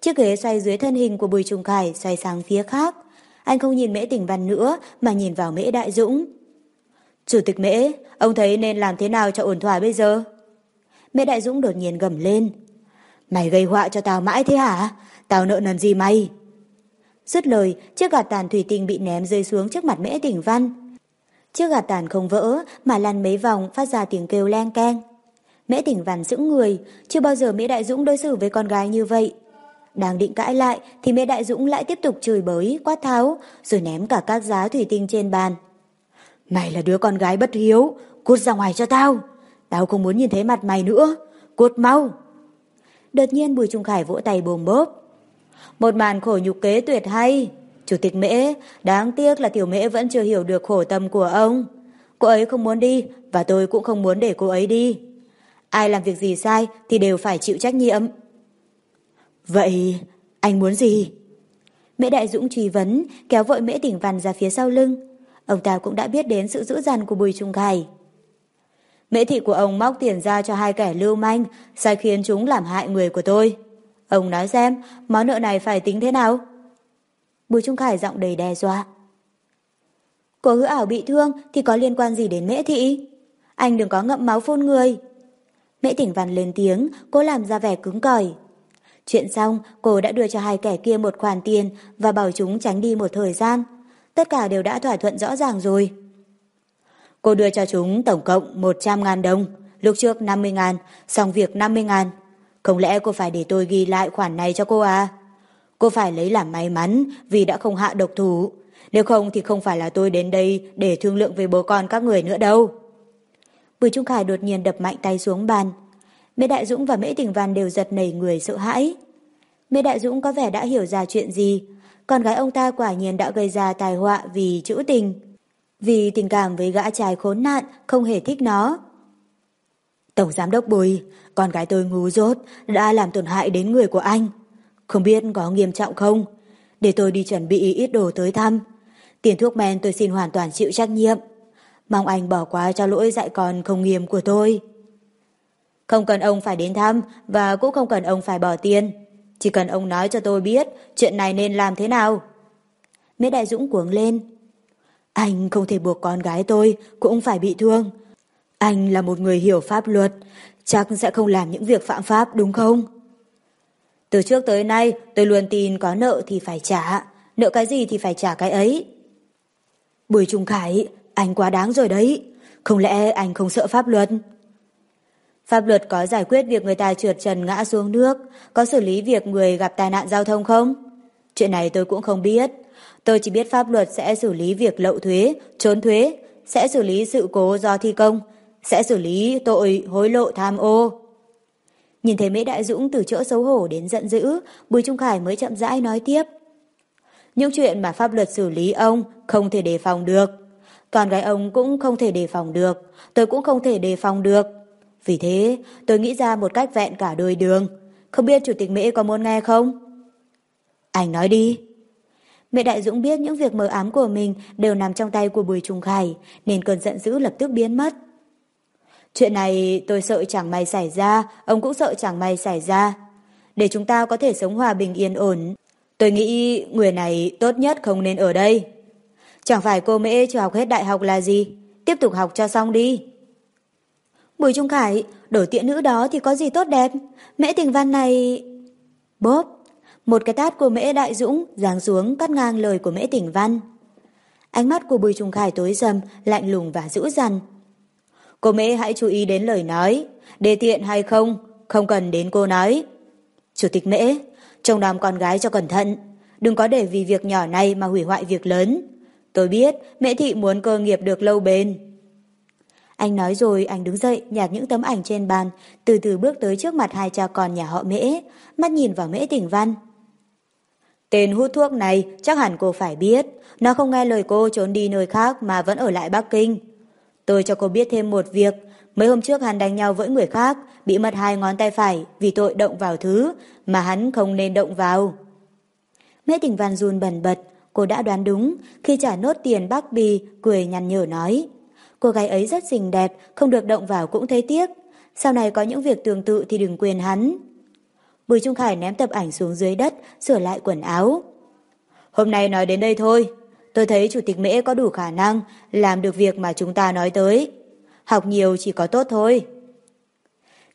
Chiếc ghế xoay dưới thân hình của Bùi trùng Khải xoay sang phía khác. Anh không nhìn Mễ tỉnh Văn nữa mà nhìn vào Mễ Đại Dũng. Chủ tịch Mễ, ông thấy nên làm thế nào cho ổn thỏa bây giờ? Mễ Đại Dũng đột nhiên gầm lên. Mày gây họa cho tao mãi thế hả? Tao nợ nần gì mày? Dứt lời, chiếc gạt tàn thủy tinh bị ném rơi xuống trước mặt Mễ Tỉnh Văn. Chiếc gạt tàn không vỡ mà lăn mấy vòng phát ra tiếng kêu len keng. Mễ Tỉnh Văn sững người, chưa bao giờ Mễ Đại Dũng đối xử với con gái như vậy. Đang định cãi lại thì mẹ Đại Dũng lại tiếp tục chửi bới, quát tháo, rồi ném cả các giá thủy tinh trên bàn. Mày là đứa con gái bất hiếu, cút ra ngoài cho tao. Tao không muốn nhìn thấy mặt mày nữa, cút mau. Đột nhiên Bùi Trung Khải vỗ tay bồm bốp. Một màn khổ nhục kế tuyệt hay. Chủ tịch Mễ, đáng tiếc là tiểu Mễ vẫn chưa hiểu được khổ tâm của ông. Cô ấy không muốn đi và tôi cũng không muốn để cô ấy đi. Ai làm việc gì sai thì đều phải chịu trách nhiệm. Vậy anh muốn gì? Mễ Đại Dũng truy vấn, kéo vội Mễ Tỉnh Văn ra phía sau lưng. Ông ta cũng đã biết đến sự dữ dằn của Bùi Trung Khải. Mễ thị của ông móc tiền ra cho hai kẻ lưu manh, sai khiến chúng làm hại người của tôi. Ông nói xem, món nợ này phải tính thế nào? Bùi Trung Khải giọng đầy đe dọa. Cô hứa ảo bị thương thì có liên quan gì đến mễ thị? Anh đừng có ngậm máu phun người. Mễ tỉnh văn lên tiếng, cô làm ra vẻ cứng cỏi. Chuyện xong, cô đã đưa cho hai kẻ kia một khoản tiền và bảo chúng tránh đi một thời gian. Tất cả đều đã thỏa thuận rõ ràng rồi. Cô đưa cho chúng tổng cộng 100 ngàn đồng, lúc trước 50 ngàn, xong việc 50 ngàn. Không lẽ cô phải để tôi ghi lại khoản này cho cô à? Cô phải lấy làm may mắn vì đã không hạ độc thủ. Nếu không thì không phải là tôi đến đây để thương lượng với bố con các người nữa đâu. Bùi Trung Khải đột nhiên đập mạnh tay xuống bàn. Mễ Đại Dũng và Mễ Tình Văn đều giật nảy người sợ hãi. Mễ Đại Dũng có vẻ đã hiểu ra chuyện gì. Con gái ông ta quả nhiên đã gây ra tai họa vì chữ tình. Vì tình cảm với gã trai khốn nạn không hề thích nó. Tổng giám đốc Bùi, con gái tôi ngu dốt đã làm tổn hại đến người của anh. Không biết có nghiêm trọng không? Để tôi đi chuẩn bị ít đồ tới thăm. Tiền thuốc men tôi xin hoàn toàn chịu trách nhiệm. Mong anh bỏ qua cho lỗi dạy con không nghiêm của tôi. Không cần ông phải đến thăm và cũng không cần ông phải bỏ tiền. Chỉ cần ông nói cho tôi biết chuyện này nên làm thế nào. Mễ Đại Dũng cuống lên. Anh không thể buộc con gái tôi cũng phải bị thương. Anh là một người hiểu pháp luật, chắc sẽ không làm những việc phạm pháp đúng không? Từ trước tới nay tôi luôn tin có nợ thì phải trả, nợ cái gì thì phải trả cái ấy. Bùi Trung Khải, anh quá đáng rồi đấy, không lẽ anh không sợ pháp luật? Pháp luật có giải quyết việc người ta trượt trần ngã xuống nước, có xử lý việc người gặp tai nạn giao thông không? Chuyện này tôi cũng không biết. Tôi chỉ biết pháp luật sẽ xử lý việc lậu thuế, trốn thuế, sẽ xử lý sự cố do thi công, sẽ xử lý tội hối lộ tham ô. Nhìn thấy Mễ Đại Dũng từ chỗ xấu hổ đến giận dữ, Bùi Trung Khải mới chậm rãi nói tiếp. Những chuyện mà pháp luật xử lý ông không thể đề phòng được. Con gái ông cũng không thể đề phòng được, tôi cũng không thể đề phòng được. Vì thế, tôi nghĩ ra một cách vẹn cả đôi đường. Không biết Chủ tịch Mễ có muốn nghe không? Anh nói đi. Mẹ Đại Dũng biết những việc mờ ám của mình đều nằm trong tay của Bùi Trung Khải, nên cơn giận dữ lập tức biến mất. Chuyện này tôi sợ chẳng may xảy ra, ông cũng sợ chẳng may xảy ra. Để chúng ta có thể sống hòa bình yên ổn, tôi nghĩ người này tốt nhất không nên ở đây. Chẳng phải cô Mễ chưa học hết đại học là gì, tiếp tục học cho xong đi. Bùi Trung Khải, đổi tiện nữ đó thì có gì tốt đẹp, Mễ tình văn này... Bốp, một cái tát của Mễ Đại Dũng giáng xuống cắt ngang lời của Mễ Tỉnh Văn. Ánh mắt của Bùi Trung Khải tối dầm, lạnh lùng và dữ dằn. Cô Mễ hãy chú ý đến lời nói, đề tiện hay không, không cần đến cô nói. Chủ tịch Mễ, trông đám con gái cho cẩn thận, đừng có để vì việc nhỏ này mà hủy hoại việc lớn. Tôi biết Mễ Thị muốn cơ nghiệp được lâu bền. Anh nói rồi anh đứng dậy nhặt những tấm ảnh trên bàn, từ từ bước tới trước mặt hai cha con nhà họ Mễ, mắt nhìn vào Mễ Tỉnh Văn. Tên hút thuốc này chắc hẳn cô phải biết, nó không nghe lời cô trốn đi nơi khác mà vẫn ở lại Bắc Kinh. Tôi cho cô biết thêm một việc, mấy hôm trước hắn đánh nhau với người khác, bị mất hai ngón tay phải vì tội động vào thứ mà hắn không nên động vào. Mễ Tình Văn run bần bật, cô đã đoán đúng, khi trả nốt tiền bác bì, cười nhằn nhở nói. Cô gái ấy rất xinh đẹp, không được động vào cũng thấy tiếc. Sau này có những việc tương tự thì đừng quên hắn. Bùi Trung Khải ném tập ảnh xuống dưới đất, sửa lại quần áo. Hôm nay nói đến đây thôi. Tôi thấy Chủ tịch Mễ có đủ khả năng làm được việc mà chúng ta nói tới. Học nhiều chỉ có tốt thôi.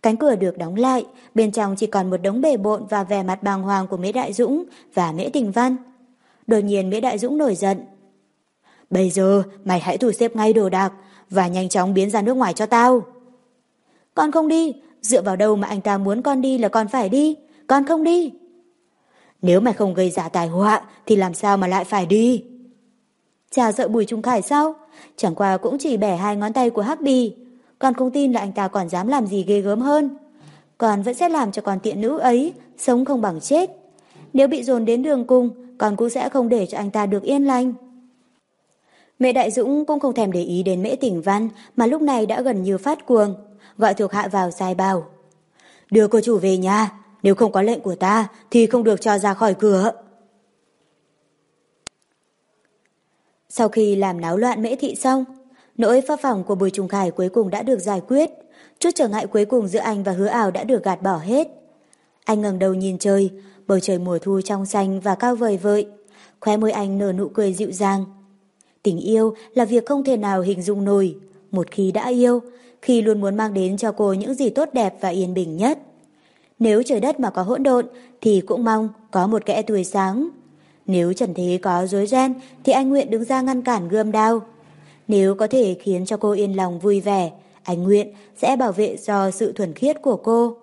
Cánh cửa được đóng lại, bên trong chỉ còn một đống bề bộn và vẻ mặt bàng hoàng của Mễ Đại Dũng và Mễ Tình Văn. Đột nhiên Mễ Đại Dũng nổi giận. Bây giờ mày hãy thu xếp ngay đồ đạc và nhanh chóng biến ra nước ngoài cho tao. Con không đi, dựa vào đâu mà anh ta muốn con đi là con phải đi, con không đi. Nếu mày không gây ra tài họa thì làm sao mà lại phải đi? Chả sợ Bùi Trung Khải sao? Chẳng qua cũng chỉ bẻ hai ngón tay của Hắc Bì. Con không tin là anh ta còn dám làm gì ghê gớm hơn. Con vẫn sẽ làm cho con tiện nữ ấy, sống không bằng chết. Nếu bị dồn đến đường cùng, con cũng sẽ không để cho anh ta được yên lành. Mẹ Đại Dũng cũng không thèm để ý đến mễ tỉnh văn mà lúc này đã gần như phát cuồng, gọi thuộc hạ vào sai bào. Đưa cô chủ về nhà, nếu không có lệnh của ta thì không được cho ra khỏi cửa. Sau khi làm náo loạn mễ thị xong, nỗi phá phòng của Bùi Trung Khải cuối cùng đã được giải quyết. Chút trở ngại cuối cùng giữa anh và hứa ảo đã được gạt bỏ hết. Anh ngẩng đầu nhìn trời, bầu trời mùa thu trong xanh và cao vời vợi. Khóe môi anh nở nụ cười dịu dàng. Tình yêu là việc không thể nào hình dung nổi. Một khi đã yêu, khi luôn muốn mang đến cho cô những gì tốt đẹp và yên bình nhất. Nếu trời đất mà có hỗn độn thì cũng mong có một kẻ tuổi sáng. Nếu trần thế có rối ren thì anh nguyện đứng ra ngăn cản gươm đao. Nếu có thể khiến cho cô yên lòng vui vẻ, anh nguyện sẽ bảo vệ do sự thuần khiết của cô.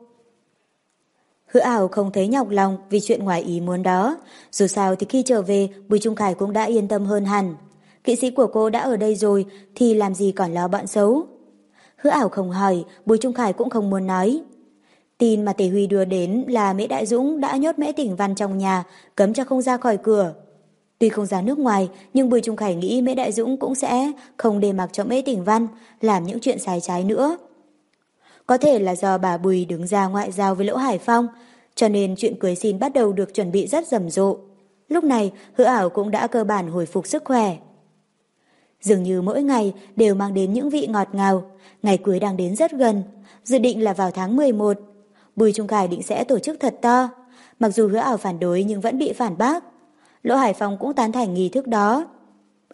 Hứa ảo không thấy nhọc lòng vì chuyện ngoài ý muốn đó. Dù sao thì khi trở về, Bùi Trung Khải cũng đã yên tâm hơn hẳn. Kỵ sĩ của cô đã ở đây rồi thì làm gì còn lo bọn xấu. Hứa ảo không hỏi, Bùi Trung Khải cũng không muốn nói. Tin mà Tề Huy đưa đến là Mễ Đại Dũng đã nhốt Mễ Tỉnh Văn trong nhà, cấm cho không ra khỏi cửa. Tuy không ra nước ngoài, nhưng Bùi Trung Khải nghĩ Mễ Đại Dũng cũng sẽ không để mặc cho Mễ Tỉnh Văn làm những chuyện sai trái nữa. Có thể là do bà Bùi đứng ra ngoại giao với Lỗ Hải Phong, cho nên chuyện cưới xin bắt đầu được chuẩn bị rất rầm rộ. Lúc này, hứa ảo cũng đã cơ bản hồi phục sức khỏe. Dường như mỗi ngày đều mang đến những vị ngọt ngào, ngày cưới đang đến rất gần, dự định là vào tháng 11. Bùi Trung Khải định sẽ tổ chức thật to, mặc dù hứa ảo phản đối nhưng vẫn bị phản bác. Lỗ Hải Phong cũng tán thành nghi thức đó.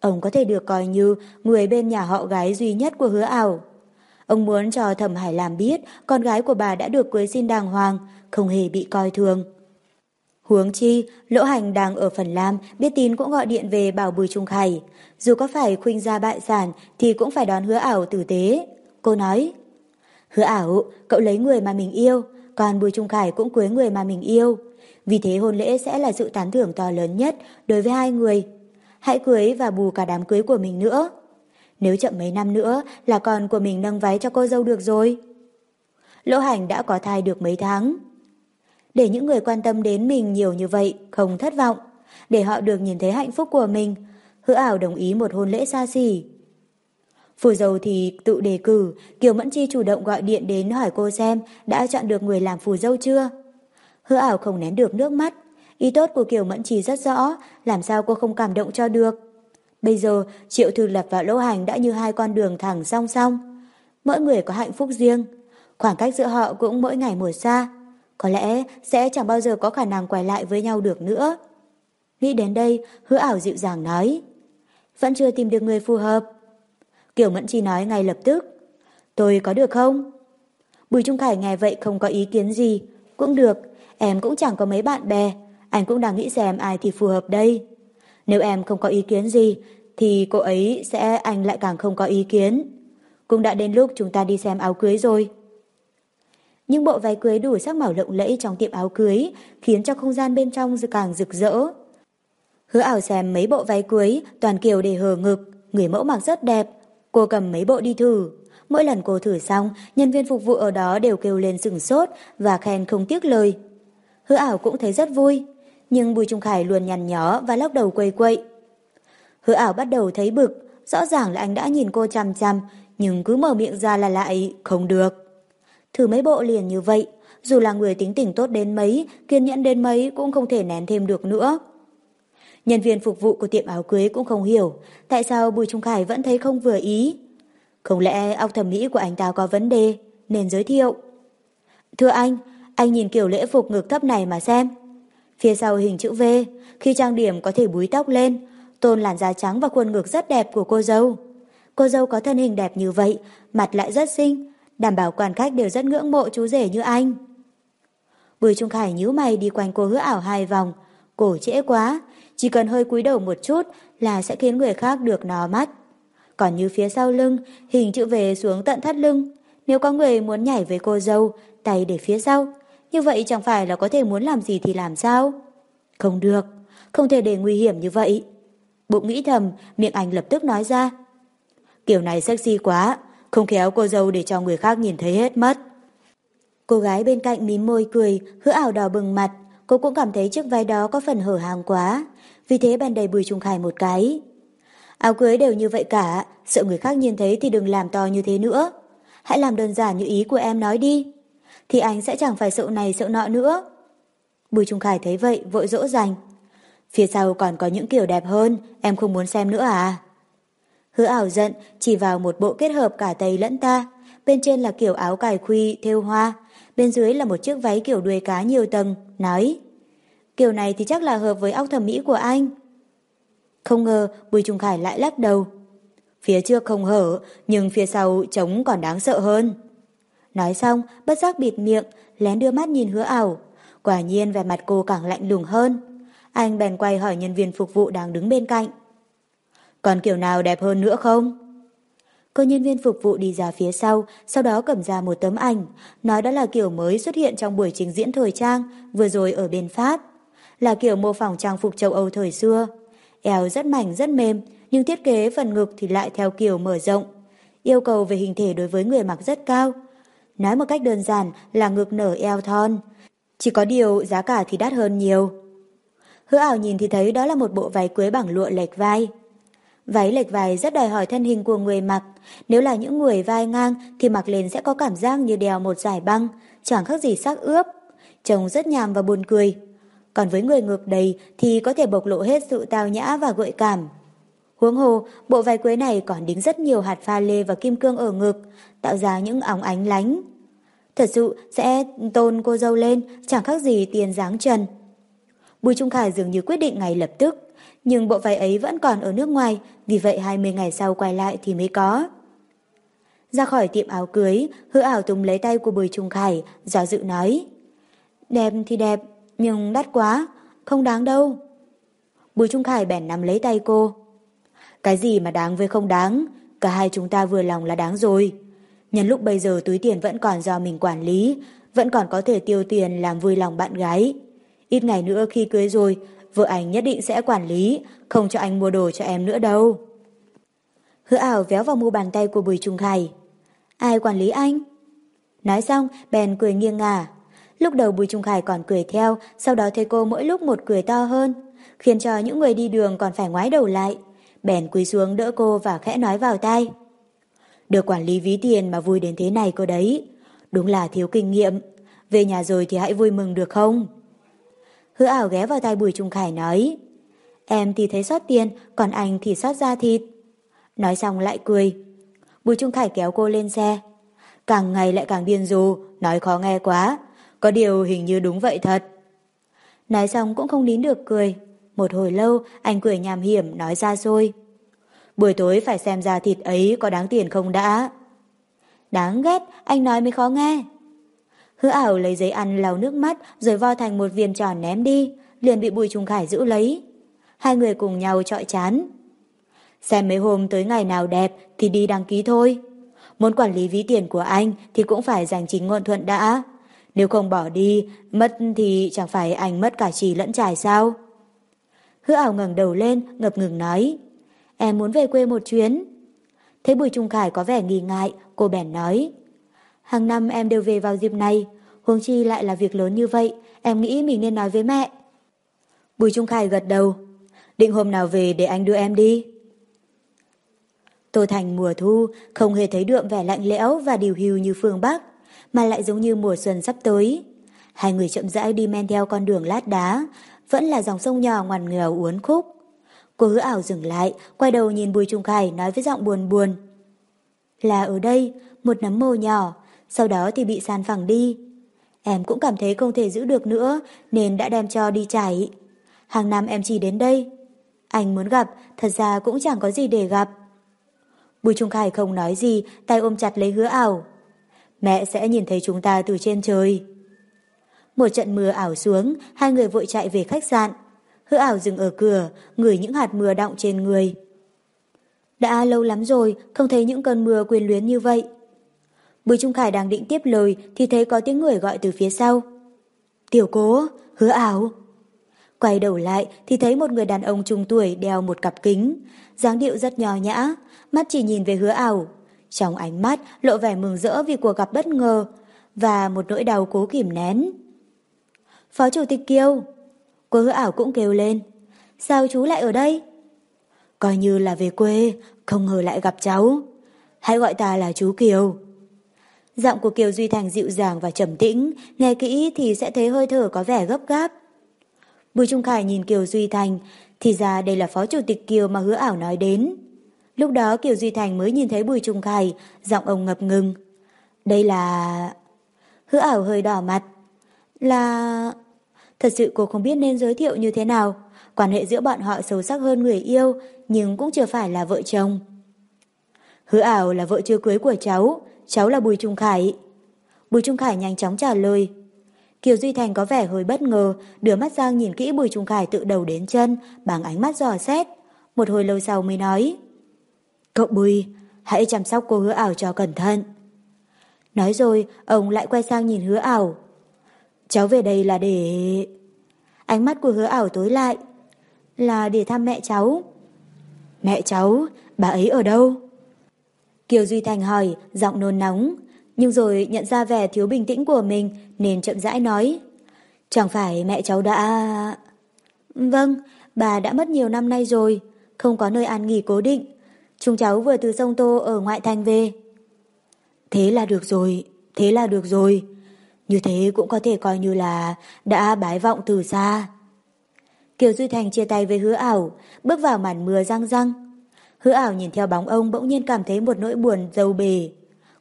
Ông có thể được coi như người bên nhà họ gái duy nhất của hứa ảo. Ông muốn cho Thẩm Hải làm biết con gái của bà đã được cưới xin đàng hoàng, không hề bị coi thường. Huống chi, Lỗ Hành đang ở Phần Lam, biết tin cũng gọi điện về bảo Bùi Trung Khải. Dù có phải khuynh ra bại sản thì cũng phải đón hứa ảo tử tế. Cô nói, hứa ảo, cậu lấy người mà mình yêu, còn Bùi Trung Khải cũng cưới người mà mình yêu. Vì thế hôn lễ sẽ là sự tán thưởng to lớn nhất đối với hai người. Hãy cưới và bù cả đám cưới của mình nữa. Nếu chậm mấy năm nữa là con của mình nâng váy cho cô dâu được rồi. Lỗ hành đã có thai được mấy tháng. Để những người quan tâm đến mình nhiều như vậy không thất vọng. Để họ được nhìn thấy hạnh phúc của mình. Hứa ảo đồng ý một hôn lễ xa xỉ. Phù dâu thì tự đề cử, Kiều Mẫn Chi chủ động gọi điện đến hỏi cô xem đã chọn được người làm phù dâu chưa. Hứa ảo không nén được nước mắt. Ý tốt của Kiều Mẫn Chi rất rõ, làm sao cô không cảm động cho được. Bây giờ, Triệu Thư Lập và Lỗ Hành đã như hai con đường thẳng song song. Mỗi người có hạnh phúc riêng. Khoảng cách giữa họ cũng mỗi ngày một xa. Có lẽ sẽ chẳng bao giờ có khả năng quay lại với nhau được nữa. Nghĩ đến đây, hứa ảo dịu dàng nói. Vẫn chưa tìm được người phù hợp. Kiều Mẫn Chi nói ngay lập tức. Tôi có được không? Bùi Trung Khải nghe vậy không có ý kiến gì. Cũng được, em cũng chẳng có mấy bạn bè. Anh cũng đang nghĩ xem ai thì phù hợp đây. Nếu em không có ý kiến gì, thì cô ấy sẽ anh lại càng không có ý kiến. Cũng đã đến lúc chúng ta đi xem áo cưới rồi. Nhưng bộ váy cưới đủ sắc màu lộng lẫy trong tiệm áo cưới khiến cho không gian bên trong càng rực rỡ. Hứa ảo xem mấy bộ váy cưới toàn kiểu để hờ ngực, người mẫu mặc rất đẹp. Cô cầm mấy bộ đi thử. Mỗi lần cô thử xong, nhân viên phục vụ ở đó đều kêu lên sừng sốt và khen không tiếc lời. Hứa ảo cũng thấy rất vui, nhưng Bùi Trung Khải luôn nhằn nhó và lóc đầu quây quậy. Hứa ảo bắt đầu thấy bực, rõ ràng là anh đã nhìn cô chăm chăm, nhưng cứ mở miệng ra là lại không được. Thử mấy bộ liền như vậy, dù là người tính tình tốt đến mấy, kiên nhẫn đến mấy cũng không thể nén thêm được nữa. Nhân viên phục vụ của tiệm áo cưới cũng không hiểu tại sao Bùi Trung Khải vẫn thấy không vừa ý. Không lẽ óc thẩm mỹ của anh ta có vấn đề, nên giới thiệu. Thưa anh, anh nhìn kiểu lễ phục ngực thấp này mà xem. Phía sau hình chữ V, khi trang điểm có thể búi tóc lên, tôn làn da trắng và khuôn ngực rất đẹp của cô dâu. Cô dâu có thân hình đẹp như vậy, mặt lại rất xinh, đảm bảo quan khách đều rất ngưỡng mộ chú rể như anh. Bùi Trung Khải nhíu mày đi quanh cô hứa ảo hai vòng, cổ trễ quá, chỉ cần hơi cúi đầu một chút là sẽ khiến người khác được nó mắt. Còn như phía sau lưng, hình chữ về xuống tận thắt lưng, nếu có người muốn nhảy với cô dâu, tay để phía sau, như vậy chẳng phải là có thể muốn làm gì thì làm sao? Không được, không thể để nguy hiểm như vậy. Bụng nghĩ thầm, miệng anh lập tức nói ra. Kiểu này sexy quá, không khéo cô dâu để cho người khác nhìn thấy hết mất. Cô gái bên cạnh mím môi cười, hứa ảo đỏ bừng mặt, cô cũng cảm thấy chiếc váy đó có phần hở hàng quá, vì thế bèn đầy Bùi Trung Khải một cái. Áo cưới đều như vậy cả, sợ người khác nhìn thấy thì đừng làm to như thế nữa. Hãy làm đơn giản như ý của em nói đi. Thì anh sẽ chẳng phải sợ này sợ nọ nữa. Bùi Trung Khải thấy vậy vội dỗ dành. Phía sau còn có những kiểu đẹp hơn, em không muốn xem nữa à? Hứa ảo giận chỉ vào một bộ kết hợp cả Tây lẫn ta. Bên trên là kiểu áo cài khuy, thêu hoa. Bên dưới là một chiếc váy kiểu đuôi cá nhiều tầng, nói. Kiểu này thì chắc là hợp với óc thẩm mỹ của anh. Không ngờ Bùi Trung Khải lại lắc đầu. Phía trước không hở, nhưng phía sau trống còn đáng sợ hơn. Nói xong, bất giác bịt miệng, lén đưa mắt nhìn hứa ảo. Quả nhiên vẻ mặt cô càng lạnh lùng hơn. Anh bèn quay hỏi nhân viên phục vụ đang đứng bên cạnh. Còn kiểu nào đẹp hơn nữa không? Cô nhân viên phục vụ đi ra phía sau, sau đó cầm ra một tấm ảnh, nói đó là kiểu mới xuất hiện trong buổi trình diễn thời trang vừa rồi ở bên Pháp. Là kiểu mô phỏng trang phục châu Âu thời xưa. Eo rất mảnh rất mềm, nhưng thiết kế phần ngực thì lại theo kiểu mở rộng. Yêu cầu về hình thể đối với người mặc rất cao. Nói một cách đơn giản là ngực nở eo thon. Chỉ có điều giá cả thì đắt hơn nhiều. Hứa ảo nhìn thì thấy đó là một bộ váy cưới bằng lụa lệch vai. Váy lệch vai rất đòi hỏi thân hình của người mặc. Nếu là những người vai ngang thì mặc lên sẽ có cảm giác như đèo một giải băng, chẳng khác gì xác ướp. Trông rất nhàm và buồn cười. Còn với người ngược đầy thì có thể bộc lộ hết sự tao nhã và gợi cảm. Huống hồ, bộ váy cưới này còn đính rất nhiều hạt pha lê và kim cương ở ngực, tạo ra những óng ánh lánh. Thật sự sẽ tôn cô dâu lên, chẳng khác gì tiền dáng trần. Bùi Trung Khải dường như quyết định ngay lập tức, nhưng bộ váy ấy vẫn còn ở nước ngoài, vì vậy 20 ngày sau quay lại thì mới có. Ra khỏi tiệm áo cưới, hứa ảo tùng lấy tay của Bùi Trung Khải, do dự nói. Đẹp thì đẹp, nhưng đắt quá, không đáng đâu. Bùi Trung Khải bèn nắm lấy tay cô. Cái gì mà đáng với không đáng, cả hai chúng ta vừa lòng là đáng rồi. Nhân lúc bây giờ túi tiền vẫn còn do mình quản lý, vẫn còn có thể tiêu tiền làm vui lòng bạn gái. Ít ngày nữa khi cưới rồi, vợ anh nhất định sẽ quản lý, không cho anh mua đồ cho em nữa đâu. Hứa ảo véo vào mu bàn tay của Bùi Trung Khải. Ai quản lý anh? Nói xong, bèn cười nghiêng ngả. Lúc đầu Bùi Trung Khải còn cười theo, sau đó thấy cô mỗi lúc một cười to hơn, khiến cho những người đi đường còn phải ngoái đầu lại. Bèn quỳ xuống đỡ cô và khẽ nói vào tai. Được quản lý ví tiền mà vui đến thế này cô đấy. Đúng là thiếu kinh nghiệm. Về nhà rồi thì hãy vui mừng được không? Hứa ảo ghé vào tai Bùi Trung Khải nói. Em thì thấy sót tiền, còn anh thì sót da thịt. Nói xong lại cười. Bùi Trung Khải kéo cô lên xe. Càng ngày lại càng điên rồ, nói khó nghe quá. Có điều hình như đúng vậy thật. Nói xong cũng không nín được cười. Một hồi lâu, anh cười nhàm hiểm nói ra rồi. Buổi tối phải xem ra thịt ấy có đáng tiền không đã. Đáng ghét, anh nói mới khó nghe. Hứa ảo lấy giấy ăn lau nước mắt rồi vo thành một viên tròn ném đi, liền bị Bùi Trung Khải giữ lấy. Hai người cùng nhau trọi chán. Xem mấy hôm tới ngày nào đẹp thì đi đăng ký thôi. Muốn quản lý ví tiền của anh thì cũng phải giành chính ngôn thuận đã. Nếu không bỏ đi, mất thì chẳng phải anh mất cả trì lẫn trải sao? Hứa ảo ngẩng đầu lên, ngập ngừng nói. Em muốn về quê một chuyến. Thấy Bùi Trung Khải có vẻ nghi ngại, cô bèn nói. Hàng năm em đều về vào dịp này, huống chi lại là việc lớn như vậy, em nghĩ mình nên nói với mẹ. Bùi Trung Khải gật đầu. Định hôm nào về để anh đưa em đi. Tô Thành mùa thu không hề thấy đượm vẻ lạnh lẽo và điều hưu như phương Bắc, mà lại giống như mùa xuân sắp tới. Hai người chậm rãi đi men theo con đường lát đá, vẫn là dòng sông nhỏ ngoằn nghèo uốn khúc. Cô hứa ảo dừng lại, quay đầu nhìn Bùi Trung Khải nói với giọng buồn buồn. Là ở đây, một nấm mồ nhỏ, sau đó thì bị san phẳng đi. Em cũng cảm thấy không thể giữ được nữa, nên đã đem cho đi chảy. Hàng năm em chỉ đến đây. Anh muốn gặp, thật ra cũng chẳng có gì để gặp. Bùi Trung Khải không nói gì, tay ôm chặt lấy hứa ảo. Mẹ sẽ nhìn thấy chúng ta từ trên trời. Một trận mưa ảo xuống, hai người vội chạy về khách sạn. Hứa ảo dừng ở cửa, ngửi những hạt mưa đọng trên người. Đã lâu lắm rồi, không thấy những cơn mưa quyền luyến như vậy. Bùi Trung Khải đang định tiếp lời thì thấy có tiếng người gọi từ phía sau. Tiểu cố, hứa ảo. Quay đầu lại thì thấy một người đàn ông trung tuổi đeo một cặp kính, dáng điệu rất nhỏ nhã, mắt chỉ nhìn về hứa ảo. Trong ánh mắt lộ vẻ mừng rỡ vì cuộc gặp bất ngờ và một nỗi đau cố kìm nén. Phó chủ tịch Kiều, cô hứa ảo cũng kêu lên. Sao chú lại ở đây? Coi như là về quê, không ngờ lại gặp cháu. Hãy gọi ta là chú Kiều. Giọng của Kiều Duy Thành dịu dàng và trầm tĩnh, nghe kỹ thì sẽ thấy hơi thở có vẻ gấp gáp. Bùi Trung Khải nhìn Kiều Duy Thành, thì ra đây là phó chủ tịch Kiều mà hứa ảo nói đến. Lúc đó Kiều Duy Thành mới nhìn thấy Bùi Trung Khải, giọng ông ngập ngừng. Đây là... Hứa ảo hơi đỏ mặt. Là... Thật sự cô không biết nên giới thiệu như thế nào. Quan hệ giữa bọn họ sâu sắc hơn người yêu, nhưng cũng chưa phải là vợ chồng. Hứa ảo là vợ chưa cưới của cháu, cháu là Bùi Trung Khải. Bùi Trung Khải nhanh chóng trả lời. Kiều Duy Thành có vẻ hơi bất ngờ, đưa mắt sang nhìn kỹ Bùi Trung Khải tự đầu đến chân, bằng ánh mắt dò xét. Một hồi lâu sau mới nói. Cậu Bùi, hãy chăm sóc cô hứa ảo cho cẩn thận. Nói rồi, ông lại quay sang nhìn hứa ảo. Cháu về đây là để... Ánh mắt của hứa ảo tối lại. Là để thăm mẹ cháu. Mẹ cháu, bà ấy ở đâu? Kiều Duy Thành hỏi, giọng nôn nóng, nhưng rồi nhận ra vẻ thiếu bình tĩnh của mình nên chậm rãi nói. Chẳng phải mẹ cháu đã... Vâng, bà đã mất nhiều năm nay rồi, không có nơi an nghỉ cố định. Chúng cháu vừa từ sông Tô ở ngoại thành về. Thế là được rồi, thế là được rồi. Như thế cũng có thể coi như là đã bái vọng từ xa. Kiều Duy Thành chia tay với hứa ảo, bước vào màn mưa răng răng. Hứa ảo nhìn theo bóng ông bỗng nhiên cảm thấy một nỗi buồn dâu bề.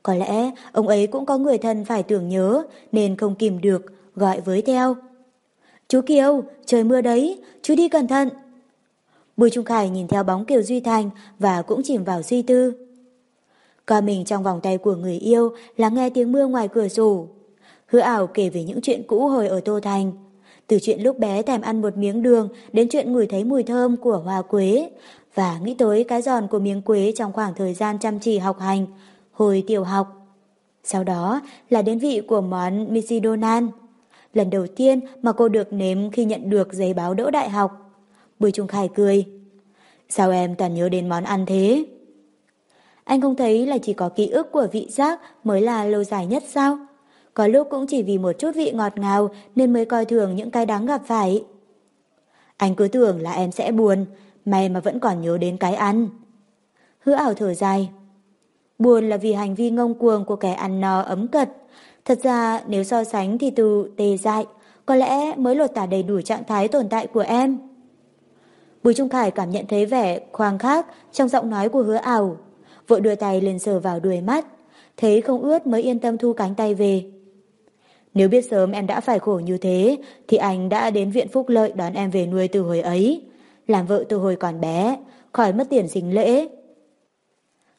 Có lẽ ông ấy cũng có người thân phải tưởng nhớ nên không kìm được, gọi với theo. Chú Kiều, trời mưa đấy, chú đi cẩn thận. Bùi Trung Khải nhìn theo bóng Kiều Duy Thành và cũng chìm vào suy tư. Coi mình trong vòng tay của người yêu là nghe tiếng mưa ngoài cửa sổ. Hứa ảo kể về những chuyện cũ hồi ở Tô Thành. Từ chuyện lúc bé thèm ăn một miếng đường đến chuyện ngửi thấy mùi thơm của hoa quế và nghĩ tới cái giòn của miếng quế trong khoảng thời gian chăm chỉ học hành, hồi tiểu học. Sau đó là đến vị của món Missy Donan. Lần đầu tiên mà cô được nếm khi nhận được giấy báo đỗ đại học. Bùi Trung Khải cười. Sao em toàn nhớ đến món ăn thế? Anh không thấy là chỉ có ký ức của vị giác mới là lâu dài nhất sao? Có lúc cũng chỉ vì một chút vị ngọt ngào nên mới coi thường những cái đáng gặp phải. Anh cứ tưởng là em sẽ buồn, may mà vẫn còn nhớ đến cái ăn. Hứa ảo thở dài. Buồn là vì hành vi ngông cuồng của kẻ ăn no ấm cật. Thật ra nếu so sánh thì từ tê dại, có lẽ mới lột tả đầy đủ trạng thái tồn tại của em. Bùi Trung Khải cảm nhận thấy vẻ khoang khác trong giọng nói của hứa ảo. Vội đưa tay lên sờ vào đuôi mắt. Thấy không ướt mới yên tâm thu cánh tay về. Nếu biết sớm em đã phải khổ như thế, thì anh đã đến viện phúc lợi đón em về nuôi từ hồi ấy. Làm vợ từ hồi còn bé, khỏi mất tiền sinh lễ.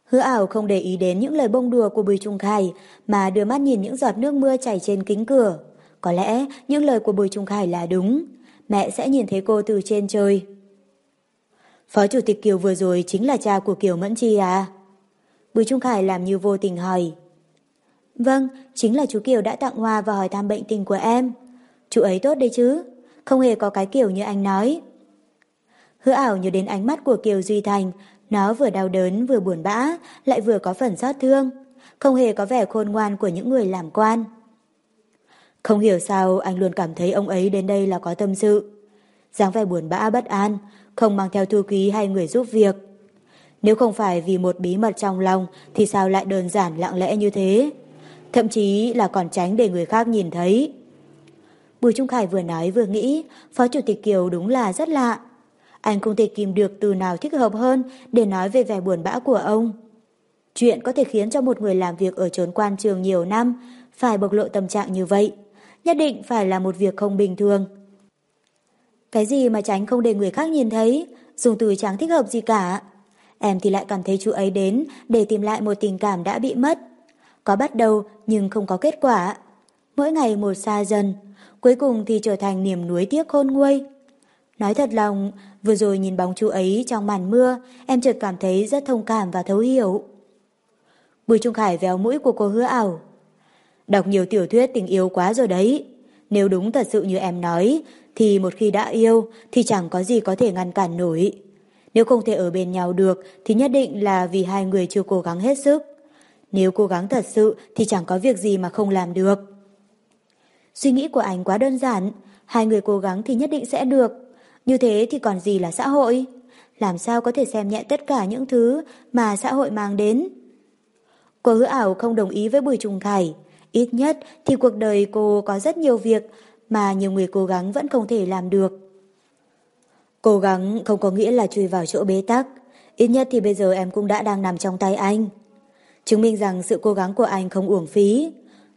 Hứa ảo không để ý đến những lời bông đùa của Bùi Trung Khải, mà đưa mắt nhìn những giọt nước mưa chảy trên kính cửa. Có lẽ những lời của Bùi Trung Khải là đúng. Mẹ sẽ nhìn thấy cô từ trên trời. Phó Chủ tịch Kiều vừa rồi chính là cha của Kiều Mẫn Chi à? Bùi Trung Khải làm như vô tình hỏi. Vâng, chính là chú Kiều đã tặng hoa và hỏi thăm bệnh tình của em. Chú ấy tốt đấy chứ, không hề có cái kiểu như anh nói. Hứa ảo nhớ đến ánh mắt của Kiều Duy Thành, nó vừa đau đớn vừa buồn bã, lại vừa có phần xót thương, không hề có vẻ khôn ngoan của những người làm quan. Không hiểu sao anh luôn cảm thấy ông ấy đến đây là có tâm sự. dáng vẻ buồn bã bất an, không mang theo thư ký hay người giúp việc. Nếu không phải vì một bí mật trong lòng thì sao lại đơn giản lặng lẽ như thế? Thậm chí là còn tránh để người khác nhìn thấy. Bùi Trung Khải vừa nói vừa nghĩ, Phó Chủ tịch Kiều đúng là rất lạ. Anh không thể kìm được từ nào thích hợp hơn để nói về vẻ buồn bã của ông. Chuyện có thể khiến cho một người làm việc ở trốn quan trường nhiều năm phải bộc lộ tâm trạng như vậy. Nhất định phải là một việc không bình thường. Cái gì mà tránh không để người khác nhìn thấy, dùng từ chẳng thích hợp gì cả. Em thì lại cảm thấy chú ấy đến để tìm lại một tình cảm đã bị mất. Có bắt đầu nhưng không có kết quả. Mỗi ngày một xa dần, cuối cùng thì trở thành niềm nuối tiếc khôn nguôi. Nói thật lòng, vừa rồi nhìn bóng chú ấy trong màn mưa, em chợt cảm thấy rất thông cảm và thấu hiểu. Bùi Trung Khải véo mũi của cô hứa ảo. Đọc nhiều tiểu thuyết tình yêu quá rồi đấy. Nếu đúng thật sự như em nói, thì một khi đã yêu thì chẳng có gì có thể ngăn cản nổi. Nếu không thể ở bên nhau được thì nhất định là vì hai người chưa cố gắng hết sức. Nếu cố gắng thật sự thì chẳng có việc gì mà không làm được. Suy nghĩ của anh quá đơn giản, hai người cố gắng thì nhất định sẽ được. Như thế thì còn gì là xã hội? Làm sao có thể xem nhẹ tất cả những thứ mà xã hội mang đến? Cô hứa ảo không đồng ý với Bùi Trung Khải. Ít nhất thì cuộc đời cô có rất nhiều việc mà nhiều người cố gắng vẫn không thể làm được. Cố gắng không có nghĩa là chui vào chỗ bế tắc. Ít nhất thì bây giờ em cũng đã đang nằm trong tay anh. Chứng minh rằng sự cố gắng của anh không uổng phí.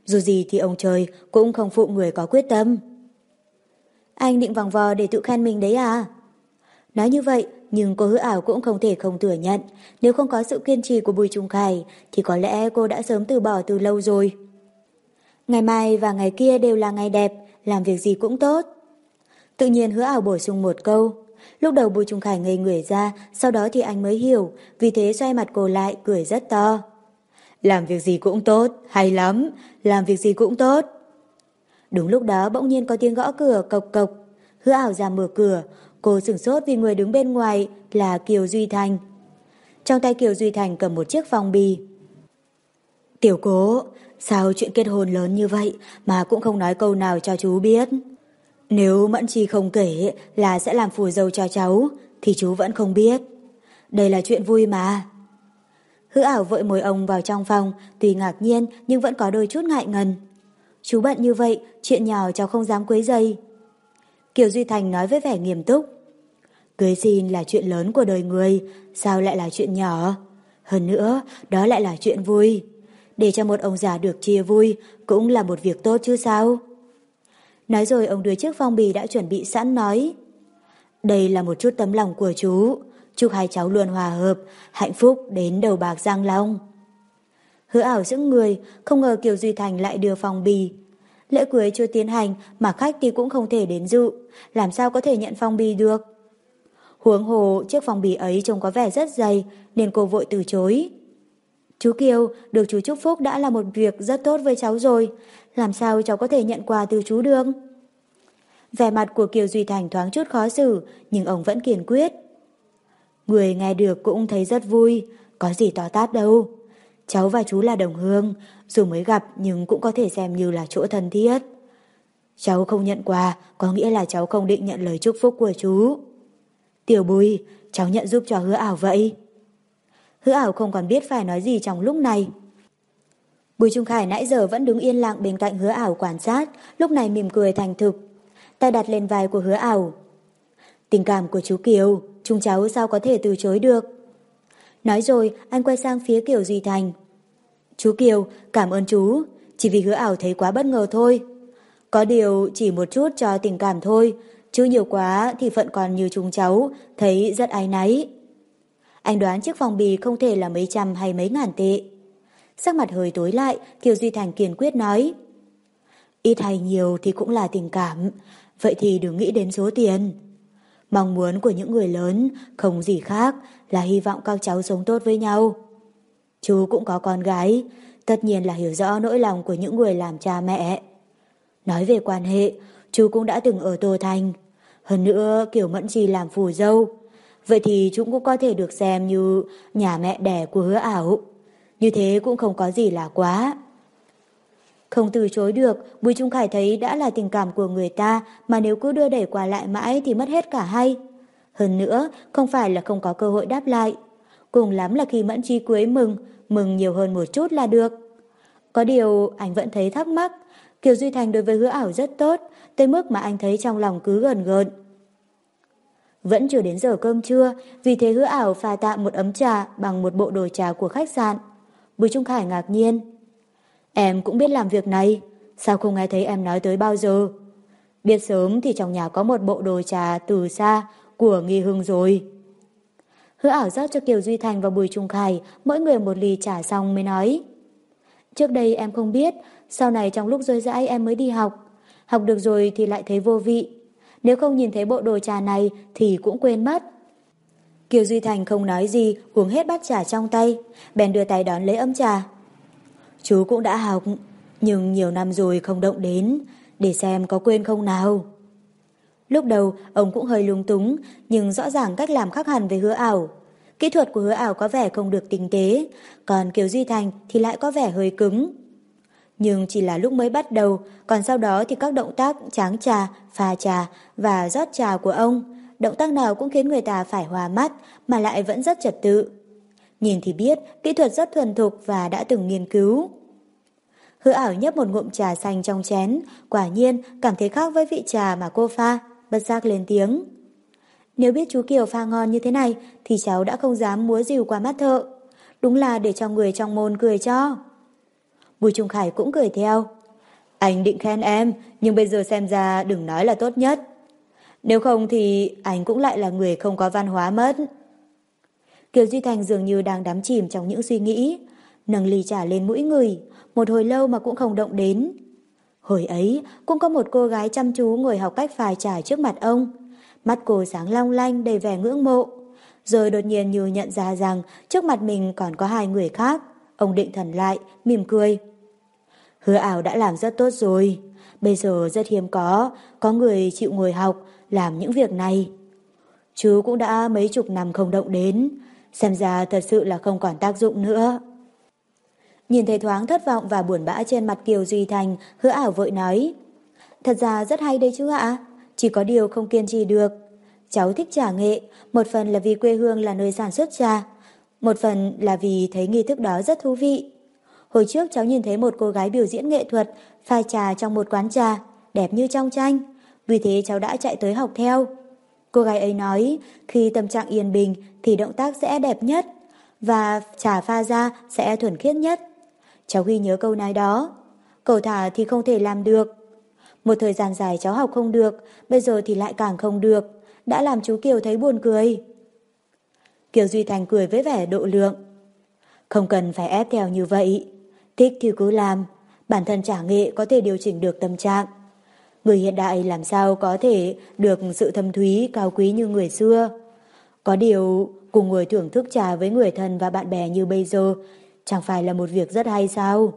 Dù gì thì ông trời cũng không phụ người có quyết tâm. Anh định vòng vò để tự khen mình đấy à? Nói như vậy, nhưng cô hứa ảo cũng không thể không thừa nhận. Nếu không có sự kiên trì của Bùi Trung Khải, thì có lẽ cô đã sớm từ bỏ từ lâu rồi. Ngày mai và ngày kia đều là ngày đẹp, làm việc gì cũng tốt. Tự nhiên hứa ảo bổ sung một câu. Lúc đầu Bùi Trung Khải ngây người ra, sau đó thì anh mới hiểu, vì thế xoay mặt cô lại, cười rất to. Làm việc gì cũng tốt, hay lắm, làm việc gì cũng tốt. Đúng lúc đó bỗng nhiên có tiếng gõ cửa cộc cộc. Hứa ảo ra mở cửa, cô sửng sốt vì người đứng bên ngoài là Kiều Duy Thành. Trong tay Kiều Duy Thành cầm một chiếc phong bì. Tiểu cố, sao chuyện kết hôn lớn như vậy mà cũng không nói câu nào cho chú biết? Nếu Mẫn Chi không kể là sẽ làm phù dâu cho cháu, thì chú vẫn không biết. Đây là chuyện vui mà. Hứa ảo vội mồi ông vào trong phòng, tuy ngạc nhiên nhưng vẫn có đôi chút ngại ngần. Chú bận như vậy, chuyện nhỏ cháu không dám quấy dây. Kiều Duy Thành nói với vẻ nghiêm túc. Cưới xin là chuyện lớn của đời người, sao lại là chuyện nhỏ? Hơn nữa, đó lại là chuyện vui. Để cho một ông già được chia vui cũng là một việc tốt chứ sao? Nói rồi ông đưa chiếc phong bì đã chuẩn bị sẵn nói. Đây là một chút tấm lòng của chú. Chúc hai cháu luôn hòa hợp, hạnh phúc đến đầu bạc giang long. Hứa ảo giữ người, không ngờ Kiều Duy Thành lại đưa phong bì. Lễ cưới chưa tiến hành mà khách thì cũng không thể đến dự, làm sao có thể nhận phong bì được. Huống hồ chiếc phong bì ấy trông có vẻ rất dày nên cô vội từ chối. Chú Kiều, được chú chúc phúc đã là một việc rất tốt với cháu rồi, làm sao cháu có thể nhận quà từ chú được? Vẻ mặt của Kiều Duy Thành thoáng chút khó xử, nhưng ông vẫn kiên quyết. Người nghe được cũng thấy rất vui, có gì to tát đâu. Cháu và chú là đồng hương, dù mới gặp nhưng cũng có thể xem như là chỗ thân thiết. Cháu không nhận quà, có nghĩa là cháu không định nhận lời chúc phúc của chú. Tiểu bùi, cháu nhận giúp cho hứa ảo vậy. Hứa ảo không còn biết phải nói gì trong lúc này. Bùi Trung Khải nãy giờ vẫn đứng yên lặng bên cạnh hứa ảo quan sát, lúc này mỉm cười thành thực. Tay đặt lên vai của hứa ảo. Tình cảm của chú Kiều, chúng cháu sao có thể từ chối được. Nói rồi, anh quay sang phía Kiều Duy Thành. Chú Kiều, cảm ơn chú, chỉ vì hứa ảo thấy quá bất ngờ thôi. Có điều chỉ một chút cho tình cảm thôi, chứ nhiều quá thì phận còn như chúng cháu, thấy rất ái náy. Anh đoán chiếc vòng bì không thể là mấy trăm hay mấy ngàn tệ. Sắc mặt hơi tối lại, Kiều Duy Thành kiên quyết nói. Ít hay nhiều thì cũng là tình cảm, vậy thì đừng nghĩ đến số tiền. Mong muốn của những người lớn không gì khác là hy vọng các cháu sống tốt với nhau. Chú cũng có con gái, tất nhiên là hiểu rõ nỗi lòng của những người làm cha mẹ. Nói về quan hệ, chú cũng đã từng ở Tô Thành. Hơn nữa kiểu Mẫn Chi làm phù dâu. Vậy thì chúng cũng có thể được xem như nhà mẹ đẻ của hứa ảo. Như thế cũng không có gì là quá. Không từ chối được, Bùi Trung Khải thấy đã là tình cảm của người ta mà nếu cứ đưa đẩy qua lại mãi thì mất hết cả hay. Hơn nữa, không phải là không có cơ hội đáp lại. Cùng lắm là khi Mẫn Chi cưới mừng, mừng nhiều hơn một chút là được. Có điều anh vẫn thấy thắc mắc, Kiều Duy Thành đối với hứa ảo rất tốt, tới mức mà anh thấy trong lòng cứ gần gợn. Vẫn chưa đến giờ cơm trưa, vì thế hứa ảo pha tạm một ấm trà bằng một bộ đồ trà của khách sạn. Bùi Trung Khải ngạc nhiên. Em cũng biết làm việc này, sao không nghe thấy em nói tới bao giờ? Biết sớm thì trong nhà có một bộ đồ trà từ xa của nghi hưng rồi. Hứa ảo rót cho Kiều Duy Thành và Bùi Trung Khải mỗi người một ly trà xong mới nói. Trước đây em không biết, sau này trong lúc rơi rãi em mới đi học. Học được rồi thì lại thấy vô vị. Nếu không nhìn thấy bộ đồ trà này thì cũng quên mất. Kiều Duy Thành không nói gì, uống hết bát trà trong tay, bèn đưa tay đón lấy ấm trà. Chú cũng đã học, nhưng nhiều năm rồi không động đến, để xem có quên không nào. Lúc đầu, ông cũng hơi lung túng, nhưng rõ ràng cách làm khác hẳn với hứa ảo. Kỹ thuật của hứa ảo có vẻ không được tinh tế, còn Kiều Duy Thành thì lại có vẻ hơi cứng. Nhưng chỉ là lúc mới bắt đầu, còn sau đó thì các động tác tráng trà, pha trà và rót trà của ông, động tác nào cũng khiến người ta phải hòa mắt mà lại vẫn rất trật tự. Nhìn thì biết kỹ thuật rất thuần thục và đã từng nghiên cứu. Hứa ảo nhấp một ngụm trà xanh trong chén, quả nhiên cảm thấy khác với vị trà mà cô pha, bất giác lên tiếng. Nếu biết chú Kiều pha ngon như thế này thì cháu đã không dám múa dìu qua mắt thợ. Đúng là để cho người trong môn cười cho. Bùi Trung Khải cũng cười theo. Anh định khen em, nhưng bây giờ xem ra đừng nói là tốt nhất. Nếu không thì anh cũng lại là người không có văn hóa mất. Kiều Duy Thành dường như đang đắm chìm trong những suy nghĩ, nâng ly trà lên mũi người, một hồi lâu mà cũng không động đến. Hồi ấy, cũng có một cô gái chăm chú ngồi học cách pha trà trước mặt ông. Mắt cô sáng long lanh đầy vẻ ngưỡng mộ. Rồi đột nhiên như nhận ra rằng trước mặt mình còn có hai người khác. Ông định thần lại, mỉm cười. Hứa ảo đã làm rất tốt rồi. Bây giờ rất hiếm có, có người chịu ngồi học, làm những việc này. Chú cũng đã mấy chục năm không động đến, xem ra thật sự là không còn tác dụng nữa. Nhìn thấy thoáng thất vọng và buồn bã trên mặt Kiều Duy Thành, hứa ảo vội nói. Thật ra rất hay đấy chứ ạ, chỉ có điều không kiên trì được. Cháu thích trà nghệ, một phần là vì quê hương là nơi sản xuất trà, một phần là vì thấy nghi thức đó rất thú vị. Hồi trước cháu nhìn thấy một cô gái biểu diễn nghệ thuật pha trà trong một quán trà, đẹp như trong tranh. Vì thế cháu đã chạy tới học theo. Cô gái ấy nói, khi tâm trạng yên bình thì động tác sẽ đẹp nhất và trà pha ra sẽ thuần khiết nhất. Cháu ghi nhớ câu nói đó. Cầu thả thì không thể làm được. Một thời gian dài cháu học không được, bây giờ thì lại càng không được. Đã làm chú Kiều thấy buồn cười. Kiều Duy Thành cười với vẻ độ lượng. Không cần phải ép theo như vậy. Thích thì cứ làm. Bản thân trả nghệ có thể điều chỉnh được tâm trạng. Người hiện đại làm sao có thể được sự thâm thúy cao quý như người xưa. Có điều, cùng ngồi thưởng thức trà với người thân và bạn bè như bây giờ chẳng phải là một việc rất hay sao?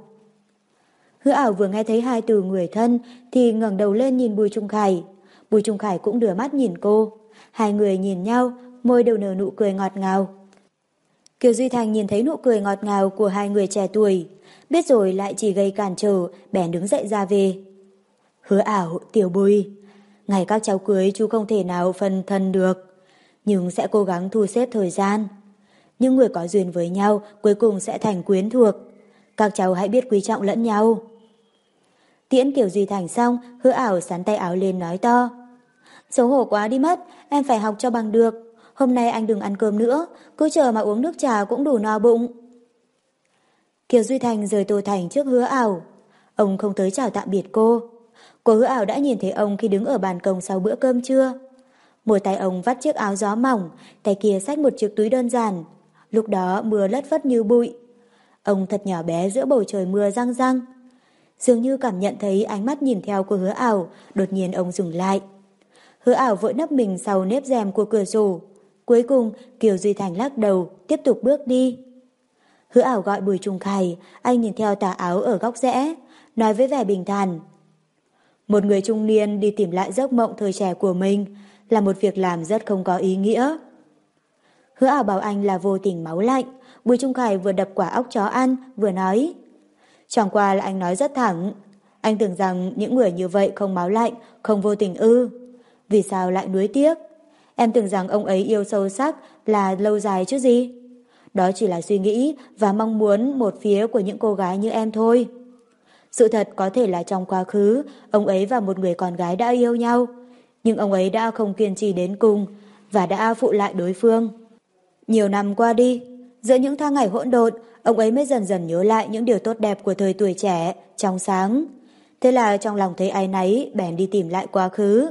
Hứa ảo vừa nghe thấy hai từ người thân thì ngẩng đầu lên nhìn Bùi Trung Khải. Bùi Trung Khải cũng đưa mắt nhìn cô. Hai người nhìn nhau, môi đều nở nụ cười ngọt ngào. Kiều Duy Thành nhìn thấy nụ cười ngọt ngào của hai người trẻ tuổi. Biết rồi lại chỉ gây cản trở, bèn đứng dậy ra về. Hứa ảo, tiểu bùi. Ngày các cháu cưới chú không thể nào phân thân được. Nhưng sẽ cố gắng thu xếp thời gian. Những người có duyên với nhau cuối cùng sẽ thành quyến thuộc. Các cháu hãy biết quý trọng lẫn nhau. Tiễn kiểu duy thành xong, hứa ảo sắn tay áo lên nói to. Xấu hổ quá đi mất, em phải học cho bằng được. Hôm nay anh đừng ăn cơm nữa, cứ chờ mà uống nước trà cũng đủ no bụng. Kiều Duy Thành rời Tô Thành trước hứa ảo. Ông không tới chào tạm biệt cô. Cô hứa ảo đã nhìn thấy ông khi đứng ở bàn công sau bữa cơm trưa. Một tay ông vắt chiếc áo gió mỏng, tay kia xách một chiếc túi đơn giản. Lúc đó mưa lất vất như bụi. Ông thật nhỏ bé giữa bầu trời mưa răng răng. Dường như cảm nhận thấy ánh mắt nhìn theo của hứa ảo, đột nhiên ông dừng lại. Hứa ảo vội nấp mình sau nếp rèm của cửa sổ. Cuối cùng, Kiều Duy Thành lắc đầu, tiếp tục bước đi. Hứa ảo gọi Bùi Trung Khải, anh nhìn theo tà áo ở góc rẽ, nói với vẻ bình thản. Một người trung niên đi tìm lại giấc mộng thời trẻ của mình là một việc làm rất không có ý nghĩa. Hứa ảo bảo anh là vô tình máu lạnh, Bùi Trung Khải vừa đập quả óc chó ăn, vừa nói. Chẳng qua là anh nói rất thẳng. Anh tưởng rằng những người như vậy không máu lạnh, không vô tình ư. Vì sao lại nuối tiếc? Em tưởng rằng ông ấy yêu sâu sắc là lâu dài chứ gì? Đó chỉ là suy nghĩ và mong muốn một phía của những cô gái như em thôi. Sự thật có thể là trong quá khứ, ông ấy và một người con gái đã yêu nhau, nhưng ông ấy đã không kiên trì đến cùng và đã phụ lại đối phương. Nhiều năm qua đi, giữa những tháng ngày hỗn độn, ông ấy mới dần dần nhớ lại những điều tốt đẹp của thời tuổi trẻ, trong sáng. Thế là trong lòng thấy ai nấy, bèn đi tìm lại quá khứ.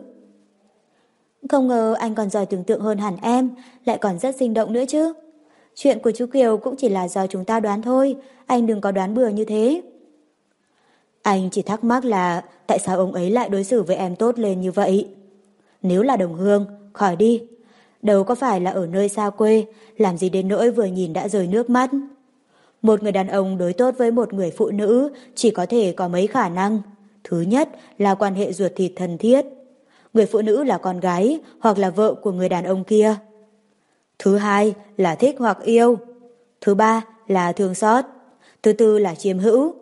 Không ngờ anh còn giỏi tưởng tượng hơn hẳn em, lại còn rất sinh động nữa chứ. Chuyện của chú Kiều cũng chỉ là do chúng ta đoán thôi, anh đừng có đoán bừa như thế. Anh chỉ thắc mắc là tại sao ông ấy lại đối xử với em tốt lên như vậy. Nếu là đồng hương, khỏi đi. Đâu có phải là ở nơi xa quê, làm gì đến nỗi vừa nhìn đã rời nước mắt. Một người đàn ông đối tốt với một người phụ nữ chỉ có thể có mấy khả năng. Thứ nhất là quan hệ ruột thịt thân thiết. Người phụ nữ là con gái hoặc là vợ của người đàn ông kia. Thứ hai là thích hoặc yêu. Thứ ba là thương xót. Thứ tư là chiếm hữu.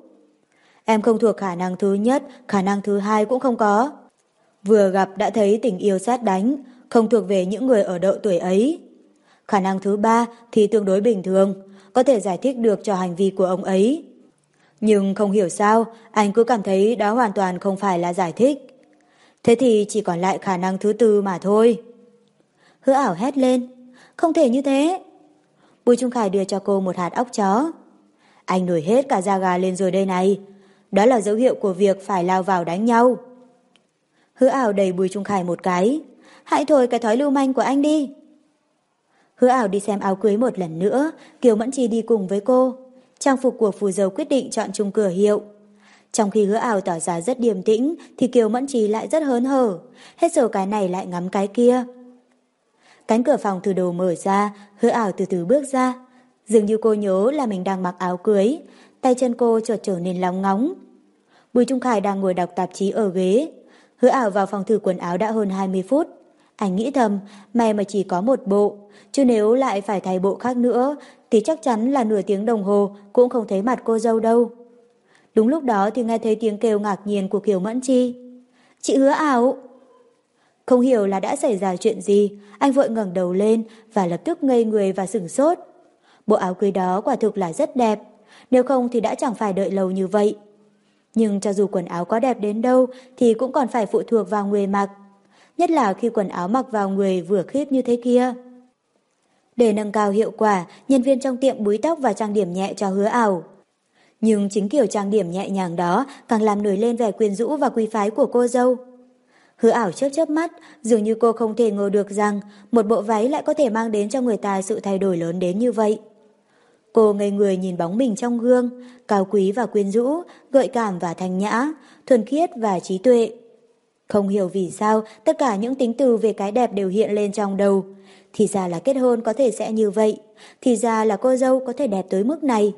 Em không thuộc khả năng thứ nhất, khả năng thứ hai cũng không có. Vừa gặp đã thấy tình yêu sát đánh, không thuộc về những người ở độ tuổi ấy. Khả năng thứ ba thì tương đối bình thường, có thể giải thích được cho hành vi của ông ấy. Nhưng không hiểu sao, anh cứ cảm thấy đó hoàn toàn không phải là giải thích. Thế thì chỉ còn lại khả năng thứ tư mà thôi. Hứa ảo hét lên, không thể như thế. Bùi Trung Khải đưa cho cô một hạt óc chó. Anh nổi hết cả da gà lên rồi đây này. Đó là dấu hiệu của việc phải lao vào đánh nhau. Hứa ảo đầy Bùi Trung Khải một cái. Hãy thôi cái thói lưu manh của anh đi. Hứa ảo đi xem áo cưới một lần nữa, Kiều Mẫn Chi đi cùng với cô. Trang phục của phù dâu quyết định chọn chung cửa hiệu. Trong khi hứa ảo tỏ ra rất điềm tĩnh, thì Kiều Mẫn Chi lại rất hớn hở. Hết giờ cái này lại ngắm cái kia. Cánh cửa phòng từ đầu mở ra, hứa ảo từ từ bước ra. Dường như cô nhớ là mình đang mặc áo cưới, tay chân cô chợt trở nên lóng ngóng. Bùi Trung Khải đang ngồi đọc tạp chí ở ghế. Hứa ảo vào phòng thử quần áo đã hơn 20 phút. Anh nghĩ thầm, may mà chỉ có một bộ, chứ nếu lại phải thay bộ khác nữa, thì chắc chắn là nửa tiếng đồng hồ cũng không thấy mặt cô dâu đâu. Đúng lúc đó thì nghe thấy tiếng kêu ngạc nhiên của Kiều Mẫn Chi. Chị hứa ảo! Không hiểu là đã xảy ra chuyện gì, anh vội ngẩng đầu lên và lập tức ngây người và sửng sốt. Bộ áo cưới đó quả thực là rất đẹp, nếu không thì đã chẳng phải đợi lâu như vậy. Nhưng cho dù quần áo có đẹp đến đâu thì cũng còn phải phụ thuộc vào người mặc. Nhất là khi quần áo mặc vào người vừa khít như thế kia. Để nâng cao hiệu quả, nhân viên trong tiệm búi tóc và trang điểm nhẹ cho hứa ảo. Nhưng chính kiểu trang điểm nhẹ nhàng đó càng làm nổi lên vẻ quyến rũ và quý phái của cô dâu. Hứa ảo chớp chớp mắt, dường như cô không thể ngờ được rằng một bộ váy lại có thể mang đến cho người ta sự thay đổi lớn đến như vậy. Cô ngây người nhìn bóng mình trong gương, cao quý và quyến rũ, gợi cảm và thanh nhã, thuần khiết và trí tuệ. Không hiểu vì sao tất cả những tính từ về cái đẹp đều hiện lên trong đầu. Thì ra là kết hôn có thể sẽ như vậy, thì ra là cô dâu có thể đẹp tới mức này.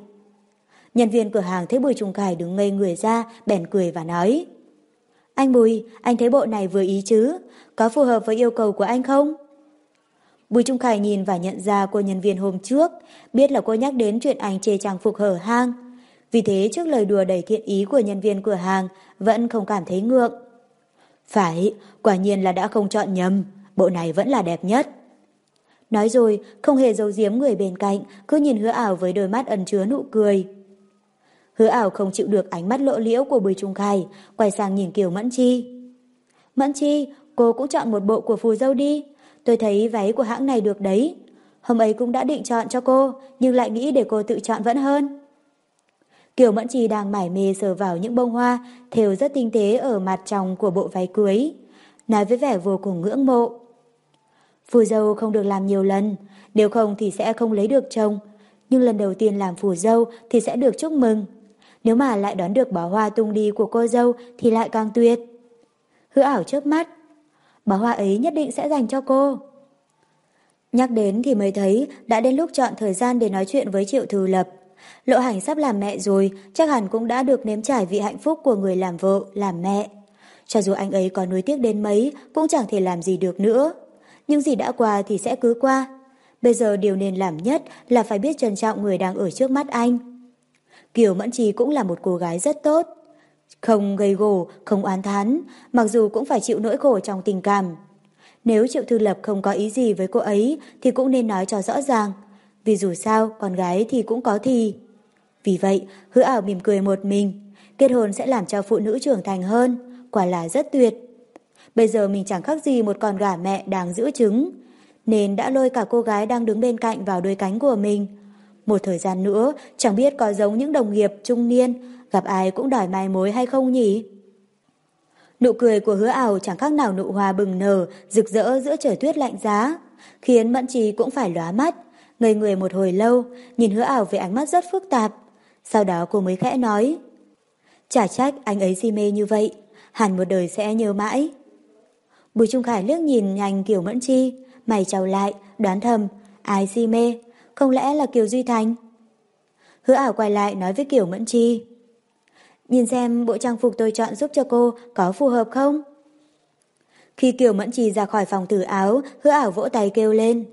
Nhân viên cửa hàng thấy Bùi Trung Khải đứng ngây người ra, bèn cười và nói. Anh Bùi, anh thấy bộ này vừa ý chứ? Có phù hợp với yêu cầu của anh không? Bùi Trung Khải nhìn và nhận ra cô nhân viên hôm trước, biết là cô nhắc đến chuyện anh chê trang phục hở hang. Vì thế trước lời đùa đầy thiện ý của nhân viên cửa hàng, vẫn không cảm thấy ngượng. Phải, quả nhiên là đã không chọn nhầm, bộ này vẫn là đẹp nhất. Nói rồi, không hề giấu giếm người bên cạnh, cứ nhìn hứa ảo với đôi mắt ẩn chứa nụ cười. Hứa ảo không chịu được ánh mắt lộ liễu của Bùi Trung Khải, quay sang nhìn Kiều Mẫn Chi. Mẫn Chi, cô cũng chọn một bộ của phù dâu đi. Tôi thấy váy của hãng này được đấy. Hôm ấy cũng đã định chọn cho cô, nhưng lại nghĩ để cô tự chọn vẫn hơn. Kiều Mẫn trì đang mải mê sờ vào những bông hoa, thêu rất tinh tế ở mặt trong của bộ váy cưới. Nói với vẻ vô cùng ngưỡng mộ. Phù dâu không được làm nhiều lần, nếu không thì sẽ không lấy được chồng. Nhưng lần đầu tiên làm phù dâu thì sẽ được chúc mừng. Nếu mà lại đón được bó hoa tung đi của cô dâu thì lại càng tuyệt. Hứa ảo trước mắt. Bó hoa ấy nhất định sẽ dành cho cô. Nhắc đến thì mới thấy đã đến lúc chọn thời gian để nói chuyện với Triệu Thư Lập. Lộ hành sắp làm mẹ rồi, chắc hẳn cũng đã được nếm trải vị hạnh phúc của người làm vợ, làm mẹ. Cho dù anh ấy có nuối tiếc đến mấy, cũng chẳng thể làm gì được nữa. Nhưng gì đã qua thì sẽ cứ qua. Bây giờ điều nên làm nhất là phải biết trân trọng người đang ở trước mắt anh. Kiều Mẫn Trì cũng là một cô gái rất tốt. Không gây gổ, không oán thán, mặc dù cũng phải chịu nỗi khổ trong tình cảm. Nếu Triệu Thư Lập không có ý gì với cô ấy thì cũng nên nói cho rõ ràng. Vì dù sao, con gái thì cũng có thì. Vì vậy, hứa ảo mỉm cười một mình. Kết hôn sẽ làm cho phụ nữ trưởng thành hơn, quả là rất tuyệt. Bây giờ mình chẳng khác gì một con gà mẹ đang giữ trứng. Nên đã lôi cả cô gái đang đứng bên cạnh vào đôi cánh của mình. Một thời gian nữa, chẳng biết có giống những đồng nghiệp trung niên, gặp ai cũng đòi mai mối hay không nhỉ? Nụ cười của hứa ảo chẳng khác nào nụ hoa bừng nở, rực rỡ giữa trời tuyết lạnh giá, khiến Mẫn Trì cũng phải lóa mắt, ngây người một hồi lâu, nhìn hứa ảo với ánh mắt rất phức tạp. Sau đó cô mới khẽ nói, chả trách anh ấy si mê như vậy, hẳn một đời sẽ nhớ mãi. Bùi Trung Khải liếc nhìn nhanh Kiều Mẫn Chi, mày trao lại, đoán thầm, ai si mê, không lẽ là Kiều Duy Thành? Hứa ảo quay lại nói với Kiều Mẫn Chi nhìn xem bộ trang phục tôi chọn giúp cho cô có phù hợp không? Khi Kiều Mẫn Trì ra khỏi phòng thử áo, hứa ảo vỗ tay kêu lên.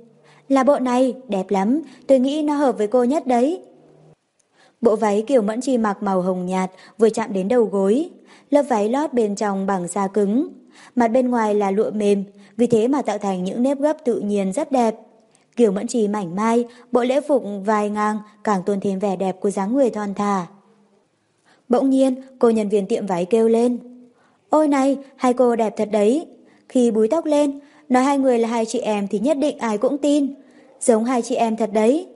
Là bộ này, đẹp lắm, tôi nghĩ nó hợp với cô nhất đấy. Bộ váy Kiều Mẫn Trì mặc màu hồng nhạt vừa chạm đến đầu gối. Lớp váy lót bên trong bằng da cứng. Mặt bên ngoài là lụa mềm, vì thế mà tạo thành những nếp gấp tự nhiên rất đẹp. Kiều Mẫn Trì mảnh mai, bộ lễ phục vài ngang càng tôn thêm vẻ đẹp của dáng người thon thả. Bỗng nhiên, cô nhân viên tiệm váy kêu lên. Ôi này, hai cô đẹp thật đấy. Khi búi tóc lên, nói hai người là hai chị em thì nhất định ai cũng tin. Giống hai chị em thật đấy.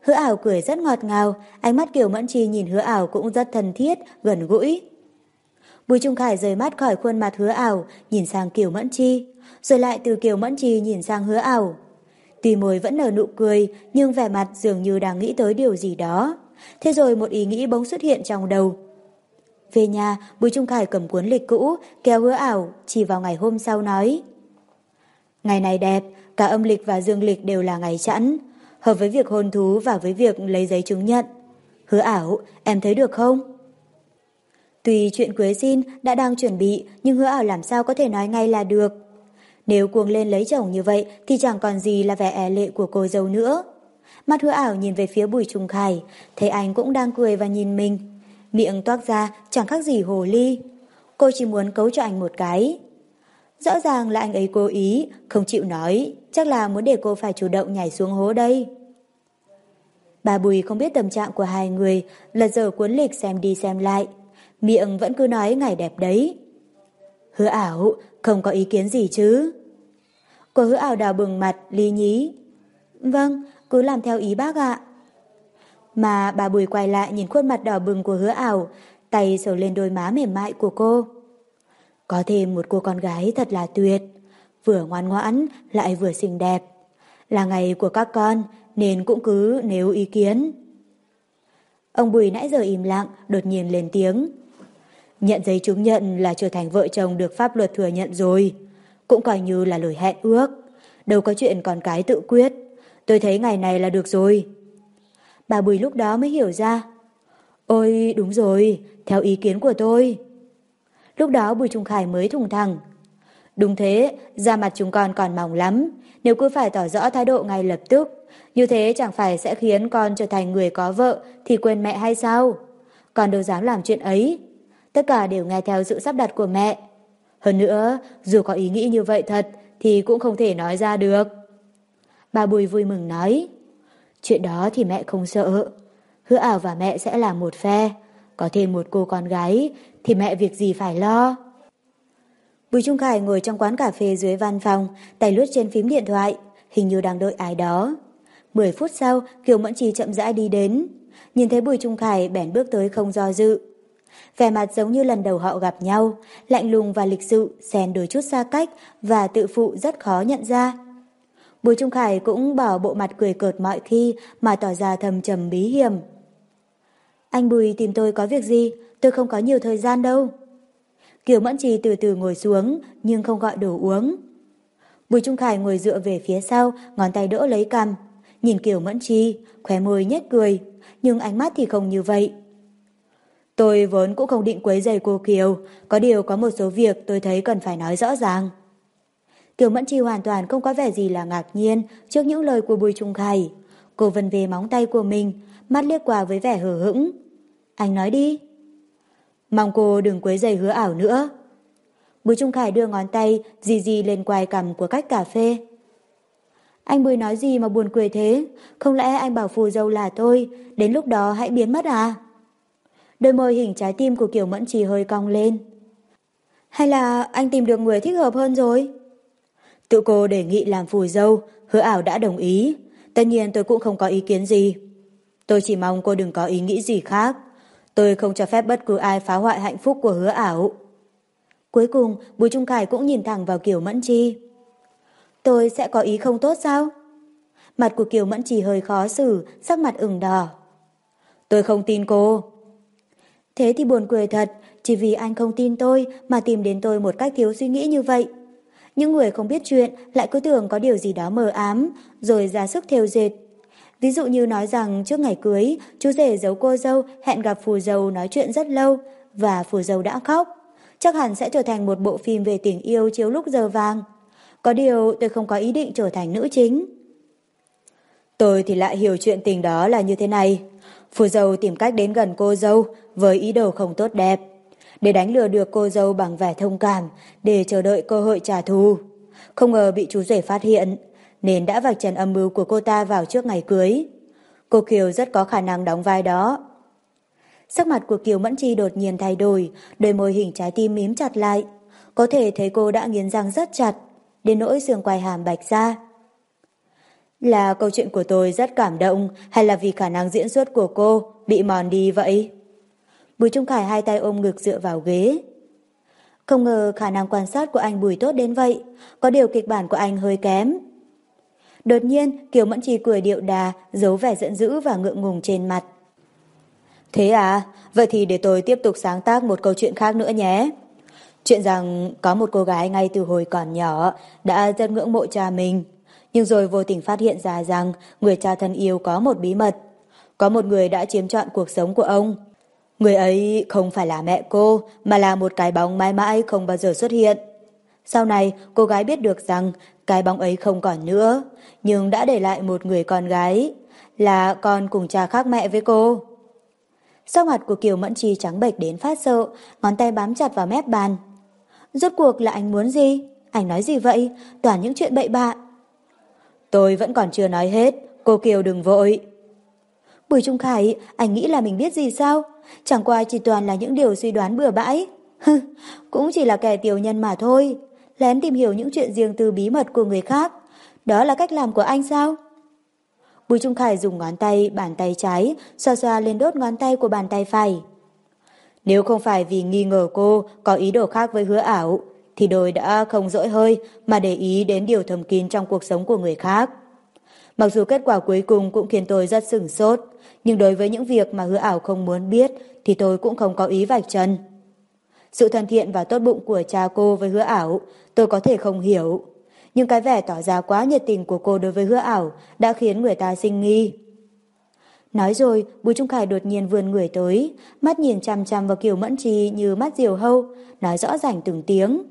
Hứa ảo cười rất ngọt ngào, ánh mắt Kiều Mẫn Chi nhìn hứa ảo cũng rất thân thiết, gần gũi. Bùi Trung Khải rời mắt khỏi khuôn mặt hứa ảo, nhìn sang Kiều Mẫn Chi, rồi lại từ Kiều Mẫn Chi nhìn sang hứa ảo. Tuy môi vẫn nở nụ cười, nhưng vẻ mặt dường như đang nghĩ tới điều gì đó. Thế rồi một ý nghĩ bỗng xuất hiện trong đầu. Về nhà, Bùi Trung Khải cầm cuốn lịch cũ, kéo hứa ảo, chỉ vào ngày hôm sau nói. Ngày này đẹp, cả âm lịch và dương lịch đều là ngày chẵn, hợp với việc hôn thú và với việc lấy giấy chứng nhận. Hứa ảo, em thấy được không? Tuy chuyện cưới xin đã đang chuẩn bị, nhưng hứa ảo làm sao có thể nói ngay là được. Nếu cuồng lên lấy chồng như vậy thì chẳng còn gì là vẻ e lệ của cô dâu nữa. Mắt hứa ảo nhìn về phía bùi trùng khải, thấy anh cũng đang cười và nhìn mình. Miệng toát ra chẳng khác gì hồ ly. Cô chỉ muốn cấu cho anh một cái. Rõ ràng là anh ấy cố ý, không chịu nói, chắc là muốn để cô phải chủ động nhảy xuống hố đây. Bà Bùi không biết tâm trạng của hai người, lật dở cuốn lịch xem đi xem lại. Miệng vẫn cứ nói ngày đẹp đấy. Hứa ảo, không có ý kiến gì chứ? Cô hứa ảo đào bừng mặt, ly nhí. Vâng, cứ làm theo ý bác ạ. Mà bà Bùi quay lại nhìn khuôn mặt đỏ bừng của hứa ảo, tay sờ lên đôi má mềm mại của cô. Có thêm một cô con gái thật là tuyệt, vừa ngoan ngoãn lại vừa xinh đẹp. Là ngày của các con nên cũng cứ nếu ý kiến. Ông Bùi nãy giờ im lặng, đột nhiên lên tiếng. Nhận giấy chứng nhận là trở thành vợ chồng được pháp luật thừa nhận rồi. Cũng coi như là lời hẹn ước. Đâu có chuyện con cái tự quyết. Tôi thấy ngày này là được rồi. Bà Bùi lúc đó mới hiểu ra. Ôi đúng rồi, theo ý kiến của tôi. Lúc đó Bùi Trung Khải mới thùng thẳng. Đúng thế, da mặt chúng con còn mỏng lắm. Nếu cứ phải tỏ rõ thái độ ngay lập tức, như thế chẳng phải sẽ khiến con trở thành người có vợ thì quên mẹ hay sao? Con đâu dám làm chuyện ấy. Tất cả đều nghe theo sự sắp đặt của mẹ. Hơn nữa, dù có ý nghĩ như vậy thật thì cũng không thể nói ra được. Bà Bùi vui mừng nói. Chuyện đó thì mẹ không sợ. Hứa ảo và mẹ sẽ là một phe. Có thêm một cô con gái thì mẹ việc gì phải lo. Bùi Trung Khải ngồi trong quán cà phê dưới văn phòng, tay lướt trên phím điện thoại, hình như đang đợi ai đó. Mười phút sau, Kiều Mẫn Trì chậm rãi đi đến. Nhìn thấy Bùi Trung Khải bèn bước tới không do dự. Vẻ mặt giống như lần đầu họ gặp nhau, lạnh lùng và lịch sự, xen đôi chút xa cách và tự phụ rất khó nhận ra. Bùi Trung Khải cũng bỏ bộ mặt cười cợt mọi khi mà tỏ ra thầm trầm bí hiểm. Anh Bùi tìm tôi có việc gì? Tôi không có nhiều thời gian đâu. Kiều Mẫn Trì từ từ ngồi xuống nhưng không gọi đồ uống. Bùi Trung Khải ngồi dựa về phía sau, ngón tay đỡ lấy cằm. Nhìn Kiều Mẫn Trì, khóe môi nhếch cười, nhưng ánh mắt thì không như vậy. Tôi vốn cũng không định quấy rầy cô Kiều, có điều có một số việc tôi thấy cần phải nói rõ ràng. Kiều Mẫn Chi hoàn toàn không có vẻ gì là ngạc nhiên trước những lời của Bùi Trung Khải. Cô vần về móng tay của mình, mắt liếc qua với vẻ hờ hững. Anh nói đi. Mong cô đừng quấy giày hứa ảo nữa. Bùi Trung Khải đưa ngón tay dì dì lên quai cằm của cách cà phê. Anh Bùi nói gì mà buồn cười thế? Không lẽ anh bảo phù dâu là tôi, đến lúc đó hãy biến mất à? Đôi môi hình trái tim của Kiều Mẫn Trì hơi cong lên. Hay là anh tìm được người thích hợp hơn rồi? Tự cô đề nghị làm phù dâu, hứa ảo đã đồng ý. Tất nhiên tôi cũng không có ý kiến gì. Tôi chỉ mong cô đừng có ý nghĩ gì khác. Tôi không cho phép bất cứ ai phá hoại hạnh phúc của hứa ảo. Cuối cùng, Bùi Trung Khải cũng nhìn thẳng vào Kiều Mẫn Chi. Tôi sẽ có ý không tốt sao? Mặt của Kiều Mẫn Chi hơi khó xử, sắc mặt ửng đỏ. Tôi không tin cô. Thế thì buồn cười thật, chỉ vì anh không tin tôi mà tìm đến tôi một cách thiếu suy nghĩ như vậy. Những người không biết chuyện lại cứ tưởng có điều gì đó mờ ám, rồi ra sức theo dệt. Ví dụ như nói rằng trước ngày cưới, chú rể giấu cô dâu hẹn gặp phù dâu nói chuyện rất lâu và phù dâu đã khóc. Chắc hẳn sẽ trở thành một bộ phim về tình yêu chiếu lúc giờ vàng. Có điều tôi không có ý định trở thành nữ chính. Tôi thì lại hiểu chuyện tình đó là như thế này. Phù dâu tìm cách đến gần cô dâu với ý đồ không tốt đẹp. Để đánh lừa được cô dâu bằng vẻ thông cảm, để chờ đợi cơ hội trả thù. Không ngờ bị chú rể phát hiện, nên đã vạch trần âm mưu của cô ta vào trước ngày cưới. Cô Kiều rất có khả năng đóng vai đó. Sắc mặt của Kiều Mẫn Chi đột nhiên thay đổi, đôi môi hình trái tim mím chặt lại. Có thể thấy cô đã nghiến răng rất chặt, đến nỗi xương quai hàm bạch ra. Là câu chuyện của tôi rất cảm động hay là vì khả năng diễn xuất của cô bị mòn đi vậy? Bùi Trung Khải hai tay ôm ngực dựa vào ghế. Không ngờ khả năng quan sát của anh Bùi tốt đến vậy, có điều kịch bản của anh hơi kém. Đột nhiên, Kiều Mẫn Chi cười điệu đà, giấu vẻ giận dữ và ngượng ngùng trên mặt. Thế à, vậy thì để tôi tiếp tục sáng tác một câu chuyện khác nữa nhé. Chuyện rằng có một cô gái ngay từ hồi còn nhỏ đã rất ngưỡng mộ cha mình, nhưng rồi vô tình phát hiện ra rằng người cha thân yêu có một bí mật. Có một người đã chiếm trọn cuộc sống của ông. Người ấy không phải là mẹ cô, mà là một cái bóng mãi mãi không bao giờ xuất hiện. Sau này, cô gái biết được rằng cái bóng ấy không còn nữa, nhưng đã để lại một người con gái, là con cùng cha khác mẹ với cô. Sắc mặt của Kiều Mẫn Chi trắng bệch đến phát sợ, ngón tay bám chặt vào mép bàn. Rốt cuộc là anh muốn gì? Anh nói gì vậy? Toàn những chuyện bậy bạ. Tôi vẫn còn chưa nói hết, cô Kiều đừng vội. Bùi Trung Khải, anh nghĩ là mình biết gì sao? Chẳng qua chỉ toàn là những điều suy đoán bừa bãi. [LAUGHS] Cũng chỉ là kẻ tiểu nhân mà thôi. Lén tìm hiểu những chuyện riêng tư bí mật của người khác. Đó là cách làm của anh sao? Bùi Trung Khải dùng ngón tay, bàn tay trái, xoa xoa lên đốt ngón tay của bàn tay phải. Nếu không phải vì nghi ngờ cô có ý đồ khác với hứa ảo, thì đôi đã không dỗi hơi mà để ý đến điều thầm kín trong cuộc sống của người khác. Mặc dù kết quả cuối cùng cũng khiến tôi rất sửng sốt, nhưng đối với những việc mà hứa ảo không muốn biết thì tôi cũng không có ý vạch trần. Sự thân thiện và tốt bụng của cha cô với hứa ảo tôi có thể không hiểu, nhưng cái vẻ tỏ ra quá nhiệt tình của cô đối với hứa ảo đã khiến người ta sinh nghi. Nói rồi, Bùi Trung Khải đột nhiên vươn người tới, mắt nhìn chăm chăm vào kiểu Mẫn Trì như mắt diều hâu, nói rõ ràng từng tiếng.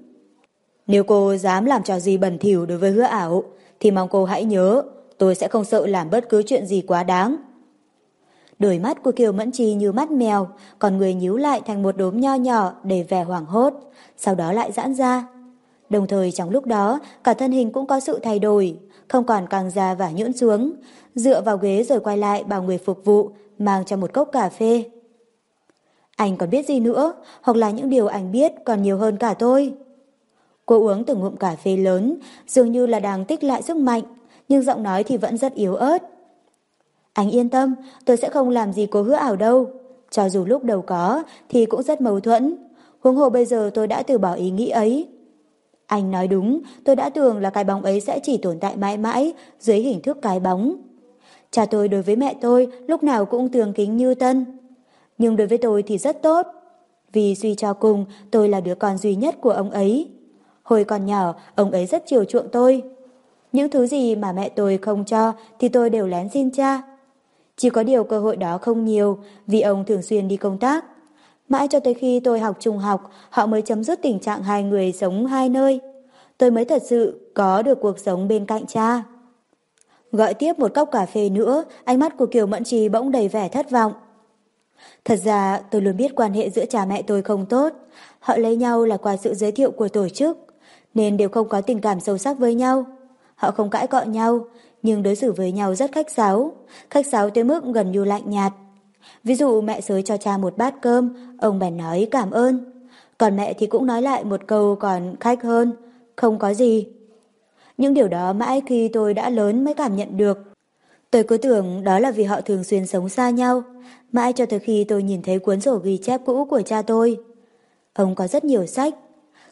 Nếu cô dám làm trò gì bẩn thỉu đối với hứa ảo, thì mong cô hãy nhớ, tôi sẽ không sợ làm bất cứ chuyện gì quá đáng. Đôi mắt của Kiều Mẫn Trì như mắt mèo, còn người nhíu lại thành một đốm nho nhỏ để vẻ hoảng hốt, sau đó lại giãn ra. Đồng thời trong lúc đó, cả thân hình cũng có sự thay đổi, không còn càng ra và nhũn xuống, dựa vào ghế rồi quay lại bảo người phục vụ, mang cho một cốc cà phê. Anh còn biết gì nữa, hoặc là những điều anh biết còn nhiều hơn cả tôi. Cô uống từng ngụm cà phê lớn, dường như là đang tích lại sức mạnh, nhưng giọng nói thì vẫn rất yếu ớt. Anh yên tâm, tôi sẽ không làm gì cố hứa ảo đâu. Cho dù lúc đầu có, thì cũng rất mâu thuẫn. Huống hồ bây giờ tôi đã từ bỏ ý nghĩ ấy. Anh nói đúng, tôi đã tưởng là cái bóng ấy sẽ chỉ tồn tại mãi mãi dưới hình thức cái bóng. Cha tôi đối với mẹ tôi lúc nào cũng tường kính như tân. Nhưng đối với tôi thì rất tốt. Vì suy cho cùng, tôi là đứa con duy nhất của ông ấy. Hồi còn nhỏ, ông ấy rất chiều chuộng tôi. Những thứ gì mà mẹ tôi không cho thì tôi đều lén xin cha. Chỉ có điều cơ hội đó không nhiều vì ông thường xuyên đi công tác. Mãi cho tới khi tôi học trung học, họ mới chấm dứt tình trạng hai người sống hai nơi. Tôi mới thật sự có được cuộc sống bên cạnh cha. Gọi tiếp một cốc cà phê nữa, ánh mắt của Kiều Mẫn Trì bỗng đầy vẻ thất vọng. Thật ra tôi luôn biết quan hệ giữa cha mẹ tôi không tốt. Họ lấy nhau là qua sự giới thiệu của tổ chức, nên đều không có tình cảm sâu sắc với nhau. Họ không cãi cọ nhau, nhưng đối xử với nhau rất khách sáo. Khách sáo tới mức gần như lạnh nhạt. Ví dụ mẹ sới cho cha một bát cơm, ông bèn nói cảm ơn. Còn mẹ thì cũng nói lại một câu còn khách hơn, không có gì. Những điều đó mãi khi tôi đã lớn mới cảm nhận được. Tôi cứ tưởng đó là vì họ thường xuyên sống xa nhau, mãi cho tới khi tôi nhìn thấy cuốn sổ ghi chép cũ của cha tôi. Ông có rất nhiều sách.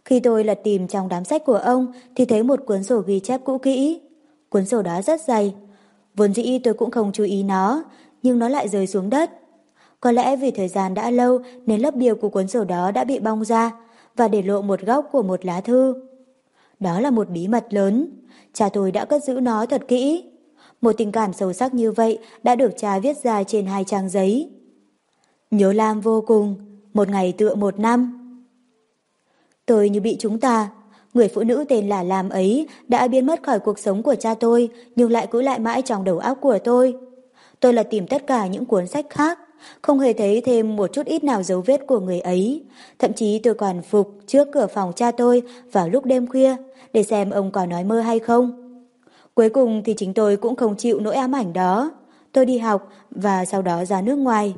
Khi tôi lật tìm trong đám sách của ông thì thấy một cuốn sổ ghi chép cũ kỹ. Cuốn sổ đó rất dày. Vốn dĩ tôi cũng không chú ý nó, nhưng nó lại rơi xuống đất. Có lẽ vì thời gian đã lâu nên lớp bìa của cuốn sổ đó đã bị bong ra và để lộ một góc của một lá thư. Đó là một bí mật lớn. Cha tôi đã cất giữ nó thật kỹ. Một tình cảm sâu sắc như vậy đã được cha viết ra trên hai trang giấy. Nhớ Lam vô cùng, một ngày tựa một năm. Tôi như bị chúng ta, người phụ nữ tên là Lam ấy đã biến mất khỏi cuộc sống của cha tôi nhưng lại cứ lại mãi trong đầu óc của tôi. Tôi là tìm tất cả những cuốn sách khác, không hề thấy thêm một chút ít nào dấu vết của người ấy. Thậm chí tôi còn phục trước cửa phòng cha tôi vào lúc đêm khuya để xem ông có nói mơ hay không. Cuối cùng thì chính tôi cũng không chịu nỗi ám ảnh đó. Tôi đi học và sau đó ra nước ngoài.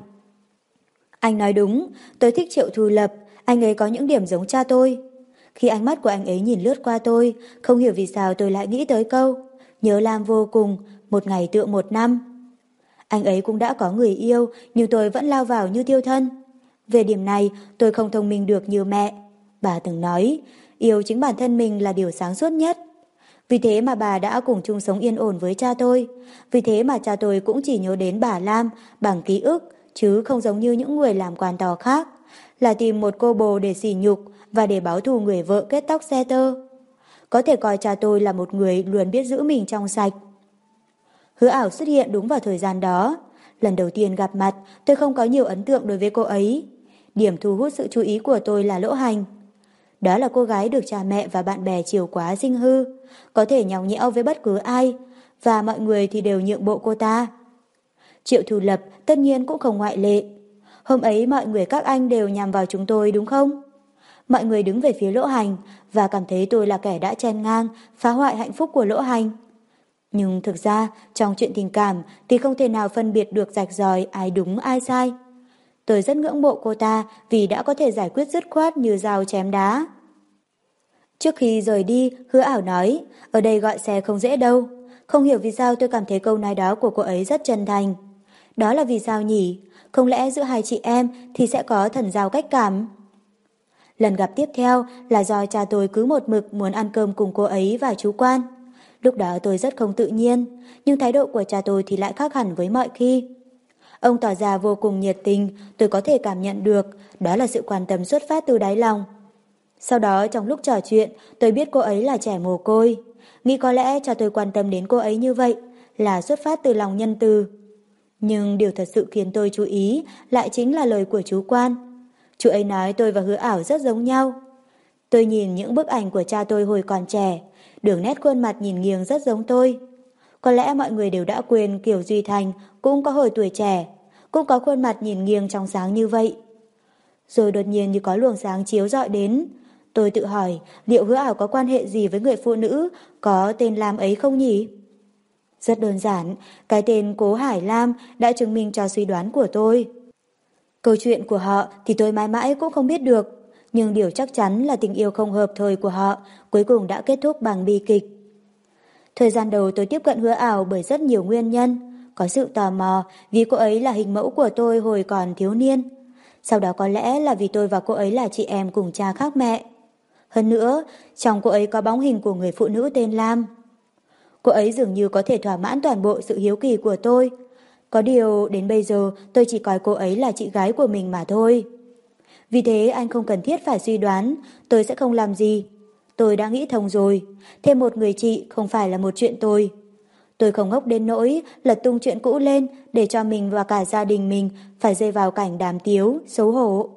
Anh nói đúng, tôi thích Triệu Thu Lập, anh ấy có những điểm giống cha tôi. Khi ánh mắt của anh ấy nhìn lướt qua tôi, không hiểu vì sao tôi lại nghĩ tới câu nhớ Lam vô cùng, một ngày tựa một năm. Anh ấy cũng đã có người yêu, nhưng tôi vẫn lao vào như tiêu thân. Về điểm này, tôi không thông minh được như mẹ. Bà từng nói, yêu chính bản thân mình là điều sáng suốt nhất. Vì thế mà bà đã cùng chung sống yên ổn với cha tôi. Vì thế mà cha tôi cũng chỉ nhớ đến bà Lam bằng ký ức, chứ không giống như những người làm quan to khác. Là tìm một cô bồ để xỉ nhục và để báo thù người vợ kết tóc xe tơ. Có thể coi cha tôi là một người luôn biết giữ mình trong sạch. Hứa ảo xuất hiện đúng vào thời gian đó. Lần đầu tiên gặp mặt, tôi không có nhiều ấn tượng đối với cô ấy. Điểm thu hút sự chú ý của tôi là lỗ hành. Đó là cô gái được cha mẹ và bạn bè chiều quá sinh hư, có thể nhõng nhẽo với bất cứ ai, và mọi người thì đều nhượng bộ cô ta. Triệu Thù Lập tất nhiên cũng không ngoại lệ. Hôm ấy mọi người các anh đều nhằm vào chúng tôi đúng không? Mọi người đứng về phía lỗ hành và cảm thấy tôi là kẻ đã chen ngang, phá hoại hạnh phúc của lỗ hành. Nhưng thực ra, trong chuyện tình cảm thì không thể nào phân biệt được rạch ròi ai đúng ai sai. Tôi rất ngưỡng mộ cô ta vì đã có thể giải quyết dứt khoát như dao chém đá. Trước khi rời đi, hứa ảo nói, ở đây gọi xe không dễ đâu. Không hiểu vì sao tôi cảm thấy câu nói đó của cô ấy rất chân thành. Đó là vì sao nhỉ? Không lẽ giữa hai chị em thì sẽ có thần giao cách cảm? Lần gặp tiếp theo là do cha tôi cứ một mực muốn ăn cơm cùng cô ấy và chú quan. Lúc đó tôi rất không tự nhiên, nhưng thái độ của cha tôi thì lại khác hẳn với mọi khi. Ông tỏ ra vô cùng nhiệt tình, tôi có thể cảm nhận được, đó là sự quan tâm xuất phát từ đáy lòng. Sau đó trong lúc trò chuyện, tôi biết cô ấy là trẻ mồ côi. Nghĩ có lẽ cha tôi quan tâm đến cô ấy như vậy là xuất phát từ lòng nhân từ. Nhưng điều thật sự khiến tôi chú ý lại chính là lời của chú quan. Chú ấy nói tôi và hứa ảo rất giống nhau. Tôi nhìn những bức ảnh của cha tôi hồi còn trẻ, đường nét khuôn mặt nhìn nghiêng rất giống tôi. Có lẽ mọi người đều đã quên Kiều Duy Thành cũng có hồi tuổi trẻ, cũng có khuôn mặt nhìn nghiêng trong sáng như vậy. Rồi đột nhiên như có luồng sáng chiếu dọi đến. Tôi tự hỏi liệu hứa ảo có quan hệ gì với người phụ nữ có tên Lam ấy không nhỉ? Rất đơn giản, cái tên Cố Hải Lam đã chứng minh cho suy đoán của tôi. Câu chuyện của họ thì tôi mãi mãi cũng không biết được, nhưng điều chắc chắn là tình yêu không hợp thời của họ cuối cùng đã kết thúc bằng bi kịch. Thời gian đầu tôi tiếp cận hứa ảo bởi rất nhiều nguyên nhân, có sự tò mò vì cô ấy là hình mẫu của tôi hồi còn thiếu niên. Sau đó có lẽ là vì tôi và cô ấy là chị em cùng cha khác mẹ. Hơn nữa, trong cô ấy có bóng hình của người phụ nữ tên Lam. Cô ấy dường như có thể thỏa mãn toàn bộ sự hiếu kỳ của tôi. Có điều đến bây giờ tôi chỉ coi cô ấy là chị gái của mình mà thôi. Vì thế anh không cần thiết phải suy đoán, tôi sẽ không làm gì. Tôi đã nghĩ thông rồi, thêm một người chị không phải là một chuyện tôi. Tôi không ngốc đến nỗi lật tung chuyện cũ lên để cho mình và cả gia đình mình phải rơi vào cảnh đàm tiếu, xấu hổ.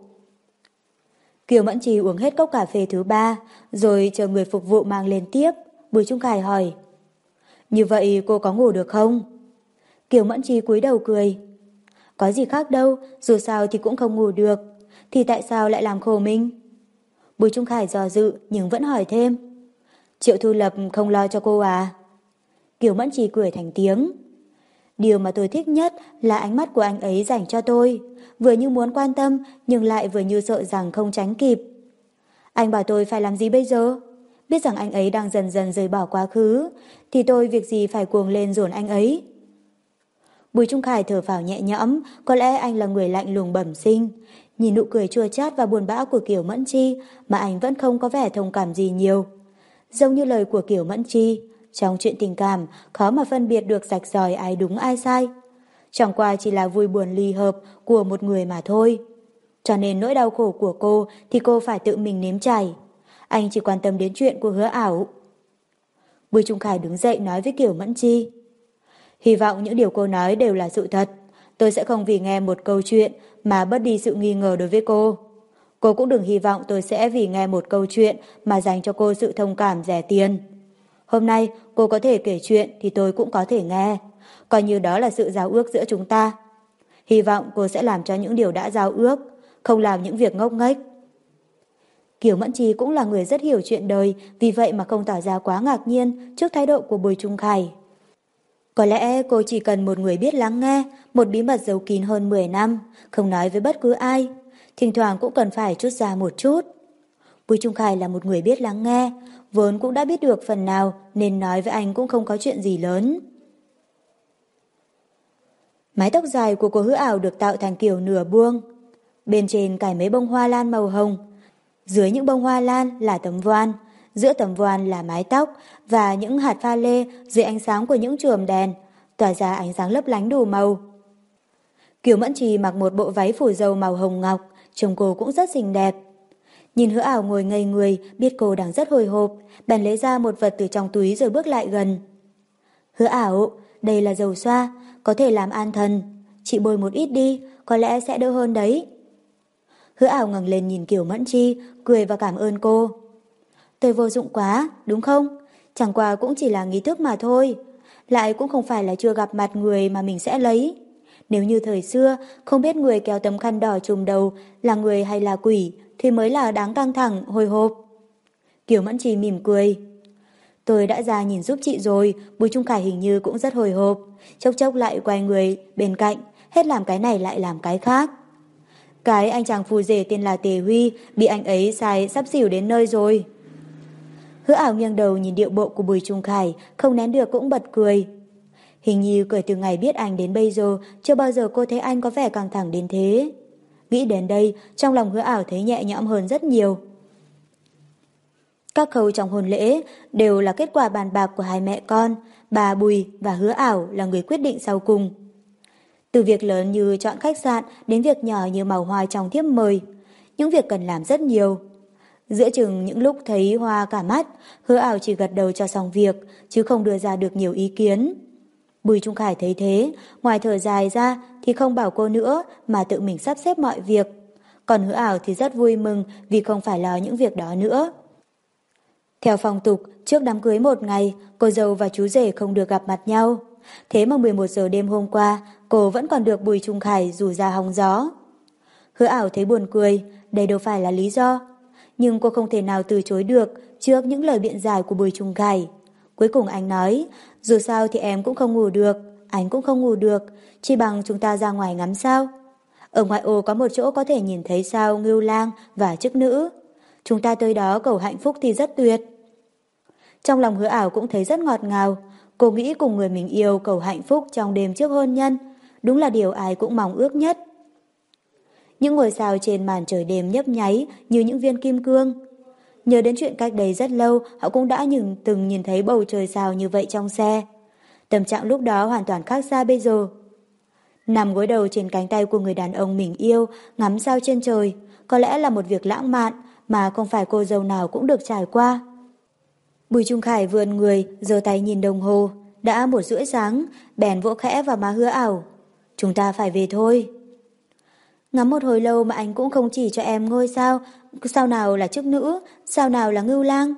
Kiều Mẫn Trì uống hết cốc cà phê thứ ba, rồi chờ người phục vụ mang lên tiếp. Bùi Trung Khải hỏi. Như vậy cô có ngủ được không? Kiều Mẫn Trì cúi đầu cười. Có gì khác đâu, dù sao thì cũng không ngủ được. Thì tại sao lại làm khổ mình? Bùi Trung Khải dò dự nhưng vẫn hỏi thêm. Triệu Thu Lập không lo cho cô à? Kiều Mẫn Trì cười thành tiếng. Điều mà tôi thích nhất là ánh mắt của anh ấy dành cho tôi, vừa như muốn quan tâm nhưng lại vừa như sợ rằng không tránh kịp. Anh bảo tôi phải làm gì bây giờ? Biết rằng anh ấy đang dần dần rời bỏ quá khứ, thì tôi việc gì phải cuồng lên dồn anh ấy. Bùi Trung Khải thở vào nhẹ nhõm, có lẽ anh là người lạnh lùng bẩm sinh. Nhìn nụ cười chua chát và buồn bã của Kiều Mẫn Chi mà anh vẫn không có vẻ thông cảm gì nhiều. Giống như lời của Kiều Mẫn Chi, trong chuyện tình cảm, khó mà phân biệt được sạch giỏi ai đúng ai sai. Chẳng qua chỉ là vui buồn ly hợp của một người mà thôi. Cho nên nỗi đau khổ của cô thì cô phải tự mình nếm trải. Anh chỉ quan tâm đến chuyện của hứa ảo. Bùi Trung Khải đứng dậy nói với Kiều Mẫn Chi. Hy vọng những điều cô nói đều là sự thật. Tôi sẽ không vì nghe một câu chuyện mà bất đi sự nghi ngờ đối với cô. Cô cũng đừng hy vọng tôi sẽ vì nghe một câu chuyện mà dành cho cô sự thông cảm rẻ tiền. Hôm nay cô có thể kể chuyện thì tôi cũng có thể nghe. Coi như đó là sự giao ước giữa chúng ta. Hy vọng cô sẽ làm cho những điều đã giao ước, không làm những việc ngốc nghếch. Kiều Mẫn Trì cũng là người rất hiểu chuyện đời, vì vậy mà không tỏ ra quá ngạc nhiên trước thái độ của Bùi Trung Khải. Có lẽ cô chỉ cần một người biết lắng nghe, một bí mật giấu kín hơn 10 năm, không nói với bất cứ ai. Thỉnh thoảng cũng cần phải chút ra một chút. Bùi Trung Khải là một người biết lắng nghe, vốn cũng đã biết được phần nào nên nói với anh cũng không có chuyện gì lớn. Mái tóc dài của cô hứa ảo được tạo thành kiểu nửa buông. Bên trên cài mấy bông hoa lan màu hồng. Dưới những bông hoa lan là tấm voan. Giữa tầm voan là mái tóc và những hạt pha lê dưới ánh sáng của những chùm đèn, tỏa ra ánh sáng lấp lánh đủ màu. Kiều Mẫn Trì mặc một bộ váy phủ dầu màu hồng ngọc, trông cô cũng rất xinh đẹp. Nhìn hứa ảo ngồi ngây người, biết cô đang rất hồi hộp, bèn lấy ra một vật từ trong túi rồi bước lại gần. Hứa ảo, đây là dầu xoa, có thể làm an thần. Chị bôi một ít đi, có lẽ sẽ đỡ hơn đấy. Hứa ảo ngẩng lên nhìn Kiều Mẫn Chi, cười và cảm ơn cô. Tôi vô dụng quá, đúng không? Chẳng qua cũng chỉ là nghi thức mà thôi. Lại cũng không phải là chưa gặp mặt người mà mình sẽ lấy. Nếu như thời xưa không biết người kéo tấm khăn đỏ trùm đầu là người hay là quỷ thì mới là đáng căng thẳng, hồi hộp. Kiều Mẫn Trì mỉm cười. Tôi đã ra nhìn giúp chị rồi, Bùi Trung Khải hình như cũng rất hồi hộp. Chốc chốc lại quay người bên cạnh, hết làm cái này lại làm cái khác. Cái anh chàng phù rể tên là Tề Huy bị anh ấy sai sắp xỉu đến nơi rồi. Hứa ảo nghiêng đầu nhìn điệu bộ của Bùi Trung Khải, không nén được cũng bật cười. Hình như cười từ ngày biết anh đến bây giờ, chưa bao giờ cô thấy anh có vẻ căng thẳng đến thế. Nghĩ đến đây, trong lòng hứa ảo thấy nhẹ nhõm hơn rất nhiều. Các khâu trong hôn lễ đều là kết quả bàn bạc của hai mẹ con, bà Bùi và hứa ảo là người quyết định sau cùng. Từ việc lớn như chọn khách sạn đến việc nhỏ như màu hoa trong thiếp mời, những việc cần làm rất nhiều. Giữa chừng những lúc thấy hoa cả mắt, hứa ảo chỉ gật đầu cho xong việc, chứ không đưa ra được nhiều ý kiến. Bùi Trung Khải thấy thế, ngoài thở dài ra thì không bảo cô nữa mà tự mình sắp xếp mọi việc. Còn hứa ảo thì rất vui mừng vì không phải lo những việc đó nữa. Theo phong tục, trước đám cưới một ngày, cô dâu và chú rể không được gặp mặt nhau. Thế mà 11 giờ đêm hôm qua, cô vẫn còn được Bùi Trung Khải rủ ra hóng gió. Hứa ảo thấy buồn cười, đây đâu phải là lý do. Nhưng cô không thể nào từ chối được trước những lời biện giải của Bùi Trung Khải. Cuối cùng anh nói, dù sao thì em cũng không ngủ được, anh cũng không ngủ được, chỉ bằng chúng ta ra ngoài ngắm sao. Ở ngoại ô có một chỗ có thể nhìn thấy sao ngưu lang và chức nữ. Chúng ta tới đó cầu hạnh phúc thì rất tuyệt. Trong lòng hứa ảo cũng thấy rất ngọt ngào. Cô nghĩ cùng người mình yêu cầu hạnh phúc trong đêm trước hôn nhân. Đúng là điều ai cũng mong ước nhất. Những ngôi sao trên màn trời đêm nhấp nháy như những viên kim cương. Nhớ đến chuyện cách đây rất lâu, họ cũng đã nhìn, từng nhìn thấy bầu trời sao như vậy trong xe. Tâm trạng lúc đó hoàn toàn khác xa bây giờ. Nằm gối đầu trên cánh tay của người đàn ông mình yêu, ngắm sao trên trời, có lẽ là một việc lãng mạn mà không phải cô dâu nào cũng được trải qua. Bùi Trung Khải vươn người, giơ tay nhìn đồng hồ. Đã một rưỡi sáng, bèn vỗ khẽ vào má hứa ảo. Chúng ta phải về thôi. Ngắm một hồi lâu mà anh cũng không chỉ cho em ngôi sao, sao nào là chức nữ, sao nào là ngưu lang.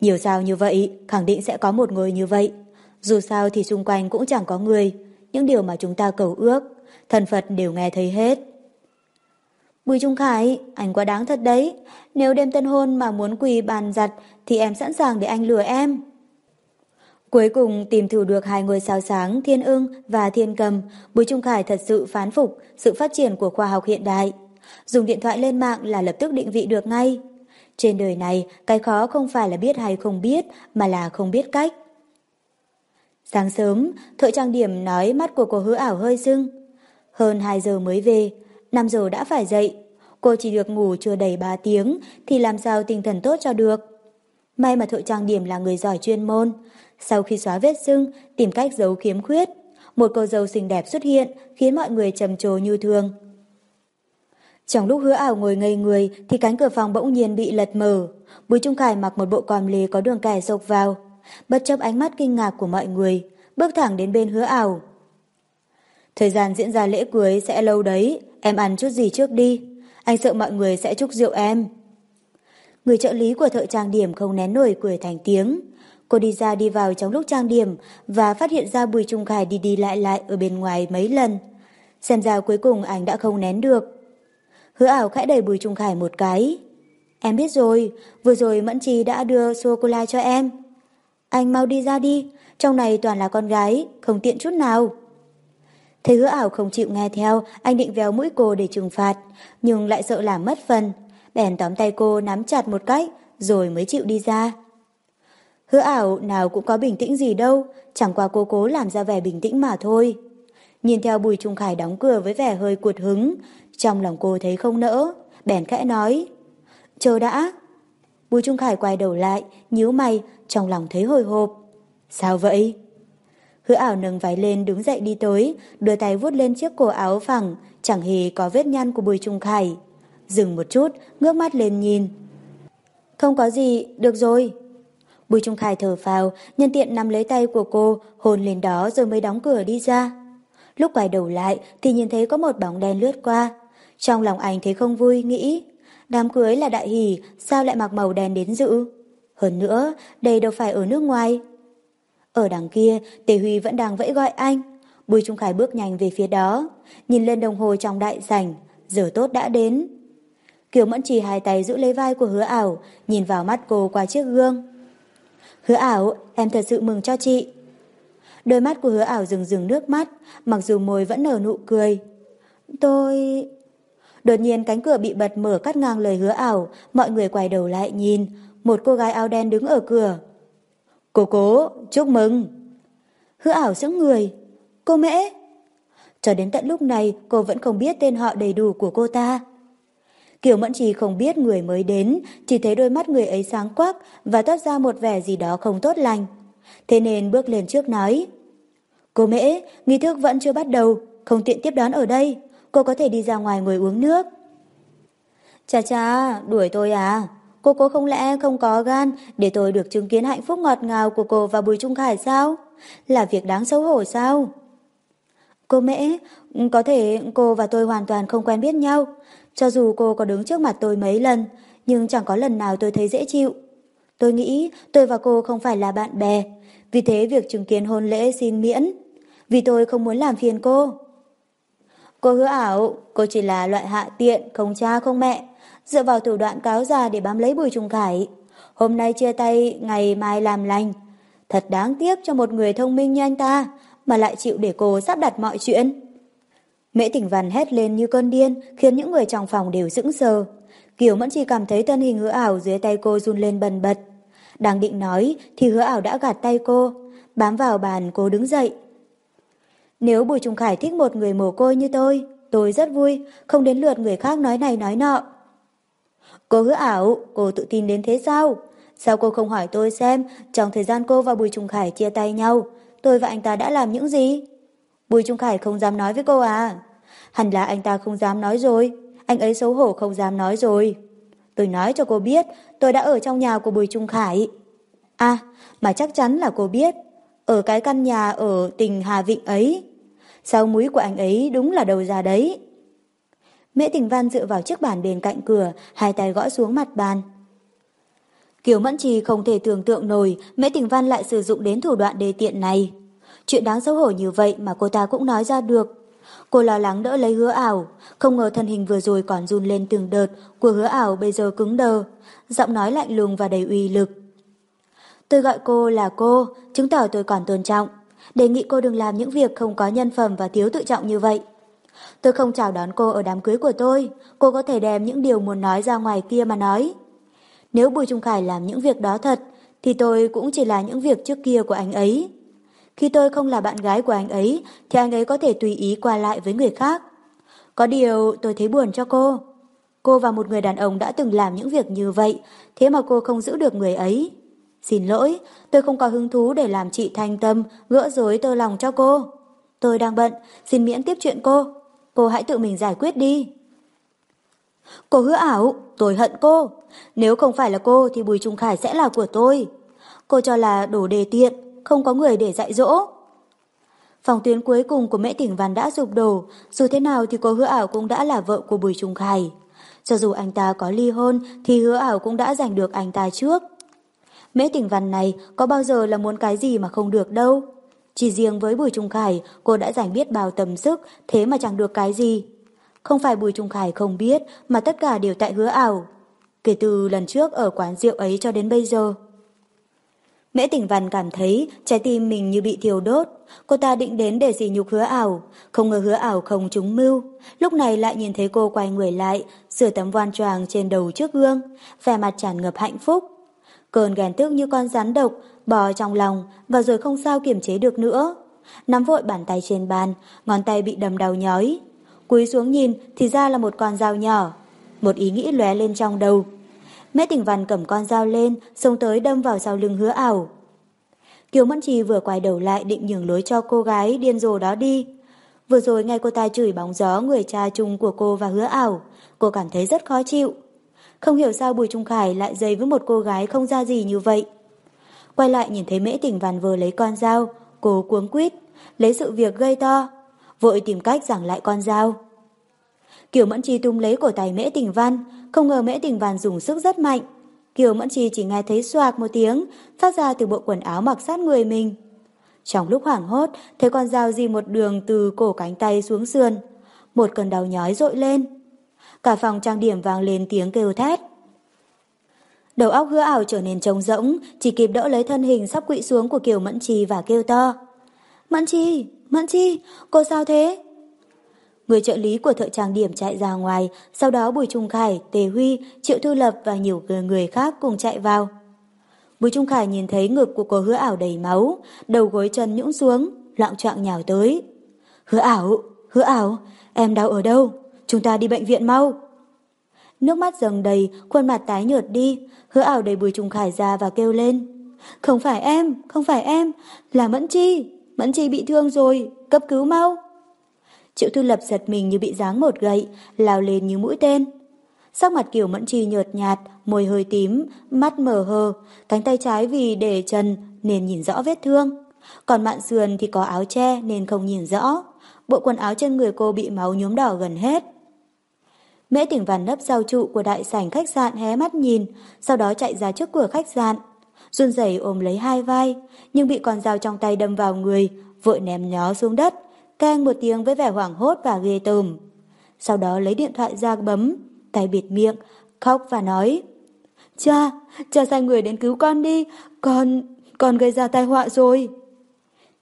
Nhiều sao như vậy, khẳng định sẽ có một người như vậy. Dù sao thì xung quanh cũng chẳng có người, những điều mà chúng ta cầu ước, thần Phật đều nghe thấy hết. Bùi Trung Khải, anh quá đáng thật đấy. Nếu đêm tân hôn mà muốn quỳ bàn giặt thì em sẵn sàng để anh lừa em. Cuối cùng tìm thử được hai ngôi sao sáng Thiên ưng và Thiên cầm, Bùi Trung Khải thật sự phán phục sự phát triển của khoa học hiện đại. Dùng điện thoại lên mạng là lập tức định vị được ngay. Trên đời này, cái khó không phải là biết hay không biết, mà là không biết cách. Sáng sớm, thợ trang điểm nói mắt của cô hứa ảo hơi sưng. Hơn 2 giờ mới về, 5 giờ đã phải dậy. Cô chỉ được ngủ chưa đầy 3 tiếng thì làm sao tinh thần tốt cho được. May mà thợ trang điểm là người giỏi chuyên môn. Sau khi xóa vết sưng, tìm cách giấu khiếm khuyết, một cô dâu xinh đẹp xuất hiện khiến mọi người trầm trồ như thường. Trong lúc hứa ảo ngồi ngây người thì cánh cửa phòng bỗng nhiên bị lật mở. Bùi Trung Khải mặc một bộ còm lì có đường kẻ sộc vào. Bất chấp ánh mắt kinh ngạc của mọi người, bước thẳng đến bên hứa ảo. Thời gian diễn ra lễ cưới sẽ lâu đấy, em ăn chút gì trước đi. Anh sợ mọi người sẽ chúc rượu em. Người trợ lý của thợ trang điểm không nén nổi cười thành tiếng. Cô đi ra đi vào trong lúc trang điểm và phát hiện ra Bùi Trung Khải đi đi lại lại ở bên ngoài mấy lần. Xem ra cuối cùng anh đã không nén được. Hứa ảo khẽ đẩy Bùi Trung Khải một cái. Em biết rồi, vừa rồi Mẫn Trì đã đưa sô-cô-la cho em. Anh mau đi ra đi, trong này toàn là con gái, không tiện chút nào. Thấy hứa ảo không chịu nghe theo, anh định véo mũi cô để trừng phạt, nhưng lại sợ làm mất phần. Bèn tóm tay cô nắm chặt một cách, rồi mới chịu đi ra. Hứa ảo nào cũng có bình tĩnh gì đâu, chẳng qua cô cố làm ra vẻ bình tĩnh mà thôi. Nhìn theo Bùi Trung Khải đóng cửa với vẻ hơi cuột hứng, trong lòng cô thấy không nỡ, bèn khẽ nói. Chờ đã. Bùi Trung Khải quay đầu lại, nhíu mày, trong lòng thấy hồi hộp. Sao vậy? Hứa ảo nâng váy lên đứng dậy đi tới, đưa tay vuốt lên chiếc cổ áo phẳng, chẳng hề có vết nhăn của Bùi Trung Khải. Dừng một chút, ngước mắt lên nhìn. Không có gì, được rồi. Bùi Trung Khải thở phào, nhân tiện nắm lấy tay của cô, hôn lên đó rồi mới đóng cửa đi ra. Lúc quay đầu lại thì nhìn thấy có một bóng đen lướt qua. Trong lòng anh thấy không vui, nghĩ đám cưới là đại hỷ, sao lại mặc màu đen đến dự? Hơn nữa, đây đâu phải ở nước ngoài. Ở đằng kia, Tề Huy vẫn đang vẫy gọi anh. Bùi Trung Khải bước nhanh về phía đó, nhìn lên đồng hồ trong đại sảnh, giờ tốt đã đến. Kiều Mẫn Trì hai tay giữ lấy vai của hứa ảo, nhìn vào mắt cô qua chiếc gương. Hứa ảo, em thật sự mừng cho chị. Đôi mắt của hứa ảo rừng rừng nước mắt, mặc dù môi vẫn nở nụ cười. Tôi... Đột nhiên cánh cửa bị bật mở cắt ngang lời hứa ảo, mọi người quay đầu lại nhìn, một cô gái áo đen đứng ở cửa. Cô cố, chúc mừng. Hứa ảo sững người. Cô mễ. Cho đến tận lúc này cô vẫn không biết tên họ đầy đủ của cô ta. Kiều Mẫn Trì không biết người mới đến, chỉ thấy đôi mắt người ấy sáng quắc và toát ra một vẻ gì đó không tốt lành. Thế nên bước lên trước nói. Cô mễ, nghi thức vẫn chưa bắt đầu, không tiện tiếp đón ở đây. Cô có thể đi ra ngoài ngồi uống nước. Chà chà, đuổi tôi à? Cô cố không lẽ không có gan để tôi được chứng kiến hạnh phúc ngọt ngào của cô và Bùi Trung Khải sao? Là việc đáng xấu hổ sao? Cô Mễ, có thể cô và tôi hoàn toàn không quen biết nhau. Cho dù cô có đứng trước mặt tôi mấy lần, nhưng chẳng có lần nào tôi thấy dễ chịu. Tôi nghĩ tôi và cô không phải là bạn bè, vì thế việc chứng kiến hôn lễ xin miễn. Vì tôi không muốn làm phiền cô. Cô hứa ảo, cô chỉ là loại hạ tiện, không cha không mẹ dựa vào thủ đoạn cáo già để bám lấy Bùi Trung Khải. Hôm nay chia tay, ngày mai làm lành. Thật đáng tiếc cho một người thông minh như anh ta, mà lại chịu để cô sắp đặt mọi chuyện. Mễ Tỉnh Văn hét lên như cơn điên, khiến những người trong phòng đều sững sờ. Kiều Mẫn chỉ cảm thấy thân hình hứa ảo dưới tay cô run lên bần bật. Đang định nói thì hứa ảo đã gạt tay cô, bám vào bàn cô đứng dậy. Nếu Bùi Trung Khải thích một người mồ côi như tôi, tôi rất vui, không đến lượt người khác nói này nói nọ. Cô hứa ảo, cô tự tin đến thế sao? Sao cô không hỏi tôi xem trong thời gian cô và Bùi Trung Khải chia tay nhau, tôi và anh ta đã làm những gì? Bùi Trung Khải không dám nói với cô à? Hẳn là anh ta không dám nói rồi, anh ấy xấu hổ không dám nói rồi. Tôi nói cho cô biết, tôi đã ở trong nhà của Bùi Trung Khải. À, mà chắc chắn là cô biết, ở cái căn nhà ở tỉnh Hà Vịnh ấy. Sau mũi của anh ấy đúng là đầu ra đấy. Mễ Tình Văn dựa vào chiếc bàn bên cạnh cửa, hai tay gõ xuống mặt bàn. Kiều Mẫn Trì không thể tưởng tượng nổi Mễ Tình Văn lại sử dụng đến thủ đoạn đề tiện này. Chuyện đáng xấu hổ như vậy mà cô ta cũng nói ra được. Cô lo lắng đỡ lấy hứa ảo, không ngờ thân hình vừa rồi còn run lên từng đợt của hứa ảo bây giờ cứng đờ, giọng nói lạnh lùng và đầy uy lực. Tôi gọi cô là cô, chứng tỏ tôi còn tôn trọng. Đề nghị cô đừng làm những việc không có nhân phẩm và thiếu tự trọng như vậy. Tôi không chào đón cô ở đám cưới của tôi, cô có thể đem những điều muốn nói ra ngoài kia mà nói. Nếu Bùi Trung Khải làm những việc đó thật, thì tôi cũng chỉ là những việc trước kia của anh ấy. Khi tôi không là bạn gái của anh ấy, thì anh ấy có thể tùy ý qua lại với người khác. Có điều tôi thấy buồn cho cô. Cô và một người đàn ông đã từng làm những việc như vậy, thế mà cô không giữ được người ấy. Xin lỗi, tôi không có hứng thú để làm chị thanh tâm, gỡ rối tơ lòng cho cô. Tôi đang bận, xin miễn tiếp chuyện cô cô hãy tự mình giải quyết đi. Cô hứa ảo, tôi hận cô. Nếu không phải là cô thì Bùi Trung Khải sẽ là của tôi. Cô cho là đồ đề tiện, không có người để dạy dỗ. Phòng tuyến cuối cùng của mẹ Tỉnh Văn đã sụp đổ, dù thế nào thì cô hứa ảo cũng đã là vợ của Bùi Trung Khải. Cho dù anh ta có ly hôn thì hứa ảo cũng đã giành được anh ta trước. Mễ Tỉnh Văn này có bao giờ là muốn cái gì mà không được đâu. Chỉ riêng với Bùi Trung Khải cô đã giành biết bao tầm sức thế mà chẳng được cái gì. Không phải Bùi Trung Khải không biết mà tất cả đều tại hứa ảo. Kể từ lần trước ở quán rượu ấy cho đến bây giờ. Mễ Tỉnh Văn cảm thấy trái tim mình như bị thiêu đốt. Cô ta định đến để sỉ nhục hứa ảo. Không ngờ hứa ảo không trúng mưu. Lúc này lại nhìn thấy cô quay người lại, sửa tấm voan choàng trên đầu trước gương, vẻ mặt tràn ngập hạnh phúc. Cơn ghen tức như con rắn độc, bò trong lòng và rồi không sao kiềm chế được nữa. Nắm vội bàn tay trên bàn, ngón tay bị đầm đau nhói. Cúi xuống nhìn thì ra là một con dao nhỏ. Một ý nghĩ lóe lên trong đầu. Mẹ tỉnh văn cầm con dao lên, xông tới đâm vào sau lưng hứa ảo. Kiều Mẫn Trì vừa quay đầu lại định nhường lối cho cô gái điên rồ đó đi. Vừa rồi nghe cô ta chửi bóng gió người cha chung của cô và hứa ảo, cô cảm thấy rất khó chịu. Không hiểu sao Bùi Trung Khải lại dây với một cô gái không ra gì như vậy. Quay lại nhìn thấy mễ tỉnh văn vừa lấy con dao, cô cuống quýt, lấy sự việc gây to, vội tìm cách giảng lại con dao. Kiều Mẫn Chi tung lấy cổ tay Mễ Tỉnh Văn, không ngờ Mễ Tình Văn dùng sức rất mạnh. Kiều Mẫn trì chỉ nghe thấy xoạc một tiếng, phát ra từ bộ quần áo mặc sát người mình. Trong lúc hoảng hốt, thấy con dao di một đường từ cổ cánh tay xuống sườn. Một cơn đau nhói rội lên. Cả phòng trang điểm vang lên tiếng kêu thét. Đầu óc hứa ảo trở nên trống rỗng, chỉ kịp đỡ lấy thân hình sắp quỵ xuống của Kiều Mẫn trì và kêu to. Mẫn trì, Mẫn trì, cô sao thế? Người trợ lý của thợ trang điểm chạy ra ngoài, sau đó Bùi Trung Khải, Tề Huy, Triệu Thư Lập và nhiều người khác cùng chạy vào. Bùi Trung Khải nhìn thấy ngực của cô hứa ảo đầy máu, đầu gối chân nhũng xuống, loạn trọng nhào tới. Hứa ảo, hứa ảo, em đau ở đâu? Chúng ta đi bệnh viện mau. Nước mắt dần đầy, khuôn mặt tái nhợt đi, hứa ảo đầy Bùi Trung Khải ra và kêu lên. Không phải em, không phải em, là Mẫn Chi, Mẫn Chi bị thương rồi, cấp cứu mau. Triệu Thư Lập giật mình như bị giáng một gậy, lao lên như mũi tên. Sắc mặt Kiều Mẫn trì nhợt nhạt, môi hơi tím, mắt mờ hờ, cánh tay trái vì để chân nên nhìn rõ vết thương. Còn mạn sườn thì có áo che nên không nhìn rõ. Bộ quần áo trên người cô bị máu nhuốm đỏ gần hết. Mễ tỉnh vằn nấp giao trụ của đại sảnh khách sạn hé mắt nhìn, sau đó chạy ra trước cửa khách sạn. Run rẩy ôm lấy hai vai, nhưng bị con dao trong tay đâm vào người, vội ném nhó xuống đất, Cang một tiếng với vẻ hoảng hốt và ghê tởm. Sau đó lấy điện thoại ra bấm, tay bịt miệng, khóc và nói Cha, cha sai người đến cứu con đi, con, con gây ra tai họa rồi.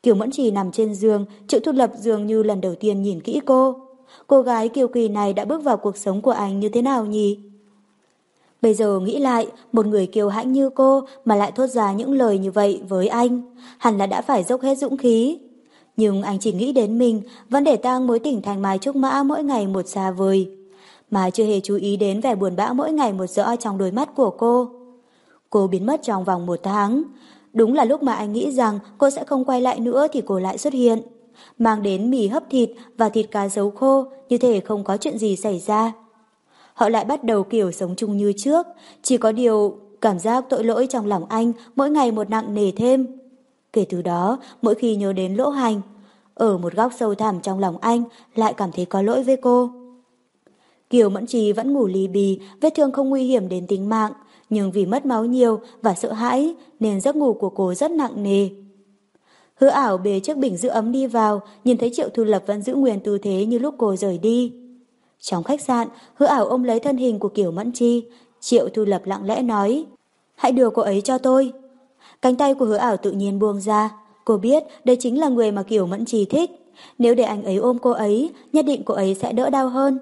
Kiều Mẫn Trì nằm trên giường, Triệu Thu Lập dường như lần đầu tiên nhìn kỹ cô. Cô gái kiều kỳ này đã bước vào cuộc sống của anh như thế nào nhỉ? Bây giờ nghĩ lại, một người kiều hãnh như cô mà lại thốt ra những lời như vậy với anh, hẳn là đã phải dốc hết dũng khí. Nhưng anh chỉ nghĩ đến mình, vẫn để tang mối tình thành mai trúc mã mỗi ngày một xa vời. Mà chưa hề chú ý đến vẻ buồn bã mỗi ngày một rõ trong đôi mắt của cô. Cô biến mất trong vòng một tháng. Đúng là lúc mà anh nghĩ rằng cô sẽ không quay lại nữa thì cô lại xuất hiện. Mang đến mì hấp thịt và thịt cá dấu khô như thể không có chuyện gì xảy ra. Họ lại bắt đầu kiểu sống chung như trước, chỉ có điều cảm giác tội lỗi trong lòng anh mỗi ngày một nặng nề thêm. Kể từ đó, mỗi khi nhớ đến lỗ hành, ở một góc sâu thẳm trong lòng anh lại cảm thấy có lỗi với cô. Kiều Mẫn Trì vẫn ngủ lì bì, vết thương không nguy hiểm đến tính mạng, nhưng vì mất máu nhiều và sợ hãi nên giấc ngủ của cô rất nặng nề. Hứa ảo bề chiếc bình giữ ấm đi vào, nhìn thấy Triệu Thu Lập vẫn giữ nguyên tư thế như lúc cô rời đi. Trong khách sạn, hứa ảo ôm lấy thân hình của Kiều Mẫn Chi, Triệu Thu Lập lặng lẽ nói, hãy đưa cô ấy cho tôi. Cánh tay của hứa ảo tự nhiên buông ra. Cô biết đây chính là người mà Kiều Mẫn Trì thích. Nếu để anh ấy ôm cô ấy, nhất định cô ấy sẽ đỡ đau hơn.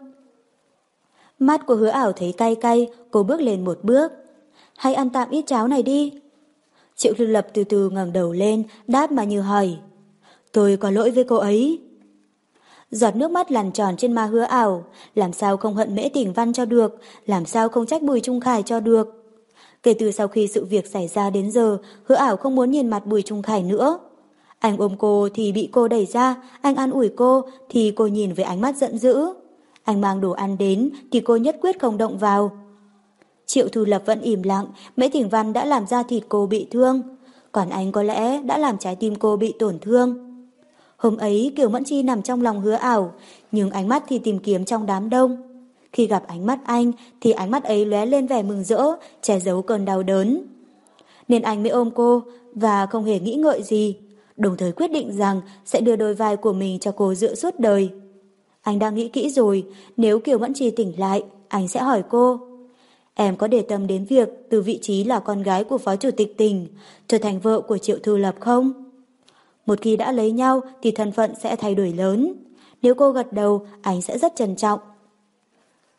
Mắt của hứa ảo thấy cay cay, cô bước lên một bước. Hãy ăn tạm ít cháo này đi. Triệu Lưu Lập từ từ ngẩng đầu lên, đáp mà như hỏi. Tôi có lỗi với cô ấy. Giọt nước mắt lằn tròn trên má hứa ảo, làm sao không hận mễ tỉnh văn cho được, làm sao không trách bùi trung khải cho được. Kể từ sau khi sự việc xảy ra đến giờ, hứa ảo không muốn nhìn mặt Bùi Trung Khải nữa. Anh ôm cô thì bị cô đẩy ra, anh an ủi cô thì cô nhìn với ánh mắt giận dữ. Anh mang đồ ăn đến thì cô nhất quyết không động vào. Triệu Thu Lập vẫn im lặng, Mễ Thỉnh Văn đã làm ra thịt cô bị thương, còn anh có lẽ đã làm trái tim cô bị tổn thương. Hôm ấy Kiều Mẫn Chi nằm trong lòng hứa ảo, nhưng ánh mắt thì tìm kiếm trong đám đông. Khi gặp ánh mắt anh thì ánh mắt ấy lóe lên vẻ mừng rỡ, che giấu cơn đau đớn. Nên anh mới ôm cô và không hề nghĩ ngợi gì, đồng thời quyết định rằng sẽ đưa đôi vai của mình cho cô dựa suốt đời. Anh đang nghĩ kỹ rồi, nếu Kiều Mẫn trì tỉnh lại, anh sẽ hỏi cô. Em có để tâm đến việc từ vị trí là con gái của Phó Chủ tịch tỉnh trở thành vợ của Triệu Thư Lập không? Một khi đã lấy nhau thì thân phận sẽ thay đổi lớn. Nếu cô gật đầu, anh sẽ rất trân trọng.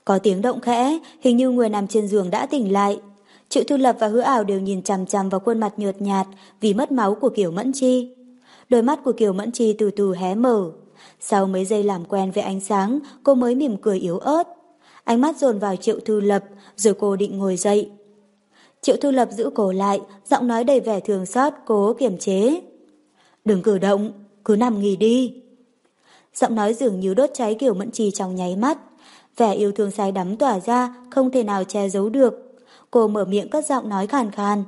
Có tiếng động khẽ, hình như người nằm trên giường đã tỉnh lại. Triệu Thư Lập và Hứa Ảo đều nhìn chằm chằm vào khuôn mặt nhợt nhạt vì mất máu của Kiều Mẫn Chi. Đôi mắt của Kiều Mẫn Chi từ từ hé mở. Sau mấy giây làm quen với ánh sáng, cô mới mỉm cười yếu ớt. Ánh mắt dồn vào Triệu Thư Lập, rồi cô định ngồi dậy. Triệu Thư Lập giữ cổ lại, giọng nói đầy vẻ thường xót, cố kiềm chế. Đừng cử động, cứ nằm nghỉ đi. Giọng nói dường như đốt cháy Kiều mẫn Chi trong nháy mắt. Vẻ yêu thương say đắm tỏa ra, không thể nào che giấu được. Cô mở miệng cất giọng nói khàn khàn.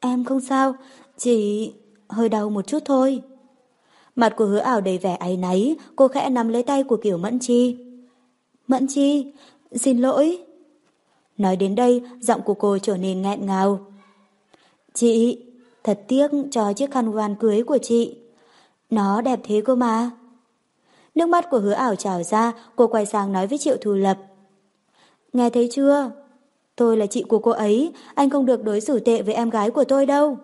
Em không sao, chỉ hơi đau một chút thôi. Mặt của hứa ảo đầy vẻ áy náy, cô khẽ nắm lấy tay của kiểu mẫn chi. Mẫn chi, xin lỗi. Nói đến đây, giọng của cô trở nên nghẹn ngào. Chị, Thật tiếc cho chiếc khăn voan cưới của chị. Nó đẹp thế cơ mà. Nước mắt của hứa ảo trào ra, cô quay sang nói với Triệu Thù Lập. Nghe thấy chưa? Tôi là chị của cô ấy, anh không được đối xử tệ với em gái của tôi đâu.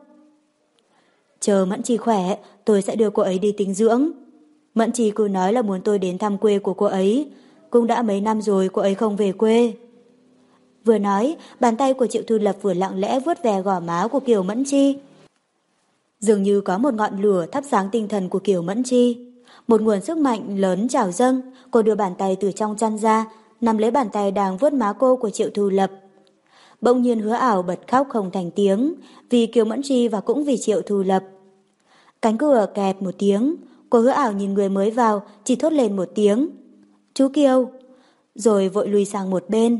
Chờ Mẫn Trì khỏe, tôi sẽ đưa cô ấy đi tính dưỡng. Mẫn Trì cứ nói là muốn tôi đến thăm quê của cô ấy. Cũng đã mấy năm rồi cô ấy không về quê. Vừa nói, bàn tay của Triệu Thu Lập vừa lặng lẽ vuốt về gò má của Kiều Mẫn Chi. Dường như có một ngọn lửa thắp sáng tinh thần của Kiều Mẫn Chi. Một nguồn sức mạnh lớn trào dâng, cô đưa bàn tay từ trong chăn ra, nằm lấy bàn tay đang vuốt má cô của Triệu Thu Lập. Bỗng nhiên hứa ảo bật khóc không thành tiếng, vì Kiều Mẫn Chi và cũng vì Triệu Thu Lập. Cánh cửa kẹp một tiếng, cô hứa ảo nhìn người mới vào, chỉ thốt lên một tiếng. Chú Kiều! Rồi vội lùi sang một bên.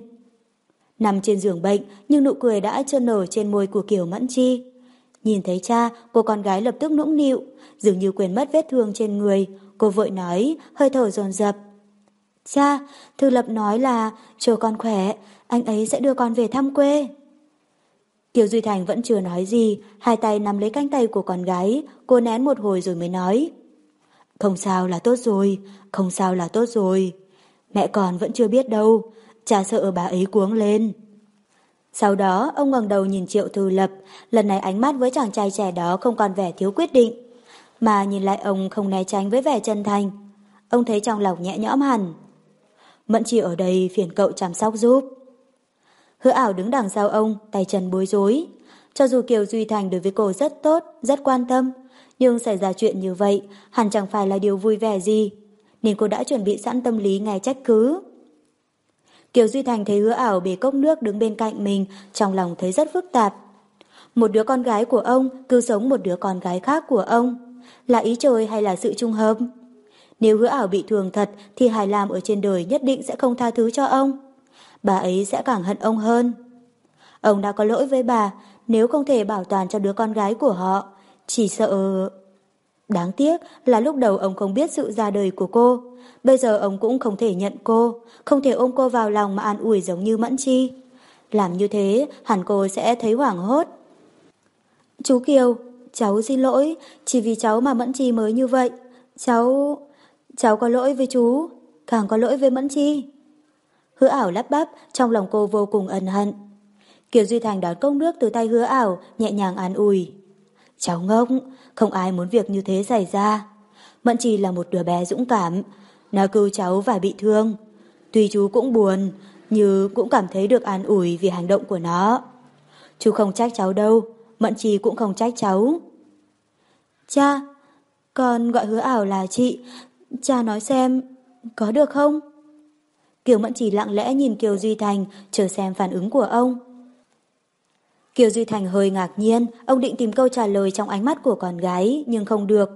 Nằm trên giường bệnh, nhưng nụ cười đã trơn nở trên môi của Kiều Mẫn Chi. Nhìn thấy cha, cô con gái lập tức nũng nịu, dường như quên mất vết thương trên người. Cô vội nói, hơi thở dồn dập. Cha, Thư Lập nói là chờ con khỏe, anh ấy sẽ đưa con về thăm quê. Kiều Duy Thành vẫn chưa nói gì, hai tay nắm lấy cánh tay của con gái, cô nén một hồi rồi mới nói. Không sao là tốt rồi, không sao là tốt rồi. Mẹ con vẫn chưa biết đâu, cha sợ bà ấy cuống lên. Sau đó, ông ngẩng đầu nhìn Triệu Thư Lập, lần này ánh mắt với chàng trai trẻ đó không còn vẻ thiếu quyết định, mà nhìn lại ông không né tránh với vẻ chân thành. Ông thấy trong lòng nhẹ nhõm hẳn. Mẫn chỉ ở đây phiền cậu chăm sóc giúp. Hứa ảo đứng đằng sau ông, tay chân bối rối. Cho dù Kiều Duy Thành đối với cô rất tốt, rất quan tâm, nhưng xảy ra chuyện như vậy hẳn chẳng phải là điều vui vẻ gì, nên cô đã chuẩn bị sẵn tâm lý nghe trách cứ. Kiều Duy Thành thấy hứa ảo bề cốc nước đứng bên cạnh mình, trong lòng thấy rất phức tạp. Một đứa con gái của ông cứ sống một đứa con gái khác của ông. Là ý trời hay là sự trung hợp? Nếu hứa ảo bị thường thật thì Hải Lam ở trên đời nhất định sẽ không tha thứ cho ông. Bà ấy sẽ càng hận ông hơn. Ông đã có lỗi với bà nếu không thể bảo toàn cho đứa con gái của họ. Chỉ sợ... Đáng tiếc là lúc đầu ông không biết sự ra đời của cô. Bây giờ ông cũng không thể nhận cô, không thể ôm cô vào lòng mà an ủi giống như Mẫn Chi. Làm như thế, hẳn cô sẽ thấy hoảng hốt. Chú Kiều, cháu xin lỗi, chỉ vì cháu mà Mẫn Chi mới như vậy. Cháu... cháu có lỗi với chú, càng có lỗi với Mẫn Chi. Hứa ảo lắp bắp, trong lòng cô vô cùng ân hận. Kiều Duy Thành đón công nước từ tay hứa ảo, nhẹ nhàng an ủi. Cháu ngốc, không ai muốn việc như thế xảy ra. Mẫn Chi là một đứa bé dũng cảm, nó cứu cháu và bị thương. Tuy chú cũng buồn, nhưng cũng cảm thấy được an ủi vì hành động của nó. Chú không trách cháu đâu, Mận Trì cũng không trách cháu. Cha, con gọi hứa ảo là chị, cha nói xem, có được không? Kiều Mẫn Trì lặng lẽ nhìn Kiều Duy Thành, chờ xem phản ứng của ông. Kiều Duy Thành hơi ngạc nhiên, ông định tìm câu trả lời trong ánh mắt của con gái, nhưng không được.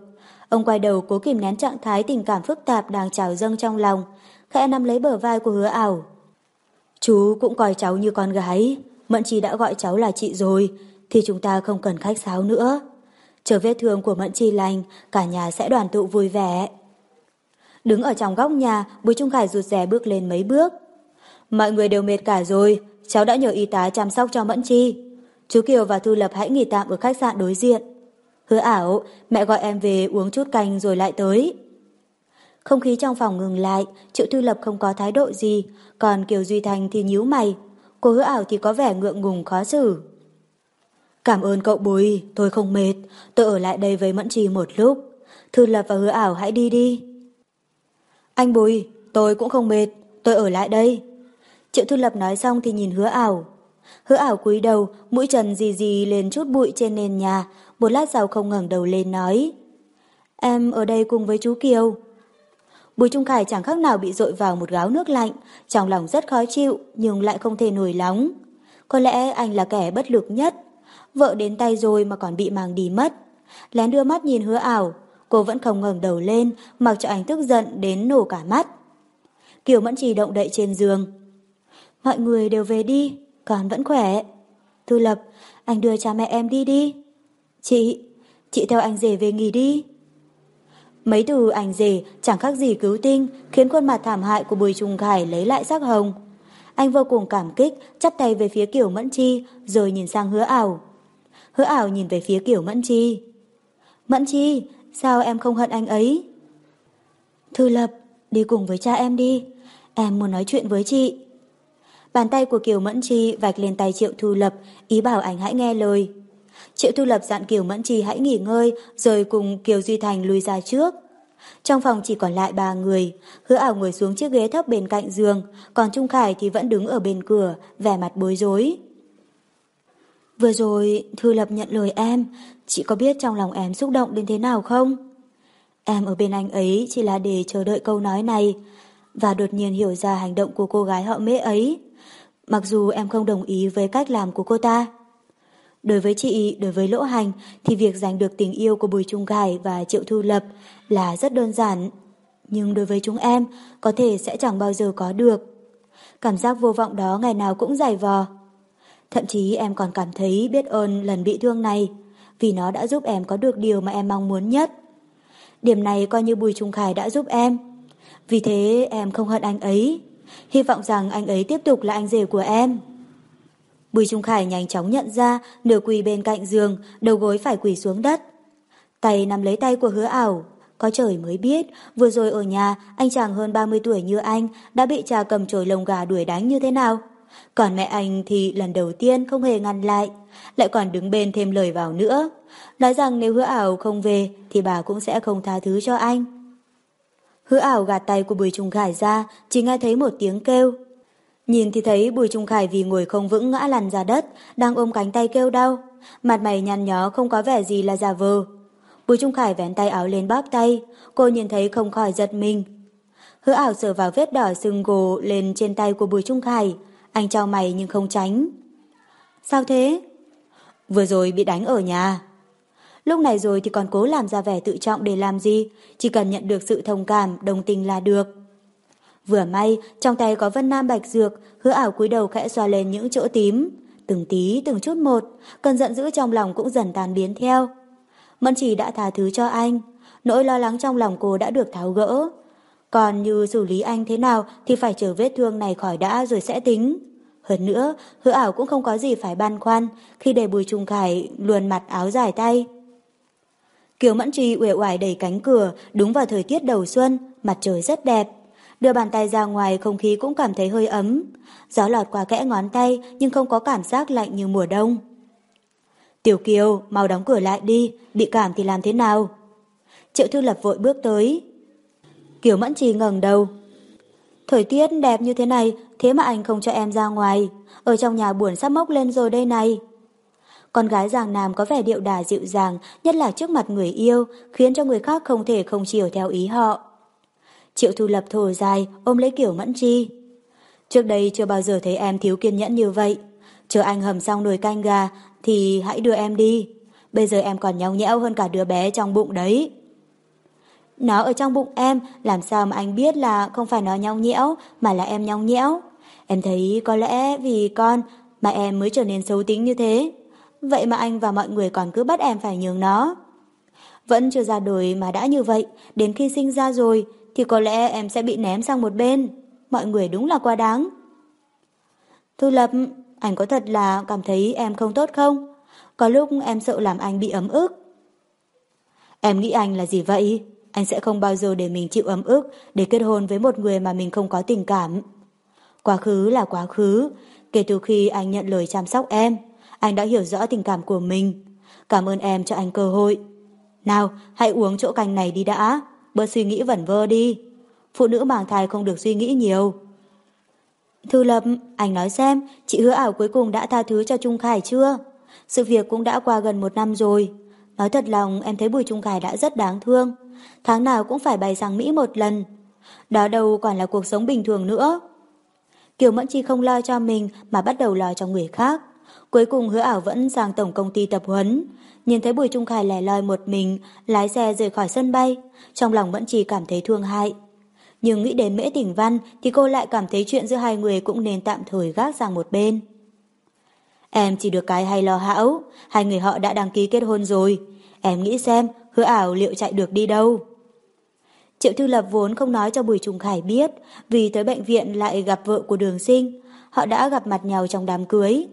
Ông quay đầu cố kìm nén trạng thái tình cảm phức tạp đang trào dâng trong lòng, khẽ nắm lấy bờ vai của hứa ảo. Chú cũng coi cháu như con gái, Mận Trì đã gọi cháu là chị rồi, thì chúng ta không cần khách sáo nữa. Chờ vết thương của Mẫn Chi lành, cả nhà sẽ đoàn tụ vui vẻ. Đứng ở trong góc nhà, Bùi Trung Khải rụt rè bước lên mấy bước. Mọi người đều mệt cả rồi, cháu đã nhờ y tá chăm sóc cho Mẫn Chi. Chú Kiều và Thu Lập hãy nghỉ tạm ở khách sạn đối diện. Hứa ảo, mẹ gọi em về uống chút canh rồi lại tới. Không khí trong phòng ngừng lại, Triệu Thư Lập không có thái độ gì, còn Kiều Duy Thành thì nhíu mày. Cô hứa ảo thì có vẻ ngượng ngùng khó xử. Cảm ơn cậu Bùi, tôi không mệt, tôi ở lại đây với Mẫn Trì một lúc. Thư Lập và hứa ảo hãy đi đi. Anh Bùi, tôi cũng không mệt, tôi ở lại đây. Triệu Thư Lập nói xong thì nhìn hứa ảo. Hứa ảo cúi đầu, mũi trần gì gì lên chút bụi trên nền nhà, một lát sau không ngẩng đầu lên nói. Em ở đây cùng với chú Kiều. Bùi Trung Khải chẳng khác nào bị dội vào một gáo nước lạnh, trong lòng rất khó chịu nhưng lại không thể nổi nóng. Có lẽ anh là kẻ bất lực nhất. Vợ đến tay rồi mà còn bị mang đi mất. Lén đưa mắt nhìn hứa ảo, cô vẫn không ngẩng đầu lên, mặc cho anh tức giận đến nổ cả mắt. Kiều Mẫn Trì động đậy trên giường. Mọi người đều về đi, con vẫn khỏe. Thư Lập, anh đưa cha mẹ em đi đi. Chị, chị theo anh rể về nghỉ đi. Mấy từ ảnh rể chẳng khác gì cứu tinh khiến khuôn mặt thảm hại của Bùi Trung Khải lấy lại sắc hồng. Anh vô cùng cảm kích, chắp tay về phía Kiểu Mẫn Chi rồi nhìn sang hứa ảo. Hứa ảo nhìn về phía Kiểu Mẫn Chi. Mẫn Chi, sao em không hận anh ấy? Thư Lập, đi cùng với cha em đi. Em muốn nói chuyện với chị. Bàn tay của Kiều Mẫn Chi vạch lên tay Triệu Thu Lập, ý bảo anh hãy nghe lời. Triệu Thu Lập dặn Kiều Mẫn Chi hãy nghỉ ngơi rồi cùng Kiều Duy Thành lui ra trước. Trong phòng chỉ còn lại ba người, hứa ảo ngồi xuống chiếc ghế thấp bên cạnh giường, còn Trung Khải thì vẫn đứng ở bên cửa, vẻ mặt bối rối. Vừa rồi, Thư Lập nhận lời em, chị có biết trong lòng em xúc động đến thế nào không? Em ở bên anh ấy chỉ là để chờ đợi câu nói này, và đột nhiên hiểu ra hành động của cô gái họ mễ ấy. Mặc dù em không đồng ý với cách làm của cô ta. Đối với chị, đối với Lỗ Hành thì việc giành được tình yêu của Bùi Trung Khải và Triệu Thu Lập là rất đơn giản. Nhưng đối với chúng em, có thể sẽ chẳng bao giờ có được. Cảm giác vô vọng đó ngày nào cũng dày vò. Thậm chí em còn cảm thấy biết ơn lần bị thương này, vì nó đã giúp em có được điều mà em mong muốn nhất. Điểm này coi như Bùi Trung Khải đã giúp em. Vì thế em không hận anh ấy. Hy vọng rằng anh ấy tiếp tục là anh rể của em. Bùi Trung Khải nhanh chóng nhận ra nửa quỳ bên cạnh giường, đầu gối phải quỳ xuống đất. Tay nắm lấy tay của hứa ảo. Có trời mới biết, vừa rồi ở nhà, anh chàng hơn 30 tuổi như anh đã bị cha cầm chổi lồng gà đuổi đánh như thế nào. Còn mẹ anh thì lần đầu tiên không hề ngăn lại, lại còn đứng bên thêm lời vào nữa. Nói rằng nếu hứa ảo không về thì bà cũng sẽ không tha thứ cho anh. Hứa ảo gạt tay của Bùi Trung Khải ra, chỉ nghe thấy một tiếng kêu. Nhìn thì thấy Bùi Trung Khải vì ngồi không vững ngã lăn ra đất, đang ôm cánh tay kêu đau. Mặt mày nhăn nhó không có vẻ gì là giả vờ. Bùi Trung Khải vén tay áo lên bóp tay, cô nhìn thấy không khỏi giật mình. Hứa ảo sờ vào vết đỏ sưng gồ lên trên tay của Bùi Trung Khải, anh trao mày nhưng không tránh. Sao thế? Vừa rồi bị đánh ở nhà. Lúc này rồi thì còn cố làm ra vẻ tự trọng để làm gì, chỉ cần nhận được sự thông cảm, đồng tình là được. Vừa may, trong tay có vân nam bạch dược, hứa ảo cúi đầu khẽ xoa lên những chỗ tím. Từng tí, từng chút một, cơn giận dữ trong lòng cũng dần tan biến theo. Mẫn chỉ đã tha thứ cho anh, nỗi lo lắng trong lòng cô đã được tháo gỡ. Còn như xử lý anh thế nào thì phải chờ vết thương này khỏi đã rồi sẽ tính. Hơn nữa, hứa ảo cũng không có gì phải băn khoăn khi để bùi trung khải luồn mặt áo dài tay. Kiều Mẫn Trì uể oải đẩy cánh cửa đúng vào thời tiết đầu xuân, mặt trời rất đẹp. Đưa bàn tay ra ngoài không khí cũng cảm thấy hơi ấm. Gió lọt qua kẽ ngón tay nhưng không có cảm giác lạnh như mùa đông. Tiểu Kiều, mau đóng cửa lại đi, bị cảm thì làm thế nào? Triệu Thư Lập vội bước tới. Kiều Mẫn Trì ngẩng đầu. Thời tiết đẹp như thế này, thế mà anh không cho em ra ngoài. Ở trong nhà buồn sắp mốc lên rồi đây này. Con gái Giang Nam có vẻ điệu đà dịu dàng, nhất là trước mặt người yêu, khiến cho người khác không thể không chiều theo ý họ. Triệu Thu Lập thở dài, ôm lấy kiểu mẫn chi. Trước đây chưa bao giờ thấy em thiếu kiên nhẫn như vậy. Chờ anh hầm xong nồi canh gà thì hãy đưa em đi. Bây giờ em còn nhau nhẽo hơn cả đứa bé trong bụng đấy. Nó ở trong bụng em, làm sao mà anh biết là không phải nó nhong nhẽo, mà là em nhong nhẽo. Em thấy có lẽ vì con mà em mới trở nên xấu tính như thế. Vậy mà anh và mọi người còn cứ bắt em phải nhường nó. Vẫn chưa ra đời mà đã như vậy, đến khi sinh ra rồi thì có lẽ em sẽ bị ném sang một bên. Mọi người đúng là quá đáng. Thư Lập, anh có thật là cảm thấy em không tốt không? Có lúc em sợ làm anh bị ấm ức. Em nghĩ anh là gì vậy? Anh sẽ không bao giờ để mình chịu ấm ức để kết hôn với một người mà mình không có tình cảm. Quá khứ là quá khứ. Kể từ khi anh nhận lời chăm sóc em, anh đã hiểu rõ tình cảm của mình. Cảm ơn em cho anh cơ hội. Nào, hãy uống chỗ canh này đi đã. Bớt suy nghĩ vẩn vơ đi. Phụ nữ mang thai không được suy nghĩ nhiều. Thư Lập, anh nói xem, chị hứa ảo cuối cùng đã tha thứ cho Trung Khải chưa? Sự việc cũng đã qua gần một năm rồi. Nói thật lòng em thấy Bùi Trung Khải đã rất đáng thương. Tháng nào cũng phải bay sang Mỹ một lần. Đó đâu còn là cuộc sống bình thường nữa. Kiều Mẫn Chi không lo cho mình mà bắt đầu lo cho người khác. Cuối cùng hứa ảo vẫn sang tổng công ty tập huấn. Nhìn thấy Bùi Trung Khải lẻ loi một mình, lái xe rời khỏi sân bay. Trong lòng Mẫn Chi cảm thấy thương hại. Nhưng nghĩ đến Mễ Tỉnh Văn thì cô lại cảm thấy chuyện giữa hai người cũng nên tạm thời gác sang một bên. Em chỉ được cái hay lo hão, hai người họ đã đăng ký kết hôn rồi. Em nghĩ xem, hứa ảo liệu chạy được đi đâu. Triệu Thư Lập vốn không nói cho Bùi Trung Khải biết, vì tới bệnh viện lại gặp vợ của đường sinh. Họ đã gặp mặt nhau trong đám cưới.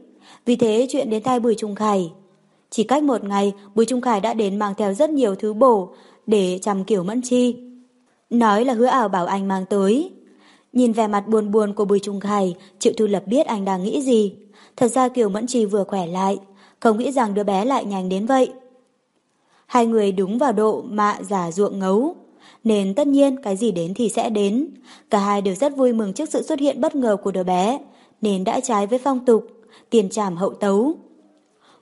Vì thế chuyện đến tai Bùi Trung Khải. Chỉ cách một ngày, Bùi Trung Khải đã đến mang theo rất nhiều thứ bổ để chăm kiểu mẫn chi. Nói là hứa ảo bảo anh mang tới. Nhìn vẻ mặt buồn buồn của Bùi Trung Khải, Triệu Thư Lập biết anh đang nghĩ gì. Thật ra Kiều Mẫn Trì vừa khỏe lại, không nghĩ rằng đứa bé lại nhanh đến vậy. Hai người đúng vào độ mạ giả ruộng ngấu, nên tất nhiên cái gì đến thì sẽ đến. Cả hai đều rất vui mừng trước sự xuất hiện bất ngờ của đứa bé, nên đã trái với phong tục, tiền trảm hậu tấu.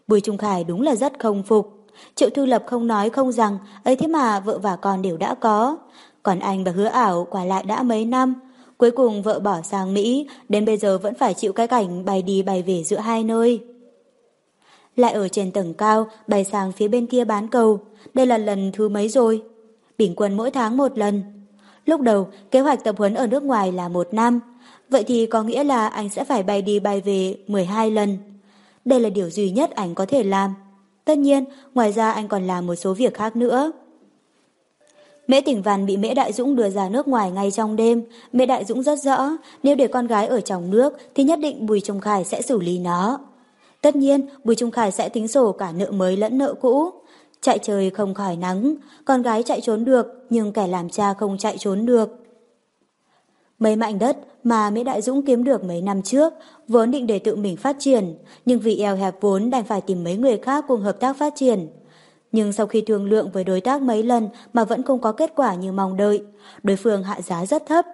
Bùi Trung Khải đúng là rất không phục. Triệu Thư Lập không nói không rằng, ấy thế mà vợ và con đều đã có. Còn anh và hứa ảo quả lại đã mấy năm, Cuối cùng vợ bỏ sang Mỹ, đến bây giờ vẫn phải chịu cái cảnh bay đi bay về giữa hai nơi. Lại ở trên tầng cao, bay sang phía bên kia bán cầu. Đây là lần thứ mấy rồi? Bình quân mỗi tháng một lần. Lúc đầu, kế hoạch tập huấn ở nước ngoài là một năm. Vậy thì có nghĩa là anh sẽ phải bay đi bay về 12 lần. Đây là điều duy nhất anh có thể làm. Tất nhiên, ngoài ra anh còn làm một số việc khác nữa. Mễ Tỉnh Văn bị Mễ Đại Dũng đưa ra nước ngoài ngay trong đêm. Mễ Đại Dũng rất rõ, nếu để con gái ở trong nước thì nhất định Bùi Trung Khải sẽ xử lý nó. Tất nhiên, Bùi Trung Khải sẽ tính sổ cả nợ mới lẫn nợ cũ. Chạy trời không khỏi nắng, con gái chạy trốn được, nhưng kẻ làm cha không chạy trốn được. Mấy mảnh đất mà Mỹ Đại Dũng kiếm được mấy năm trước vốn định để tự mình phát triển, nhưng vì eo hẹp vốn đành phải tìm mấy người khác cùng hợp tác phát triển. Nhưng sau khi thương lượng với đối tác mấy lần mà vẫn không có kết quả như mong đợi, đối phương hạ giá rất thấp,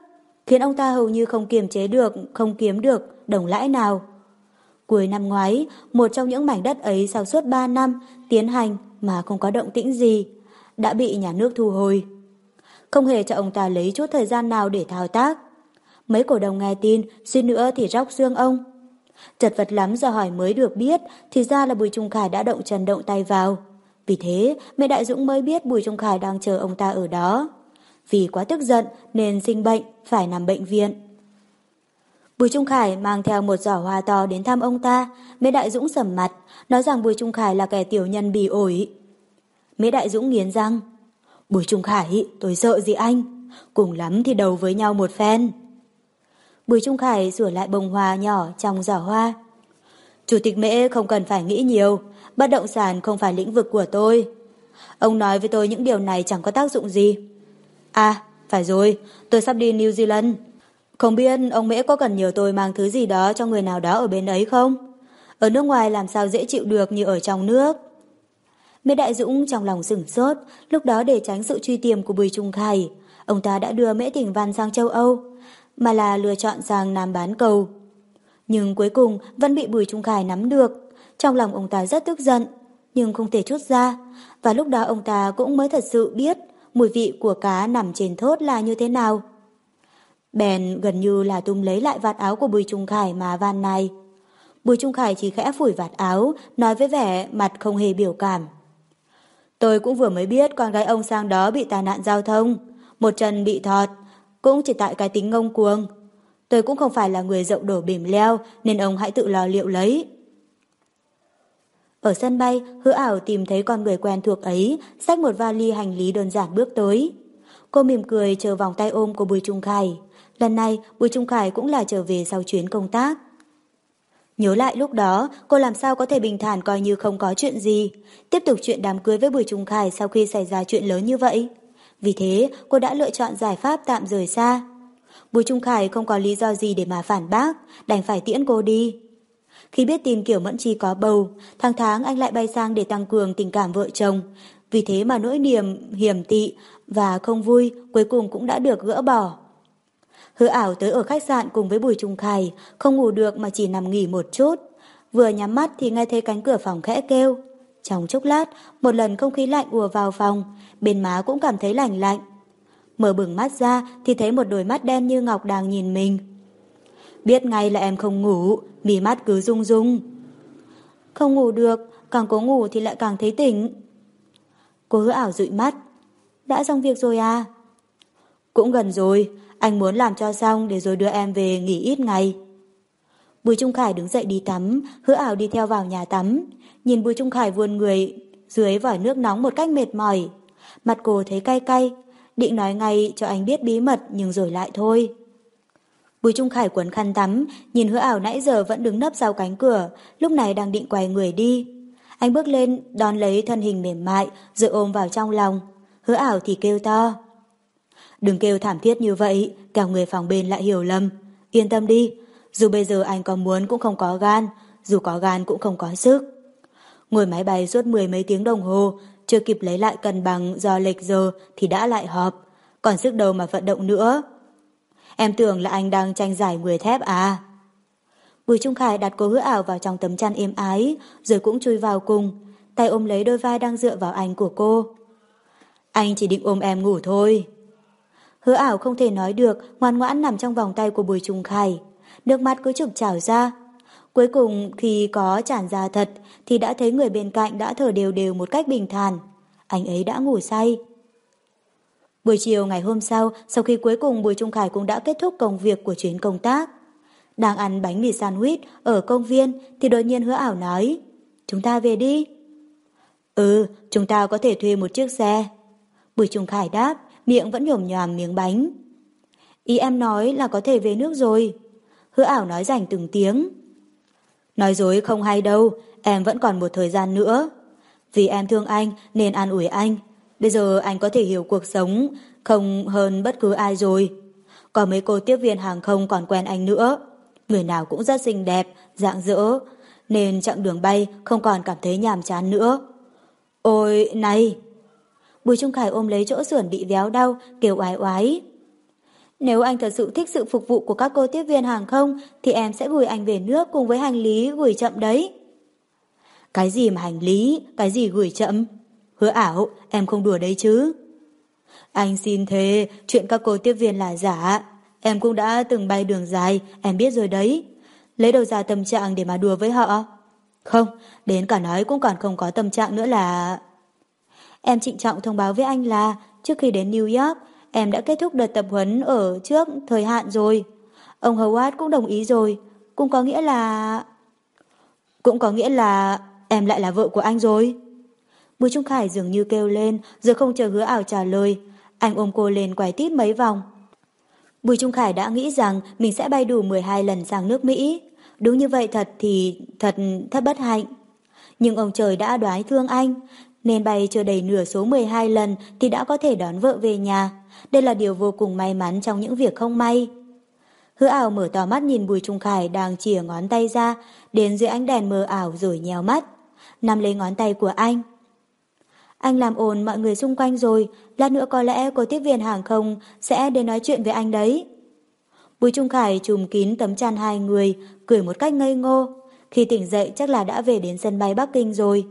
khiến ông ta hầu như không kiềm chế được, không kiếm được đồng lãi nào. Cuối năm ngoái, một trong những mảnh đất ấy sau suốt 3 năm tiến hành mà không có động tĩnh gì, đã bị nhà nước thu hồi. Không hề cho ông ta lấy chút thời gian nào để thao tác. Mấy cổ đông nghe tin, suy nữa thì róc xương ông. Chật vật lắm giờ hỏi mới được biết, thì ra là Bùi Trung Khải đã động chân động tay vào. Vì thế, mẹ Đại Dũng mới biết Bùi Trung Khải đang chờ ông ta ở đó. Vì quá tức giận nên sinh bệnh, phải nằm bệnh viện. Bùi Trung Khải mang theo một giỏ hoa to đến thăm ông ta. Mẹ Đại Dũng sầm mặt, nói rằng Bùi Trung Khải là kẻ tiểu nhân bỉ ổi. Mẹ Đại Dũng nghiến răng. Bùi Trung Khải, tôi sợ gì anh? Cùng lắm thì đầu với nhau một phen. Bùi Trung Khải sửa lại bông hoa nhỏ trong giỏ hoa. Chủ tịch Mễ không cần phải nghĩ nhiều, bất động sản không phải lĩnh vực của tôi. Ông nói với tôi những điều này chẳng có tác dụng gì. À, phải rồi, tôi sắp đi New Zealand. Không biết ông Mễ có cần nhờ tôi mang thứ gì đó cho người nào đó ở bên ấy không? Ở nước ngoài làm sao dễ chịu được như ở trong nước? Mễ Đại Dũng trong lòng sửng sốt, lúc đó để tránh sự truy tìm của Bùi Trung Khải, ông ta đã đưa Mễ Tỉnh Văn sang châu Âu, mà là lựa chọn sang Nam Bán Cầu. Nhưng cuối cùng vẫn bị Bùi Trung Khải nắm được, trong lòng ông ta rất tức giận, nhưng không thể chút ra. Và lúc đó ông ta cũng mới thật sự biết mùi vị của cá nằm trên thốt là như thế nào. Bèn gần như là tung lấy lại vạt áo của Bùi Trung Khải mà van này. Bùi Trung Khải chỉ khẽ phủi vạt áo, nói với vẻ mặt không hề biểu cảm. Tôi cũng vừa mới biết con gái ông sang đó bị tai nạn giao thông, một chân bị thọt, cũng chỉ tại cái tính ngông cuồng. Tôi cũng không phải là người rộng đổ bìm leo nên ông hãy tự lo liệu lấy. Ở sân bay, hứa ảo tìm thấy con người quen thuộc ấy, xách một vali hành lý đơn giản bước tới. Cô mỉm cười chờ vòng tay ôm của Bùi Trung Khải. Lần này, Bùi Trung Khải cũng là trở về sau chuyến công tác. Nhớ lại lúc đó, cô làm sao có thể bình thản coi như không có chuyện gì. Tiếp tục chuyện đám cưới với Bùi Trung Khải sau khi xảy ra chuyện lớn như vậy. Vì thế, cô đã lựa chọn giải pháp tạm rời xa. Bùi Trung Khải không có lý do gì để mà phản bác, đành phải tiễn cô đi. Khi biết tin Kiểu Mẫn Chi có bầu, tháng tháng anh lại bay sang để tăng cường tình cảm vợ chồng. Vì thế mà nỗi niềm hiểm tị và không vui cuối cùng cũng đã được gỡ bỏ. Hứa ảo tới ở khách sạn cùng với Bùi Trung Khải, không ngủ được mà chỉ nằm nghỉ một chút. Vừa nhắm mắt thì nghe thấy cánh cửa phòng khẽ kêu. Trong chốc lát, một lần không khí lạnh ùa vào phòng, bên má cũng cảm thấy lạnh lạnh. Mở bừng mắt ra thì thấy một đôi mắt đen như ngọc đang nhìn mình. Biết ngay là em không ngủ, mí mắt cứ rung rung. Không ngủ được, càng cố ngủ thì lại càng thấy tỉnh. Cô hứa ảo dụi mắt. Đã xong việc rồi à? Cũng gần rồi, anh muốn làm cho xong để rồi đưa em về nghỉ ít ngày. Bùi Trung Khải đứng dậy đi tắm, hứa ảo đi theo vào nhà tắm. Nhìn Bùi Trung Khải vuôn người dưới vòi nước nóng một cách mệt mỏi. Mặt cô thấy cay cay, định nói ngay cho anh biết bí mật nhưng rồi lại thôi. Bùi Trung Khải quấn khăn tắm, nhìn hứa ảo nãy giờ vẫn đứng nấp sau cánh cửa, lúc này đang định quay người đi. Anh bước lên, đón lấy thân hình mềm mại, rồi ôm vào trong lòng. Hứa ảo thì kêu to. Đừng kêu thảm thiết như vậy, cả người phòng bên lại hiểu lầm. Yên tâm đi, dù bây giờ anh có muốn cũng không có gan, dù có gan cũng không có sức. Ngồi máy bay suốt mười mấy tiếng đồng hồ, chưa kịp lấy lại cân bằng do lệch giờ thì đã lại họp, còn sức đầu mà vận động nữa. Em tưởng là anh đang tranh giải người thép à? Bùi Trung Khải đặt cô hứa ảo vào trong tấm chăn êm ái, rồi cũng chui vào cùng, tay ôm lấy đôi vai đang dựa vào anh của cô. Anh chỉ định ôm em ngủ thôi. Hứa ảo không thể nói được, ngoan ngoãn nằm trong vòng tay của Bùi Trung Khải. Nước mắt cứ trực trào ra. Cuối cùng khi có tràn ra thật thì đã thấy người bên cạnh đã thở đều đều một cách bình thản. Anh ấy đã ngủ say. Buổi chiều ngày hôm sau, sau khi cuối cùng Bùi Trung Khải cũng đã kết thúc công việc của chuyến công tác. Đang ăn bánh mì sandwich ở công viên thì đột nhiên hứa ảo nói Chúng ta về đi. Ừ, chúng ta có thể thuê một chiếc xe. Bùi Trung Khải đáp, miệng vẫn nhổm nhòm miếng bánh. Ý em nói là có thể về nước rồi. Hứa ảo nói rảnh từng tiếng. Nói dối không hay đâu, em vẫn còn một thời gian nữa. Vì em thương anh nên an ủi anh. Bây giờ anh có thể hiểu cuộc sống không hơn bất cứ ai rồi. Có mấy cô tiếp viên hàng không còn quen anh nữa. Người nào cũng rất xinh đẹp, dạng dỡ, nên chặng đường bay không còn cảm thấy nhàm chán nữa. Ôi, này! Bùi Trung Khải ôm lấy chỗ sườn bị véo đau, kêu oái oái. Nếu anh thật sự thích sự phục vụ của các cô tiếp viên hàng không, thì em sẽ gửi anh về nước cùng với hành lý gửi chậm đấy. Cái gì mà hành lý, cái gì gửi chậm? Hứa ảo, em không đùa đấy chứ. Anh xin thề, chuyện các cô tiếp viên là giả. Em cũng đã từng bay đường dài, em biết rồi đấy. Lấy đâu ra tâm trạng để mà đùa với họ? Không, đến cả nói cũng còn không có tâm trạng nữa là... Em trịnh trọng thông báo với anh là trước khi đến New York, em đã kết thúc đợt tập huấn ở trước thời hạn rồi. Ông Howard cũng đồng ý rồi, cũng có nghĩa là... Cũng có nghĩa là em lại là vợ của anh rồi. Bùi Trung Khải dường như kêu lên, rồi không chờ hứa ảo trả lời. Anh ôm cô lên quay tít mấy vòng. Bùi Trung Khải đã nghĩ rằng mình sẽ bay đủ 12 lần sang nước Mỹ. Đúng như vậy thật thì thật thất bất hạnh. Nhưng ông trời đã đoái thương anh, nên bay chưa đầy nửa số 12 lần thì đã có thể đón vợ về nhà. Đây là điều vô cùng may mắn trong những việc không may. Hứa ảo mở to mắt nhìn Bùi Trung Khải đang chìa ngón tay ra, đến dưới ánh đèn mờ ảo rồi nhèo mắt. Nắm lấy ngón tay của anh. Anh làm ồn mọi người xung quanh rồi, lát nữa có lẽ cô tiếp viên hàng không sẽ đến nói chuyện với anh đấy. Bùi Trung Khải trùm kín tấm chăn hai người, cười một cách ngây ngô. Khi tỉnh dậy chắc là đã về đến sân bay Bắc Kinh rồi.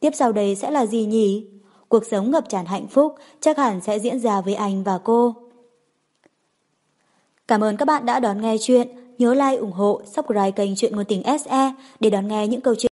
Tiếp sau đây sẽ là gì nhỉ? Cuộc sống ngập tràn hạnh phúc chắc hẳn sẽ diễn ra với anh và cô. Cảm ơn các bạn đã đón nghe chuyện. Nhớ like, ủng hộ, subscribe kênh Chuyện Ngôn Tình SE để đón nghe những câu chuyện